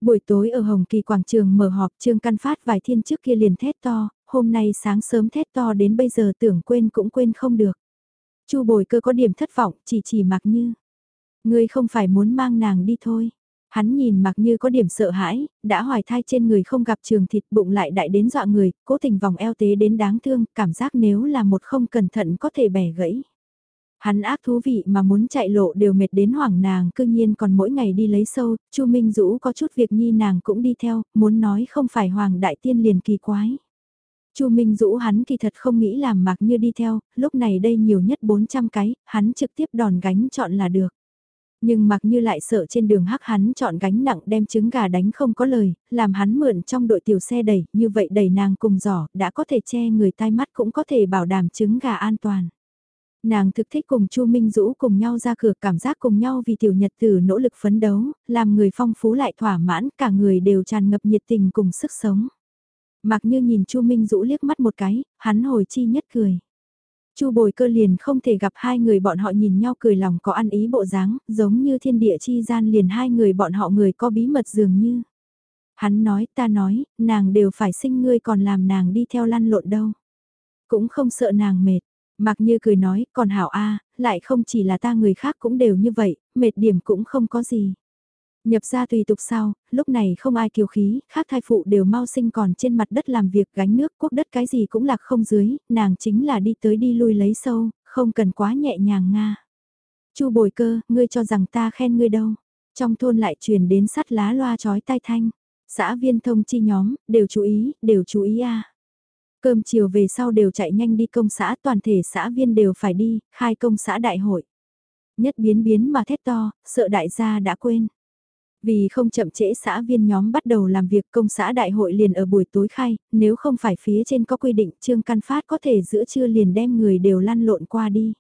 Speaker 1: Buổi tối ở Hồng Kỳ Quảng Trường mở họp Trương Căn Phát vài thiên trước kia liền thét to, hôm nay sáng sớm thét to đến bây giờ tưởng quên cũng quên không được. Chu bồi cơ có điểm thất vọng, chỉ chỉ mặc như. Ngươi không phải muốn mang nàng đi thôi. Hắn nhìn mặc như có điểm sợ hãi, đã hoài thai trên người không gặp trường thịt bụng lại đại đến dọa người, cố tình vòng eo tế đến đáng thương, cảm giác nếu là một không cẩn thận có thể bẻ gãy. Hắn ác thú vị mà muốn chạy lộ đều mệt đến hoảng nàng cư nhiên còn mỗi ngày đi lấy sâu, Chu Minh Dũ có chút việc nhi nàng cũng đi theo, muốn nói không phải hoàng đại tiên liền kỳ quái. Chu Minh Dũ hắn kỳ thật không nghĩ làm mặc như đi theo, lúc này đây nhiều nhất 400 cái, hắn trực tiếp đòn gánh chọn là được. Nhưng mặc như lại sợ trên đường hắc hắn chọn gánh nặng đem trứng gà đánh không có lời, làm hắn mượn trong đội tiểu xe đẩy, như vậy đẩy nàng cùng giỏ, đã có thể che người tai mắt cũng có thể bảo đảm trứng gà an toàn. Nàng thực thích cùng Chu Minh Dũ cùng nhau ra cửa cảm giác cùng nhau vì tiểu nhật tử nỗ lực phấn đấu, làm người phong phú lại thỏa mãn, cả người đều tràn ngập nhiệt tình cùng sức sống. Mặc như nhìn Chu Minh Dũ liếc mắt một cái, hắn hồi chi nhất cười. Chu bồi cơ liền không thể gặp hai người bọn họ nhìn nhau cười lòng có ăn ý bộ dáng, giống như thiên địa chi gian liền hai người bọn họ người có bí mật dường như. Hắn nói ta nói, nàng đều phải sinh ngươi còn làm nàng đi theo lăn lộn đâu. Cũng không sợ nàng mệt, mặc như cười nói, còn hảo a lại không chỉ là ta người khác cũng đều như vậy, mệt điểm cũng không có gì. Nhập ra tùy tục sau lúc này không ai kiều khí, khác thai phụ đều mau sinh còn trên mặt đất làm việc gánh nước quốc đất cái gì cũng lạc không dưới, nàng chính là đi tới đi lui lấy sâu, không cần quá nhẹ nhàng nga. Chu bồi cơ, ngươi cho rằng ta khen ngươi đâu. Trong thôn lại truyền đến sắt lá loa chói tai thanh. Xã viên thông chi nhóm, đều chú ý, đều chú ý a. Cơm chiều về sau đều chạy nhanh đi công xã toàn thể xã viên đều phải đi, khai công xã đại hội. Nhất biến biến mà thét to, sợ đại gia đã quên. Vì không chậm trễ xã viên nhóm bắt đầu làm việc công xã đại hội liền ở buổi tối khai, nếu không phải phía trên có quy định Trương Căn Phát có thể giữa trưa liền đem người đều lăn lộn qua đi.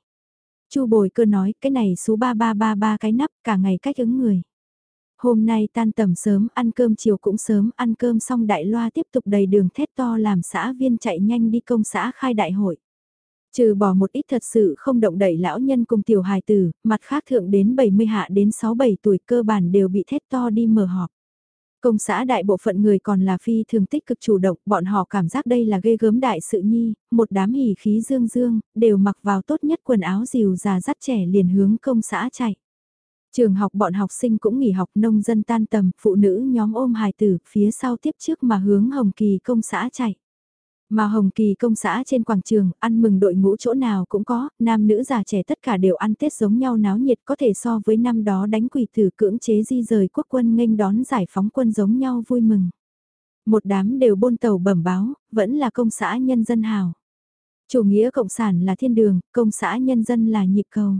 Speaker 1: Chu Bồi Cơ nói cái này số 3333 cái nắp cả ngày cách ứng người. Hôm nay tan tầm sớm ăn cơm chiều cũng sớm ăn cơm xong đại loa tiếp tục đầy đường thét to làm xã viên chạy nhanh đi công xã khai đại hội. Trừ bỏ một ít thật sự không động đẩy lão nhân cùng tiểu hài tử, mặt khác thượng đến 70 hạ đến 6-7 tuổi cơ bản đều bị thét to đi mở họp. Công xã đại bộ phận người còn là phi thường tích cực chủ động, bọn họ cảm giác đây là ghê gớm đại sự nhi, một đám hỉ khí dương dương, đều mặc vào tốt nhất quần áo dìu già dắt trẻ liền hướng công xã chạy. Trường học bọn học sinh cũng nghỉ học nông dân tan tầm, phụ nữ nhóm ôm hài tử, phía sau tiếp trước mà hướng Hồng Kỳ công xã chạy. Mà Hồng Kỳ công xã trên quảng trường, ăn mừng đội ngũ chỗ nào cũng có, nam nữ già trẻ tất cả đều ăn Tết giống nhau náo nhiệt có thể so với năm đó đánh quỷ thử cưỡng chế di rời quốc quân nghênh đón giải phóng quân giống nhau vui mừng. Một đám đều bôn tàu bẩm báo, vẫn là công xã nhân dân hào. Chủ nghĩa cộng sản là thiên đường, công xã nhân dân là nhịp cầu.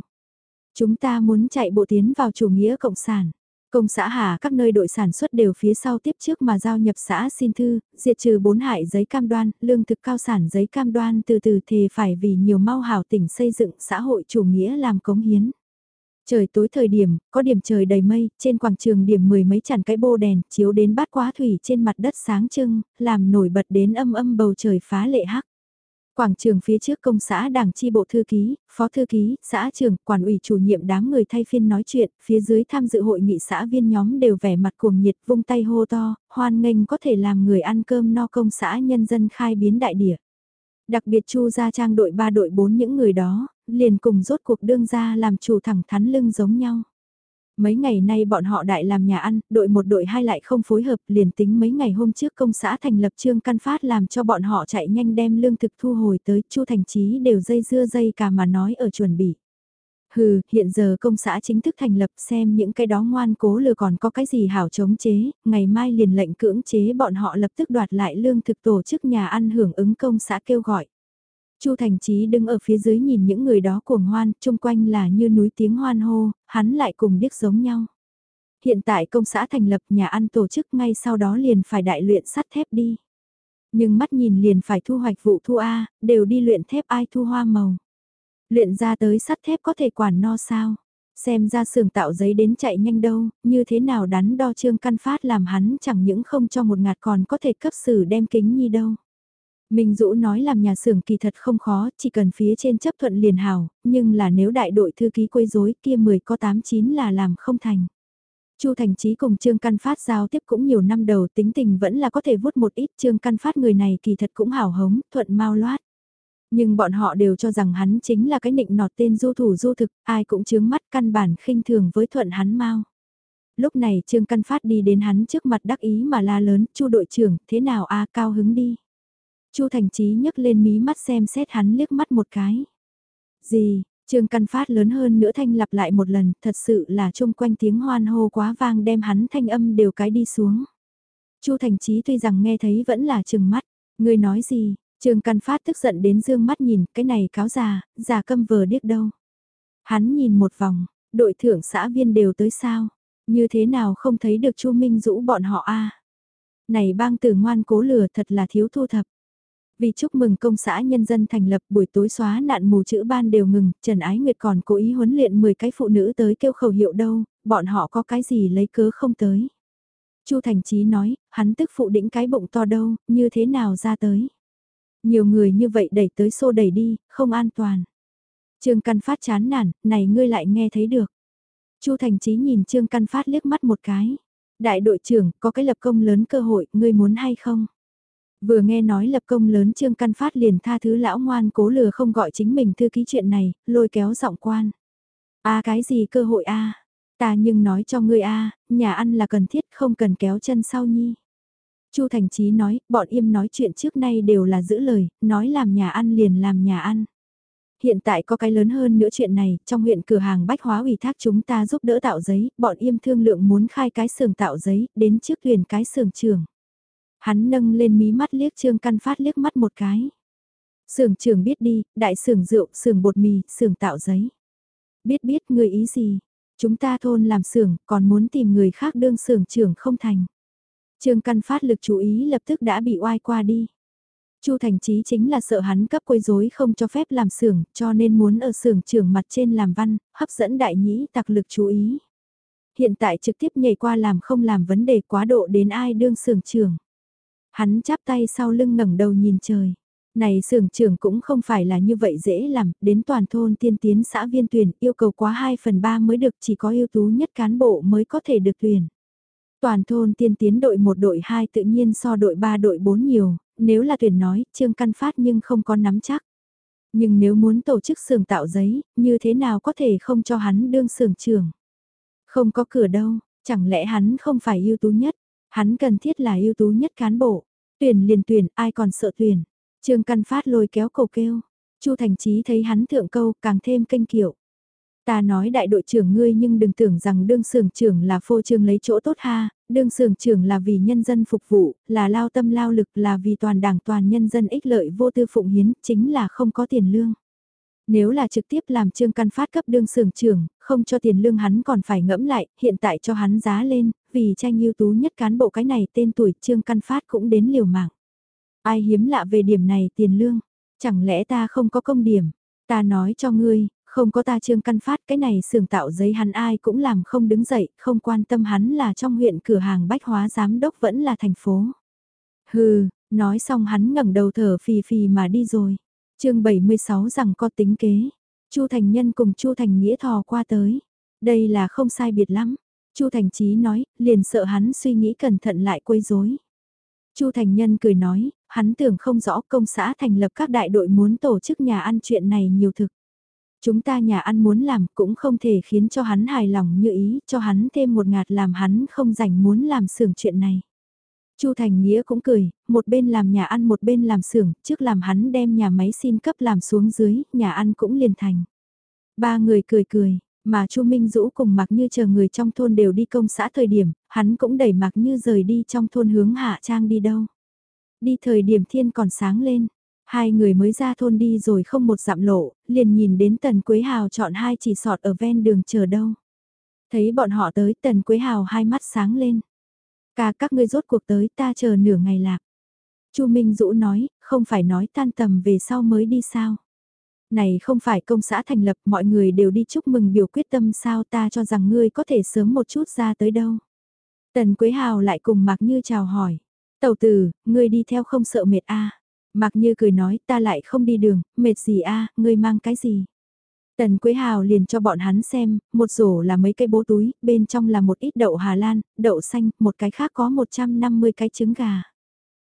Speaker 1: Chúng ta muốn chạy bộ tiến vào chủ nghĩa cộng sản. Công xã Hà các nơi đội sản xuất đều phía sau tiếp trước mà giao nhập xã xin thư, diệt trừ bốn hại giấy cam đoan, lương thực cao sản giấy cam đoan từ từ thề phải vì nhiều mau hảo tỉnh xây dựng xã hội chủ nghĩa làm cống hiến. Trời tối thời điểm, có điểm trời đầy mây, trên quảng trường điểm mười mấy chản cái bô đèn, chiếu đến bát quá thủy trên mặt đất sáng trưng, làm nổi bật đến âm âm bầu trời phá lệ hắc. Quảng trường phía trước công xã đảng chi bộ thư ký, phó thư ký, xã trường, quản ủy chủ nhiệm đám người thay phiên nói chuyện, phía dưới tham dự hội nghị xã viên nhóm đều vẻ mặt cuồng nhiệt vung tay hô to, hoan nghênh có thể làm người ăn cơm no công xã nhân dân khai biến đại địa. Đặc biệt chu ra trang đội 3 đội 4 những người đó, liền cùng rốt cuộc đương ra làm chủ thẳng thắn lưng giống nhau. Mấy ngày nay bọn họ đại làm nhà ăn, đội một đội hai lại không phối hợp liền tính mấy ngày hôm trước công xã thành lập trương căn phát làm cho bọn họ chạy nhanh đem lương thực thu hồi tới chu thành trí đều dây dưa dây cả mà nói ở chuẩn bị. Hừ, hiện giờ công xã chính thức thành lập xem những cái đó ngoan cố lừa còn có cái gì hảo chống chế, ngày mai liền lệnh cưỡng chế bọn họ lập tức đoạt lại lương thực tổ chức nhà ăn hưởng ứng công xã kêu gọi. Chu Thành Chí đứng ở phía dưới nhìn những người đó cuồng hoan, chung quanh là như núi tiếng hoan hô, hắn lại cùng điếc giống nhau. Hiện tại công xã thành lập nhà ăn tổ chức ngay sau đó liền phải đại luyện sắt thép đi. Nhưng mắt nhìn liền phải thu hoạch vụ thu A, đều đi luyện thép ai thu hoa màu. Luyện ra tới sắt thép có thể quản no sao. Xem ra xưởng tạo giấy đến chạy nhanh đâu, như thế nào đắn đo trương căn phát làm hắn chẳng những không cho một ngạt còn có thể cấp xử đem kính nhi đâu. Minh Dũ nói làm nhà xưởng kỳ thật không khó, chỉ cần phía trên chấp thuận liền hào, nhưng là nếu đại đội thư ký quấy rối kia 10 có 8 9 là làm không thành. Chu Thành Chí cùng Trương Căn Phát giao tiếp cũng nhiều năm đầu tính tình vẫn là có thể vút một ít Trương Căn Phát người này kỳ thật cũng hảo hống, thuận mau loát. Nhưng bọn họ đều cho rằng hắn chính là cái nịnh nọt tên du thủ du thực, ai cũng chướng mắt căn bản khinh thường với thuận hắn mau. Lúc này Trương Căn Phát đi đến hắn trước mặt đắc ý mà la lớn, Chu đội trưởng, thế nào a cao hứng đi. Chu Thành Chí nhấc lên mí mắt xem xét hắn liếc mắt một cái. Gì, Trương Căn Phát lớn hơn nữa thanh lặp lại một lần, thật sự là chung quanh tiếng hoan hô quá vang đem hắn thanh âm đều cái đi xuống. Chu Thành Chí tuy rằng nghe thấy vẫn là chừng mắt, người nói gì, Trương Căn Phát tức giận đến dương mắt nhìn, cái này cáo già, già câm vờ điếc đâu. Hắn nhìn một vòng, đội thưởng xã viên đều tới sao, như thế nào không thấy được Chu Minh Dũ bọn họ a Này bang tử ngoan cố lừa thật là thiếu thu thập. Vì chúc mừng công xã nhân dân thành lập buổi tối xóa nạn mù chữ ban đều ngừng, Trần Ái Nguyệt còn cố ý huấn luyện 10 cái phụ nữ tới kêu khẩu hiệu đâu, bọn họ có cái gì lấy cớ không tới. Chu Thành Chí nói, hắn tức phụ đĩnh cái bụng to đâu, như thế nào ra tới. Nhiều người như vậy đẩy tới xô đẩy đi, không an toàn. Trương Căn Phát chán nản, này ngươi lại nghe thấy được. Chu Thành Chí nhìn Trương Căn Phát liếc mắt một cái. Đại đội trưởng, có cái lập công lớn cơ hội, ngươi muốn hay không? Vừa nghe nói lập công lớn Trương Căn Phát liền tha thứ lão ngoan cố lừa không gọi chính mình thư ký chuyện này, lôi kéo giọng quan. a cái gì cơ hội a Ta nhưng nói cho ngươi a nhà ăn là cần thiết không cần kéo chân sau nhi. Chu Thành Chí nói, bọn im nói chuyện trước nay đều là giữ lời, nói làm nhà ăn liền làm nhà ăn. Hiện tại có cái lớn hơn nữa chuyện này, trong huyện cửa hàng bách hóa ủy thác chúng ta giúp đỡ tạo giấy, bọn im thương lượng muốn khai cái xưởng tạo giấy, đến trước tuyển cái xưởng trường. Hắn nâng lên mí mắt liếc Trương Căn Phát liếc mắt một cái. Sưởng trưởng biết đi, đại sưởng rượu, sưởng bột mì, sưởng tạo giấy. Biết biết người ý gì? Chúng ta thôn làm sưởng còn muốn tìm người khác đương sưởng trưởng không thành. Trương Căn Phát lực chú ý lập tức đã bị oai qua đi. Chu Thành Chí chính là sợ hắn cấp quấy rối không cho phép làm xưởng, cho nên muốn ở xưởng trưởng mặt trên làm văn, hấp dẫn đại nhĩ tặc lực chú ý. Hiện tại trực tiếp nhảy qua làm không làm vấn đề quá độ đến ai đương xưởng trưởng. Hắn chắp tay sau lưng ngẩng đầu nhìn trời. Này xưởng trưởng cũng không phải là như vậy dễ làm, đến toàn thôn tiên tiến xã viên tuyển yêu cầu quá 2 phần 3 mới được chỉ có ưu tú nhất cán bộ mới có thể được tuyển. Toàn thôn tiên tiến đội 1 đội 2 tự nhiên so đội 3 đội 4 nhiều, nếu là tuyển nói, Trương Căn Phát nhưng không có nắm chắc. Nhưng nếu muốn tổ chức xưởng tạo giấy, như thế nào có thể không cho hắn đương xưởng trưởng? Không có cửa đâu, chẳng lẽ hắn không phải ưu tú nhất? Hắn cần thiết là ưu tú nhất cán bộ. Tuyển liền tuyển, ai còn sợ tuyển? Trương Căn Phát lôi kéo cầu kêu. Chu Thành Chí thấy hắn thượng câu càng thêm kênh kiệu. Ta nói đại đội trưởng ngươi nhưng đừng tưởng rằng đương sưởng trưởng là phô trương lấy chỗ tốt ha, đương sưởng trưởng là vì nhân dân phục vụ, là lao tâm lao lực là vì toàn đảng toàn nhân dân ích lợi vô tư phụng hiến, chính là không có tiền lương. Nếu là trực tiếp làm trương căn phát cấp đương sưởng trưởng, không cho tiền lương hắn còn phải ngẫm lại, hiện tại cho hắn giá lên, vì tranh ưu tú nhất cán bộ cái này tên tuổi trương căn phát cũng đến liều mạng. Ai hiếm lạ về điểm này tiền lương, chẳng lẽ ta không có công điểm, ta nói cho ngươi, không có ta trương căn phát cái này xưởng tạo giấy hắn ai cũng làm không đứng dậy, không quan tâm hắn là trong huyện cửa hàng bách hóa giám đốc vẫn là thành phố. Hừ, nói xong hắn ngẩng đầu thở phì phì mà đi rồi chương 76 rằng có tính kế. Chu Thành Nhân cùng Chu Thành Nghĩa thò qua tới. Đây là không sai biệt lắm. Chu Thành Chí nói, liền sợ hắn suy nghĩ cẩn thận lại quấy rối. Chu Thành Nhân cười nói, hắn tưởng không rõ công xã thành lập các đại đội muốn tổ chức nhà ăn chuyện này nhiều thực. Chúng ta nhà ăn muốn làm cũng không thể khiến cho hắn hài lòng như ý, cho hắn thêm một ngạt làm hắn không rảnh muốn làm xưởng chuyện này. Chu Thành Nghĩa cũng cười, một bên làm nhà ăn một bên làm xưởng, trước làm hắn đem nhà máy xin cấp làm xuống dưới, nhà ăn cũng liền thành. Ba người cười cười, mà Chu Minh Dũ cùng Mạc Như chờ người trong thôn đều đi công xã thời điểm, hắn cũng đẩy Mạc Như rời đi trong thôn hướng Hạ Trang đi đâu. Đi thời điểm thiên còn sáng lên, Hai người mới ra thôn đi rồi không một dặm lộ, liền nhìn đến Tần Quế Hào chọn hai chỉ sọt ở ven đường chờ đâu. Thấy bọn họ tới Tần Quế Hào hai mắt sáng lên. Ca các ngươi rốt cuộc tới ta chờ nửa ngày lạc. Chu Minh Dũ nói, không phải nói tan tầm về sau mới đi sao. Này không phải công xã thành lập mọi người đều đi chúc mừng biểu quyết tâm sao ta cho rằng ngươi có thể sớm một chút ra tới đâu. Tần Quế Hào lại cùng Mạc Như chào hỏi. Tầu tử, ngươi đi theo không sợ mệt a Mạc Như cười nói ta lại không đi đường, mệt gì a ngươi mang cái gì? Tần Quế Hào liền cho bọn hắn xem, một rổ là mấy cây bố túi, bên trong là một ít đậu Hà Lan, đậu xanh, một cái khác có 150 cái trứng gà.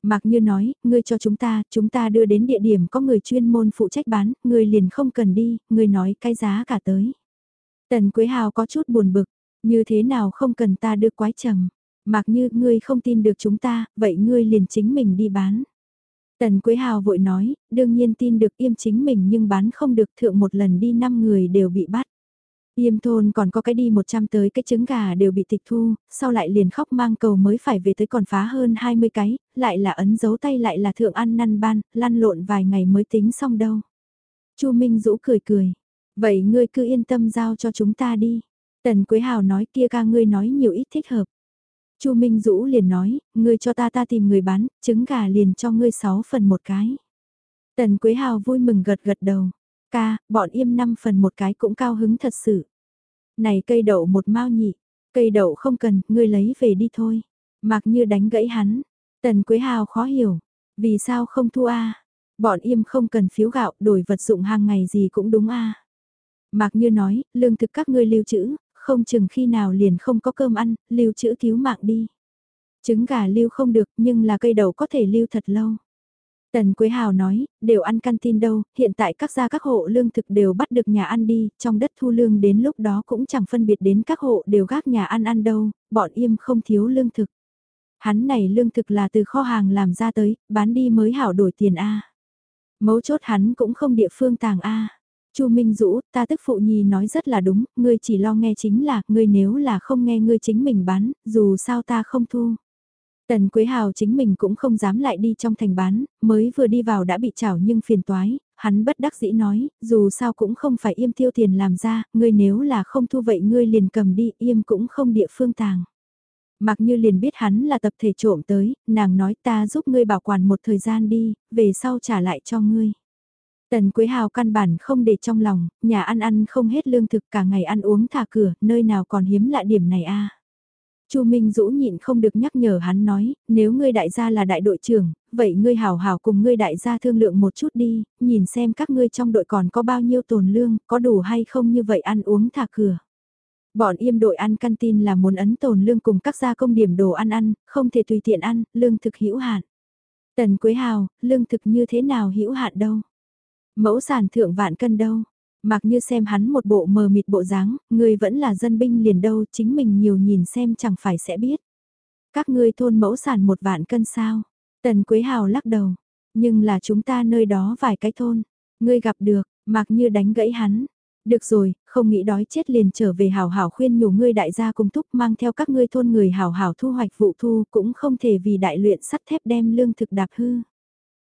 Speaker 1: Mạc Như nói, ngươi cho chúng ta, chúng ta đưa đến địa điểm có người chuyên môn phụ trách bán, ngươi liền không cần đi, ngươi nói cái giá cả tới. Tần Quế Hào có chút buồn bực, như thế nào không cần ta đưa quái trầm. Mạc Như, ngươi không tin được chúng ta, vậy ngươi liền chính mình đi bán. Tần Quế Hào vội nói, đương nhiên tin được Yêm chính mình nhưng bán không được thượng một lần đi 5 người đều bị bắt. Yêm thôn còn có cái đi 100 tới cái trứng gà đều bị tịch thu, sau lại liền khóc mang cầu mới phải về tới còn phá hơn 20 cái, lại là ấn dấu tay lại là thượng ăn năn ban, lăn lộn vài ngày mới tính xong đâu. Chu Minh Dũ cười cười, vậy ngươi cứ yên tâm giao cho chúng ta đi. Tần Quế Hào nói kia ca ngươi nói nhiều ít thích hợp. Chu Minh Dũ liền nói, ngươi cho ta ta tìm người bán, trứng gà liền cho ngươi 6 phần một cái. Tần Quế Hào vui mừng gật gật đầu. Ca, bọn im 5 phần một cái cũng cao hứng thật sự. Này cây đậu một mao nhị, cây đậu không cần, ngươi lấy về đi thôi. Mặc như đánh gãy hắn. Tần Quế Hào khó hiểu, vì sao không thu a? Bọn im không cần phiếu gạo, đổi vật dụng hàng ngày gì cũng đúng a. Mạc Như nói, lương thực các ngươi lưu trữ, không chừng khi nào liền không có cơm ăn, lưu trữ cứu mạng đi. Trứng gà lưu không được nhưng là cây đậu có thể lưu thật lâu. Tần Quế Hào nói, đều ăn canteen đâu, hiện tại các gia các hộ lương thực đều bắt được nhà ăn đi, trong đất thu lương đến lúc đó cũng chẳng phân biệt đến các hộ đều gác nhà ăn ăn đâu, bọn im không thiếu lương thực. Hắn này lương thực là từ kho hàng làm ra tới, bán đi mới hảo đổi tiền A. Mấu chốt hắn cũng không địa phương tàng A. Chu Minh Dũ, ta tức phụ nhi nói rất là đúng, ngươi chỉ lo nghe chính là, ngươi nếu là không nghe ngươi chính mình bán, dù sao ta không thu. Tần Quế Hào chính mình cũng không dám lại đi trong thành bán, mới vừa đi vào đã bị chảo nhưng phiền toái, hắn bất đắc dĩ nói, dù sao cũng không phải im tiêu tiền làm ra, ngươi nếu là không thu vậy ngươi liền cầm đi, im cũng không địa phương tàng. Mặc như liền biết hắn là tập thể trộm tới, nàng nói ta giúp ngươi bảo quản một thời gian đi, về sau trả lại cho ngươi. Tần Quế Hào căn bản không để trong lòng, nhà ăn ăn không hết lương thực cả ngày ăn uống thả cửa, nơi nào còn hiếm lạ điểm này a. Chu Minh Dũ nhịn không được nhắc nhở hắn nói, nếu ngươi đại gia là đại đội trưởng, vậy ngươi hảo hảo cùng ngươi đại gia thương lượng một chút đi, nhìn xem các ngươi trong đội còn có bao nhiêu tồn lương, có đủ hay không như vậy ăn uống thả cửa. Bọn im đội ăn canteen là muốn ấn tồn lương cùng các gia công điểm đồ ăn ăn, không thể tùy tiện ăn, lương thực hữu hạn. Tần Quế Hào, lương thực như thế nào hữu hạn đâu? Mẫu sản thượng vạn cân đâu? Mặc như xem hắn một bộ mờ mịt bộ dáng, người vẫn là dân binh liền đâu, chính mình nhiều nhìn xem chẳng phải sẽ biết. Các ngươi thôn mẫu sản một vạn cân sao? Tần Quế Hào lắc đầu, nhưng là chúng ta nơi đó vài cái thôn, ngươi gặp được, mặc như đánh gãy hắn. Được rồi, không nghĩ đói chết liền trở về hào hảo khuyên nhủ ngươi đại gia cùng thúc mang theo các ngươi thôn người hào hảo thu hoạch vụ thu cũng không thể vì đại luyện sắt thép đem lương thực đạp hư.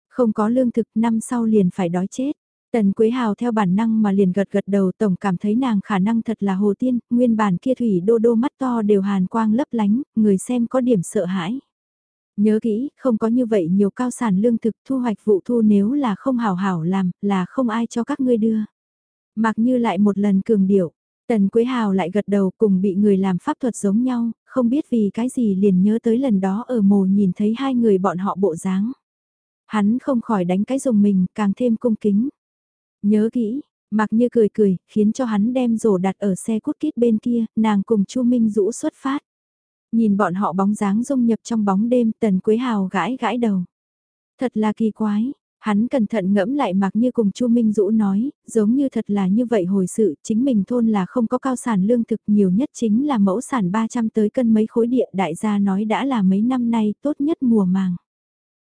Speaker 1: Không có lương thực năm sau liền phải đói chết. Tần Quế Hào theo bản năng mà liền gật gật đầu tổng cảm thấy nàng khả năng thật là hồ tiên, nguyên bản kia thủy đô đô mắt to đều hàn quang lấp lánh, người xem có điểm sợ hãi. Nhớ kỹ, không có như vậy nhiều cao sản lương thực thu hoạch vụ thu nếu là không hảo hảo làm, là không ai cho các ngươi đưa. Mặc như lại một lần cường điệu, Tần Quế Hào lại gật đầu cùng bị người làm pháp thuật giống nhau, không biết vì cái gì liền nhớ tới lần đó ở mồ nhìn thấy hai người bọn họ bộ dáng. Hắn không khỏi đánh cái dùng mình, càng thêm cung kính. Nhớ kỹ, mặc như cười cười, khiến cho hắn đem rổ đặt ở xe cút kít bên kia, nàng cùng Chu Minh Dũ xuất phát. Nhìn bọn họ bóng dáng dung nhập trong bóng đêm, Tần Quế Hào gãi gãi đầu. Thật là kỳ quái, hắn cẩn thận ngẫm lại mặc như cùng Chu Minh Dũ nói, giống như thật là như vậy hồi sự, chính mình thôn là không có cao sản lương thực nhiều nhất chính là mẫu sản 300 tới cân mấy khối địa đại gia nói đã là mấy năm nay tốt nhất mùa màng.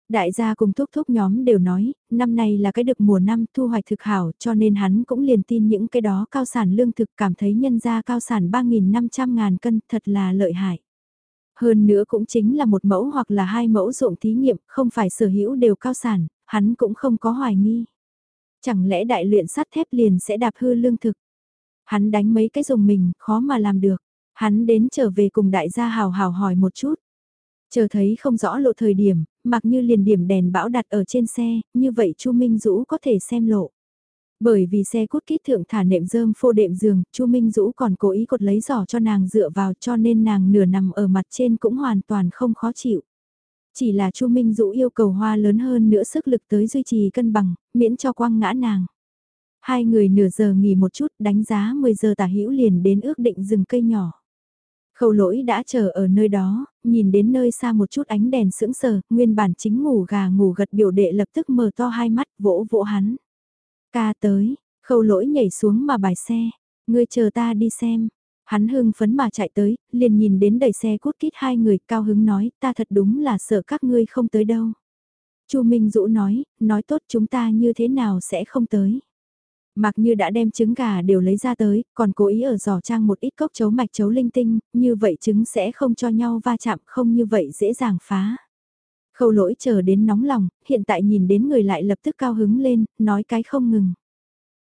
Speaker 1: Đại gia cùng thúc thúc nhóm đều nói, năm nay là cái được mùa năm thu hoạch thực hảo cho nên hắn cũng liền tin những cái đó cao sản lương thực cảm thấy nhân gia cao sản 3.500 ngàn cân thật là lợi hại. Hơn nữa cũng chính là một mẫu hoặc là hai mẫu ruộng thí nghiệm, không phải sở hữu đều cao sản, hắn cũng không có hoài nghi. Chẳng lẽ đại luyện sắt thép liền sẽ đạp hư lương thực? Hắn đánh mấy cái dùng mình, khó mà làm được. Hắn đến trở về cùng đại gia hào hào hỏi một chút. Chờ thấy không rõ lộ thời điểm, mặc như liền điểm đèn bão đặt ở trên xe, như vậy Chu Minh Dũ có thể xem lộ. Bởi vì xe cút kít thượng thả nệm rơm phô đệm giường, Chu Minh Dũ còn cố ý cột lấy giỏ cho nàng dựa vào cho nên nàng nửa nằm ở mặt trên cũng hoàn toàn không khó chịu. Chỉ là Chu Minh Dũ yêu cầu hoa lớn hơn nữa sức lực tới duy trì cân bằng, miễn cho quăng ngã nàng. Hai người nửa giờ nghỉ một chút đánh giá 10 giờ tả hữu liền đến ước định rừng cây nhỏ. Khâu lỗi đã chờ ở nơi đó, nhìn đến nơi xa một chút ánh đèn sững sờ, nguyên bản chính ngủ gà ngủ gật biểu đệ lập tức mở to hai mắt vỗ vỗ hắn. Ca tới, khâu lỗi nhảy xuống mà bài xe, ngươi chờ ta đi xem. Hắn hưng phấn mà chạy tới, liền nhìn đến đẩy xe cút kít hai người cao hứng nói, ta thật đúng là sợ các ngươi không tới đâu. Chu Minh Dũ nói, nói tốt chúng ta như thế nào sẽ không tới. Mặc như đã đem trứng gà đều lấy ra tới, còn cố ý ở giỏ trang một ít cốc chấu mạch chấu linh tinh, như vậy trứng sẽ không cho nhau va chạm không như vậy dễ dàng phá. Khâu lỗi chờ đến nóng lòng, hiện tại nhìn đến người lại lập tức cao hứng lên, nói cái không ngừng.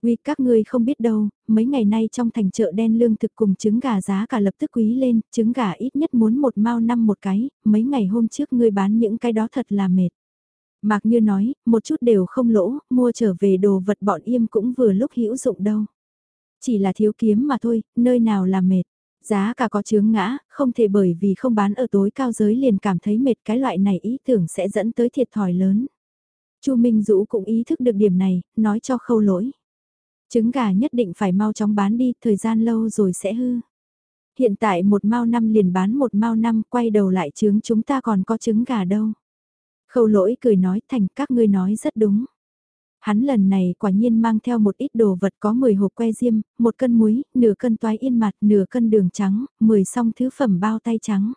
Speaker 1: Vì các ngươi không biết đâu, mấy ngày nay trong thành chợ đen lương thực cùng trứng gà giá cả lập tức quý lên, trứng gà ít nhất muốn một mao năm một cái, mấy ngày hôm trước ngươi bán những cái đó thật là mệt. Mạc Như nói, một chút đều không lỗ, mua trở về đồ vật bọn im cũng vừa lúc hữu dụng đâu. Chỉ là thiếu kiếm mà thôi, nơi nào là mệt. Giá cả có chướng ngã, không thể bởi vì không bán ở tối cao giới liền cảm thấy mệt cái loại này ý tưởng sẽ dẫn tới thiệt thòi lớn. Chu Minh Dũ cũng ý thức được điểm này, nói cho khâu lỗi. Trứng gà nhất định phải mau chóng bán đi, thời gian lâu rồi sẽ hư. Hiện tại một mao năm liền bán một mao năm, quay đầu lại trứng chúng ta còn có trứng gà đâu. Khâu lỗi cười nói thành các ngươi nói rất đúng. Hắn lần này quả nhiên mang theo một ít đồ vật có 10 hộp que diêm, một cân muối, nửa cân toái yên mặt, nửa cân đường trắng, 10 song thứ phẩm bao tay trắng.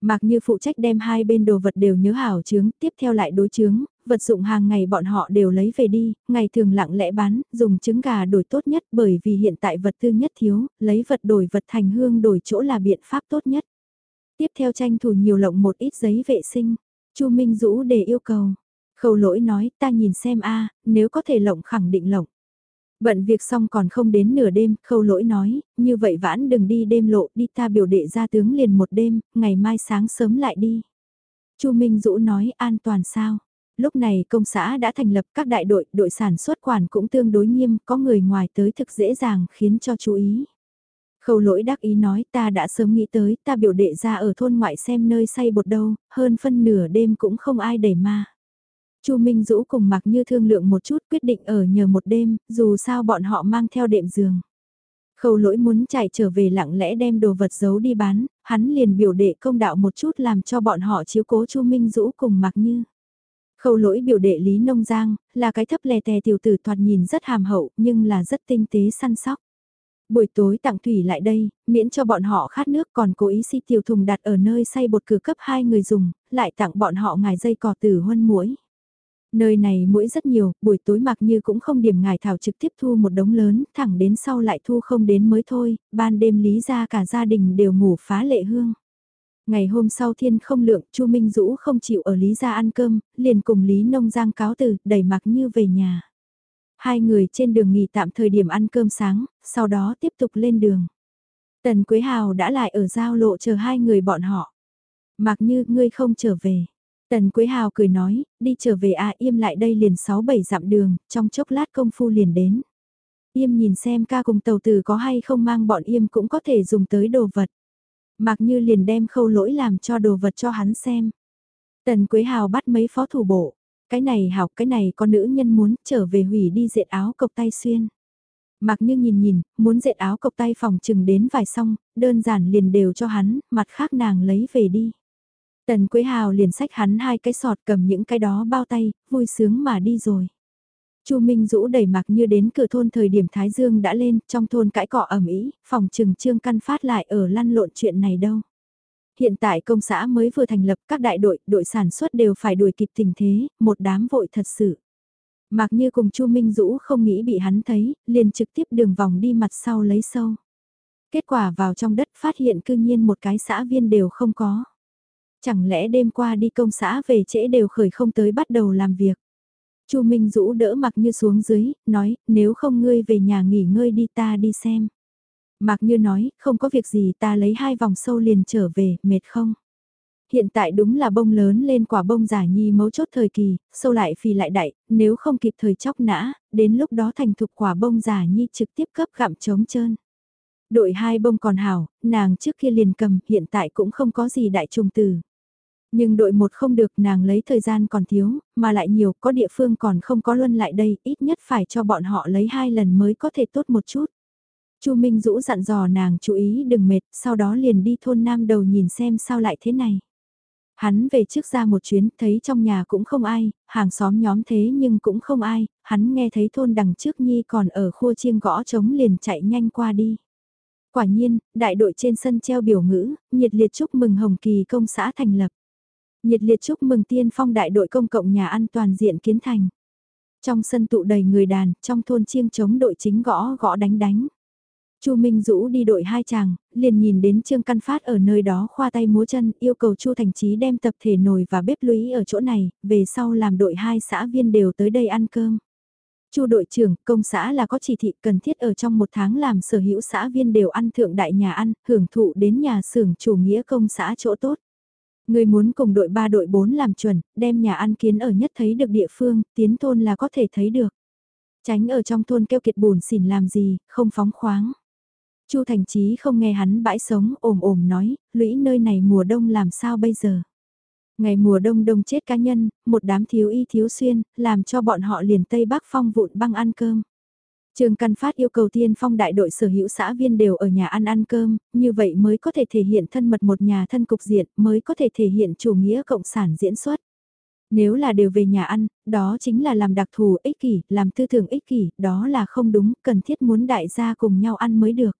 Speaker 1: Mặc như phụ trách đem hai bên đồ vật đều nhớ hảo chướng, tiếp theo lại đối chướng, vật dụng hàng ngày bọn họ đều lấy về đi, ngày thường lặng lẽ bán, dùng trứng gà đổi tốt nhất bởi vì hiện tại vật tư nhất thiếu, lấy vật đổi vật thành hương đổi chỗ là biện pháp tốt nhất. Tiếp theo tranh thủ nhiều lộng một ít giấy vệ sinh, Chu Minh Dũ để yêu cầu. Khâu lỗi nói ta nhìn xem a nếu có thể lộng khẳng định lộng. Bận việc xong còn không đến nửa đêm, khâu lỗi nói, như vậy vãn đừng đi đêm lộ, đi ta biểu đệ ra tướng liền một đêm, ngày mai sáng sớm lại đi. Chu Minh Dũ nói an toàn sao? Lúc này công xã đã thành lập các đại đội, đội sản xuất quản cũng tương đối nghiêm, có người ngoài tới thực dễ dàng khiến cho chú ý. Khâu lỗi đắc ý nói ta đã sớm nghĩ tới, ta biểu đệ ra ở thôn ngoại xem nơi say bột đâu, hơn phân nửa đêm cũng không ai đẩy ma. Chu Minh Dũ cùng mặc như thương lượng một chút quyết định ở nhờ một đêm, dù sao bọn họ mang theo đệm giường. Khâu lỗi muốn chạy trở về lặng lẽ đem đồ vật giấu đi bán, hắn liền biểu đệ công đạo một chút làm cho bọn họ chiếu cố Chu Minh Dũ cùng mặc như. Khâu lỗi biểu đệ Lý Nông Giang, là cái thấp lè tè tiểu tử thoạt nhìn rất hàm hậu nhưng là rất tinh tế săn sóc. Buổi tối tặng thủy lại đây, miễn cho bọn họ khát nước còn cố ý si tiểu thùng đặt ở nơi say bột cửa cấp hai người dùng, lại tặng bọn họ ngài dây cỏ tử huân muỗi. Nơi này mũi rất nhiều, buổi tối mặc như cũng không điểm ngài thảo trực tiếp thu một đống lớn, thẳng đến sau lại thu không đến mới thôi, ban đêm lý ra cả gia đình đều ngủ phá lệ hương. Ngày hôm sau thiên không lượng, Chu Minh Dũ không chịu ở Lý gia ăn cơm, liền cùng Lý Nông Giang cáo từ, đẩy mặc như về nhà. Hai người trên đường nghỉ tạm thời điểm ăn cơm sáng, sau đó tiếp tục lên đường. Tần Quế Hào đã lại ở giao lộ chờ hai người bọn họ. Mặc như ngươi không trở về. Tần Quế Hào cười nói, đi trở về à im lại đây liền 6-7 dặm đường, trong chốc lát công phu liền đến. Im nhìn xem ca cùng tàu tử có hay không mang bọn im cũng có thể dùng tới đồ vật. Mặc như liền đem khâu lỗi làm cho đồ vật cho hắn xem. Tần Quế Hào bắt mấy phó thủ bộ. Cái này học cái này có nữ nhân muốn trở về hủy đi dệt áo cộc tay xuyên. Mặc như nhìn nhìn, muốn dệt áo cộc tay phòng chừng đến vài xong, đơn giản liền đều cho hắn, mặt khác nàng lấy về đi. Tần Quế Hào liền sách hắn hai cái sọt cầm những cái đó bao tay, vui sướng mà đi rồi. Chu Minh Dũ đẩy mặc như đến cửa thôn thời điểm Thái Dương đã lên, trong thôn cãi cọ ẩm ý, phòng trừng trương căn phát lại ở lăn lộn chuyện này đâu. Hiện tại công xã mới vừa thành lập các đại đội, đội sản xuất đều phải đuổi kịp tình thế, một đám vội thật sự. Mặc như cùng Chu Minh Dũ không nghĩ bị hắn thấy, liền trực tiếp đường vòng đi mặt sau lấy sâu. Kết quả vào trong đất phát hiện cư nhiên một cái xã viên đều không có. Chẳng lẽ đêm qua đi công xã về trễ đều khởi không tới bắt đầu làm việc. Chu Minh Dũ đỡ mặc như xuống dưới, nói, nếu không ngươi về nhà nghỉ ngơi đi ta đi xem. Mặc như nói, không có việc gì ta lấy hai vòng sâu liền trở về, mệt không? Hiện tại đúng là bông lớn lên quả bông giả nhi mấu chốt thời kỳ, sâu lại phì lại đại, nếu không kịp thời chóc nã, đến lúc đó thành thục quả bông giả nhi trực tiếp cấp gặm trống trơn. Đội hai bông còn hảo, nàng trước kia liền cầm, hiện tại cũng không có gì đại trùng từ. Nhưng đội một không được nàng lấy thời gian còn thiếu, mà lại nhiều có địa phương còn không có luân lại đây, ít nhất phải cho bọn họ lấy hai lần mới có thể tốt một chút. Chu Minh Dũ dặn dò nàng chú ý đừng mệt, sau đó liền đi thôn Nam đầu nhìn xem sao lại thế này. Hắn về trước ra một chuyến, thấy trong nhà cũng không ai, hàng xóm nhóm thế nhưng cũng không ai, hắn nghe thấy thôn đằng trước Nhi còn ở khu chiêng gõ trống liền chạy nhanh qua đi. Quả nhiên, đại đội trên sân treo biểu ngữ, nhiệt liệt chúc mừng Hồng Kỳ công xã thành lập. Nhiệt liệt chúc mừng tiên phong đại đội công cộng nhà ăn toàn diện kiến thành. Trong sân tụ đầy người đàn, trong thôn chiêng chống đội chính gõ gõ đánh đánh. Chu Minh Dũ đi đội hai chàng, liền nhìn đến Trương Căn Phát ở nơi đó khoa tay múa chân, yêu cầu Chu Thành Chí đem tập thể nồi và bếp lũy ở chỗ này, về sau làm đội hai xã viên đều tới đây ăn cơm. Chu đội trưởng, công xã là có chỉ thị cần thiết ở trong một tháng làm sở hữu xã viên đều ăn thượng đại nhà ăn, hưởng thụ đến nhà xưởng chủ nghĩa công xã chỗ tốt. Người muốn cùng đội 3 đội 4 làm chuẩn, đem nhà ăn kiến ở nhất thấy được địa phương, tiến thôn là có thể thấy được. Tránh ở trong thôn keo kiệt bùn xỉn làm gì, không phóng khoáng. Chu Thành Chí không nghe hắn bãi sống, ồm ồm nói, lũy nơi này mùa đông làm sao bây giờ. Ngày mùa đông đông chết cá nhân, một đám thiếu y thiếu xuyên, làm cho bọn họ liền Tây Bắc phong vụn băng ăn cơm. Trường Căn Phát yêu cầu tiên phong đại đội sở hữu xã viên đều ở nhà ăn ăn cơm, như vậy mới có thể thể hiện thân mật một nhà thân cục diện, mới có thể thể hiện chủ nghĩa cộng sản diễn xuất. Nếu là đều về nhà ăn, đó chính là làm đặc thù ích kỷ, làm tư tưởng ích kỷ, đó là không đúng, cần thiết muốn đại gia cùng nhau ăn mới được.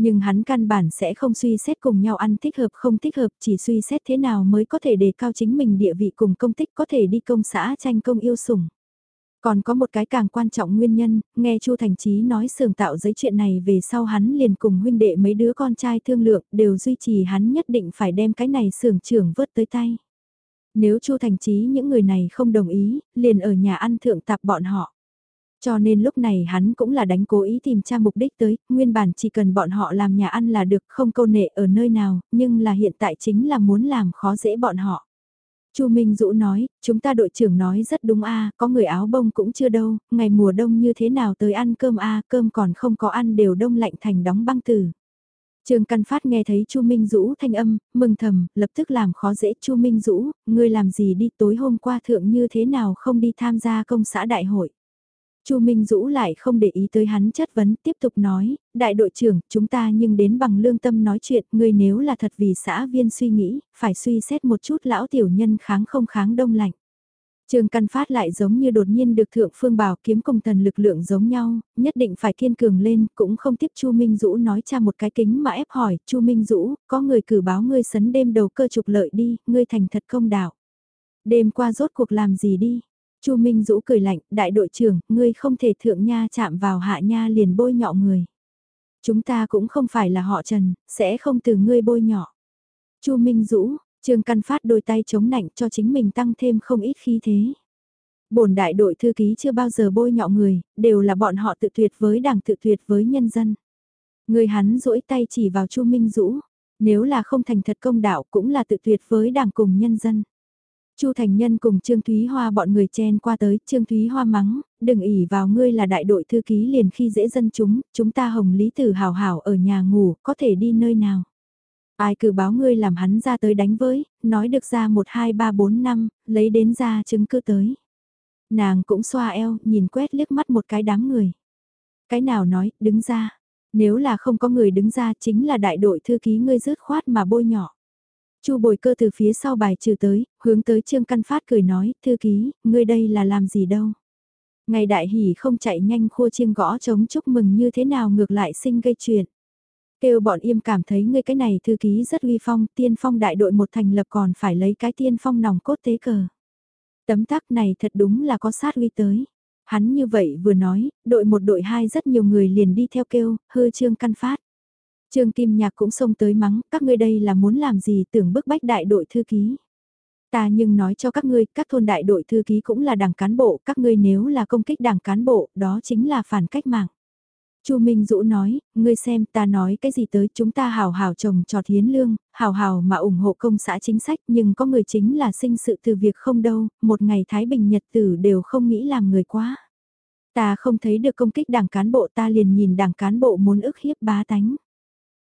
Speaker 1: Nhưng hắn căn bản sẽ không suy xét cùng nhau ăn thích hợp không thích hợp, chỉ suy xét thế nào mới có thể đề cao chính mình địa vị cùng công tích có thể đi công xã tranh công yêu sủng. Còn có một cái càng quan trọng nguyên nhân, nghe Chu Thành Chí nói sườn tạo giấy chuyện này về sau hắn liền cùng huynh đệ mấy đứa con trai thương lượng đều duy trì hắn nhất định phải đem cái này sườn trưởng vớt tới tay. Nếu Chu Thành Chí những người này không đồng ý, liền ở nhà ăn thượng tạp bọn họ. Cho nên lúc này hắn cũng là đánh cố ý tìm tra mục đích tới, nguyên bản chỉ cần bọn họ làm nhà ăn là được không câu nệ ở nơi nào, nhưng là hiện tại chính là muốn làm khó dễ bọn họ. Chu Minh Dũ nói, chúng ta đội trưởng nói rất đúng a, có người áo bông cũng chưa đâu, ngày mùa đông như thế nào tới ăn cơm a, cơm còn không có ăn đều đông lạnh thành đóng băng tử. Trương Căn Phát nghe thấy Chu Minh Dũ thanh âm, mừng thầm, lập tức làm khó dễ Chu Minh Dũ, ngươi làm gì đi tối hôm qua thượng như thế nào không đi tham gia công xã đại hội. Chu Minh Dũ lại không để ý tới hắn chất vấn, tiếp tục nói, đại đội trưởng, chúng ta nhưng đến bằng lương tâm nói chuyện, ngươi nếu là thật vì xã viên suy nghĩ, phải suy xét một chút lão tiểu nhân kháng không kháng đông lạnh. Trường Căn Phát lại giống như đột nhiên được Thượng Phương Bảo kiếm cùng thần lực lượng giống nhau, nhất định phải kiên cường lên, cũng không tiếp Chu Minh Dũ nói cha một cái kính mà ép hỏi, Chu Minh Dũ, có người cử báo ngươi sấn đêm đầu cơ trục lợi đi, ngươi thành thật công đạo. Đêm qua rốt cuộc làm gì đi? Chu Minh Dũ cười lạnh, đại đội trưởng, ngươi không thể thượng nha chạm vào hạ nha liền bôi nhọ người. Chúng ta cũng không phải là họ Trần, sẽ không từ ngươi bôi nhọ. Chu Minh Dũ, Trương Căn Phát đôi tay chống nạnh cho chính mình tăng thêm không ít khí thế. Bổn đại đội thư ký chưa bao giờ bôi nhọ người, đều là bọn họ tự tuyệt với đảng tự tuyệt với nhân dân. Người hắn duỗi tay chỉ vào Chu Minh Dũ, nếu là không thành thật công đạo cũng là tự tuyệt với đảng cùng nhân dân. Chu Thành Nhân cùng Trương Thúy Hoa bọn người chen qua tới, Trương Thúy Hoa mắng, đừng ỉ vào ngươi là đại đội thư ký liền khi dễ dân chúng, chúng ta hồng lý tử hào hảo ở nhà ngủ, có thể đi nơi nào. Ai cử báo ngươi làm hắn ra tới đánh với, nói được ra 1 2 3 4 5, lấy đến ra chứng cứ tới. Nàng cũng xoa eo, nhìn quét liếc mắt một cái đám người. Cái nào nói, đứng ra. Nếu là không có người đứng ra chính là đại đội thư ký ngươi rớt khoát mà bôi nhỏ. Chu bồi cơ từ phía sau bài trừ tới, hướng tới Trương Căn Phát cười nói, thư ký, ngươi đây là làm gì đâu. Ngày đại hỉ không chạy nhanh khua chiêng gõ chống chúc mừng như thế nào ngược lại sinh gây chuyện. Kêu bọn im cảm thấy ngươi cái này thư ký rất uy phong, tiên phong đại đội một thành lập còn phải lấy cái tiên phong nòng cốt tế cờ. Tấm tắc này thật đúng là có sát uy tới. Hắn như vậy vừa nói, đội một đội hai rất nhiều người liền đi theo kêu, hư trương căn phát. Trương Kim Nhạc cũng xông tới mắng, các ngươi đây là muốn làm gì tưởng bức bách đại đội thư ký. Ta nhưng nói cho các ngươi, các thôn đại đội thư ký cũng là đảng cán bộ, các ngươi nếu là công kích đảng cán bộ, đó chính là phản cách mạng. Chu Minh Dũ nói, ngươi xem ta nói cái gì tới chúng ta hào hào trồng trọt hiến lương, hào hào mà ủng hộ công xã chính sách nhưng có người chính là sinh sự từ việc không đâu, một ngày Thái Bình Nhật tử đều không nghĩ làm người quá. Ta không thấy được công kích đảng cán bộ ta liền nhìn đảng cán bộ muốn ức hiếp bá tánh.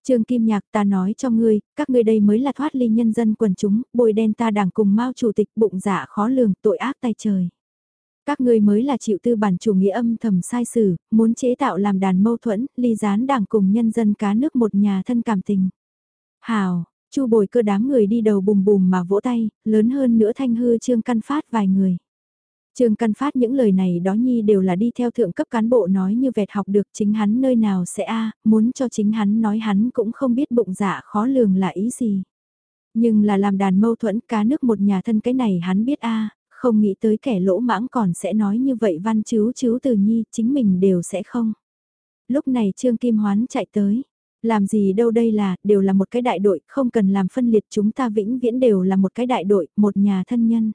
Speaker 1: Trương Kim Nhạc ta nói cho ngươi, các ngươi đây mới là thoát ly nhân dân quần chúng, bồi đen ta đảng cùng Mao chủ tịch bụng dạ khó lường tội ác tay trời. Các ngươi mới là chịu tư bản chủ nghĩa âm thầm sai sử, muốn chế tạo làm đàn mâu thuẫn, ly gián đảng cùng nhân dân cá nước một nhà thân cảm tình. Hào, chu bồi cơ đám người đi đầu bùm bùm mà vỗ tay, lớn hơn nữa thanh hư trương căn phát vài người. Trương Căn Phát những lời này đó nhi đều là đi theo thượng cấp cán bộ nói như vẹt học được chính hắn nơi nào sẽ a muốn cho chính hắn nói hắn cũng không biết bụng dạ khó lường là ý gì. Nhưng là làm đàn mâu thuẫn cá nước một nhà thân cái này hắn biết a không nghĩ tới kẻ lỗ mãng còn sẽ nói như vậy văn chứ chứ từ nhi chính mình đều sẽ không. Lúc này Trương Kim Hoán chạy tới. Làm gì đâu đây là, đều là một cái đại đội, không cần làm phân liệt chúng ta vĩnh viễn đều là một cái đại đội, một nhà thân nhân.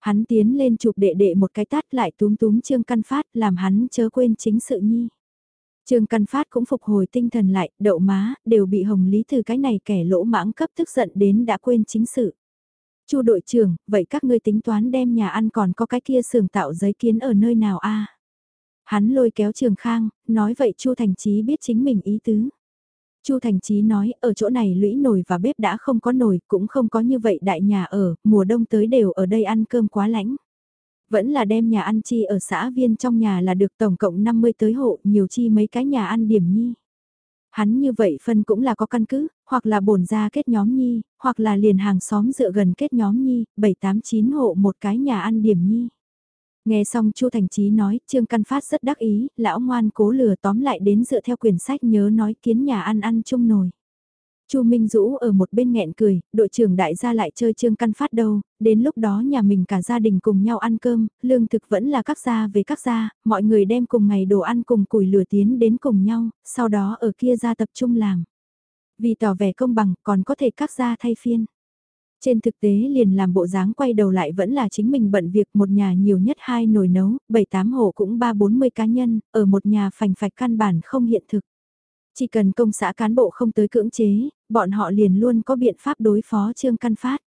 Speaker 1: Hắn tiến lên chụp đệ đệ một cái tát lại túm túm Trương Căn Phát làm hắn chớ quên chính sự nhi. Trương Căn Phát cũng phục hồi tinh thần lại, đậu má, đều bị Hồng Lý từ cái này kẻ lỗ mãng cấp tức giận đến đã quên chính sự. Chu đội trưởng, vậy các ngươi tính toán đem nhà ăn còn có cái kia xưởng tạo giấy kiến ở nơi nào a? Hắn lôi kéo Trường Khang, nói vậy Chu Thành Chí biết chính mình ý tứ. Chu Thành Chí nói, ở chỗ này lũy nồi và bếp đã không có nồi, cũng không có như vậy đại nhà ở, mùa đông tới đều ở đây ăn cơm quá lạnh. Vẫn là đem nhà ăn chi ở xã viên trong nhà là được tổng cộng 50 tới hộ, nhiều chi mấy cái nhà ăn điểm nhi. Hắn như vậy phân cũng là có căn cứ, hoặc là bổn ra kết nhóm nhi, hoặc là liền hàng xóm dựa gần kết nhóm nhi, 7-8-9 hộ một cái nhà ăn điểm nhi. Nghe xong Chu Thành Chí nói, Trương Căn Phát rất đắc ý, lão ngoan cố lừa tóm lại đến dựa theo quyển sách nhớ nói kiến nhà ăn ăn chung nồi. Chu Minh Dũ ở một bên nghẹn cười, đội trưởng đại gia lại chơi Trương Căn Phát đâu, đến lúc đó nhà mình cả gia đình cùng nhau ăn cơm, lương thực vẫn là các gia về các gia, mọi người đem cùng ngày đồ ăn cùng củi lửa tiến đến cùng nhau, sau đó ở kia gia tập trung làm. Vì tỏ vẻ công bằng còn có thể các gia thay phiên. Trên thực tế liền làm bộ dáng quay đầu lại vẫn là chính mình bận việc một nhà nhiều nhất hai nồi nấu, bảy tám hộ cũng ba bốn mươi cá nhân, ở một nhà phành phạch căn bản không hiện thực. Chỉ cần công xã cán bộ không tới cưỡng chế, bọn họ liền luôn có biện pháp đối phó Trương Căn Phát.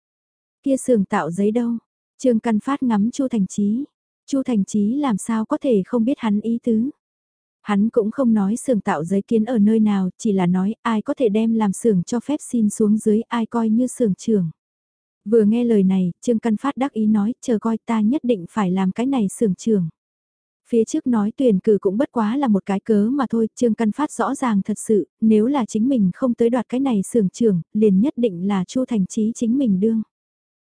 Speaker 1: Kia sườn tạo giấy đâu? Trương Căn Phát ngắm Chu Thành Chí. Chu Thành Chí làm sao có thể không biết hắn ý tứ? Hắn cũng không nói xưởng tạo giấy kiến ở nơi nào, chỉ là nói ai có thể đem làm xưởng cho phép xin xuống dưới ai coi như xưởng trưởng. Vừa nghe lời này, Trương Căn Phát đắc ý nói, chờ coi ta nhất định phải làm cái này sưởng trưởng. Phía trước nói tuyển cử cũng bất quá là một cái cớ mà thôi, Trương Căn Phát rõ ràng thật sự, nếu là chính mình không tới đoạt cái này sưởng trưởng, liền nhất định là Chu Thành Chí chính mình đương.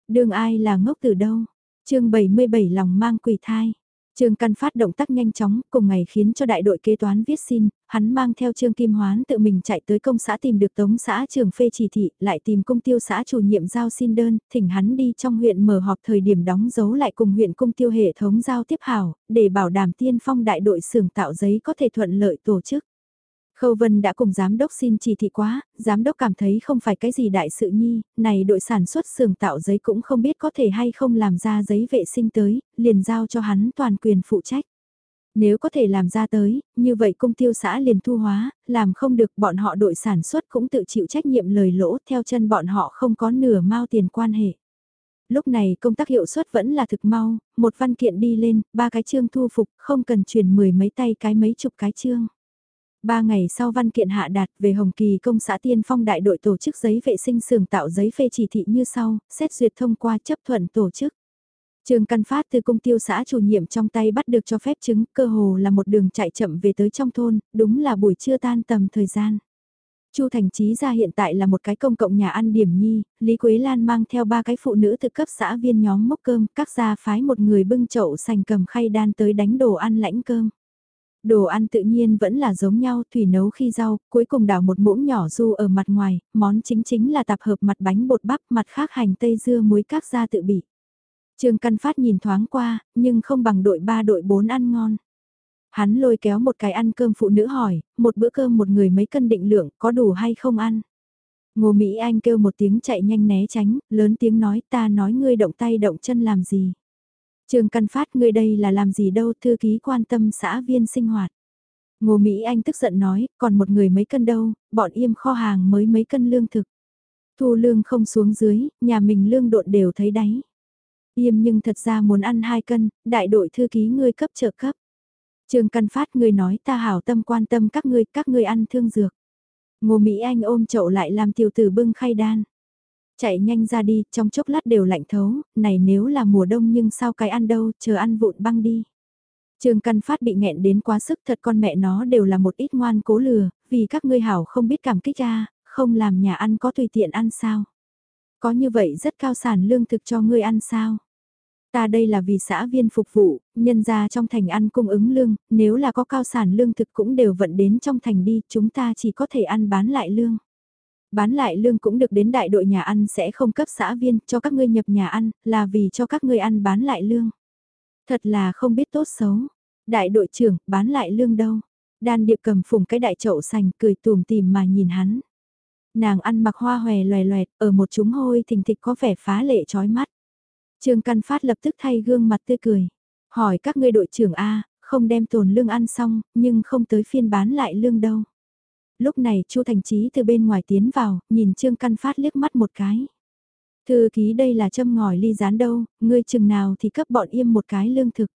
Speaker 1: Đương ai là ngốc từ đâu? chương 77 lòng mang quỷ thai. Trương Căn phát động tác nhanh chóng, cùng ngày khiến cho đại đội kế toán viết xin, hắn mang theo Trương Kim Hoán tự mình chạy tới công xã tìm được tống xã trường phê chỉ thị, lại tìm công tiêu xã chủ nhiệm giao xin đơn, thỉnh hắn đi trong huyện mở họp thời điểm đóng dấu lại cùng huyện công tiêu hệ thống giao tiếp hảo, để bảo đảm tiên phong đại đội xưởng tạo giấy có thể thuận lợi tổ chức. Khâu Vân đã cùng giám đốc xin chỉ thị quá, giám đốc cảm thấy không phải cái gì đại sự nhi, này đội sản xuất xưởng tạo giấy cũng không biết có thể hay không làm ra giấy vệ sinh tới, liền giao cho hắn toàn quyền phụ trách. Nếu có thể làm ra tới, như vậy công tiêu xã liền thu hóa, làm không được bọn họ đội sản xuất cũng tự chịu trách nhiệm lời lỗ theo chân bọn họ không có nửa mao tiền quan hệ. Lúc này công tác hiệu suất vẫn là thực mau, một văn kiện đi lên, ba cái chương thu phục, không cần chuyển mười mấy tay cái mấy chục cái chương. Ba ngày sau văn kiện hạ đạt về Hồng Kỳ công xã tiên phong đại đội tổ chức giấy vệ sinh xưởng tạo giấy phê chỉ thị như sau, xét duyệt thông qua chấp thuận tổ chức. Trường Căn Phát từ công tiêu xã chủ nhiệm trong tay bắt được cho phép chứng, cơ hồ là một đường chạy chậm về tới trong thôn, đúng là buổi trưa tan tầm thời gian. Chu Thành Chí ra hiện tại là một cái công cộng nhà ăn điểm nhi, Lý Quế Lan mang theo ba cái phụ nữ từ cấp xã viên nhóm mốc cơm, các gia phái một người bưng chậu sành cầm khay đan tới đánh đồ ăn lãnh cơm. Đồ ăn tự nhiên vẫn là giống nhau, thủy nấu khi rau, cuối cùng đảo một muỗng nhỏ du ở mặt ngoài, món chính chính là tạp hợp mặt bánh bột bắp, mặt khác hành tây dưa muối các gia tự bị. Trương Căn Phát nhìn thoáng qua, nhưng không bằng đội 3 đội 4 ăn ngon. Hắn lôi kéo một cái ăn cơm phụ nữ hỏi, một bữa cơm một người mấy cân định lượng, có đủ hay không ăn? Ngô Mỹ Anh kêu một tiếng chạy nhanh né tránh, lớn tiếng nói ta nói ngươi động tay động chân làm gì? Trương Căn Phát ngươi đây là làm gì đâu thư ký quan tâm xã viên sinh hoạt. Ngô Mỹ Anh tức giận nói, còn một người mấy cân đâu, bọn im kho hàng mới mấy cân lương thực. Thu lương không xuống dưới, nhà mình lương độn đều thấy đáy. Im nhưng thật ra muốn ăn hai cân, đại đội thư ký ngươi cấp trợ cấp. Trương Căn Phát ngươi nói ta hảo tâm quan tâm các ngươi, các ngươi ăn thương dược. Ngô Mỹ Anh ôm chậu lại làm tiểu tử bưng khay đan. Chạy nhanh ra đi, trong chốc lát đều lạnh thấu, này nếu là mùa đông nhưng sao cái ăn đâu, chờ ăn vụn băng đi. Trương Căn Phát bị nghẹn đến quá sức thật con mẹ nó đều là một ít ngoan cố lừa, vì các ngươi hảo không biết cảm kích ra, không làm nhà ăn có tùy tiện ăn sao. Có như vậy rất cao sản lương thực cho ngươi ăn sao. Ta đây là vì xã viên phục vụ, nhân ra trong thành ăn cung ứng lương, nếu là có cao sản lương thực cũng đều vận đến trong thành đi, chúng ta chỉ có thể ăn bán lại lương. Bán lại lương cũng được đến đại đội nhà ăn sẽ không cấp xã viên cho các ngươi nhập nhà ăn, là vì cho các ngươi ăn bán lại lương. Thật là không biết tốt xấu. Đại đội trưởng, bán lại lương đâu? Đan điệp cầm phùng cái đại chậu sành cười tùm tìm mà nhìn hắn. Nàng ăn mặc hoa hòe loè loẹt, ở một chúng hôi thình thịch có vẻ phá lệ chói mắt. Trương Căn Phát lập tức thay gương mặt tươi cười. Hỏi các ngươi đội trưởng A, không đem tồn lương ăn xong, nhưng không tới phiên bán lại lương đâu lúc này Chu Thành Chí từ bên ngoài tiến vào, nhìn Trương Căn Phát liếc mắt một cái. Thư ký đây là châm ngòi ly rán đâu, ngươi chừng nào thì cấp bọn im một cái lương thực.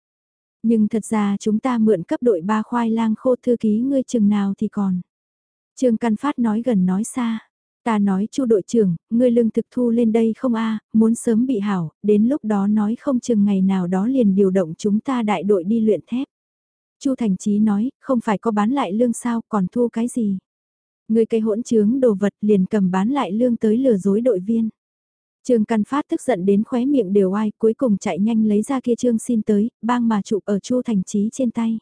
Speaker 1: Nhưng thật ra chúng ta mượn cấp đội ba khoai lang khô thư ký ngươi chừng nào thì còn. Trương Căn Phát nói gần nói xa. Ta nói chu đội trưởng, ngươi lương thực thu lên đây không a muốn sớm bị hảo, đến lúc đó nói không chừng ngày nào đó liền điều động chúng ta đại đội đi luyện thép. chu Thành Chí nói, không phải có bán lại lương sao còn thu cái gì. Người cây hỗn trướng đồ vật liền cầm bán lại lương tới lừa dối đội viên. Trương Căn Phát tức giận đến khóe miệng đều ai, cuối cùng chạy nhanh lấy ra kia trương xin tới, bang mà chụp ở Chu Thành Chí trên tay.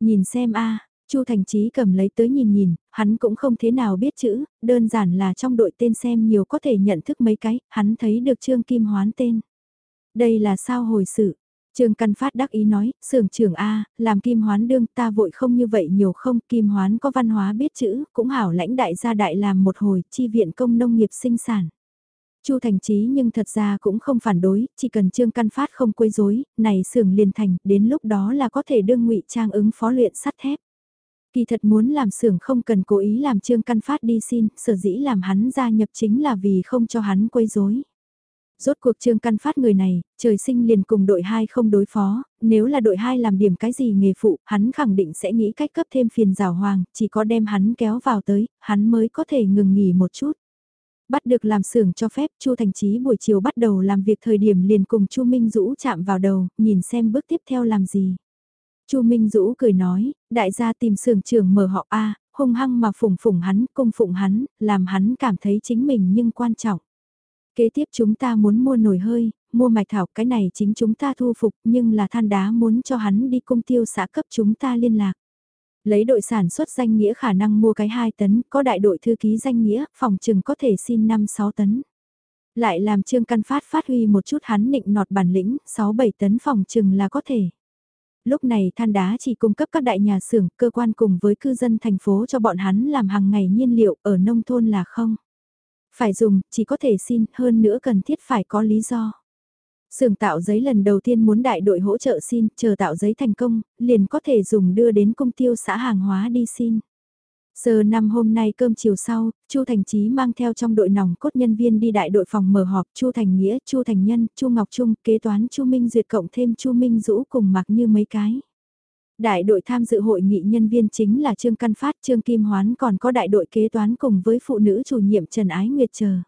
Speaker 1: Nhìn xem a, Chu Thành Chí cầm lấy tới nhìn nhìn, hắn cũng không thế nào biết chữ, đơn giản là trong đội tên xem nhiều có thể nhận thức mấy cái, hắn thấy được Trương Kim Hoán tên. Đây là sao hồi sự, Trương Căn Phát đắc ý nói, sưởng trưởng A, làm kim hoán đương ta vội không như vậy nhiều không, kim hoán có văn hóa biết chữ, cũng hảo lãnh đại gia đại làm một hồi, chi viện công nông nghiệp sinh sản. Chu Thành Chí nhưng thật ra cũng không phản đối, chỉ cần Trương Căn Phát không quấy rối, này xưởng liền thành, đến lúc đó là có thể đương ngụy trang ứng phó luyện sắt thép. Kỳ thật muốn làm xưởng không cần cố ý làm Trương Căn Phát đi xin, sở dĩ làm hắn gia nhập chính là vì không cho hắn quấy rối. Rốt cuộc Trương Căn Phát người này, trời sinh liền cùng đội 2 không đối phó, nếu là đội 2 làm điểm cái gì nghề phụ, hắn khẳng định sẽ nghĩ cách cấp thêm phiền rào hoàng, chỉ có đem hắn kéo vào tới, hắn mới có thể ngừng nghỉ một chút. Bắt được làm xưởng cho phép, Chu Thành Chí buổi chiều bắt đầu làm việc thời điểm liền cùng Chu Minh Dũ chạm vào đầu, nhìn xem bước tiếp theo làm gì. Chu Minh Dũ cười nói, đại gia tìm xưởng trưởng mở họ A, hung hăng mà phụng phụng hắn, cung phụng hắn, làm hắn cảm thấy chính mình nhưng quan trọng. Kế tiếp chúng ta muốn mua nồi hơi, mua mạch thảo cái này chính chúng ta thu phục nhưng là than đá muốn cho hắn đi công tiêu xã cấp chúng ta liên lạc. Lấy đội sản xuất danh nghĩa khả năng mua cái 2 tấn, có đại đội thư ký danh nghĩa, phòng trừng có thể xin 5-6 tấn. Lại làm Trương Căn Phát phát huy một chút hắn nịnh nọt bản lĩnh, 6-7 tấn phòng trừng là có thể. Lúc này than đá chỉ cung cấp các đại nhà xưởng, cơ quan cùng với cư dân thành phố cho bọn hắn làm hàng ngày nhiên liệu ở nông thôn là không. Phải dùng, chỉ có thể xin, hơn nữa cần thiết phải có lý do. Sưởng tạo giấy lần đầu tiên muốn đại đội hỗ trợ xin, chờ tạo giấy thành công, liền có thể dùng đưa đến công tiêu xã hàng hóa đi xin. Giờ năm hôm nay cơm chiều sau, Chu Thành Chí mang theo trong đội nòng cốt nhân viên đi đại đội phòng mở họp, Chu Thành Nghĩa, Chu Thành Nhân, Chu Ngọc Trung, kế toán Chu Minh Duyệt cộng thêm Chu Minh Dũ cùng mặc như mấy cái. Đại đội tham dự hội nghị nhân viên chính là Trương Căn Phát, Trương Kim Hoán còn có đại đội kế toán cùng với phụ nữ chủ nhiệm Trần Ái Nguyệt chờ.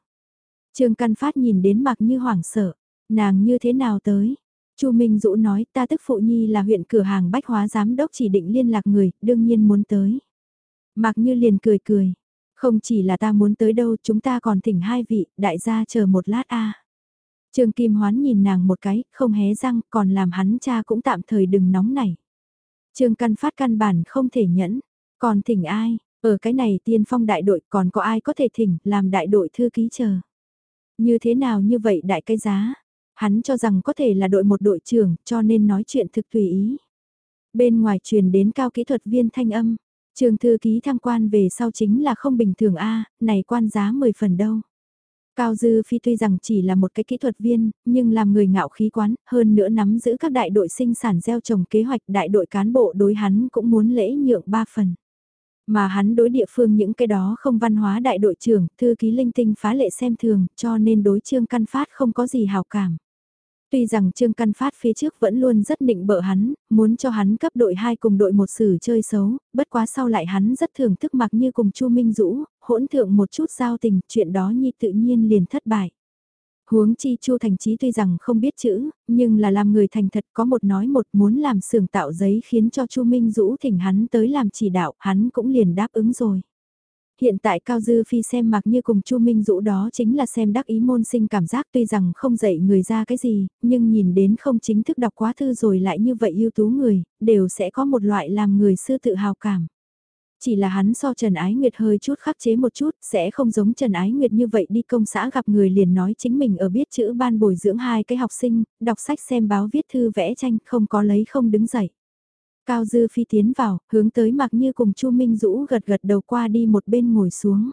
Speaker 1: Trương Căn Phát nhìn đến mặc như hoảng sợ, nàng như thế nào tới? Chu Minh Dũ nói ta tức phụ nhi là huyện cửa hàng bách hóa giám đốc chỉ định liên lạc người, đương nhiên muốn tới. Mạc Như liền cười cười, không chỉ là ta muốn tới đâu chúng ta còn thỉnh hai vị, đại gia chờ một lát a. Trương Kim Hoán nhìn nàng một cái, không hé răng, còn làm hắn cha cũng tạm thời đừng nóng nảy. Trương Căn Phát căn bản không thể nhẫn, còn thỉnh ai, ở cái này tiên phong đại đội còn có ai có thể thỉnh làm đại đội thư ký chờ. Như thế nào như vậy đại cái giá, hắn cho rằng có thể là đội một đội trưởng cho nên nói chuyện thực tùy ý. Bên ngoài truyền đến cao kỹ thuật viên thanh âm, trường thư ký thăng quan về sau chính là không bình thường a này quan giá 10 phần đâu. Cao Dư Phi tuy rằng chỉ là một cái kỹ thuật viên, nhưng làm người ngạo khí quán, hơn nữa nắm giữ các đại đội sinh sản gieo trồng kế hoạch đại đội cán bộ đối hắn cũng muốn lễ nhượng ba phần. Mà hắn đối địa phương những cái đó không văn hóa đại đội trưởng, thư ký linh tinh phá lệ xem thường, cho nên đối trương căn phát không có gì hào cảm. Tuy rằng Trương Căn Phát phía trước vẫn luôn rất nịnh bợ hắn, muốn cho hắn cấp đội 2 cùng đội một xử chơi xấu, bất quá sau lại hắn rất thưởng thức mặc như cùng Chu Minh Dũ, hỗn thượng một chút giao tình, chuyện đó nhi tự nhiên liền thất bại. Huống chi Chu Thành Chí tuy rằng không biết chữ, nhưng là làm người thành thật có một nói một muốn làm xưởng tạo giấy khiến cho Chu Minh Dũ thỉnh hắn tới làm chỉ đạo, hắn cũng liền đáp ứng rồi. Hiện tại Cao Dư Phi xem mặc như cùng Chu Minh Dũ đó chính là xem đắc ý môn sinh cảm giác tuy rằng không dạy người ra cái gì, nhưng nhìn đến không chính thức đọc quá thư rồi lại như vậy ưu tú người, đều sẽ có một loại làm người sư tự hào cảm. Chỉ là hắn so Trần Ái Nguyệt hơi chút khắc chế một chút, sẽ không giống Trần Ái Nguyệt như vậy đi công xã gặp người liền nói chính mình ở biết chữ ban bồi dưỡng hai cái học sinh, đọc sách xem báo viết thư vẽ tranh không có lấy không đứng dậy. Cao Dư Phi tiến vào, hướng tới mặc như cùng Chu Minh Dũ gật gật đầu qua đi một bên ngồi xuống.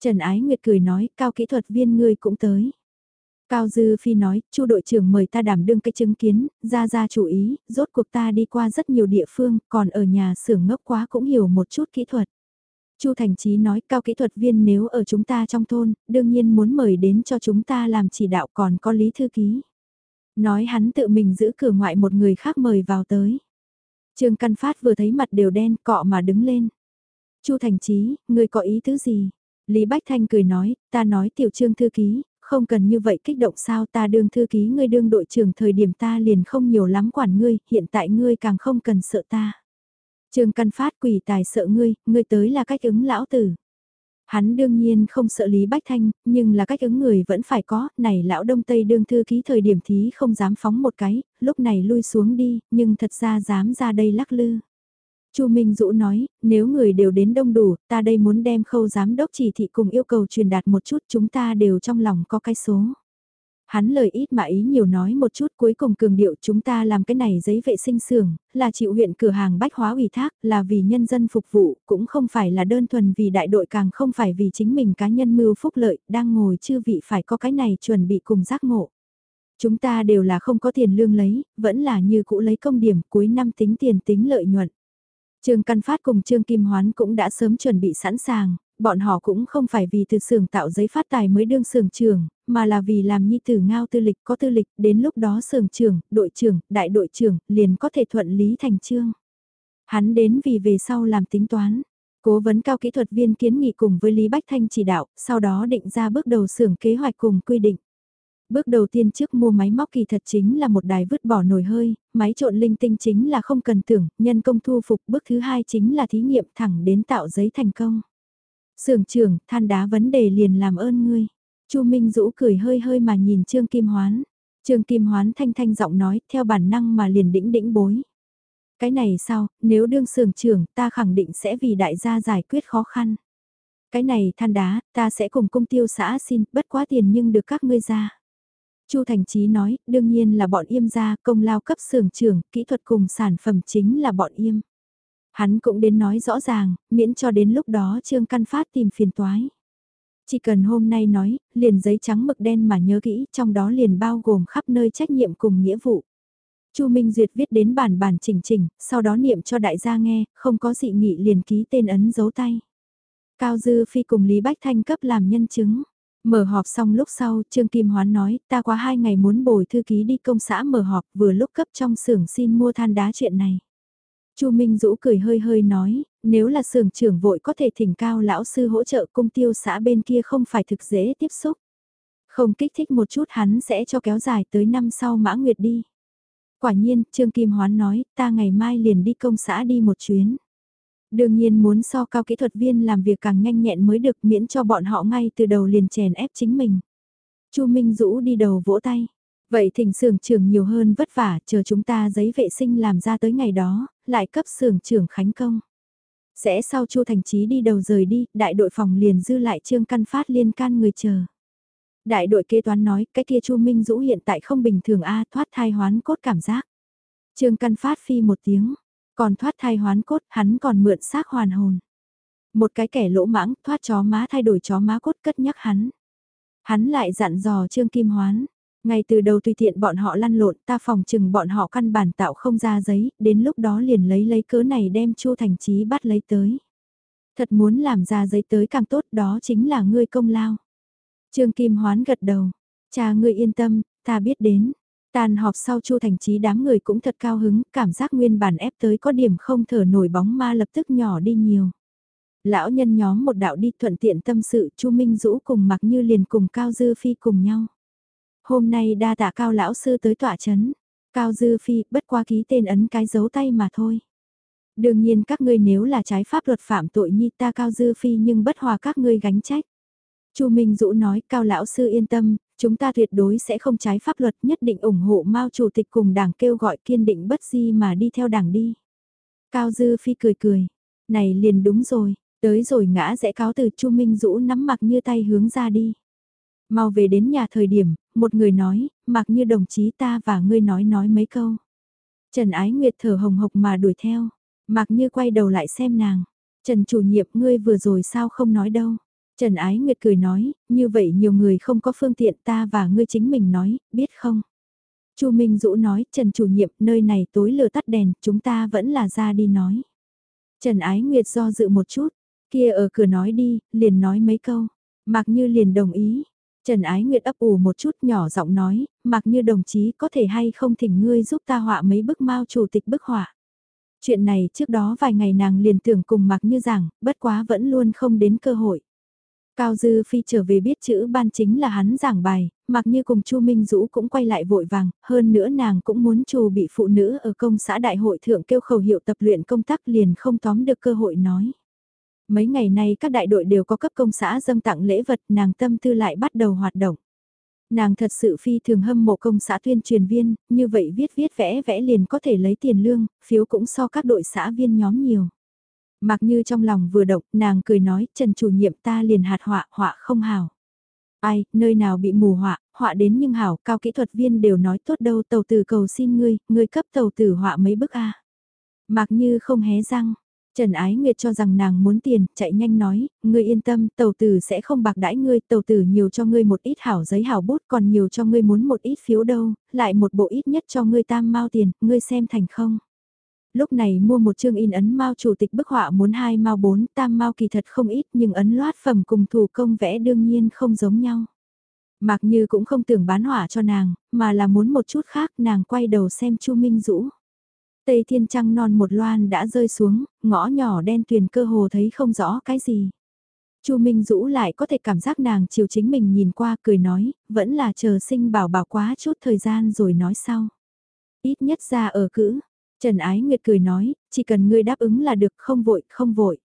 Speaker 1: Trần Ái Nguyệt cười nói, cao kỹ thuật viên ngươi cũng tới. Cao Dư Phi nói, Chu đội trưởng mời ta đảm đương cái chứng kiến, ra ra chú ý, rốt cuộc ta đi qua rất nhiều địa phương, còn ở nhà xưởng ngốc quá cũng hiểu một chút kỹ thuật. Chu Thành Chí nói, cao kỹ thuật viên nếu ở chúng ta trong thôn, đương nhiên muốn mời đến cho chúng ta làm chỉ đạo còn có lý thư ký. Nói hắn tự mình giữ cửa ngoại một người khác mời vào tới. Trương Căn Phát vừa thấy mặt đều đen cọ mà đứng lên. Chu Thành Chí, ngươi có ý thứ gì? Lý Bách Thanh cười nói, ta nói tiểu trương thư ký, không cần như vậy kích động sao ta đương thư ký ngươi đương đội trưởng thời điểm ta liền không nhiều lắm quản ngươi, hiện tại ngươi càng không cần sợ ta. Trương Căn Phát quỷ tài sợ ngươi, ngươi tới là cách ứng lão tử. Hắn đương nhiên không sợ Lý Bách Thanh, nhưng là cách ứng người vẫn phải có, này lão đông tây đương thư ký thời điểm thí không dám phóng một cái, lúc này lui xuống đi, nhưng thật ra dám ra đây lắc lư. Chu Minh Dũ nói, nếu người đều đến đông đủ, ta đây muốn đem khâu giám đốc chỉ thị cùng yêu cầu truyền đạt một chút chúng ta đều trong lòng có cái số. Hắn lời ít mà ý nhiều nói một chút cuối cùng cường điệu chúng ta làm cái này giấy vệ sinh xưởng là chịu huyện cửa hàng bách hóa ủy thác, là vì nhân dân phục vụ, cũng không phải là đơn thuần vì đại đội càng không phải vì chính mình cá nhân mưu phúc lợi, đang ngồi chư vị phải có cái này chuẩn bị cùng giác ngộ. Chúng ta đều là không có tiền lương lấy, vẫn là như cũ lấy công điểm cuối năm tính tiền tính lợi nhuận. Trương Căn Phát cùng Trương Kim Hoán cũng đã sớm chuẩn bị sẵn sàng, bọn họ cũng không phải vì từ xưởng tạo giấy phát tài mới đương xưởng trưởng, mà là vì làm nhi tử ngao tư lịch có tư lịch, đến lúc đó xưởng trưởng, đội trưởng, đại đội trưởng, liền có thể thuận lý thành trương. Hắn đến vì về sau làm tính toán. Cố vấn cao kỹ thuật viên kiến nghị cùng với Lý Bách Thanh chỉ đạo, sau đó định ra bước đầu xưởng kế hoạch cùng quy định. Bước đầu tiên trước mua máy móc kỳ thật chính là một đài vứt bỏ nồi hơi, máy trộn linh tinh chính là không cần tưởng, nhân công thu phục. Bước thứ hai chính là thí nghiệm thẳng đến tạo giấy thành công. Sưởng trưởng, than đá vấn đề liền làm ơn ngươi. Chu Minh Dũ cười hơi hơi mà nhìn Trương Kim Hoán. Trương Kim Hoán thanh thanh giọng nói, theo bản năng mà liền đĩnh đĩnh bối. Cái này sao, nếu đương sưởng trưởng, ta khẳng định sẽ vì đại gia giải quyết khó khăn. Cái này than đá, ta sẽ cùng công tiêu xã xin, bất quá tiền nhưng được các ngươi ra. Chu Thành Chí nói, đương nhiên là bọn yêm gia, công lao cấp sưởng trưởng, kỹ thuật cùng sản phẩm chính là bọn yêm. Hắn cũng đến nói rõ ràng, miễn cho đến lúc đó Trương Căn Phát tìm phiền toái. Chỉ cần hôm nay nói, liền giấy trắng mực đen mà nhớ kỹ, trong đó liền bao gồm khắp nơi trách nhiệm cùng nghĩa vụ. Chu Minh Duyệt viết đến bản bản chỉnh chỉnh, sau đó niệm cho đại gia nghe, không có dị nghị liền ký tên ấn dấu tay. Cao Dư Phi cùng Lý Bách Thanh cấp làm nhân chứng. Mở họp xong lúc sau, Trương Kim Hoán nói, ta qua hai ngày muốn bồi thư ký đi công xã mở họp vừa lúc cấp trong xưởng xin mua than đá chuyện này. Chu Minh Dũ cười hơi hơi nói, nếu là xưởng trưởng vội có thể thỉnh cao lão sư hỗ trợ công tiêu xã bên kia không phải thực dễ tiếp xúc. Không kích thích một chút hắn sẽ cho kéo dài tới năm sau mã nguyệt đi. Quả nhiên, Trương Kim Hoán nói, ta ngày mai liền đi công xã đi một chuyến. Đương nhiên muốn so cao kỹ thuật viên làm việc càng nhanh nhẹn mới được miễn cho bọn họ ngay từ đầu liền chèn ép chính mình. Chu Minh Dũ đi đầu vỗ tay. Vậy thỉnh xưởng trưởng nhiều hơn vất vả, chờ chúng ta giấy vệ sinh làm ra tới ngày đó, lại cấp xưởng trưởng khánh công. Sẽ sau Chu Thành Chí đi đầu rời đi, đại đội phòng liền dư lại Trương Căn Phát liên can người chờ. Đại đội kế toán nói, cái kia Chu Minh Dũ hiện tại không bình thường a, thoát thai hoán cốt cảm giác. Trương Căn Phát phi một tiếng, còn thoát thai hoán cốt, hắn còn mượn xác hoàn hồn. Một cái kẻ lỗ mãng, thoát chó má thay đổi chó má cốt cất nhắc hắn. Hắn lại dặn dò Trương Kim Hoán, ngay từ đầu tùy tiện bọn họ lăn lộn, ta phòng chừng bọn họ căn bản tạo không ra giấy, đến lúc đó liền lấy lấy cớ này đem Chu Thành Chí bắt lấy tới. Thật muốn làm ra giấy tới càng tốt đó chính là ngươi công lao. Trương Kim Hoán gật đầu, cha ngươi yên tâm, ta biết đến. Tàn họp sau Chu Thành Chí đám người cũng thật cao hứng, cảm giác nguyên bản ép tới có điểm không thở nổi bóng ma lập tức nhỏ đi nhiều. Lão nhân nhóm một đạo đi thuận tiện tâm sự Chu Minh Dũ cùng mặc như liền cùng Cao Dư Phi cùng nhau. Hôm nay đa tạ cao lão sư tới tọa chấn. Cao Dư Phi bất qua ký tên ấn cái dấu tay mà thôi. Đương nhiên các ngươi nếu là trái pháp luật phạm tội nhi ta Cao Dư Phi nhưng bất hòa các ngươi gánh trách. Chu Minh Dũ nói Cao lão sư yên tâm, chúng ta tuyệt đối sẽ không trái pháp luật nhất định ủng hộ Mao Chủ tịch cùng đảng kêu gọi kiên định bất di mà đi theo đảng đi. Cao Dư Phi cười cười, này liền đúng rồi, tới rồi ngã rẽ cáo từ Chu Minh Dũ nắm mặc như tay hướng ra đi. Mau về đến nhà thời điểm, một người nói, mặc như đồng chí ta và ngươi nói nói mấy câu. Trần Ái Nguyệt thở hồng hộc mà đuổi theo, mặc như quay đầu lại xem nàng. Trần chủ nhiệm ngươi vừa rồi sao không nói đâu. Trần Ái Nguyệt cười nói, như vậy nhiều người không có phương tiện ta và ngươi chính mình nói, biết không? Chu Minh Dũ nói, Trần chủ nhiệm, nơi này tối lửa tắt đèn, chúng ta vẫn là ra đi nói. Trần Ái Nguyệt do dự một chút, kia ở cửa nói đi, liền nói mấy câu. Mặc như liền đồng ý, Trần Ái Nguyệt ấp ủ một chút nhỏ giọng nói, mặc như đồng chí có thể hay không thỉnh ngươi giúp ta họa mấy bức mao chủ tịch bức họa. Chuyện này trước đó vài ngày nàng liền tưởng cùng mặc như rằng, bất quá vẫn luôn không đến cơ hội. Cao Dư Phi trở về biết chữ ban chính là hắn giảng bài, mặc như cùng Chu Minh Dũ cũng quay lại vội vàng, hơn nữa nàng cũng muốn Chu bị phụ nữ ở công xã đại hội thượng kêu khẩu hiệu tập luyện công tác liền không tóm được cơ hội nói mấy ngày nay các đại đội đều có cấp công xã dâng tặng lễ vật nàng tâm tư lại bắt đầu hoạt động. Nàng thật sự phi thường hâm mộ công xã tuyên truyền viên, như vậy viết viết vẽ vẽ liền có thể lấy tiền lương, phiếu cũng so các đội xã viên nhóm nhiều. Mặc như trong lòng vừa động, nàng cười nói, Trần chủ nhiệm ta liền hạt họa, họa không hào. Ai, nơi nào bị mù họa, họa đến nhưng hảo, cao kỹ thuật viên đều nói tốt đâu tàu tử cầu xin ngươi, ngươi cấp tàu tử họa mấy bức a mặc Như không hé răng, Trần Ái Nguyệt cho rằng nàng muốn tiền, chạy nhanh nói, ngươi yên tâm, tàu tử sẽ không bạc đãi ngươi, tàu tử nhiều cho ngươi một ít hảo giấy hảo bút còn nhiều cho ngươi muốn một ít phiếu đâu, lại một bộ ít nhất cho ngươi tam mao tiền, ngươi xem thành không. Lúc này mua một chương in ấn mao chủ tịch bức họa muốn hai mao bốn, tam mao kỳ thật không ít nhưng ấn loát phẩm cùng thủ công vẽ đương nhiên không giống nhau. Mạc Như cũng không tưởng bán họa cho nàng, mà là muốn một chút khác nàng quay đầu xem Chu Minh Dũ. Tây thiên trăng non một loan đã rơi xuống, ngõ nhỏ đen tuyền cơ hồ thấy không rõ cái gì. Chu Minh Dũ lại có thể cảm giác nàng chiều chính mình nhìn qua cười nói, vẫn là chờ sinh bảo bảo quá chút thời gian rồi nói sau. Ít nhất ra ở cữ, Trần Ái Nguyệt cười nói, chỉ cần ngươi đáp ứng là được không vội, không vội.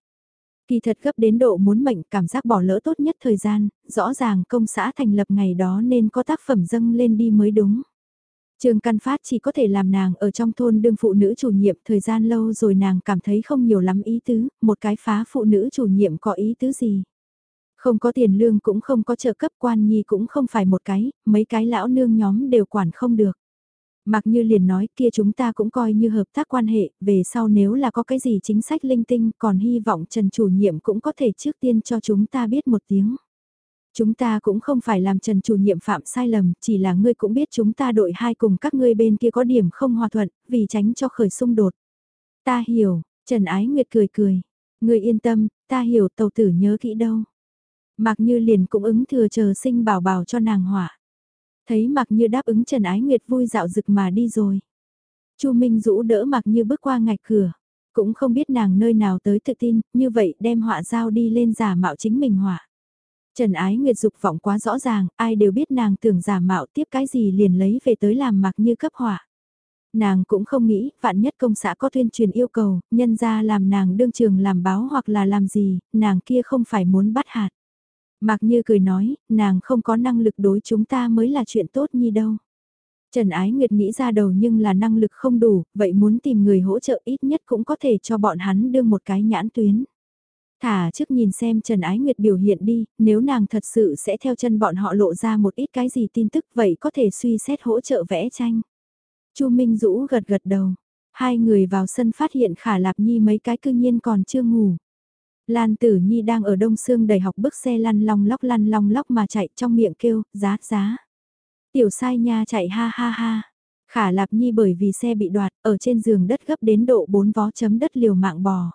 Speaker 1: Kỳ thật gấp đến độ muốn mệnh cảm giác bỏ lỡ tốt nhất thời gian, rõ ràng công xã thành lập ngày đó nên có tác phẩm dâng lên đi mới đúng. Trương Căn Phát chỉ có thể làm nàng ở trong thôn đương phụ nữ chủ nhiệm thời gian lâu rồi nàng cảm thấy không nhiều lắm ý tứ, một cái phá phụ nữ chủ nhiệm có ý tứ gì. Không có tiền lương cũng không có trợ cấp quan nhi cũng không phải một cái, mấy cái lão nương nhóm đều quản không được. Mặc như liền nói kia chúng ta cũng coi như hợp tác quan hệ, về sau nếu là có cái gì chính sách linh tinh còn hy vọng Trần chủ nhiệm cũng có thể trước tiên cho chúng ta biết một tiếng. Chúng ta cũng không phải làm Trần chủ nhiệm phạm sai lầm, chỉ là ngươi cũng biết chúng ta đội hai cùng các ngươi bên kia có điểm không hòa thuận, vì tránh cho khởi xung đột. Ta hiểu, Trần Ái Nguyệt cười cười. Ngươi yên tâm, ta hiểu tàu tử nhớ kỹ đâu. Mặc như liền cũng ứng thừa chờ sinh bảo bảo cho nàng hỏa. Thấy mặc như đáp ứng Trần Ái Nguyệt vui dạo rực mà đi rồi. Chu Minh rũ đỡ mặc như bước qua ngạch cửa. Cũng không biết nàng nơi nào tới tự tin, như vậy đem họa giao đi lên giả mạo chính mình họa. Trần Ái Nguyệt dục vọng quá rõ ràng, ai đều biết nàng tưởng giả mạo tiếp cái gì liền lấy về tới làm mặc như cấp hỏa. Nàng cũng không nghĩ, vạn nhất công xã có tuyên truyền yêu cầu, nhân ra làm nàng đương trường làm báo hoặc là làm gì, nàng kia không phải muốn bắt hạt. Mạc Như cười nói, nàng không có năng lực đối chúng ta mới là chuyện tốt như đâu. Trần Ái Nguyệt nghĩ ra đầu nhưng là năng lực không đủ, vậy muốn tìm người hỗ trợ ít nhất cũng có thể cho bọn hắn đưa một cái nhãn tuyến. Thả trước nhìn xem Trần Ái Nguyệt biểu hiện đi, nếu nàng thật sự sẽ theo chân bọn họ lộ ra một ít cái gì tin tức vậy có thể suy xét hỗ trợ vẽ tranh. Chu Minh Dũ gật gật đầu, hai người vào sân phát hiện Khả Lạp Nhi mấy cái cư nhiên còn chưa ngủ. Lan Tử Nhi đang ở Đông Sương đầy học bước xe lăn long lóc lăn long lóc mà chạy trong miệng kêu, giá giá. Tiểu sai nha chạy ha ha ha. Khả Lạp Nhi bởi vì xe bị đoạt, ở trên giường đất gấp đến độ bốn vó chấm đất liều mạng bò.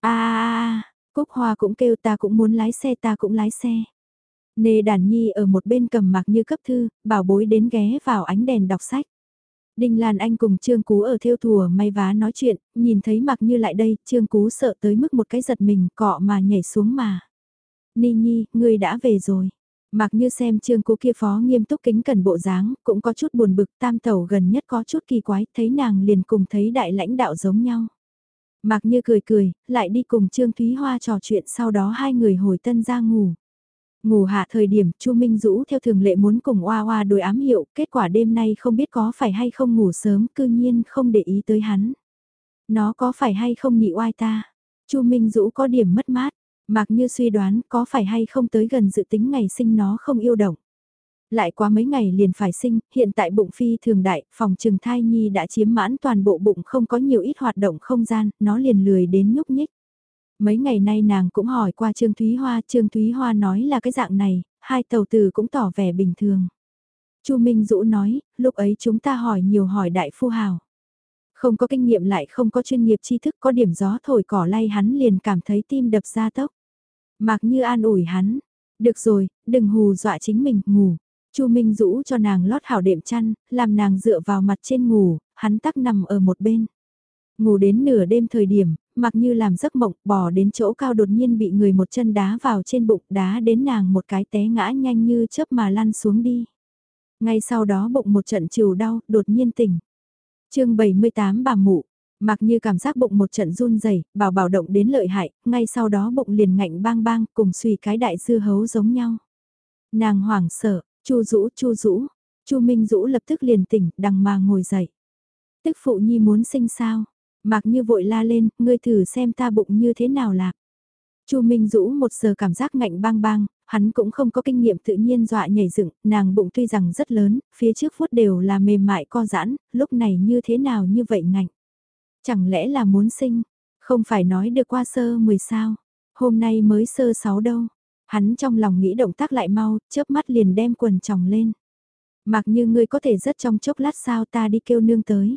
Speaker 1: A a a Cúc Hoa cũng kêu ta cũng muốn lái xe ta cũng lái xe. Nê Đàn Nhi ở một bên cầm mặc như cấp thư, bảo bối đến ghé vào ánh đèn đọc sách. Đinh Lan Anh cùng Trương Cú ở theo thùa may vá nói chuyện, nhìn thấy mặc như lại đây, Trương Cú sợ tới mức một cái giật mình cọ mà nhảy xuống mà. Ni Nhi, ngươi đã về rồi. Mặc như xem Trương Cú kia phó nghiêm túc kính cẩn bộ dáng, cũng có chút buồn bực tam tẩu gần nhất có chút kỳ quái, thấy nàng liền cùng thấy đại lãnh đạo giống nhau. Mặc như cười cười, lại đi cùng Trương Thúy Hoa trò chuyện sau đó hai người hồi tân ra ngủ. Ngủ hạ thời điểm Chu Minh Dũ theo thường lệ muốn cùng Oa Oa đối ám hiệu, kết quả đêm nay không biết có phải hay không ngủ sớm, cư nhiên không để ý tới hắn. Nó có phải hay không nhị oai ta? Chu Minh Dũ có điểm mất mát, mặc như suy đoán có phải hay không tới gần dự tính ngày sinh nó không yêu động. Lại quá mấy ngày liền phải sinh, hiện tại bụng phi thường đại, phòng trừng thai nhi đã chiếm mãn toàn bộ bụng không có nhiều ít hoạt động không gian, nó liền lười đến nhúc nhích. Mấy ngày nay nàng cũng hỏi qua Trương Thúy Hoa, Trương Thúy Hoa nói là cái dạng này, hai tàu từ cũng tỏ vẻ bình thường. Chu Minh Dũ nói, lúc ấy chúng ta hỏi nhiều hỏi đại phu hào. Không có kinh nghiệm lại không có chuyên nghiệp tri thức có điểm gió thổi cỏ lay hắn liền cảm thấy tim đập ra tốc. Mặc như an ủi hắn, được rồi, đừng hù dọa chính mình, ngủ. Chu Minh Dũ cho nàng lót hảo đệm chăn, làm nàng dựa vào mặt trên ngủ, hắn tắc nằm ở một bên. Ngủ đến nửa đêm thời điểm, mặc như làm giấc mộng, bò đến chỗ cao đột nhiên bị người một chân đá vào trên bụng, đá đến nàng một cái té ngã nhanh như chớp mà lăn xuống đi. Ngay sau đó bụng một trận trừ đau, đột nhiên tỉnh. chương 78 bà mụ, mặc như cảm giác bụng một trận run rẩy bảo bảo động đến lợi hại, ngay sau đó bụng liền ngạnh bang bang cùng suy cái đại dư hấu giống nhau. Nàng hoảng sợ, chu rũ chu rũ, chu Minh rũ lập tức liền tỉnh, đằng mà ngồi dậy. Tức phụ nhi muốn sinh sao, Mạc như vội la lên, ngươi thử xem ta bụng như thế nào lạc. Chu Minh Dũ một giờ cảm giác ngạnh bang bang, Hắn cũng không có kinh nghiệm tự nhiên dọa nhảy dựng, nàng bụng tuy rằng rất lớn, phía trước phút đều là mềm mại co giãn, lúc này như thế nào như vậy ngạnh. Chẳng lẽ là muốn sinh, không phải nói được qua sơ 10 sao, hôm nay mới sơ 6 đâu. Hắn trong lòng nghĩ động tác lại mau, chớp mắt liền đem quần tròng lên. Mặc như ngươi có thể rất trong chốc lát sao ta đi kêu nương tới.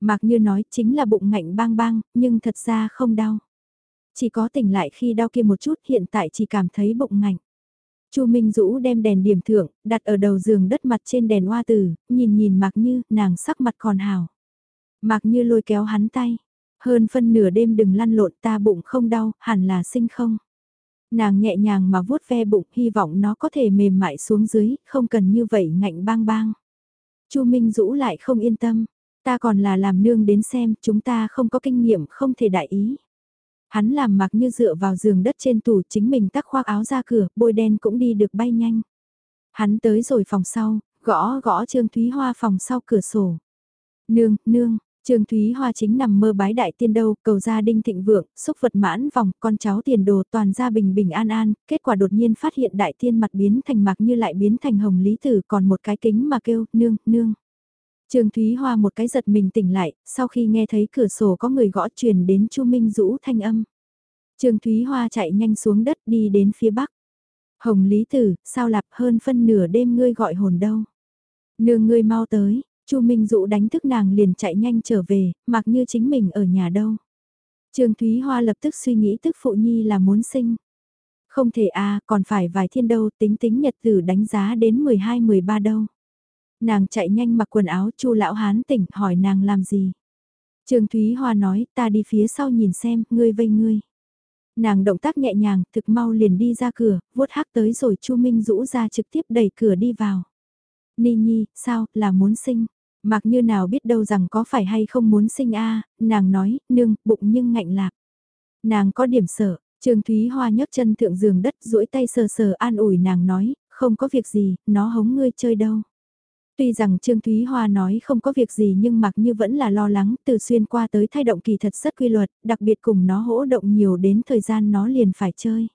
Speaker 1: Mặc như nói chính là bụng ngạnh bang bang, nhưng thật ra không đau. Chỉ có tỉnh lại khi đau kia một chút hiện tại chỉ cảm thấy bụng ngạnh. Chu Minh Dũ đem đèn điểm thượng, đặt ở đầu giường đất mặt trên đèn hoa tử, nhìn nhìn Mạc Như, nàng sắc mặt còn hào. Mạc Như lôi kéo hắn tay, hơn phân nửa đêm đừng lăn lộn ta bụng không đau, hẳn là sinh không. Nàng nhẹ nhàng mà vuốt ve bụng, hy vọng nó có thể mềm mại xuống dưới, không cần như vậy ngạnh bang bang. Chu Minh Dũ lại không yên tâm, ta còn là làm nương đến xem, chúng ta không có kinh nghiệm không thể đại ý. Hắn làm mặc như dựa vào giường đất trên tủ chính mình tắc khoác áo ra cửa, bôi đen cũng đi được bay nhanh. Hắn tới rồi phòng sau, gõ gõ Trương Thúy Hoa phòng sau cửa sổ. Nương, nương, Trương Thúy Hoa chính nằm mơ bái đại tiên đâu, cầu gia đinh thịnh vượng, xúc vật mãn vòng, con cháu tiền đồ toàn gia bình bình an an, kết quả đột nhiên phát hiện đại tiên mặt biến thành mạc như lại biến thành hồng lý tử còn một cái kính mà kêu, nương, nương. Trương Thúy Hoa một cái giật mình tỉnh lại, sau khi nghe thấy cửa sổ có người gõ truyền đến Chu Minh Dũ thanh âm. Trương Thúy Hoa chạy nhanh xuống đất đi đến phía bắc. Hồng Lý Tử, sao lạp hơn phân nửa đêm ngươi gọi hồn đâu. Nương ngươi mau tới, Chu Minh Dũ đánh thức nàng liền chạy nhanh trở về, mặc như chính mình ở nhà đâu. Trương Thúy Hoa lập tức suy nghĩ tức phụ nhi là muốn sinh. Không thể à, còn phải vài thiên đâu, tính tính nhật tử đánh giá đến 12-13 đâu. Nàng chạy nhanh mặc quần áo chu lão hán tỉnh hỏi nàng làm gì. Trương Thúy Hoa nói ta đi phía sau nhìn xem, ngươi vây ngươi. Nàng động tác nhẹ nhàng, thực mau liền đi ra cửa, vuốt hắc tới rồi Chu Minh rũ ra trực tiếp đẩy cửa đi vào. Ni Nhi, sao, là muốn sinh? Mặc như nào biết đâu rằng có phải hay không muốn sinh a nàng nói, nương, bụng nhưng ngạnh lạc. Nàng có điểm sợ, Trương Thúy Hoa nhấc chân thượng giường đất duỗi tay sờ sờ an ủi nàng nói, không có việc gì, nó hống ngươi chơi đâu. Tuy rằng Trương Thúy Hoa nói không có việc gì nhưng mặc như vẫn là lo lắng từ xuyên qua tới thay động kỳ thật rất quy luật, đặc biệt cùng nó hỗ động nhiều đến thời gian nó liền phải chơi.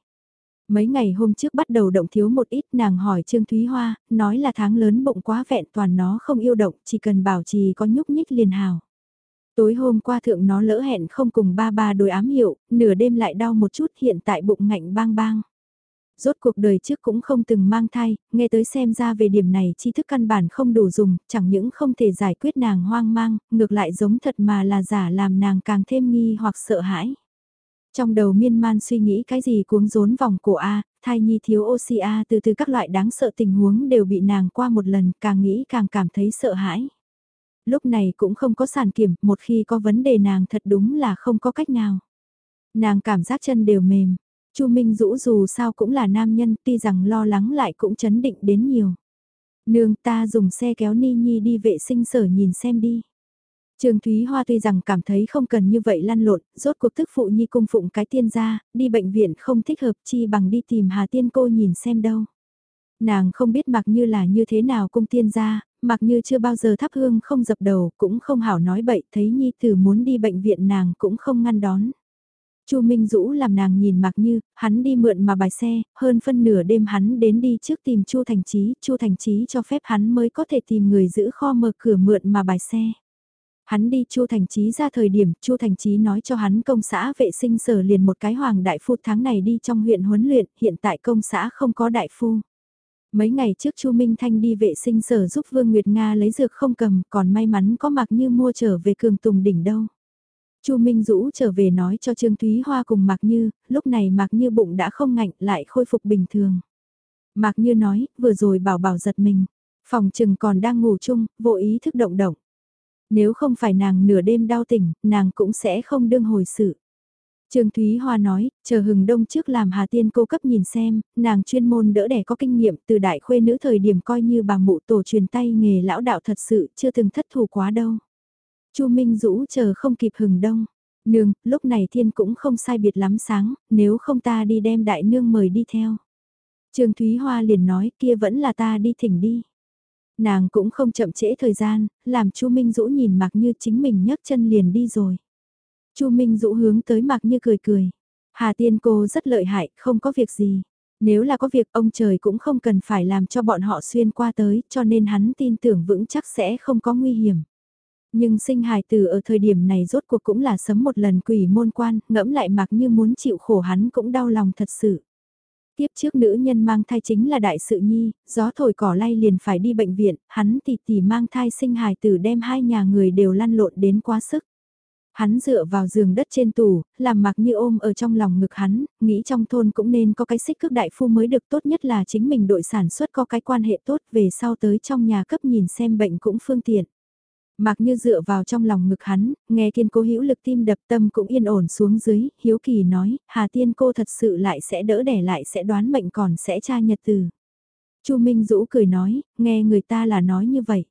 Speaker 1: Mấy ngày hôm trước bắt đầu động thiếu một ít nàng hỏi Trương Thúy Hoa, nói là tháng lớn bụng quá vẹn toàn nó không yêu động, chỉ cần bảo trì có nhúc nhích liền hào. Tối hôm qua thượng nó lỡ hẹn không cùng ba ba đối ám hiệu, nửa đêm lại đau một chút hiện tại bụng ngạnh bang bang. Rốt cuộc đời trước cũng không từng mang thai, nghe tới xem ra về điểm này tri thức căn bản không đủ dùng, chẳng những không thể giải quyết nàng hoang mang, ngược lại giống thật mà là giả làm nàng càng thêm nghi hoặc sợ hãi. Trong đầu miên man suy nghĩ cái gì cuống rốn vòng cổ A, thai nhi thiếu oxy A từ từ các loại đáng sợ tình huống đều bị nàng qua một lần, càng nghĩ càng cảm thấy sợ hãi. Lúc này cũng không có sản kiểm, một khi có vấn đề nàng thật đúng là không có cách nào. Nàng cảm giác chân đều mềm, Chu Minh Dũ dù sao cũng là nam nhân, tuy rằng lo lắng lại cũng chấn định đến nhiều. Nương ta dùng xe kéo Ni Nhi đi vệ sinh sở nhìn xem đi. Trương Thúy Hoa tuy rằng cảm thấy không cần như vậy lăn lộn, rốt cuộc thức phụ nhi cung phụng cái tiên ra, đi bệnh viện không thích hợp chi bằng đi tìm Hà Tiên cô nhìn xem đâu. Nàng không biết mặc như là như thế nào cung tiên ra, mặc như chưa bao giờ thắp hương không dập đầu, cũng không hảo nói bậy, thấy nhi tử muốn đi bệnh viện nàng cũng không ngăn đón. Chu Minh Dũ làm nàng nhìn mặc như, hắn đi mượn mà bài xe, hơn phân nửa đêm hắn đến đi trước tìm Chu Thành Chí, Chu Thành Chí cho phép hắn mới có thể tìm người giữ kho mở cửa mượn mà bài xe. Hắn đi Chu Thành Chí ra thời điểm, Chu Thành Chí nói cho hắn công xã vệ sinh sở liền một cái hoàng đại phu tháng này đi trong huyện huấn luyện, hiện tại công xã không có đại phu. Mấy ngày trước Chu Minh Thanh đi vệ sinh sở giúp Vương Nguyệt Nga lấy dược không cầm, còn may mắn có mặc như mua trở về cường tùng đỉnh đâu. Chu Minh Dũ trở về nói cho Trương Thúy Hoa cùng Mạc Như, lúc này Mạc Như bụng đã không ngạnh lại khôi phục bình thường. Mạc Như nói, vừa rồi bảo bảo giật mình, phòng trừng còn đang ngủ chung, vô ý thức động động. Nếu không phải nàng nửa đêm đau tỉnh, nàng cũng sẽ không đương hồi sự. Trương Thúy Hoa nói, chờ hừng đông trước làm Hà Tiên cô cấp nhìn xem, nàng chuyên môn đỡ đẻ có kinh nghiệm từ đại khuê nữ thời điểm coi như bà mụ tổ truyền tay nghề lão đạo thật sự chưa từng thất thù quá đâu. Chu Minh Dũ chờ không kịp hừng đông. Nương, lúc này thiên cũng không sai biệt lắm sáng, nếu không ta đi đem đại nương mời đi theo. Trương Thúy Hoa liền nói kia vẫn là ta đi thỉnh đi. Nàng cũng không chậm trễ thời gian, làm Chu Minh Dũ nhìn mặc như chính mình nhấc chân liền đi rồi. Chu Minh Dũ hướng tới mặc như cười cười. Hà Tiên cô rất lợi hại, không có việc gì. Nếu là có việc ông trời cũng không cần phải làm cho bọn họ xuyên qua tới, cho nên hắn tin tưởng vững chắc sẽ không có nguy hiểm. Nhưng sinh hài tử ở thời điểm này rốt cuộc cũng là sấm một lần quỷ môn quan, ngẫm lại mặc như muốn chịu khổ hắn cũng đau lòng thật sự. Tiếp trước nữ nhân mang thai chính là đại sự nhi, gió thổi cỏ lay liền phải đi bệnh viện, hắn tỷ tỷ mang thai sinh hài tử đem hai nhà người đều lăn lộn đến quá sức. Hắn dựa vào giường đất trên tủ, làm mặc như ôm ở trong lòng ngực hắn, nghĩ trong thôn cũng nên có cái xích cước đại phu mới được tốt nhất là chính mình đội sản xuất có cái quan hệ tốt về sau tới trong nhà cấp nhìn xem bệnh cũng phương tiện. Mặc như dựa vào trong lòng ngực hắn, nghe kiên cố hữu lực tim đập tâm cũng yên ổn xuống dưới, hiếu kỳ nói, Hà Tiên cô thật sự lại sẽ đỡ đẻ lại sẽ đoán mệnh còn sẽ tra nhật từ. Chu Minh Dũ cười nói, nghe người ta là nói như vậy.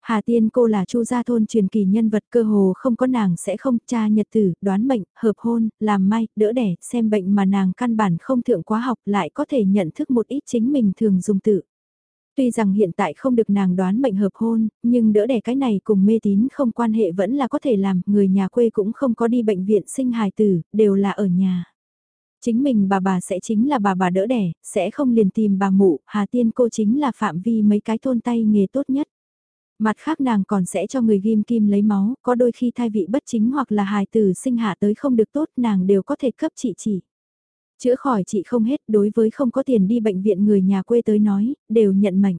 Speaker 1: Hà Tiên cô là chu gia thôn truyền kỳ nhân vật cơ hồ không có nàng sẽ không tra nhật tử, đoán mệnh, hợp hôn, làm may, đỡ đẻ, xem bệnh mà nàng căn bản không thượng quá học lại có thể nhận thức một ít chính mình thường dùng tự. Tuy rằng hiện tại không được nàng đoán mệnh hợp hôn, nhưng đỡ đẻ cái này cùng mê tín không quan hệ vẫn là có thể làm, người nhà quê cũng không có đi bệnh viện sinh hài tử, đều là ở nhà. Chính mình bà bà sẽ chính là bà bà đỡ đẻ, sẽ không liền tìm bà mụ, Hà Tiên cô chính là phạm vi mấy cái thôn tay nghề tốt nhất. Mặt khác nàng còn sẽ cho người ghim kim lấy máu, có đôi khi thai vị bất chính hoặc là hài tử sinh hạ tới không được tốt nàng đều có thể cấp trị chỉ. Chữa khỏi chị không hết đối với không có tiền đi bệnh viện người nhà quê tới nói, đều nhận mệnh.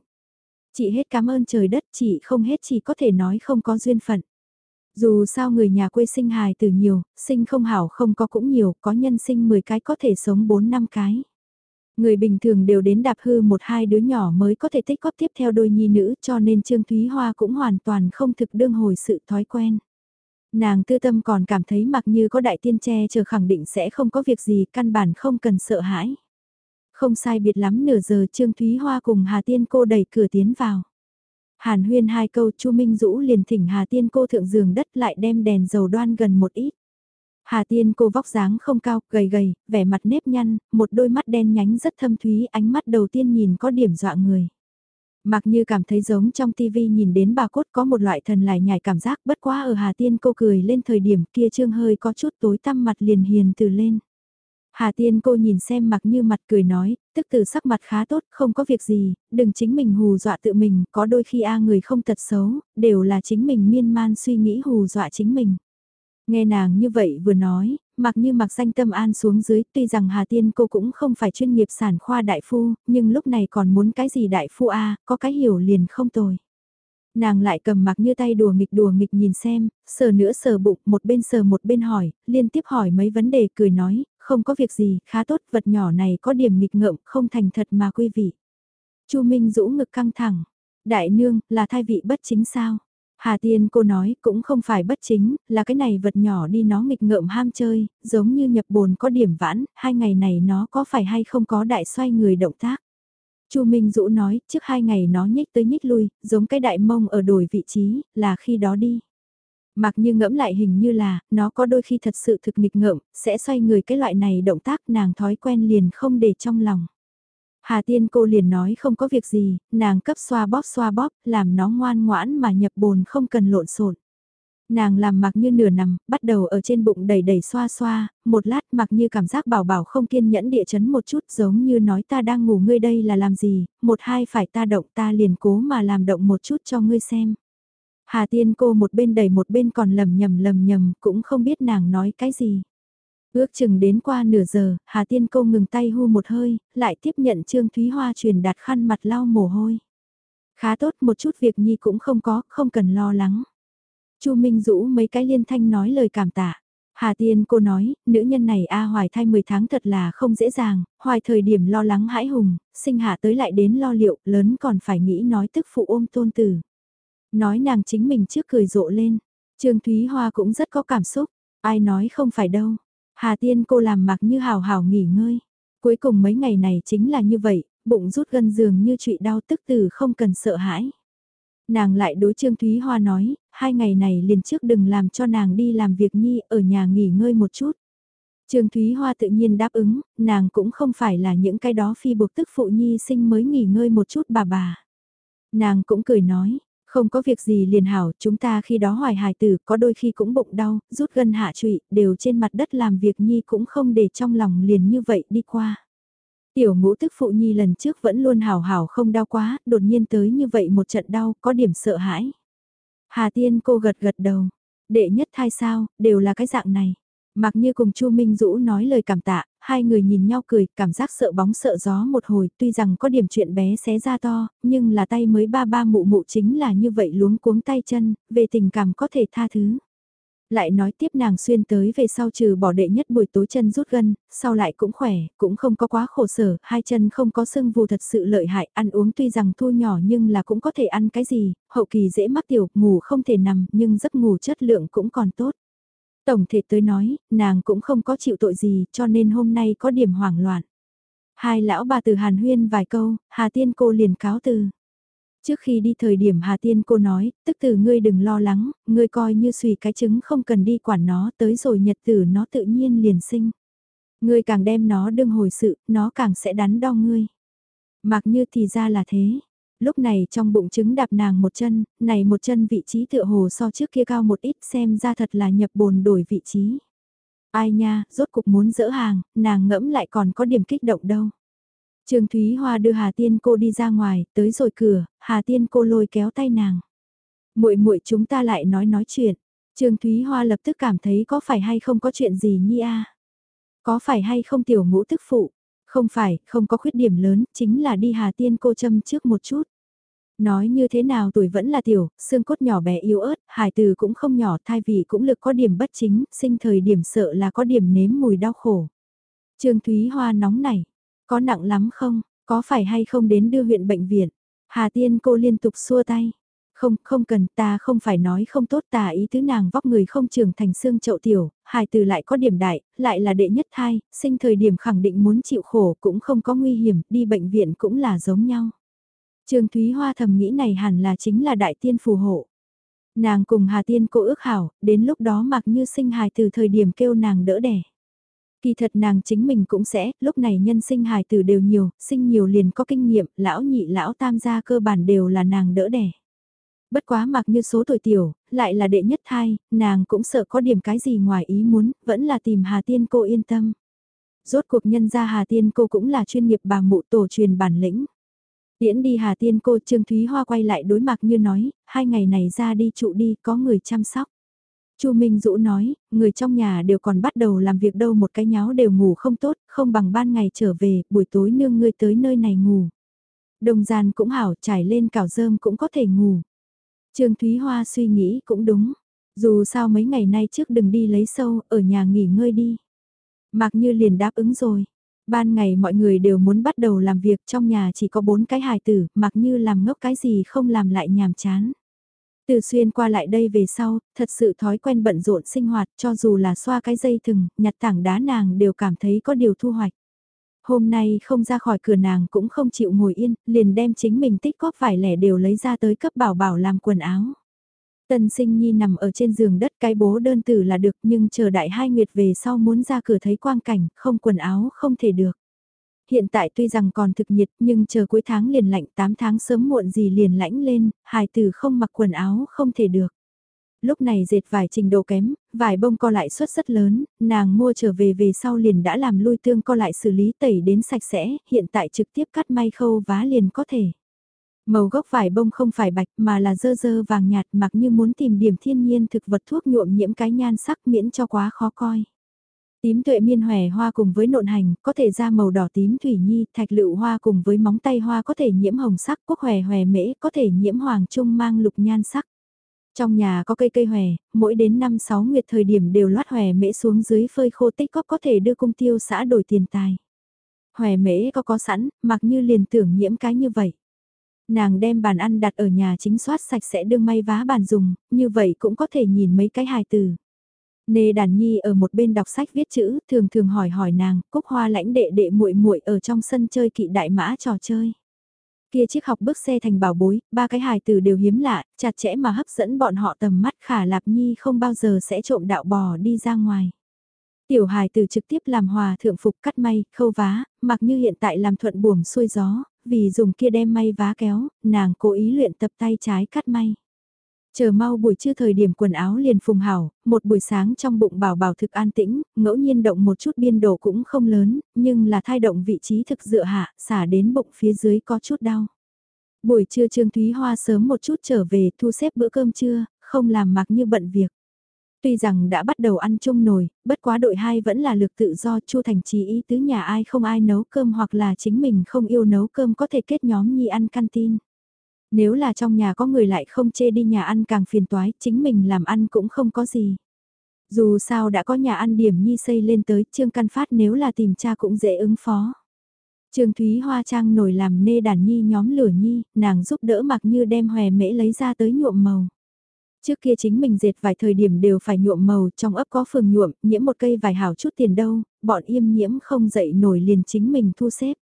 Speaker 1: Chị hết cảm ơn trời đất chị không hết chỉ có thể nói không có duyên phận. Dù sao người nhà quê sinh hài từ nhiều, sinh không hảo không có cũng nhiều, có nhân sinh 10 cái có thể sống 4 năm cái. Người bình thường đều đến đạp hư một hai đứa nhỏ mới có thể tích góp tiếp theo đôi nhi nữ cho nên Trương Thúy Hoa cũng hoàn toàn không thực đương hồi sự thói quen. Nàng tư tâm còn cảm thấy mặc như có đại tiên che chờ khẳng định sẽ không có việc gì căn bản không cần sợ hãi. Không sai biệt lắm nửa giờ Trương Thúy Hoa cùng Hà Tiên cô đẩy cửa tiến vào. Hàn huyên hai câu Chu Minh Dũ liền thỉnh Hà Tiên cô thượng giường đất lại đem đèn dầu đoan gần một ít. Hà Tiên cô vóc dáng không cao, gầy gầy, vẻ mặt nếp nhăn, một đôi mắt đen nhánh rất thâm thúy, ánh mắt đầu tiên nhìn có điểm dọa người. Mặc như cảm thấy giống trong tivi nhìn đến bà cốt có một loại thần lại nhảy cảm giác bất quá ở Hà Tiên cô cười lên thời điểm kia trương hơi có chút tối tăm mặt liền hiền từ lên. Hà Tiên cô nhìn xem mặc như mặt cười nói, tức từ sắc mặt khá tốt, không có việc gì, đừng chính mình hù dọa tự mình, có đôi khi a người không tật xấu, đều là chính mình miên man suy nghĩ hù dọa chính mình. Nghe nàng như vậy vừa nói, mặc như mặc danh tâm an xuống dưới, tuy rằng Hà Tiên cô cũng không phải chuyên nghiệp sản khoa đại phu, nhưng lúc này còn muốn cái gì đại phu a có cái hiểu liền không tồi. Nàng lại cầm mặc như tay đùa nghịch đùa nghịch nhìn xem, sờ nữa sờ bụng, một bên sờ một bên hỏi, liên tiếp hỏi mấy vấn đề cười nói, không có việc gì, khá tốt, vật nhỏ này có điểm nghịch ngợm, không thành thật mà quý vị. Chu Minh rũ ngực căng thẳng, đại nương, là thai vị bất chính sao? Hà Tiên cô nói cũng không phải bất chính, là cái này vật nhỏ đi nó nghịch ngợm ham chơi, giống như nhập bồn có điểm vãn, hai ngày này nó có phải hay không có đại xoay người động tác. Chu Minh Dũ nói, trước hai ngày nó nhích tới nhích lui, giống cái đại mông ở đổi vị trí, là khi đó đi. Mặc như ngẫm lại hình như là, nó có đôi khi thật sự thực nghịch ngợm, sẽ xoay người cái loại này động tác nàng thói quen liền không để trong lòng. Hà Tiên cô liền nói không có việc gì, nàng cấp xoa bóp xoa bóp, làm nó ngoan ngoãn mà nhập bồn không cần lộn xộn. Nàng làm mặc như nửa nằm, bắt đầu ở trên bụng đầy đầy xoa xoa, một lát mặc như cảm giác bảo bảo không kiên nhẫn địa chấn một chút giống như nói ta đang ngủ ngươi đây là làm gì, một hai phải ta động ta liền cố mà làm động một chút cho ngươi xem. Hà Tiên cô một bên đẩy một bên còn lầm nhầm lầm nhầm cũng không biết nàng nói cái gì. Ước chừng đến qua nửa giờ, Hà Tiên Câu ngừng tay hu một hơi, lại tiếp nhận Trương Thúy Hoa truyền đạt khăn mặt lau mồ hôi. Khá tốt một chút việc nhi cũng không có, không cần lo lắng. Chu Minh Dũ mấy cái liên thanh nói lời cảm tạ. Hà Tiên cô nói, nữ nhân này A hoài thai 10 tháng thật là không dễ dàng, hoài thời điểm lo lắng hãi hùng, sinh hạ tới lại đến lo liệu, lớn còn phải nghĩ nói tức phụ ôm tôn tử. Nói nàng chính mình trước cười rộ lên, Trương Thúy Hoa cũng rất có cảm xúc, ai nói không phải đâu, Hà Tiên cô làm mặc như hào hào nghỉ ngơi. Cuối cùng mấy ngày này chính là như vậy, bụng rút gân giường như trụy đau tức từ không cần sợ hãi. Nàng lại đối Trương Thúy Hoa nói, hai ngày này liền trước đừng làm cho nàng đi làm việc nhi ở nhà nghỉ ngơi một chút. Trương Thúy Hoa tự nhiên đáp ứng, nàng cũng không phải là những cái đó phi buộc tức phụ nhi sinh mới nghỉ ngơi một chút bà bà. Nàng cũng cười nói, không có việc gì liền hảo, chúng ta khi đó hoài hài tử có đôi khi cũng bụng đau, rút gân hạ trụy, đều trên mặt đất làm việc nhi cũng không để trong lòng liền như vậy đi qua. Tiểu ngũ tức phụ nhi lần trước vẫn luôn hào hào không đau quá, đột nhiên tới như vậy một trận đau, có điểm sợ hãi. Hà Tiên cô gật gật đầu, đệ nhất thai sao, đều là cái dạng này. Mặc như cùng Chu Minh Dũ nói lời cảm tạ, hai người nhìn nhau cười, cảm giác sợ bóng sợ gió một hồi, tuy rằng có điểm chuyện bé xé ra to, nhưng là tay mới ba ba mụ mụ chính là như vậy luống cuống tay chân, về tình cảm có thể tha thứ. Lại nói tiếp nàng xuyên tới về sau trừ bỏ đệ nhất buổi tối chân rút gân, sau lại cũng khỏe, cũng không có quá khổ sở, hai chân không có sưng vù thật sự lợi hại, ăn uống tuy rằng thu nhỏ nhưng là cũng có thể ăn cái gì, hậu kỳ dễ mắc tiểu, ngủ không thể nằm, nhưng giấc ngủ chất lượng cũng còn tốt. Tổng thể tới nói, nàng cũng không có chịu tội gì cho nên hôm nay có điểm hoảng loạn. Hai lão bà từ Hàn Huyên vài câu, Hà Tiên cô liền cáo từ. Trước khi đi thời điểm Hà Tiên cô nói, tức từ ngươi đừng lo lắng, ngươi coi như suy cái trứng không cần đi quản nó tới rồi nhật tử nó tự nhiên liền sinh. Ngươi càng đem nó đương hồi sự, nó càng sẽ đắn đo ngươi. Mặc như thì ra là thế, lúc này trong bụng trứng đạp nàng một chân, này một chân vị trí tựa hồ so trước kia cao một ít xem ra thật là nhập bồn đổi vị trí. Ai nha, rốt cục muốn dỡ hàng, nàng ngẫm lại còn có điểm kích động đâu. Trương Thúy Hoa đưa Hà Tiên cô đi ra ngoài, tới rồi cửa, Hà Tiên cô lôi kéo tay nàng. Muội muội chúng ta lại nói nói chuyện. Trương Thúy Hoa lập tức cảm thấy có phải hay không có chuyện gì nhi a? Có phải hay không tiểu ngũ tức phụ? Không phải, không có khuyết điểm lớn, chính là đi Hà Tiên cô châm trước một chút. Nói như thế nào tuổi vẫn là tiểu, xương cốt nhỏ bé yếu ớt, hài từ cũng không nhỏ, thai vị cũng lực có điểm bất chính, sinh thời điểm sợ là có điểm nếm mùi đau khổ. Trương Thúy Hoa nóng này có nặng lắm không, có phải hay không đến đưa huyện bệnh viện? Hà Tiên cô liên tục xua tay. Không, không cần, ta không phải nói không tốt ta ý tứ nàng vóc người không trưởng thành xương chậu tiểu, hài từ lại có điểm đại, lại là đệ nhất thai, sinh thời điểm khẳng định muốn chịu khổ cũng không có nguy hiểm, đi bệnh viện cũng là giống nhau. Trương Thúy Hoa thầm nghĩ này hẳn là chính là đại tiên phù hộ. Nàng cùng Hà Tiên cô ước hảo, đến lúc đó mặc như sinh hài từ thời điểm kêu nàng đỡ đẻ. Kỳ thật nàng chính mình cũng sẽ, lúc này nhân sinh hài tử đều nhiều, sinh nhiều liền có kinh nghiệm, lão nhị lão tam gia cơ bản đều là nàng đỡ đẻ. Bất quá mặc như số tuổi tiểu, lại là đệ nhất thai, nàng cũng sợ có điểm cái gì ngoài ý muốn, vẫn là tìm Hà Tiên cô yên tâm. Rốt cuộc nhân gia Hà Tiên cô cũng là chuyên nghiệp bà mụ tổ truyền bản lĩnh. Tiễn đi Hà Tiên cô Trương Thúy Hoa quay lại đối mặt như nói, hai ngày này ra đi trụ đi có người chăm sóc. Chu Minh Dũ nói, người trong nhà đều còn bắt đầu làm việc đâu một cái nháo đều ngủ không tốt, không bằng ban ngày trở về, buổi tối nương ngươi tới nơi này ngủ. Đồng gian cũng hảo, trải lên cảo rơm cũng có thể ngủ. Trương Thúy Hoa suy nghĩ cũng đúng, dù sao mấy ngày nay trước đừng đi lấy sâu, ở nhà nghỉ ngơi đi. Mặc như liền đáp ứng rồi. Ban ngày mọi người đều muốn bắt đầu làm việc trong nhà chỉ có bốn cái hài tử, mặc như làm ngốc cái gì không làm lại nhàm chán. Từ xuyên qua lại đây về sau, thật sự thói quen bận rộn sinh hoạt cho dù là xoa cái dây thừng, nhặt tảng đá nàng đều cảm thấy có điều thu hoạch. Hôm nay không ra khỏi cửa nàng cũng không chịu ngồi yên, liền đem chính mình tích góp vải lẻ đều lấy ra tới cấp bảo bảo làm quần áo. Tần sinh nhi nằm ở trên giường đất cái bố đơn tử là được nhưng chờ đại hai nguyệt về sau muốn ra cửa thấy quang cảnh, không quần áo không thể được. Hiện tại tuy rằng còn thực nhiệt nhưng chờ cuối tháng liền lạnh 8 tháng sớm muộn gì liền lãnh lên, hài tử không mặc quần áo không thể được. Lúc này dệt vải trình độ kém, vải bông co lại suất rất lớn, nàng mua trở về về sau liền đã làm lui tương co lại xử lý tẩy đến sạch sẽ, hiện tại trực tiếp cắt may khâu vá liền có thể. Màu gốc vải bông không phải bạch mà là dơ dơ vàng nhạt mặc như muốn tìm điểm thiên nhiên thực vật thuốc nhuộm nhiễm cái nhan sắc miễn cho quá khó coi. Tím tuệ miên hòe hoa cùng với nộn hành có thể ra màu đỏ tím thủy nhi, thạch lựu hoa cùng với móng tay hoa có thể nhiễm hồng sắc, quốc hòe hòe mễ có thể nhiễm hoàng trung mang lục nhan sắc. Trong nhà có cây cây hòe, mỗi đến năm sáu nguyệt thời điểm đều loát hòe mễ xuống dưới phơi khô tích góp có thể đưa cung tiêu xã đổi tiền tài. Hòe mễ có có sẵn, mặc như liền tưởng nhiễm cái như vậy. Nàng đem bàn ăn đặt ở nhà chính soát sạch sẽ đương may vá bàn dùng, như vậy cũng có thể nhìn mấy cái hài từ. Nê đàn nhi ở một bên đọc sách viết chữ, thường thường hỏi hỏi nàng, cúc hoa lãnh đệ đệ muội muội ở trong sân chơi kỵ đại mã trò chơi. Kia chiếc học bước xe thành bảo bối, ba cái hài tử đều hiếm lạ, chặt chẽ mà hấp dẫn bọn họ tầm mắt khả lạp nhi không bao giờ sẽ trộm đạo bò đi ra ngoài. Tiểu hài tử trực tiếp làm hòa thượng phục cắt may, khâu vá, mặc như hiện tại làm thuận buồm xuôi gió, vì dùng kia đem may vá kéo, nàng cố ý luyện tập tay trái cắt may. Chờ mau buổi trưa thời điểm quần áo liền phùng hảo, một buổi sáng trong bụng bảo bảo thực an tĩnh, ngẫu nhiên động một chút biên độ cũng không lớn, nhưng là thai động vị trí thực dựa hạ, xả đến bụng phía dưới có chút đau. Buổi trưa Trương Thúy Hoa sớm một chút trở về thu xếp bữa cơm trưa, không làm mặc như bận việc. Tuy rằng đã bắt đầu ăn chung nồi, bất quá đội hai vẫn là lực tự do Chu Thành Trí ý tứ nhà ai không ai nấu cơm hoặc là chính mình không yêu nấu cơm có thể kết nhóm nhi ăn canteen. Nếu là trong nhà có người lại không chê đi nhà ăn càng phiền toái, chính mình làm ăn cũng không có gì. Dù sao đã có nhà ăn điểm nhi xây lên tới, Trương Căn Phát nếu là tìm cha cũng dễ ứng phó. Trương Thúy Hoa Trang nổi làm nê đàn nhi nhóm lửa nhi, nàng giúp đỡ mặc như đem hòe mễ lấy ra tới nhuộm màu. Trước kia chính mình dệt vài thời điểm đều phải nhuộm màu, trong ấp có phường nhuộm, nhiễm một cây vài hảo chút tiền đâu, bọn yêm nhiễm không dậy nổi liền chính mình thu xếp.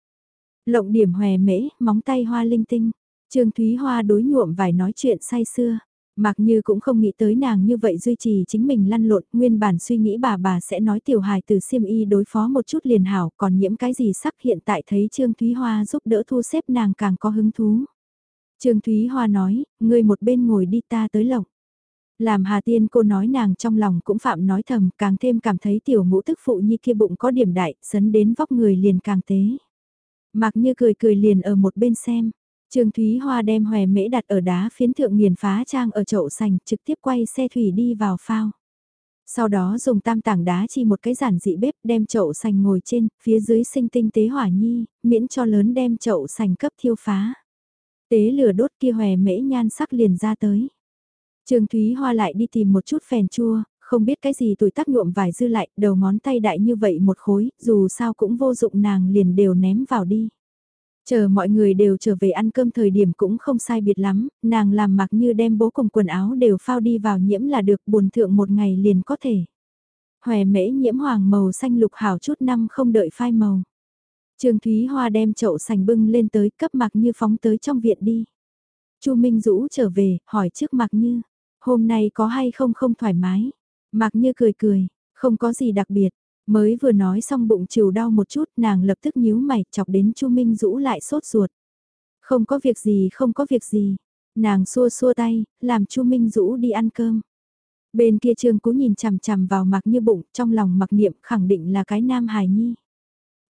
Speaker 1: Lộng điểm hòe mễ, móng tay hoa linh tinh. Trương Thúy Hoa đối nhuộm vài nói chuyện say xưa. Mặc như cũng không nghĩ tới nàng như vậy duy trì chính mình lăn lộn, nguyên bản suy nghĩ bà bà sẽ nói tiểu hài từ siêm y đối phó một chút liền hảo, còn nhiễm cái gì sắc hiện tại thấy Trương Thúy Hoa giúp đỡ thu xếp nàng càng có hứng thú. Trương Thúy Hoa nói, ngươi một bên ngồi đi ta tới lộc. Làm Hà Tiên cô nói nàng trong lòng cũng phạm nói thầm, càng thêm cảm thấy tiểu ngũ tức phụ như kia bụng có điểm đại, sấn đến vóc người liền càng tế. Mặc như cười cười liền ở một bên xem. Trương Thúy Hoa đem hòe mễ đặt ở đá phiến thượng nghiền phá trang ở chậu sành trực tiếp quay xe thủy đi vào phao. Sau đó dùng tam tảng đá chi một cái giản dị bếp đem chậu sành ngồi trên, phía dưới sinh tinh tế hỏa nhi, miễn cho lớn đem chậu sành cấp thiêu phá. Tế lửa đốt kia hòe mễ nhan sắc liền ra tới. Trương Thúy Hoa lại đi tìm một chút phèn chua, không biết cái gì tuổi tác nhuộm vải dư lại, đầu ngón tay đại như vậy một khối, dù sao cũng vô dụng nàng liền đều ném vào đi. Chờ mọi người đều trở về ăn cơm thời điểm cũng không sai biệt lắm, nàng làm mặc như đem bố cùng quần áo đều phao đi vào nhiễm là được buồn thượng một ngày liền có thể. Hòe mễ nhiễm hoàng màu xanh lục hảo chút năm không đợi phai màu. Trương Thúy Hoa đem chậu sành bưng lên tới cấp mặc như phóng tới trong viện đi. Chu Minh Dũ trở về, hỏi trước mặc như, hôm nay có hay không không thoải mái. Mặc như cười cười, không có gì đặc biệt, Mới vừa nói xong bụng chiều đau một chút nàng lập tức nhíu mày chọc đến Chu Minh Dũ lại sốt ruột. Không có việc gì không có việc gì. Nàng xua xua tay, làm Chu Minh Dũ đi ăn cơm. Bên kia Trương Cú nhìn chằm chằm vào mặc như bụng, trong lòng mặc niệm khẳng định là cái nam hài nhi.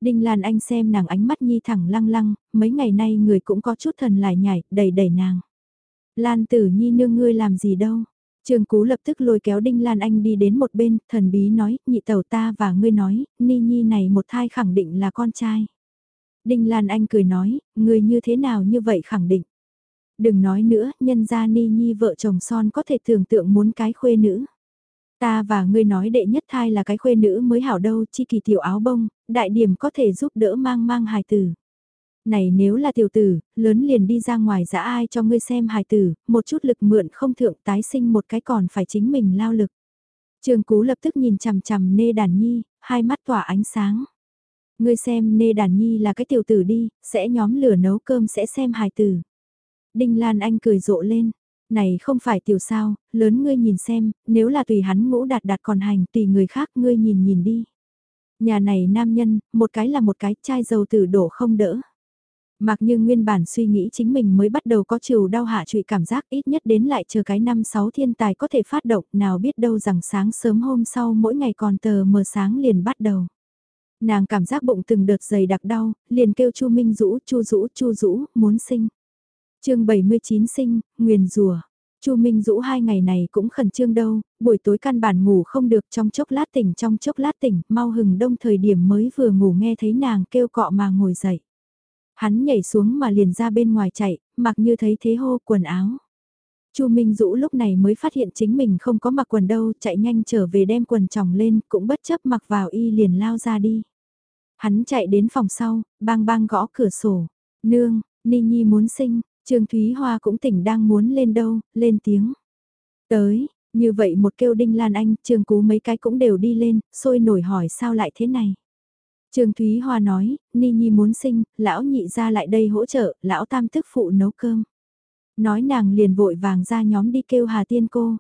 Speaker 1: Đinh Lan Anh xem nàng ánh mắt nhi thẳng lăng lăng, mấy ngày nay người cũng có chút thần lại nhảy, đầy đầy nàng. Lan tử nhi nương ngươi làm gì đâu, Trương Cú lập tức lôi kéo Đinh Lan Anh đi đến một bên, thần bí nói, nhị tẩu ta và ngươi nói, Ni Nhi này một thai khẳng định là con trai. Đinh Lan Anh cười nói, ngươi như thế nào như vậy khẳng định. Đừng nói nữa, nhân gia Ni Nhi vợ chồng son có thể tưởng tượng muốn cái khuê nữ. Ta và ngươi nói đệ nhất thai là cái khuê nữ mới hảo đâu, chi kỳ tiểu áo bông, đại điểm có thể giúp đỡ mang mang hài tử này nếu là tiểu tử, lớn liền đi ra ngoài dã ai cho ngươi xem hài tử, một chút lực mượn không thượng tái sinh một cái còn phải chính mình lao lực. Trường Cú lập tức nhìn chằm chằm Nê Đàn Nhi, hai mắt tỏa ánh sáng. Ngươi xem Nê Đàn Nhi là cái tiểu tử đi, sẽ nhóm lửa nấu cơm sẽ xem hài tử. Đinh Lan Anh cười rộ lên, này không phải tiểu sao, lớn ngươi nhìn xem, nếu là tùy hắn ngũ đạt đạt còn hành, tùy người khác ngươi nhìn nhìn đi. Nhà này nam nhân, một cái là một cái chai dầu tử đổ không đỡ. Mặc như nguyên bản suy nghĩ chính mình mới bắt đầu có chiều đau hạ trụy cảm giác ít nhất đến lại chờ cái năm sáu thiên tài có thể phát động nào biết đâu rằng sáng sớm hôm sau mỗi ngày còn tờ mờ sáng liền bắt đầu. Nàng cảm giác bụng từng đợt dày đặc đau, liền kêu Chu Minh Dũ, Chu Dũ, Chu Dũ, muốn sinh. chương 79 sinh, nguyền rùa. Chu Minh Dũ hai ngày này cũng khẩn trương đâu, buổi tối căn bản ngủ không được trong chốc lát tỉnh trong chốc lát tỉnh, mau hừng đông thời điểm mới vừa ngủ nghe thấy nàng kêu cọ mà ngồi dậy. Hắn nhảy xuống mà liền ra bên ngoài chạy, mặc như thấy thế hô quần áo. Chu Minh Dũ lúc này mới phát hiện chính mình không có mặc quần đâu, chạy nhanh trở về đem quần tròng lên, cũng bất chấp mặc vào y liền lao ra đi. Hắn chạy đến phòng sau, bang bang gõ cửa sổ. Nương, Ni Nhi muốn sinh, Trương Thúy Hoa cũng tỉnh đang muốn lên đâu, lên tiếng. Tới, như vậy một kêu đinh lan anh, Trương Cú mấy cái cũng đều đi lên, sôi nổi hỏi sao lại thế này. Trương Thúy Hoa nói, Ni Nhi muốn sinh, lão nhị ra lại đây hỗ trợ, lão tam tức phụ nấu cơm. Nói nàng liền vội vàng ra nhóm đi kêu Hà Tiên cô.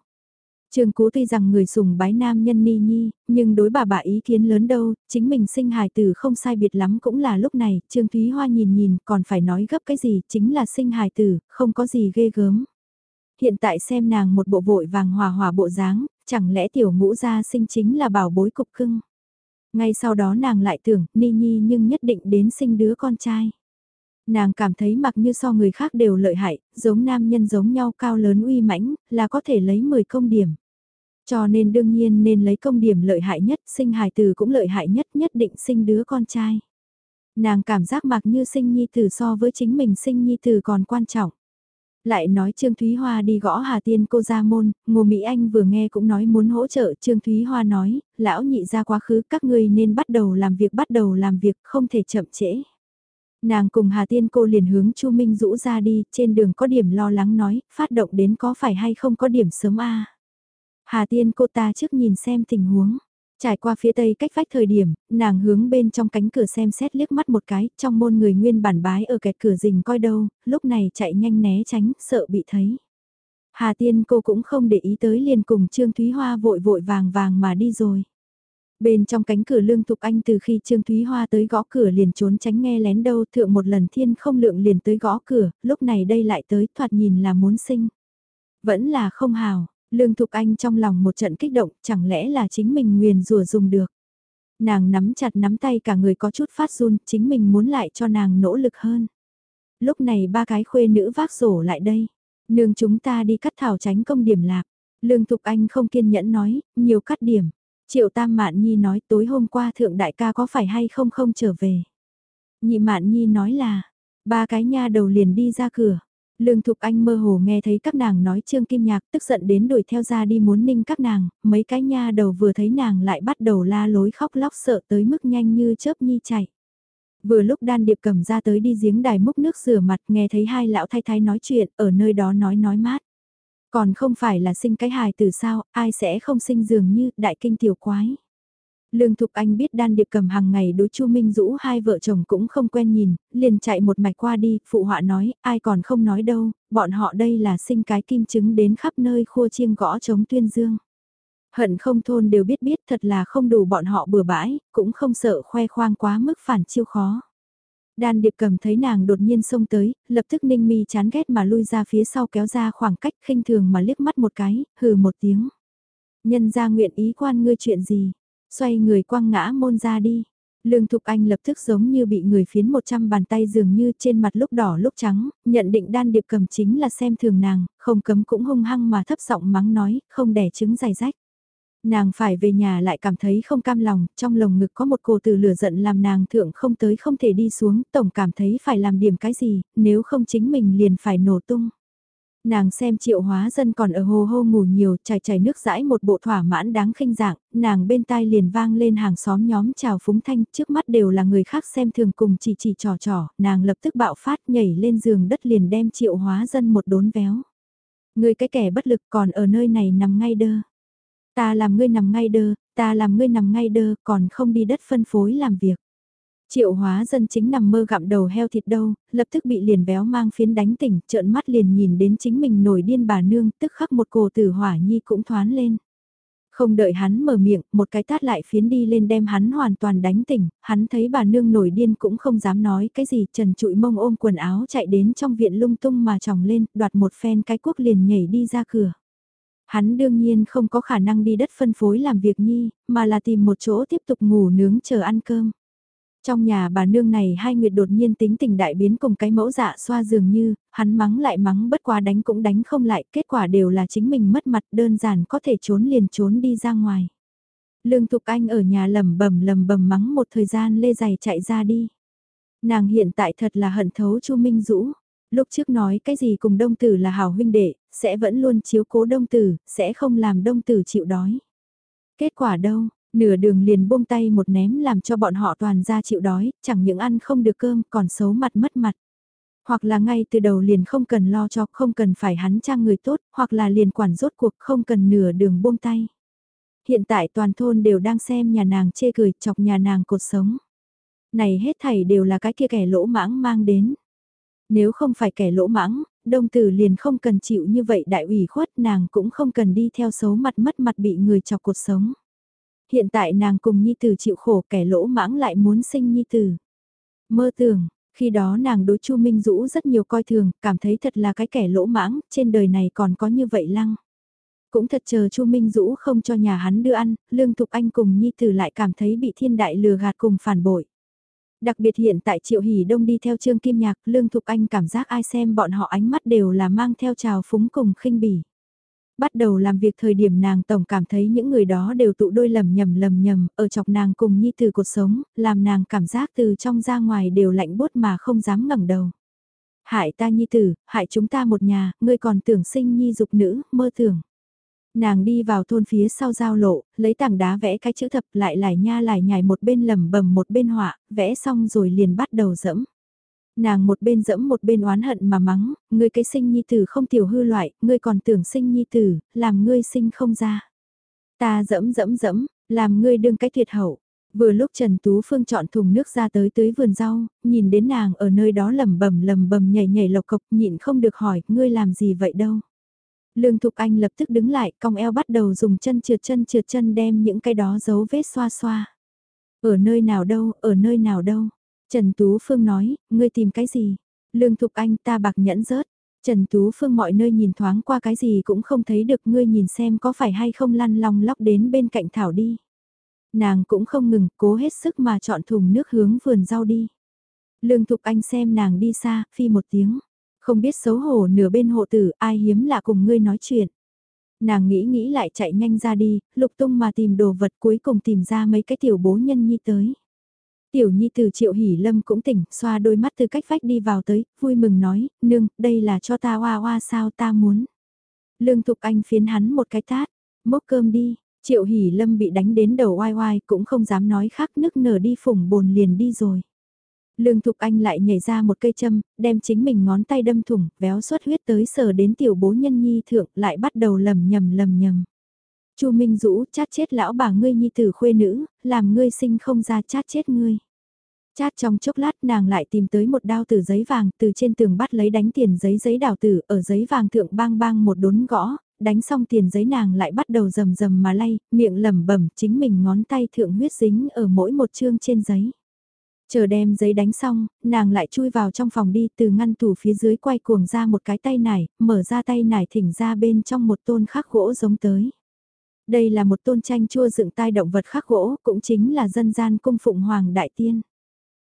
Speaker 1: Trương Cú tuy rằng người sùng bái nam nhân Ni Nhi, nhưng đối bà bà ý kiến lớn đâu, chính mình sinh hài tử không sai biệt lắm cũng là lúc này, Trương Thúy Hoa nhìn nhìn còn phải nói gấp cái gì, chính là sinh hài tử, không có gì ghê gớm. hiện tại xem nàng một bộ vội vàng hòa hòa bộ dáng, chẳng lẽ tiểu ngũ gia sinh chính là bảo bối cục cưng. Ngay sau đó nàng lại tưởng, Ni Nhi nhưng nhất định đến sinh đứa con trai. Nàng cảm thấy mặc như so người khác đều lợi hại, giống nam nhân giống nhau cao lớn uy mãnh, là có thể lấy 10 công điểm. Cho nên đương nhiên nên lấy công điểm lợi hại nhất, sinh hài tử cũng lợi hại nhất, nhất định sinh đứa con trai. Nàng cảm giác mặc như sinh nhi tử so với chính mình sinh nhi tử còn quan trọng. Lại nói Trương Thúy Hoa đi gõ Hà Tiên cô ra môn, Ngô Mỹ Anh vừa nghe cũng nói muốn hỗ trợ Trương Thúy Hoa nói, lão nhị ra quá khứ các ngươi nên bắt đầu làm việc bắt đầu làm việc không thể chậm trễ. Nàng cùng Hà Tiên cô liền hướng Chu Minh rũ ra đi, trên đường có điểm lo lắng nói, phát động đến có phải hay không có điểm sớm a Hà Tiên cô ta trước nhìn xem tình huống. Trải qua phía tây cách vách thời điểm, nàng hướng bên trong cánh cửa xem xét liếc mắt một cái, trong môn người nguyên bản bái ở kẹt cửa rình coi đâu, lúc này chạy nhanh né tránh, sợ bị thấy. Hà Tiên cô cũng không để ý tới liền cùng Trương Thúy Hoa vội vội vàng vàng mà đi rồi. Bên trong cánh cửa lương thục anh từ khi Trương Thúy Hoa tới gõ cửa liền trốn tránh nghe lén đâu thượng một lần thiên không lượng liền tới gõ cửa, lúc này đây lại tới thoạt nhìn là muốn sinh. Vẫn là không hào, Lương Thục Anh trong lòng một trận kích động, chẳng lẽ là chính mình nguyền rủa dùng được. Nàng nắm chặt nắm tay cả người có chút phát run, chính mình muốn lại cho nàng nỗ lực hơn. Lúc này ba cái khuê nữ vác rổ lại đây. Nương chúng ta đi cắt thảo tránh công điểm lạc. Lương Thục Anh không kiên nhẫn nói, nhiều cắt điểm. Triệu Tam Mạn Nhi nói tối hôm qua thượng đại ca có phải hay không không trở về. Nhị Mạn Nhi nói là, ba cái nha đầu liền đi ra cửa. Lương Thục Anh mơ hồ nghe thấy các nàng nói Trương Kim Nhạc tức giận đến đuổi theo ra đi muốn ninh các nàng, mấy cái nha đầu vừa thấy nàng lại bắt đầu la lối khóc lóc sợ tới mức nhanh như chớp nhi chạy. Vừa lúc đan điệp cầm ra tới đi giếng đài múc nước rửa mặt nghe thấy hai lão thay thái nói chuyện ở nơi đó nói nói mát. Còn không phải là sinh cái hài từ sao, ai sẽ không sinh dường như đại kinh tiểu quái. Lương Thục Anh biết đan điệp cầm hàng ngày đối Chu Minh Dũ hai vợ chồng cũng không quen nhìn, liền chạy một mạch qua đi, phụ họa nói, ai còn không nói đâu, bọn họ đây là sinh cái kim chứng đến khắp nơi khua chiêng gõ chống tuyên dương. Hận không thôn đều biết biết thật là không đủ bọn họ bừa bãi, cũng không sợ khoe khoang quá mức phản chiêu khó. Đan điệp cầm thấy nàng đột nhiên xông tới, lập tức ninh mi chán ghét mà lui ra phía sau kéo ra khoảng cách khinh thường mà liếc mắt một cái, hừ một tiếng. Nhân ra nguyện ý quan ngươi chuyện gì, xoay người quăng ngã môn ra đi. Lương Thục Anh lập tức giống như bị người phiến 100 bàn tay dường như trên mặt lúc đỏ lúc trắng, nhận định đan điệp cầm chính là xem thường nàng, không cấm cũng hung hăng mà thấp giọng mắng nói, không đẻ trứng dài rách. Nàng phải về nhà lại cảm thấy không cam lòng, trong lồng ngực có một cổ từ lửa giận làm nàng thượng không tới không thể đi xuống, tổng cảm thấy phải làm điểm cái gì, nếu không chính mình liền phải nổ tung. Nàng xem triệu hóa dân còn ở hồ hô ngủ nhiều, chảy chảy nước rãi một bộ thỏa mãn đáng khinh dạng, nàng bên tai liền vang lên hàng xóm nhóm chào phúng thanh, trước mắt đều là người khác xem thường cùng chỉ chỉ trò trò, nàng lập tức bạo phát nhảy lên giường đất liền đem triệu hóa dân một đốn véo. Người cái kẻ bất lực còn ở nơi này nằm ngay đơ. Ta làm ngươi nằm ngay đơ, ta làm ngươi nằm ngay đơ, còn không đi đất phân phối làm việc. Triệu hóa dân chính nằm mơ gặm đầu heo thịt đâu, lập tức bị liền béo mang phiến đánh tỉnh, trợn mắt liền nhìn đến chính mình nổi điên bà nương, tức khắc một cổ tử hỏa nhi cũng thoán lên. Không đợi hắn mở miệng, một cái tát lại phiến đi lên đem hắn hoàn toàn đánh tỉnh, hắn thấy bà nương nổi điên cũng không dám nói cái gì, trần trụi mông ôm quần áo chạy đến trong viện lung tung mà tròng lên, đoạt một phen cái cuốc liền nhảy đi ra cửa. Hắn đương nhiên không có khả năng đi đất phân phối làm việc nhi, mà là tìm một chỗ tiếp tục ngủ nướng chờ ăn cơm. Trong nhà bà nương này hai nguyệt đột nhiên tính tình đại biến cùng cái mẫu dạ xoa dường như, hắn mắng lại mắng bất quá đánh cũng đánh không lại, kết quả đều là chính mình mất mặt đơn giản có thể trốn liền trốn đi ra ngoài. Lương Thục Anh ở nhà lầm bầm lầm bầm mắng một thời gian lê giày chạy ra đi. Nàng hiện tại thật là hận thấu Chu Minh Dũ. Lúc trước nói cái gì cùng đông tử là hảo huynh đệ, sẽ vẫn luôn chiếu cố đông tử, sẽ không làm đông tử chịu đói. Kết quả đâu, nửa đường liền buông tay một ném làm cho bọn họ toàn ra chịu đói, chẳng những ăn không được cơm còn xấu mặt mất mặt. Hoặc là ngay từ đầu liền không cần lo cho, không cần phải hắn trang người tốt, hoặc là liền quản rốt cuộc không cần nửa đường buông tay. Hiện tại toàn thôn đều đang xem nhà nàng chê cười chọc nhà nàng cột sống. Này hết thảy đều là cái kia kẻ lỗ mãng mang đến. Nếu không phải kẻ lỗ mãng, đông tử liền không cần chịu như vậy đại ủy khuất nàng cũng không cần đi theo xấu mặt mất mặt bị người chọc cột sống. Hiện tại nàng cùng Nhi Tử chịu khổ kẻ lỗ mãng lại muốn sinh Nhi Tử. Mơ tưởng, Khi đó nàng đối Chu Minh Dũ rất nhiều coi thường, cảm thấy thật là cái kẻ lỗ mãng, trên đời này còn có như vậy lăng. Cũng thật chờ Chu Minh Dũ không cho nhà hắn đưa ăn, Lương Thục Anh cùng Nhi Tử lại cảm thấy bị thiên đại lừa gạt cùng phản bội. Đặc biệt hiện tại Triệu Hỷ Đông đi theo Trương Kim Nhạc, Lương Thục Anh cảm giác ai xem bọn họ ánh mắt đều là mang theo trào phúng cùng khinh bỉ. Bắt đầu làm việc thời điểm nàng tổng cảm thấy những người đó đều tụ đôi lầm nhầm lầm nhầm, ở chọc nàng cùng nhi từ cuộc sống, làm nàng cảm giác từ trong ra ngoài đều lạnh bốt mà không dám ngẩng đầu. Hại ta nhi tử, hại chúng ta một nhà, ngươi còn tưởng sinh nhi dục nữ, mơ tưởng. Nàng đi vào thôn phía sau giao lộ, lấy tảng đá vẽ cái chữ thập lại lại nha lại nhảy một bên lầm bầm một bên họa, vẽ xong rồi liền bắt đầu dẫm. Nàng một bên dẫm một bên oán hận mà mắng, ngươi cái sinh nhi tử không tiểu hư loại, ngươi còn tưởng sinh nhi tử, làm ngươi sinh không ra. Ta dẫm dẫm dẫm, làm ngươi đương cái tuyệt hậu. Vừa lúc Trần Tú Phương chọn thùng nước ra tới tới vườn rau, nhìn đến nàng ở nơi đó lầm bầm lầm bầm nhảy nhảy lộc cộc nhịn không được hỏi, ngươi làm gì vậy đâu. Lương Thục Anh lập tức đứng lại, cong eo bắt đầu dùng chân trượt chân trượt chân đem những cái đó dấu vết xoa xoa. Ở nơi nào đâu, ở nơi nào đâu. Trần Tú Phương nói, ngươi tìm cái gì? Lương Thục Anh ta bạc nhẫn rớt. Trần Tú Phương mọi nơi nhìn thoáng qua cái gì cũng không thấy được ngươi nhìn xem có phải hay không lăn long lóc đến bên cạnh Thảo đi. Nàng cũng không ngừng, cố hết sức mà chọn thùng nước hướng vườn rau đi. Lương Thục Anh xem nàng đi xa, phi một tiếng. Không biết xấu hổ nửa bên hộ tử, ai hiếm lạ cùng ngươi nói chuyện. Nàng nghĩ nghĩ lại chạy nhanh ra đi, lục tung mà tìm đồ vật cuối cùng tìm ra mấy cái tiểu bố nhân nhi tới. Tiểu nhi từ triệu hỉ lâm cũng tỉnh, xoa đôi mắt từ cách vách đi vào tới, vui mừng nói, nương, đây là cho ta hoa hoa sao ta muốn. Lương Thục Anh phiến hắn một cái tát, mốc cơm đi, triệu hỉ lâm bị đánh đến đầu oai oai cũng không dám nói khác nức nở đi phủng bồn liền đi rồi. Lương Thục Anh lại nhảy ra một cây châm, đem chính mình ngón tay đâm thủng, véo xuất huyết tới sờ đến tiểu bố nhân nhi thượng, lại bắt đầu lầm nhầm lầm nhầm. Chu Minh Dũ chát chết lão bà ngươi nhi tử khuê nữ, làm ngươi sinh không ra chát chết ngươi. Chát trong chốc lát nàng lại tìm tới một đao tử giấy vàng từ trên tường bắt lấy đánh tiền giấy giấy đào tử ở giấy vàng thượng bang bang một đốn gõ, đánh xong tiền giấy nàng lại bắt đầu rầm rầm mà lay, miệng lẩm bẩm chính mình ngón tay thượng huyết dính ở mỗi một chương trên giấy. Chờ đem giấy đánh xong, nàng lại chui vào trong phòng đi từ ngăn tủ phía dưới quay cuồng ra một cái tay nải, mở ra tay nải thỉnh ra bên trong một tôn khắc gỗ giống tới. Đây là một tôn tranh chua dựng tai động vật khắc gỗ, cũng chính là dân gian cung phụng hoàng đại tiên.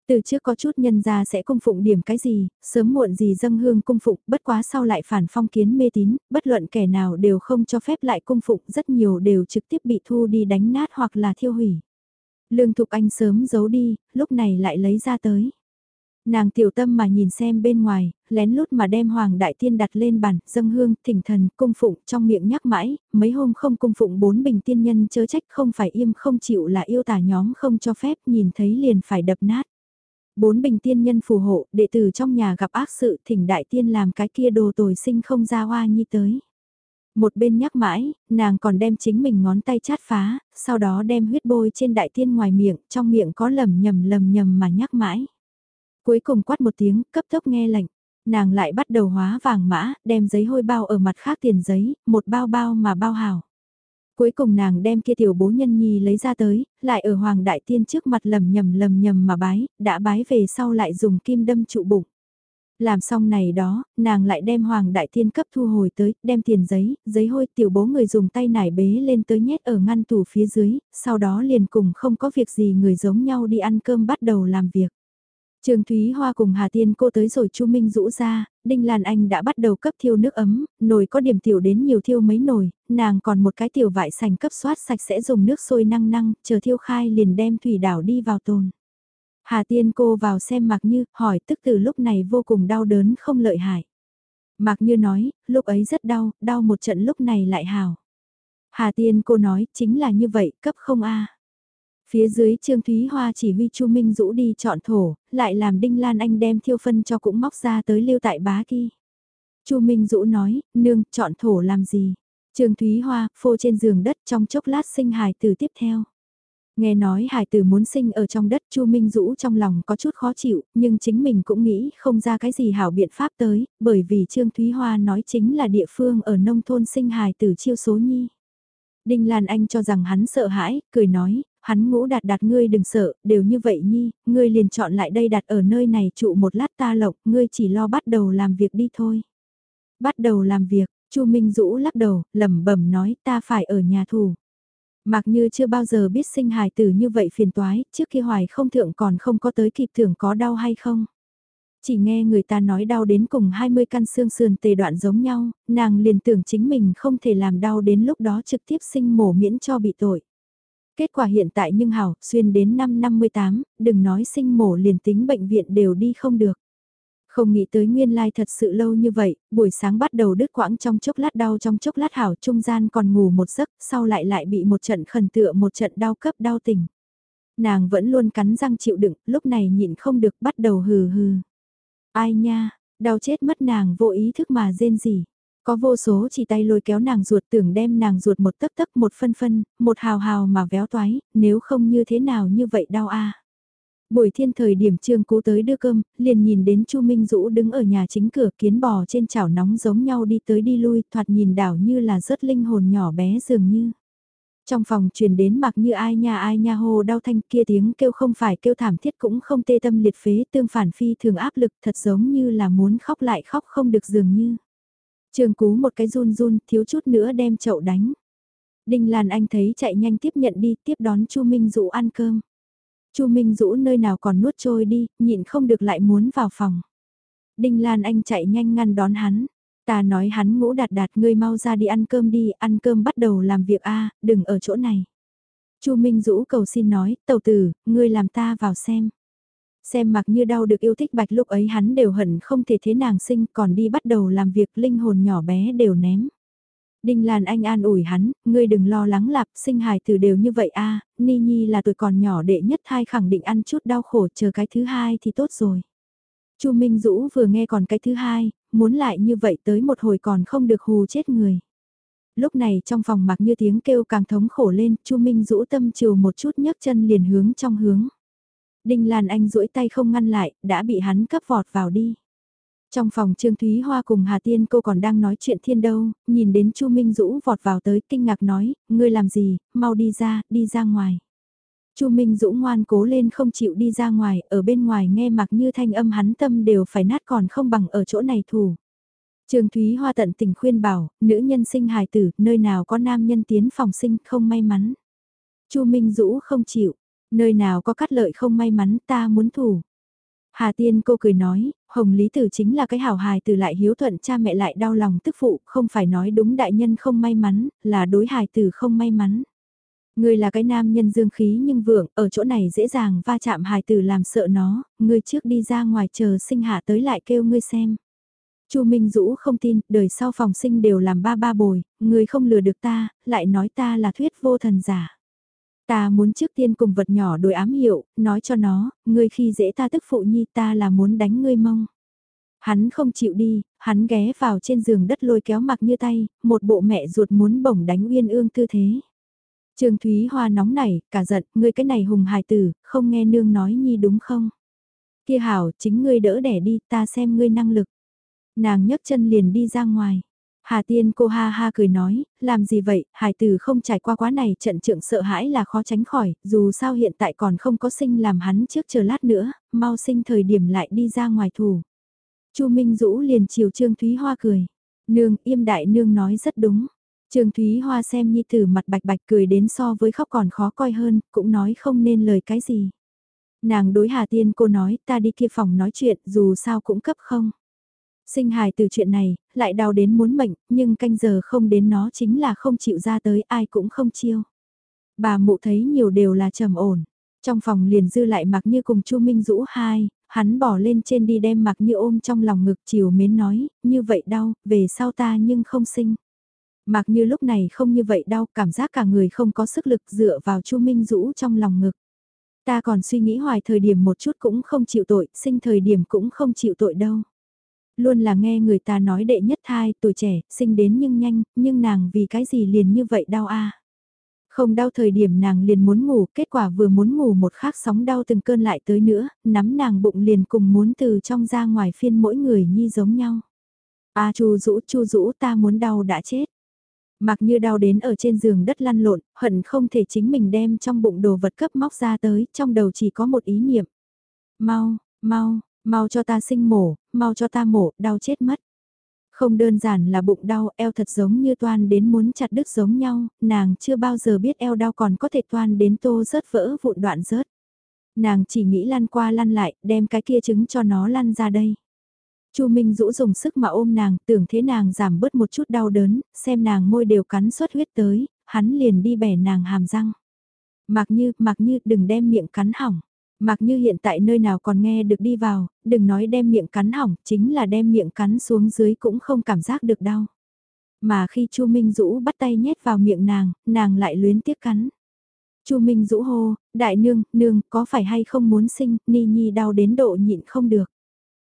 Speaker 1: Từ trước có chút nhân gia sẽ cung phụng điểm cái gì, sớm muộn gì dâng hương cung phụng, bất quá sau lại phản phong kiến mê tín, bất luận kẻ nào đều không cho phép lại cung phụng, rất nhiều đều trực tiếp bị thu đi đánh nát hoặc là thiêu hủy. Lương Thục Anh sớm giấu đi, lúc này lại lấy ra tới. Nàng tiểu tâm mà nhìn xem bên ngoài, lén lút mà đem Hoàng Đại Tiên đặt lên bàn, dâng hương, thỉnh thần, cung phụng, trong miệng nhắc mãi, mấy hôm không cung phụng bốn bình tiên nhân chớ trách không phải im không chịu là yêu tả nhóm không cho phép nhìn thấy liền phải đập nát. Bốn bình tiên nhân phù hộ, đệ tử trong nhà gặp ác sự thỉnh Đại Tiên làm cái kia đồ tồi sinh không ra hoa nhi tới. Một bên nhắc mãi, nàng còn đem chính mình ngón tay chát phá, sau đó đem huyết bôi trên đại tiên ngoài miệng, trong miệng có lầm nhầm lầm nhầm mà nhắc mãi. Cuối cùng quát một tiếng, cấp tốc nghe lệnh, nàng lại bắt đầu hóa vàng mã, đem giấy hôi bao ở mặt khác tiền giấy, một bao bao mà bao hào. Cuối cùng nàng đem kia tiểu bố nhân nhi lấy ra tới, lại ở hoàng đại tiên trước mặt lầm nhầm lầm nhầm mà bái, đã bái về sau lại dùng kim đâm trụ bụng. Làm xong này đó, nàng lại đem hoàng đại tiên cấp thu hồi tới, đem tiền giấy, giấy hôi tiểu bố người dùng tay nải bế lên tới nhét ở ngăn tủ phía dưới, sau đó liền cùng không có việc gì người giống nhau đi ăn cơm bắt đầu làm việc. Trường Thúy Hoa cùng Hà Tiên cô tới rồi Chu Minh rũ ra, Đinh Lan Anh đã bắt đầu cấp thiêu nước ấm, nồi có điểm tiểu đến nhiều thiêu mấy nồi, nàng còn một cái tiểu vải sành cấp soát sạch sẽ dùng nước sôi năng năng, chờ thiêu khai liền đem thủy đảo đi vào tồn. Hà Tiên cô vào xem Mạc Như, hỏi tức từ lúc này vô cùng đau đớn không lợi hại. Mạc Như nói, lúc ấy rất đau, đau một trận lúc này lại hào. Hà Tiên cô nói, chính là như vậy, cấp không a. Phía dưới Trương Thúy Hoa chỉ huy Chu Minh Dũ đi chọn thổ, lại làm Đinh Lan Anh đem thiêu phân cho cũng móc ra tới lưu tại bá kia. Chu Minh Dũ nói, nương, chọn thổ làm gì? Trương Thúy Hoa, phô trên giường đất trong chốc lát sinh hài từ tiếp theo. Nghe nói hải tử muốn sinh ở trong đất Chu Minh Dũ trong lòng có chút khó chịu, nhưng chính mình cũng nghĩ không ra cái gì hảo biện pháp tới, bởi vì Trương Thúy Hoa nói chính là địa phương ở nông thôn sinh hài tử chiêu số nhi. Đinh Lan Anh cho rằng hắn sợ hãi, cười nói, hắn ngũ đạt đạt ngươi đừng sợ, đều như vậy nhi, ngươi liền chọn lại đây đặt ở nơi này trụ một lát ta lộc, ngươi chỉ lo bắt đầu làm việc đi thôi. Bắt đầu làm việc, Chu Minh Dũ lắc đầu, lẩm bẩm nói ta phải ở nhà thủ. Mặc như chưa bao giờ biết sinh hài tử như vậy phiền toái, trước khi hoài không thượng còn không có tới kịp thưởng có đau hay không. Chỉ nghe người ta nói đau đến cùng 20 căn xương sườn tề đoạn giống nhau, nàng liền tưởng chính mình không thể làm đau đến lúc đó trực tiếp sinh mổ miễn cho bị tội. Kết quả hiện tại nhưng hảo, xuyên đến năm 58, đừng nói sinh mổ liền tính bệnh viện đều đi không được. Không nghĩ tới nguyên lai thật sự lâu như vậy, buổi sáng bắt đầu đứt quãng trong chốc lát đau trong chốc lát hảo trung gian còn ngủ một giấc, sau lại lại bị một trận khẩn tựa một trận đau cấp đau tỉnh. Nàng vẫn luôn cắn răng chịu đựng, lúc này nhịn không được bắt đầu hừ hừ. Ai nha, đau chết mất nàng vô ý thức mà rên gì. Có vô số chỉ tay lôi kéo nàng ruột tưởng đem nàng ruột một tấc tấc một phân phân, một hào hào mà véo toái, nếu không như thế nào như vậy đau a Buổi thiên thời điểm trương cú tới đưa cơm, liền nhìn đến Chu Minh Dũ đứng ở nhà chính cửa kiến bò trên chảo nóng giống nhau đi tới đi lui, thoạt nhìn đảo như là rớt linh hồn nhỏ bé dường như. Trong phòng truyền đến mặc như ai nha ai nha hô đau thanh kia tiếng kêu không phải kêu thảm thiết cũng không tê tâm liệt phế tương phản phi thường áp lực thật giống như là muốn khóc lại khóc không được dường như. Trường cú một cái run run thiếu chút nữa đem chậu đánh. Đinh Lan Anh thấy chạy nhanh tiếp nhận đi tiếp đón Chu Minh Dũ ăn cơm. Chu Minh Dũ nơi nào còn nuốt trôi đi, nhịn không được lại muốn vào phòng. Đinh Lan Anh chạy nhanh ngăn đón hắn. Ta nói hắn ngũ đạt đạt ngươi mau ra đi ăn cơm đi, ăn cơm bắt đầu làm việc a đừng ở chỗ này. Chu Minh Dũ cầu xin nói, tàu tử, ngươi làm ta vào xem. Xem mặc như đau được yêu thích bạch lúc ấy hắn đều hận không thể thế nàng sinh còn đi bắt đầu làm việc linh hồn nhỏ bé đều ném. Đinh Lan Anh an ủi hắn, ngươi đừng lo lắng lạp, sinh hài từ đều như vậy a Ni Nhi là tuổi còn nhỏ đệ nhất hai khẳng định ăn chút đau khổ chờ cái thứ hai thì tốt rồi. Chu Minh Dũ vừa nghe còn cái thứ hai, muốn lại như vậy tới một hồi còn không được hù chết người. Lúc này trong phòng mặc như tiếng kêu càng thống khổ lên, Chu Minh Dũ tâm chiều một chút nhấc chân liền hướng trong hướng. Đinh Lan Anh duỗi tay không ngăn lại, đã bị hắn cấp vọt vào đi. Trong phòng Trương Thúy Hoa cùng Hà Tiên cô còn đang nói chuyện thiên đâu, nhìn đến Chu Minh Dũ vọt vào tới kinh ngạc nói, ngươi làm gì, mau đi ra, đi ra ngoài. Chu Minh Dũ ngoan cố lên không chịu đi ra ngoài, ở bên ngoài nghe mặc như thanh âm hắn tâm đều phải nát còn không bằng ở chỗ này thủ. Trương Thúy Hoa tận tình khuyên bảo, nữ nhân sinh hài tử, nơi nào có nam nhân tiến phòng sinh không may mắn. Chu Minh Dũ không chịu, nơi nào có cắt lợi không may mắn ta muốn thủ. Hà Tiên cô cười nói, Hồng Lý Tử chính là cái hảo hài tử lại hiếu thuận cha mẹ lại đau lòng tức phụ, không phải nói đúng đại nhân không may mắn, là đối hài tử không may mắn. Ngươi là cái nam nhân dương khí nhưng vượng, ở chỗ này dễ dàng va chạm hài tử làm sợ nó, ngươi trước đi ra ngoài chờ sinh hạ tới lại kêu ngươi xem. Chu Minh Dũ không tin, đời sau phòng sinh đều làm ba ba bồi, ngươi không lừa được ta, lại nói ta là thuyết vô thần giả. Ta muốn trước tiên cùng vật nhỏ đổi ám hiệu, nói cho nó, ngươi khi dễ ta tức phụ nhi ta là muốn đánh ngươi mông. Hắn không chịu đi, hắn ghé vào trên giường đất lôi kéo mặc như tay, một bộ mẹ ruột muốn bổng đánh uyên ương tư thế. Trương Thúy Hoa nóng nảy, cả giận, ngươi cái này hùng hài tử, không nghe nương nói nhi đúng không? Kia hảo, chính ngươi đỡ đẻ đi, ta xem ngươi năng lực. Nàng nhấc chân liền đi ra ngoài. Hà Tiên cô ha ha cười nói, làm gì vậy, Hải tử không trải qua quá này trận trượng sợ hãi là khó tránh khỏi, dù sao hiện tại còn không có sinh làm hắn trước chờ lát nữa, mau sinh thời điểm lại đi ra ngoài thủ. Chu Minh Dũ liền chiều Trương Thúy Hoa cười. Nương, im đại nương nói rất đúng. Trương Thúy Hoa xem Nhi Tử mặt bạch bạch cười đến so với khóc còn khó coi hơn, cũng nói không nên lời cái gì. Nàng đối Hà Tiên cô nói ta đi kia phòng nói chuyện dù sao cũng cấp không. Sinh hài từ chuyện này, lại đau đến muốn mệnh, nhưng canh giờ không đến nó chính là không chịu ra tới ai cũng không chiêu. Bà mụ thấy nhiều đều là trầm ổn. Trong phòng liền dư lại mặc như cùng Chu Minh Dũ hai, hắn bỏ lên trên đi đem mặc như ôm trong lòng ngực chiều mến nói, như vậy đau, về sau ta nhưng không sinh. Mặc như lúc này không như vậy đau, cảm giác cả người không có sức lực dựa vào Chu Minh Dũ trong lòng ngực. Ta còn suy nghĩ hoài thời điểm một chút cũng không chịu tội, sinh thời điểm cũng không chịu tội đâu. Luôn là nghe người ta nói đệ nhất thai, tuổi trẻ, sinh đến nhưng nhanh, nhưng nàng vì cái gì liền như vậy đau a Không đau thời điểm nàng liền muốn ngủ, kết quả vừa muốn ngủ một khắc sóng đau từng cơn lại tới nữa, nắm nàng bụng liền cùng muốn từ trong ra ngoài phiên mỗi người nhi giống nhau. A chu rũ chu rũ ta muốn đau đã chết. Mặc như đau đến ở trên giường đất lăn lộn, hận không thể chính mình đem trong bụng đồ vật cấp móc ra tới, trong đầu chỉ có một ý niệm. Mau, mau, mau cho ta sinh mổ, mau cho ta mổ, đau chết mất. Không đơn giản là bụng đau, eo thật giống như toan đến muốn chặt đứt giống nhau, nàng chưa bao giờ biết eo đau còn có thể toan đến tô rớt vỡ vụn đoạn rớt. Nàng chỉ nghĩ lăn qua lăn lại, đem cái kia trứng cho nó lăn ra đây. Chu Minh Dũ dùng sức mà ôm nàng, tưởng thế nàng giảm bớt một chút đau đớn, xem nàng môi đều cắn xuất huyết tới, hắn liền đi bẻ nàng hàm răng. Mặc như, mặc như, đừng đem miệng cắn hỏng. Mặc như hiện tại nơi nào còn nghe được đi vào, đừng nói đem miệng cắn hỏng, chính là đem miệng cắn xuống dưới cũng không cảm giác được đau. Mà khi Chu Minh Dũ bắt tay nhét vào miệng nàng, nàng lại luyến tiếc cắn. Chu Minh Dũ hô, đại nương, nương, có phải hay không muốn sinh, ni nhi đau đến độ nhịn không được.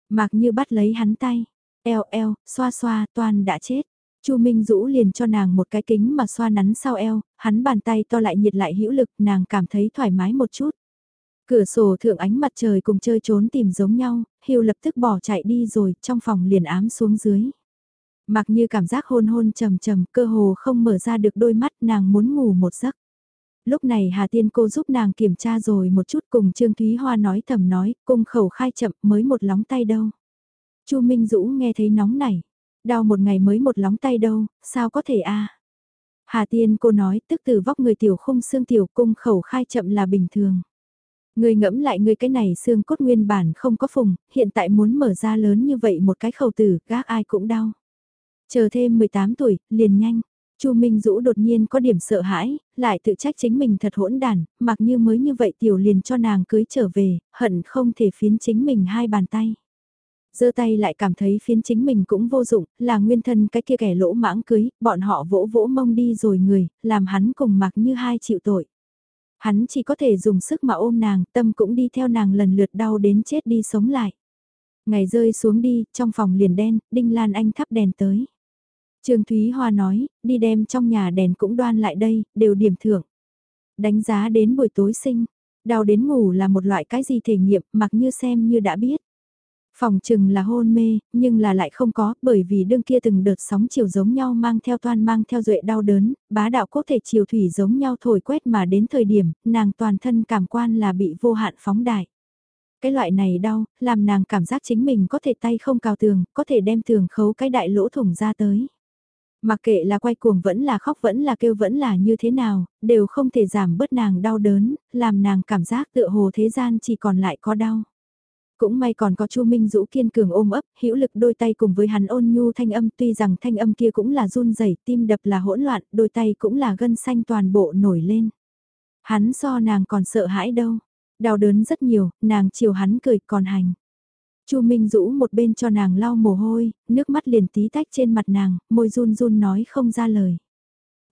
Speaker 1: Mạc như bắt lấy hắn tay, eo eo, xoa xoa, toàn đã chết. Chu Minh Dũ liền cho nàng một cái kính mà xoa nắn sau eo, hắn bàn tay to lại nhiệt lại hữu lực, nàng cảm thấy thoải mái một chút. Cửa sổ thượng ánh mặt trời cùng chơi trốn tìm giống nhau, Hiêu lập tức bỏ chạy đi rồi, trong phòng liền ám xuống dưới. Mặc như cảm giác hôn hôn trầm trầm, cơ hồ không mở ra được đôi mắt, nàng muốn ngủ một giấc. Lúc này Hà Tiên cô giúp nàng kiểm tra rồi một chút cùng Trương Thúy Hoa nói thầm nói, cung khẩu khai chậm mới một lóng tay đâu. Chu Minh Dũ nghe thấy nóng này, đau một ngày mới một lóng tay đâu, sao có thể a? Hà Tiên cô nói tức từ vóc người tiểu khung xương tiểu cung khẩu khai chậm là bình thường. Người ngẫm lại người cái này xương cốt nguyên bản không có phùng, hiện tại muốn mở ra lớn như vậy một cái khẩu tử, gác ai cũng đau. Chờ thêm 18 tuổi, liền nhanh. Chu Minh Dũ đột nhiên có điểm sợ hãi, lại tự trách chính mình thật hỗn đàn, mặc như mới như vậy tiểu liền cho nàng cưới trở về, hận không thể phiến chính mình hai bàn tay. giơ tay lại cảm thấy phiến chính mình cũng vô dụng, là nguyên thân cái kia kẻ lỗ mãng cưới, bọn họ vỗ vỗ mông đi rồi người, làm hắn cùng mặc như hai chịu tội. Hắn chỉ có thể dùng sức mà ôm nàng, tâm cũng đi theo nàng lần lượt đau đến chết đi sống lại. Ngày rơi xuống đi, trong phòng liền đen, Đinh Lan Anh thắp đèn tới. Trương Thúy Hoa nói, đi đem trong nhà đèn cũng đoan lại đây, đều điểm thưởng. Đánh giá đến buổi tối sinh, đau đến ngủ là một loại cái gì thể nghiệm mặc như xem như đã biết. Phòng chừng là hôn mê, nhưng là lại không có, bởi vì đương kia từng đợt sóng chiều giống nhau mang theo toan mang theo duệ đau đớn, bá đạo có thể chiều thủy giống nhau thổi quét mà đến thời điểm, nàng toàn thân cảm quan là bị vô hạn phóng đại. Cái loại này đau, làm nàng cảm giác chính mình có thể tay không cào tường, có thể đem tường khấu cái đại lỗ thủng ra tới. Mặc kệ là quay cuồng vẫn là khóc vẫn là kêu vẫn là như thế nào, đều không thể giảm bớt nàng đau đớn, làm nàng cảm giác tựa hồ thế gian chỉ còn lại có đau. Cũng may còn có Chu Minh Dũ kiên cường ôm ấp, hữu lực đôi tay cùng với hắn ôn nhu thanh âm tuy rằng thanh âm kia cũng là run rẩy, tim đập là hỗn loạn, đôi tay cũng là gân xanh toàn bộ nổi lên. Hắn so nàng còn sợ hãi đâu, đau đớn rất nhiều, nàng chiều hắn cười còn hành. Chu Minh Dũ một bên cho nàng lau mồ hôi, nước mắt liền tí tách trên mặt nàng, môi run run nói không ra lời.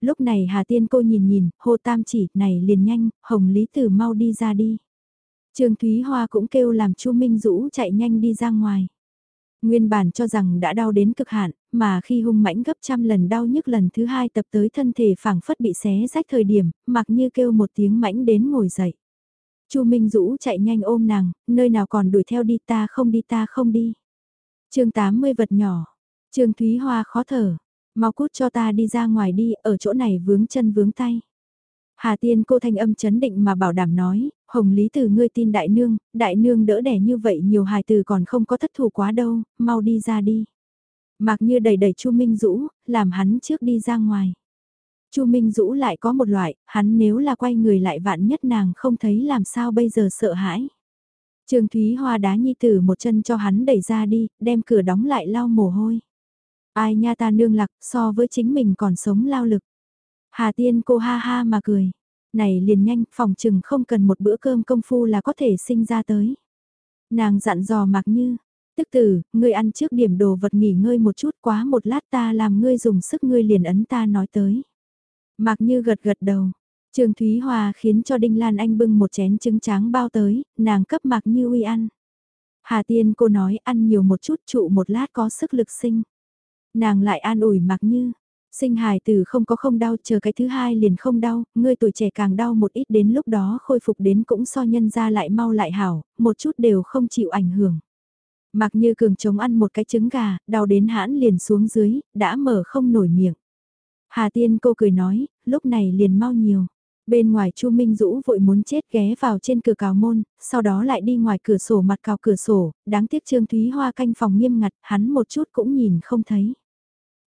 Speaker 1: Lúc này Hà Tiên cô nhìn nhìn, hô tam chỉ, này liền nhanh, Hồng Lý Tử mau đi ra đi. Trương Thúy Hoa cũng kêu làm Chu Minh Dũ chạy nhanh đi ra ngoài. Nguyên bản cho rằng đã đau đến cực hạn, mà khi hung mãnh gấp trăm lần đau nhức lần thứ hai tập tới thân thể phảng phất bị xé rách thời điểm, mặc như kêu một tiếng mãnh đến ngồi dậy. Chu Minh Dũ chạy nhanh ôm nàng, nơi nào còn đuổi theo đi ta không đi ta không đi. chương 80 vật nhỏ, Trương Thúy Hoa khó thở, mau cút cho ta đi ra ngoài đi, ở chỗ này vướng chân vướng tay. Hà Tiên cô thanh âm chấn định mà bảo đảm nói, Hồng Lý từ ngươi tin đại nương, đại nương đỡ đẻ như vậy nhiều hài từ còn không có thất thủ quá đâu, mau đi ra đi. Mặc như đầy đầy Chu Minh Dũ, làm hắn trước đi ra ngoài. Chu Minh Dũ lại có một loại, hắn nếu là quay người lại vạn nhất nàng không thấy làm sao bây giờ sợ hãi. Trương Thúy Hoa đá nhi tử một chân cho hắn đẩy ra đi, đem cửa đóng lại lau mồ hôi. Ai nha ta nương lạc so với chính mình còn sống lao lực. Hà Tiên cô ha ha mà cười. Này liền nhanh, phòng chừng không cần một bữa cơm công phu là có thể sinh ra tới. Nàng dặn dò mặc như, tức tử, ngươi ăn trước điểm đồ vật nghỉ ngơi một chút quá một lát ta làm ngươi dùng sức ngươi liền ấn ta nói tới. Mạc Như gật gật đầu. Trương Thúy Hòa khiến cho Đinh Lan Anh bưng một chén trứng tráng bao tới, nàng cấp Mạc Như uy ăn. Hà Tiên cô nói ăn nhiều một chút trụ một lát có sức lực sinh. Nàng lại an ủi Mạc Như. Sinh hài từ không có không đau chờ cái thứ hai liền không đau, ngươi tuổi trẻ càng đau một ít đến lúc đó khôi phục đến cũng so nhân ra lại mau lại hảo, một chút đều không chịu ảnh hưởng. Mặc như cường chống ăn một cái trứng gà, đau đến hãn liền xuống dưới, đã mở không nổi miệng. Hà Tiên cô cười nói, lúc này liền mau nhiều. Bên ngoài Chu Minh Dũ vội muốn chết ghé vào trên cửa cào môn, sau đó lại đi ngoài cửa sổ mặt cào cửa sổ, đáng tiếc Trương Thúy Hoa canh phòng nghiêm ngặt, hắn một chút cũng nhìn không thấy.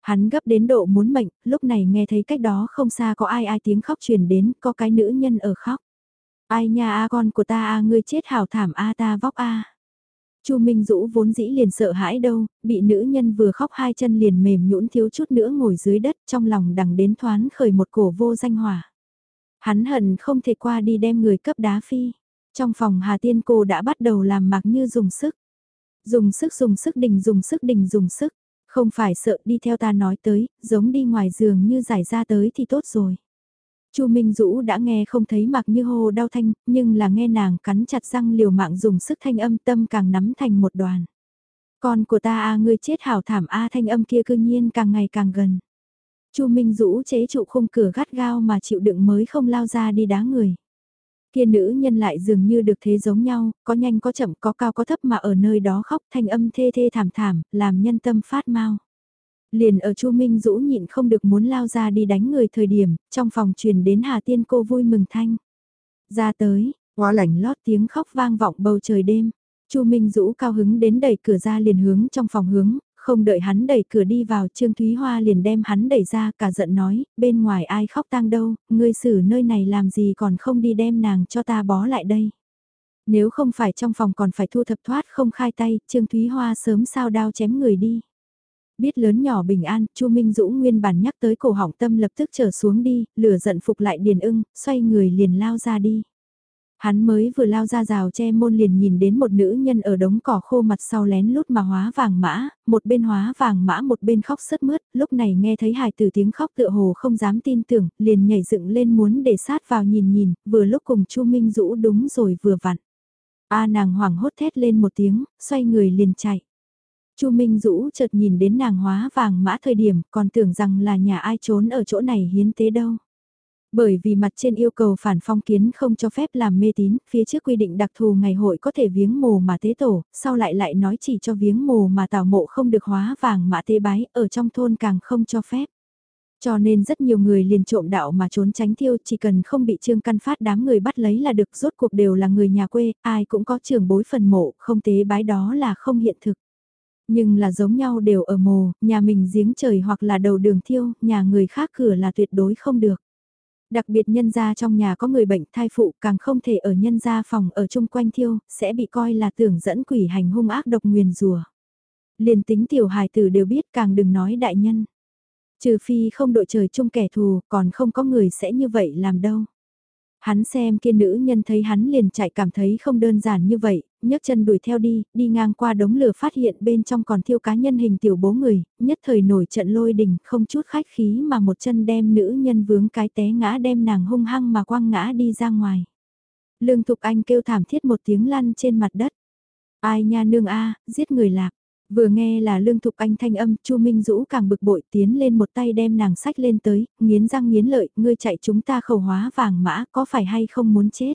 Speaker 1: Hắn gấp đến độ muốn mệnh, lúc này nghe thấy cách đó không xa có ai ai tiếng khóc truyền đến, có cái nữ nhân ở khóc. Ai nha a con của ta a ngươi chết hảo thảm a ta vóc a. Chu Minh Dũ vốn dĩ liền sợ hãi đâu, bị nữ nhân vừa khóc hai chân liền mềm nhũn thiếu chút nữa ngồi dưới đất trong lòng đằng đến thoáng khởi một cổ vô danh hỏa. Hắn hận không thể qua đi đem người cấp đá phi. Trong phòng Hà Tiên cô đã bắt đầu làm mạc như dùng sức. Dùng sức dùng sức đình dùng sức đình dùng sức. Không phải sợ đi theo ta nói tới, giống đi ngoài giường như giải ra tới thì tốt rồi. Chu Minh Dũ đã nghe không thấy mặc như hô đau thanh, nhưng là nghe nàng cắn chặt răng liều mạng dùng sức thanh âm tâm càng nắm thành một đoàn. Con của ta a ngươi chết hảo thảm a thanh âm kia cư nhiên càng ngày càng gần. Chu Minh Dũ chế trụ khung cửa gắt gao mà chịu đựng mới không lao ra đi đá người. Kia nữ nhân lại dường như được thế giống nhau, có nhanh có chậm có cao có thấp mà ở nơi đó khóc thanh âm thê thê thảm thảm, làm nhân tâm phát mau. Liền ở Chu Minh Dũ nhịn không được muốn lao ra đi đánh người thời điểm, trong phòng truyền đến Hà Tiên cô vui mừng thanh. Ra tới, hóa lảnh lót tiếng khóc vang vọng bầu trời đêm. Chu Minh Dũ cao hứng đến đẩy cửa ra liền hướng trong phòng hướng, không đợi hắn đẩy cửa đi vào Trương Thúy Hoa liền đem hắn đẩy ra cả giận nói, bên ngoài ai khóc tang đâu, ngươi xử nơi này làm gì còn không đi đem nàng cho ta bó lại đây. Nếu không phải trong phòng còn phải thu thập thoát không khai tay, Trương Thúy Hoa sớm sao đao chém người đi. Biết lớn nhỏ bình an, Chu Minh Dũ nguyên bản nhắc tới cổ họng tâm lập tức trở xuống đi, lửa giận phục lại Điền ưng, xoay người liền lao ra đi. Hắn mới vừa lao ra rào che môn liền nhìn đến một nữ nhân ở đống cỏ khô mặt sau lén lút mà hóa vàng mã, một bên hóa vàng mã một bên khóc sớt mướt, lúc này nghe thấy hài tử tiếng khóc tựa hồ không dám tin tưởng, liền nhảy dựng lên muốn để sát vào nhìn nhìn, vừa lúc cùng Chu Minh Dũ đúng rồi vừa vặn. A nàng hoảng hốt thét lên một tiếng, xoay người liền chạy. Chu Minh Dũ chợt nhìn đến nàng hóa vàng mã thời điểm, còn tưởng rằng là nhà ai trốn ở chỗ này hiến tế đâu. Bởi vì mặt trên yêu cầu phản phong kiến không cho phép làm mê tín, phía trước quy định đặc thù ngày hội có thể viếng mồ mà tế tổ, sau lại lại nói chỉ cho viếng mồ mà tảo mộ không được hóa vàng mã tế bái, ở trong thôn càng không cho phép. Cho nên rất nhiều người liền trộm đạo mà trốn tránh thiêu chỉ cần không bị trương căn phát đám người bắt lấy là được rốt cuộc đều là người nhà quê, ai cũng có trường bối phần mộ, không tế bái đó là không hiện thực. Nhưng là giống nhau đều ở mồ, nhà mình giếng trời hoặc là đầu đường thiêu, nhà người khác cửa là tuyệt đối không được. Đặc biệt nhân gia trong nhà có người bệnh thai phụ càng không thể ở nhân gia phòng ở chung quanh thiêu, sẽ bị coi là tưởng dẫn quỷ hành hung ác độc nguyền rùa. Liền tính tiểu hài tử đều biết càng đừng nói đại nhân. Trừ phi không đội trời chung kẻ thù, còn không có người sẽ như vậy làm đâu. Hắn xem kia nữ nhân thấy hắn liền chạy cảm thấy không đơn giản như vậy, nhấc chân đuổi theo đi, đi ngang qua đống lửa phát hiện bên trong còn thiêu cá nhân hình tiểu bố người, nhất thời nổi trận lôi đình, không chút khách khí mà một chân đem nữ nhân vướng cái té ngã đem nàng hung hăng mà quăng ngã đi ra ngoài. Lương Thục Anh kêu thảm thiết một tiếng lăn trên mặt đất. Ai nha nương a, giết người lạc. Vừa nghe là lương thục anh thanh âm, Chu Minh Dũ càng bực bội tiến lên một tay đem nàng sách lên tới, nghiến răng nghiến lợi, ngươi chạy chúng ta khẩu hóa vàng mã, có phải hay không muốn chết?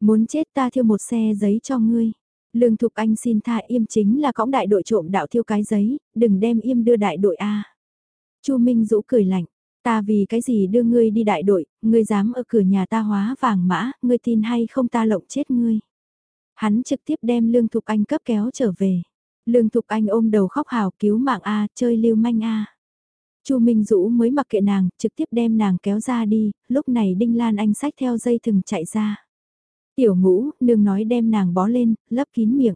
Speaker 1: Muốn chết ta thiêu một xe giấy cho ngươi. Lương Thục Anh xin tha im chính là cõng đại đội trộm đạo thiêu cái giấy, đừng đem im đưa đại đội A. Chu Minh Dũ cười lạnh, ta vì cái gì đưa ngươi đi đại đội, ngươi dám ở cửa nhà ta hóa vàng mã, ngươi tin hay không ta lộng chết ngươi. Hắn trực tiếp đem Lương Thục Anh cấp kéo trở về. Lương Thục Anh ôm đầu khóc hào cứu mạng A, chơi lưu manh A. Chu Minh Dũ mới mặc kệ nàng, trực tiếp đem nàng kéo ra đi, lúc này Đinh Lan Anh sách theo dây thừng chạy ra. Tiểu ngũ, nương nói đem nàng bó lên, lấp kín miệng.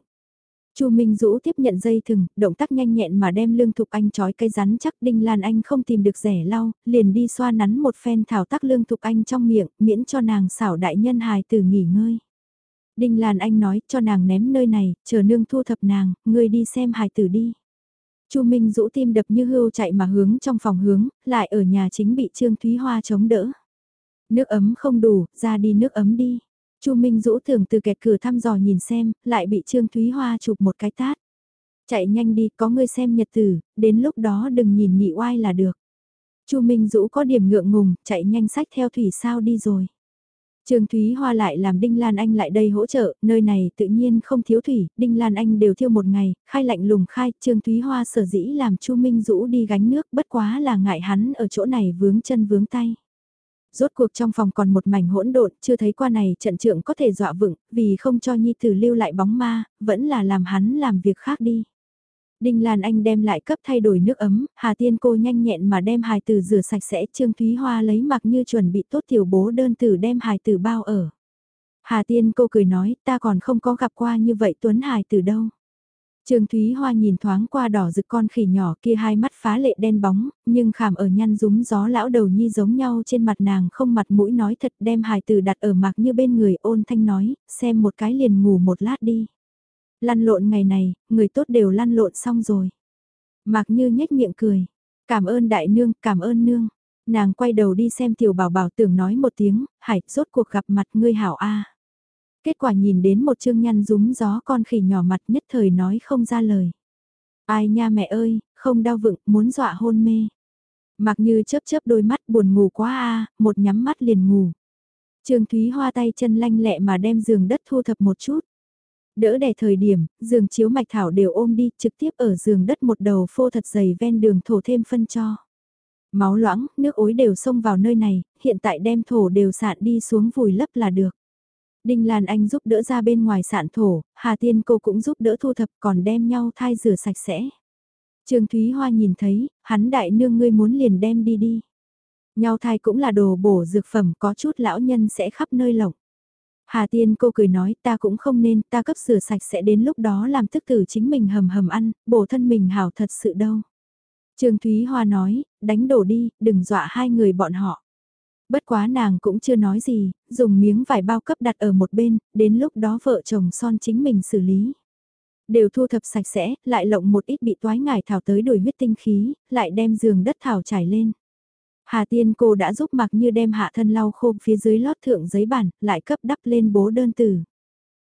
Speaker 1: Chu Minh Dũ tiếp nhận dây thừng, động tác nhanh nhẹn mà đem Lương Thục Anh trói cây rắn chắc Đinh Lan Anh không tìm được rẻ lau, liền đi xoa nắn một phen thảo tác Lương Thục Anh trong miệng, miễn cho nàng xảo đại nhân hài từ nghỉ ngơi. Đinh Lan Anh nói cho nàng ném nơi này, chờ nương thu thập nàng, ngươi đi xem hài tử đi. Chu Minh rũ tim đập như hưu chạy mà hướng trong phòng hướng, lại ở nhà chính bị Trương Thúy Hoa chống đỡ. Nước ấm không đủ, ra đi nước ấm đi. Chu Minh rũ thường từ kẹt cửa thăm dò nhìn xem, lại bị Trương Thúy Hoa chụp một cái tát. Chạy nhanh đi, có ngươi xem nhật tử, đến lúc đó đừng nhìn nhị oai là được. Chu Minh Dũ có điểm ngượng ngùng, chạy nhanh sách theo thủy sao đi rồi. Trương Thúy Hoa lại làm Đinh Lan Anh lại đây hỗ trợ, nơi này tự nhiên không thiếu thủy, Đinh Lan Anh đều thiêu một ngày, khai lạnh lùng khai, Trương Thúy Hoa sở dĩ làm Chu Minh Dũ đi gánh nước bất quá là ngại hắn ở chỗ này vướng chân vướng tay. Rốt cuộc trong phòng còn một mảnh hỗn độn, chưa thấy qua này trận trưởng có thể dọa vựng, vì không cho Nhi Tử lưu lại bóng ma, vẫn là làm hắn làm việc khác đi. Đinh Lan Anh đem lại cấp thay đổi nước ấm, Hà Tiên cô nhanh nhẹn mà đem hài tử rửa sạch sẽ, Trương Thúy Hoa lấy mặc như chuẩn bị tốt tiểu bố đơn tử đem hài tử bao ở. Hà Tiên cô cười nói, ta còn không có gặp qua như vậy Tuấn hài tử đâu. Trương Thúy Hoa nhìn thoáng qua đỏ rực con khỉ nhỏ kia hai mắt phá lệ đen bóng, nhưng khảm ở nhăn rúm gió lão đầu nhi giống nhau trên mặt nàng không mặt mũi nói thật đem hài tử đặt ở mặc như bên người ôn thanh nói, xem một cái liền ngủ một lát đi. Lăn lộn ngày này, người tốt đều lăn lộn xong rồi. Mạc Như nhếch miệng cười. Cảm ơn đại nương, cảm ơn nương. Nàng quay đầu đi xem tiểu bảo bảo tưởng nói một tiếng, hải, rốt cuộc gặp mặt ngươi hảo A. Kết quả nhìn đến một chương nhăn rúm gió con khỉ nhỏ mặt nhất thời nói không ra lời. Ai nha mẹ ơi, không đau vựng, muốn dọa hôn mê. Mặc như chớp chớp đôi mắt buồn ngủ quá a một nhắm mắt liền ngủ. Trương Thúy Hoa tay chân lanh lẹ mà đem giường đất thu thập một chút. Đỡ đẻ thời điểm, giường chiếu mạch thảo đều ôm đi, trực tiếp ở giường đất một đầu phô thật dày ven đường thổ thêm phân cho. Máu loãng, nước ối đều xông vào nơi này, hiện tại đem thổ đều sạn đi xuống vùi lấp là được. Đinh Lan Anh giúp đỡ ra bên ngoài sạn thổ, Hà Tiên cô cũng giúp đỡ thu thập còn đem nhau thai rửa sạch sẽ. Trương Thúy Hoa nhìn thấy, hắn đại nương ngươi muốn liền đem đi đi. Nhau thai cũng là đồ bổ dược phẩm có chút lão nhân sẽ khắp nơi lộng. Hà Tiên cô cười nói ta cũng không nên, ta cấp sửa sạch sẽ đến lúc đó làm tức tử chính mình hầm hầm ăn, bổ thân mình hảo thật sự đâu. Trương Thúy Hoa nói, đánh đổ đi, đừng dọa hai người bọn họ. Bất quá nàng cũng chưa nói gì, dùng miếng vải bao cấp đặt ở một bên, đến lúc đó vợ chồng son chính mình xử lý. Đều thu thập sạch sẽ, lại lộng một ít bị toái ngải thảo tới đuổi huyết tinh khí, lại đem giường đất thảo trải lên. Hà Tiên cô đã giúp mặc như đem hạ thân lau khô phía dưới lót thượng giấy bản, lại cấp đắp lên bố đơn tử.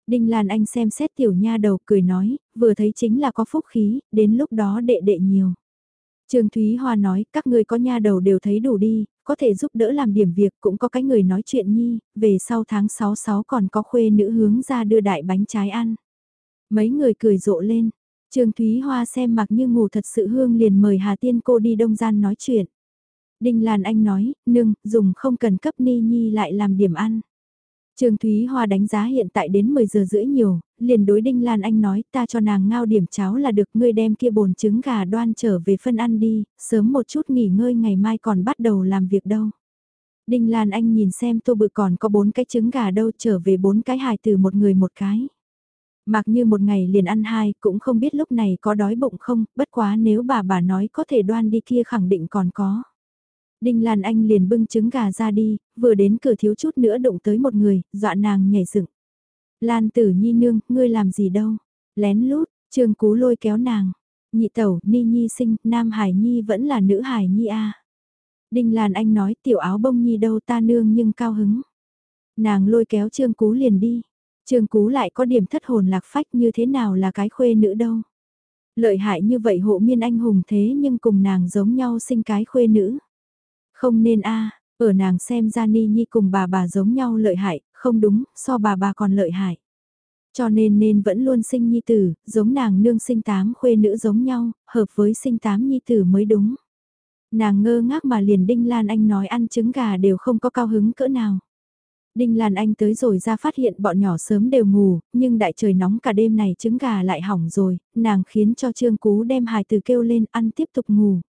Speaker 1: Đinh Lan Anh xem xét tiểu nha đầu cười nói, vừa thấy chính là có phúc khí, đến lúc đó đệ đệ nhiều. Trương Thúy Hoa nói, các người có nha đầu đều thấy đủ đi, có thể giúp đỡ làm điểm việc, cũng có cái người nói chuyện nhi, về sau tháng 66 còn có khuê nữ hướng ra đưa đại bánh trái ăn. Mấy người cười rộ lên, Trương Thúy Hoa xem mặc như ngủ thật sự hương liền mời Hà Tiên cô đi đông gian nói chuyện. Đinh Lan Anh nói, nương, dùng không cần cấp ni nhi lại làm điểm ăn. Trương Thúy Hoa đánh giá hiện tại đến 10 giờ rưỡi nhiều, liền đối Đinh Lan Anh nói ta cho nàng ngao điểm cháo là được ngươi đem kia bồn trứng gà đoan trở về phân ăn đi, sớm một chút nghỉ ngơi ngày mai còn bắt đầu làm việc đâu. Đinh Lan Anh nhìn xem tô bự còn có bốn cái trứng gà đâu trở về bốn cái hài từ một người một cái. Mặc như một ngày liền ăn hai cũng không biết lúc này có đói bụng không, bất quá nếu bà bà nói có thể đoan đi kia khẳng định còn có. Đinh Lan Anh liền bưng trứng gà ra đi, vừa đến cửa thiếu chút nữa đụng tới một người, dọa nàng nhảy dựng. Lan tử nhi nương, ngươi làm gì đâu? Lén lút, trương cú lôi kéo nàng. Nhị tẩu, ni nhi sinh, nam hải nhi vẫn là nữ hải nhi a. Đinh Lan Anh nói tiểu áo bông nhi đâu ta nương nhưng cao hứng. Nàng lôi kéo trương cú liền đi. Trương cú lại có điểm thất hồn lạc phách như thế nào là cái khuê nữ đâu. Lợi hại như vậy hộ miên anh hùng thế nhưng cùng nàng giống nhau sinh cái khuê nữ. Không nên a ở nàng xem ra Ni Nhi cùng bà bà giống nhau lợi hại, không đúng, so bà bà còn lợi hại. Cho nên nên vẫn luôn sinh Nhi tử, giống nàng nương sinh tám khuê nữ giống nhau, hợp với sinh tám Nhi tử mới đúng. Nàng ngơ ngác mà liền Đinh Lan Anh nói ăn trứng gà đều không có cao hứng cỡ nào. Đinh Lan Anh tới rồi ra phát hiện bọn nhỏ sớm đều ngủ, nhưng đại trời nóng cả đêm này trứng gà lại hỏng rồi, nàng khiến cho Trương Cú đem hài từ kêu lên ăn tiếp tục ngủ.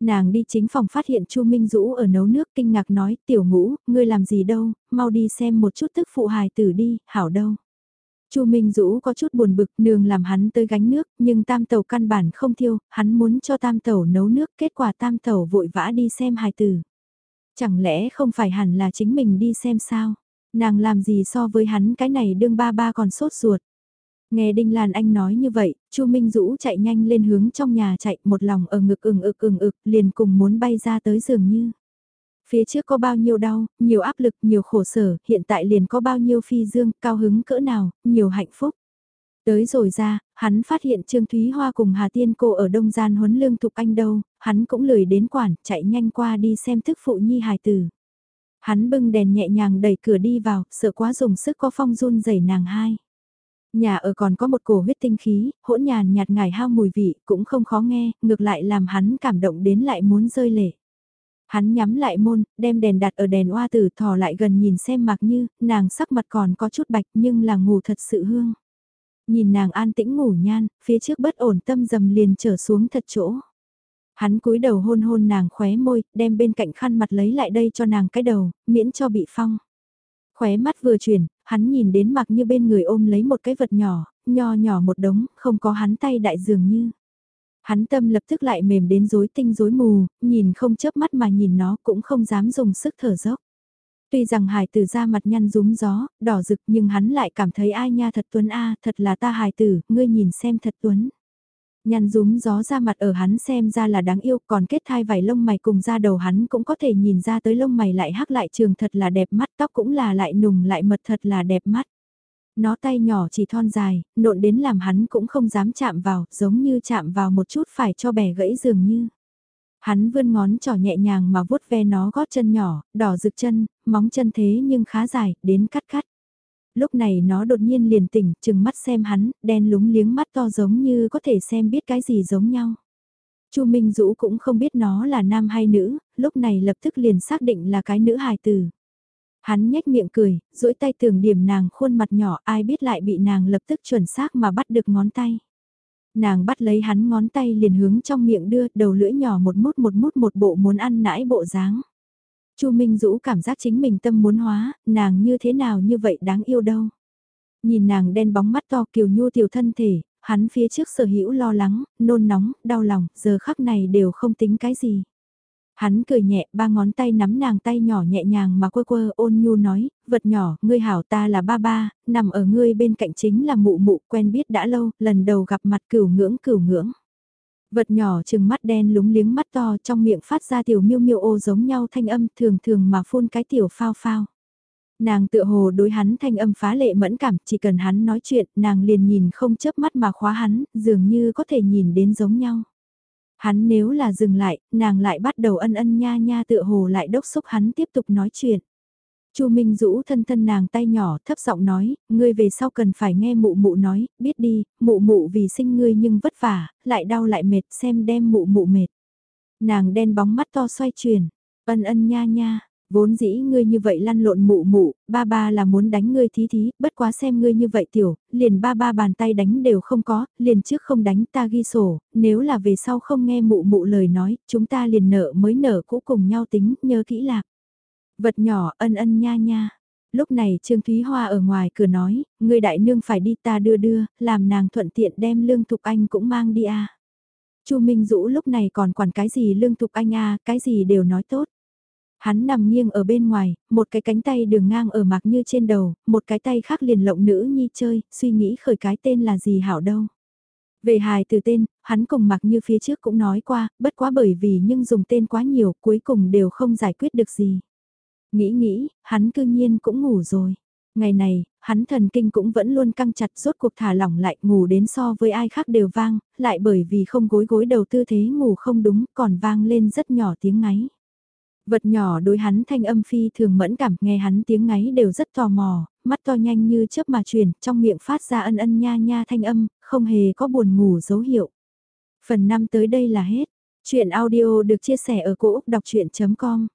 Speaker 1: Nàng đi chính phòng phát hiện Chu Minh Dũ ở nấu nước kinh ngạc nói, tiểu ngũ, ngươi làm gì đâu, mau đi xem một chút tức phụ hài tử đi, hảo đâu. Chu Minh Dũ có chút buồn bực, nương làm hắn tới gánh nước, nhưng tam tàu căn bản không thiêu, hắn muốn cho tam tàu nấu nước, kết quả tam tàu vội vã đi xem hài tử. Chẳng lẽ không phải hẳn là chính mình đi xem sao? Nàng làm gì so với hắn cái này đương ba ba còn sốt ruột. Nghe Đinh Lan Anh nói như vậy, Chu Minh Dũ chạy nhanh lên hướng trong nhà chạy một lòng ở ngực ừng ực ừng ực liền cùng muốn bay ra tới giường như. Phía trước có bao nhiêu đau, nhiều áp lực, nhiều khổ sở, hiện tại liền có bao nhiêu phi dương, cao hứng cỡ nào, nhiều hạnh phúc. Tới rồi ra, hắn phát hiện Trương Thúy Hoa cùng Hà Tiên cô ở Đông Gian huấn lương thục anh đâu, hắn cũng lười đến quản, chạy nhanh qua đi xem thức phụ nhi hài tử. Hắn bưng đèn nhẹ nhàng đẩy cửa đi vào, sợ quá dùng sức có phong run rẩy nàng hai. Nhà ở còn có một cổ huyết tinh khí, hỗn nhàn nhạt ngải hao mùi vị, cũng không khó nghe, ngược lại làm hắn cảm động đến lại muốn rơi lệ. Hắn nhắm lại môn, đem đèn đặt ở đèn oa tử thò lại gần nhìn xem mặc như, nàng sắc mặt còn có chút bạch nhưng là ngủ thật sự hương. Nhìn nàng an tĩnh ngủ nhan, phía trước bất ổn tâm dầm liền trở xuống thật chỗ. Hắn cúi đầu hôn hôn nàng khóe môi, đem bên cạnh khăn mặt lấy lại đây cho nàng cái đầu, miễn cho bị phong. Khóe mắt vừa chuyển, hắn nhìn đến mặc như bên người ôm lấy một cái vật nhỏ, nho nhỏ một đống, không có hắn tay đại dường như. Hắn tâm lập tức lại mềm đến rối tinh rối mù, nhìn không chớp mắt mà nhìn nó cũng không dám dùng sức thở dốc. Tuy rằng hài tử ra mặt nhăn rúm gió, đỏ rực nhưng hắn lại cảm thấy ai nha thật tuấn a thật là ta hài tử, ngươi nhìn xem thật tuấn. Nhăn rúm gió ra mặt ở hắn xem ra là đáng yêu còn kết thai vải lông mày cùng ra đầu hắn cũng có thể nhìn ra tới lông mày lại hắc lại trường thật là đẹp mắt tóc cũng là lại nùng lại mật thật là đẹp mắt. Nó tay nhỏ chỉ thon dài, nộn đến làm hắn cũng không dám chạm vào, giống như chạm vào một chút phải cho bẻ gãy dường như. Hắn vươn ngón trỏ nhẹ nhàng mà vuốt ve nó gót chân nhỏ, đỏ rực chân, móng chân thế nhưng khá dài, đến cắt cắt. Lúc này nó đột nhiên liền tỉnh, chừng mắt xem hắn, đen lúng liếng mắt to giống như có thể xem biết cái gì giống nhau. Chu Minh Dũ cũng không biết nó là nam hay nữ, lúc này lập tức liền xác định là cái nữ hài tử. Hắn nhếch miệng cười, duỗi tay tưởng điểm nàng khuôn mặt nhỏ ai biết lại bị nàng lập tức chuẩn xác mà bắt được ngón tay. Nàng bắt lấy hắn ngón tay liền hướng trong miệng đưa đầu lưỡi nhỏ một mút một mút một bộ muốn ăn nãi bộ dáng. Chu Minh Dũ cảm giác chính mình tâm muốn hóa, nàng như thế nào như vậy đáng yêu đâu. Nhìn nàng đen bóng mắt to kiều nhu tiểu thân thể, hắn phía trước sở hữu lo lắng, nôn nóng, đau lòng, giờ khắc này đều không tính cái gì. Hắn cười nhẹ, ba ngón tay nắm nàng tay nhỏ nhẹ nhàng mà quơ quơ ôn nhu nói, vật nhỏ, ngươi hảo ta là ba ba, nằm ở ngươi bên cạnh chính là mụ mụ quen biết đã lâu, lần đầu gặp mặt cửu ngưỡng cửu ngưỡng. Vật nhỏ chừng mắt đen lúng liếng mắt to trong miệng phát ra tiểu miêu miêu ô giống nhau thanh âm thường thường mà phun cái tiểu phao phao. Nàng tựa hồ đối hắn thanh âm phá lệ mẫn cảm, chỉ cần hắn nói chuyện, nàng liền nhìn không chớp mắt mà khóa hắn, dường như có thể nhìn đến giống nhau. Hắn nếu là dừng lại, nàng lại bắt đầu ân ân nha nha tựa hồ lại đốc xúc hắn tiếp tục nói chuyện. Chu Minh Dũ thân thân nàng tay nhỏ thấp giọng nói, ngươi về sau cần phải nghe mụ mụ nói, biết đi, mụ mụ vì sinh ngươi nhưng vất vả, lại đau lại mệt xem đem mụ mụ mệt. Nàng đen bóng mắt to xoay chuyển, ân ân nha nha, vốn dĩ ngươi như vậy lăn lộn mụ mụ, ba ba là muốn đánh ngươi thí thí, bất quá xem ngươi như vậy tiểu, liền ba ba bàn tay đánh đều không có, liền trước không đánh ta ghi sổ, nếu là về sau không nghe mụ mụ lời nói, chúng ta liền nợ mới nợ cũ cùng nhau tính, nhớ kỹ lạc. Vật nhỏ ân ân nha nha. Lúc này Trương Thúy Hoa ở ngoài cửa nói, người đại nương phải đi ta đưa đưa, làm nàng thuận tiện đem Lương Thục Anh cũng mang đi à. Chu Minh Dũ lúc này còn quản cái gì Lương Thục Anh à, cái gì đều nói tốt. Hắn nằm nghiêng ở bên ngoài, một cái cánh tay đường ngang ở mặc như trên đầu, một cái tay khác liền lộng nữ nhi chơi, suy nghĩ khởi cái tên là gì hảo đâu. Về hài từ tên, hắn cùng mặc như phía trước cũng nói qua, bất quá bởi vì nhưng dùng tên quá nhiều, cuối cùng đều không giải quyết được gì. Nghĩ nghĩ, hắn cư nhiên cũng ngủ rồi. Ngày này, hắn thần kinh cũng vẫn luôn căng chặt rốt cuộc thả lỏng lại ngủ đến so với ai khác đều vang, lại bởi vì không gối gối đầu tư thế ngủ không đúng còn vang lên rất nhỏ tiếng ngáy. Vật nhỏ đối hắn thanh âm phi thường mẫn cảm nghe hắn tiếng ngáy đều rất tò mò, mắt to nhanh như chớp mà truyền, trong miệng phát ra ân ân nha nha thanh âm, không hề có buồn ngủ dấu hiệu. Phần 5 tới đây là hết. Chuyện audio được chia sẻ ở cỗ đọc chuyện.com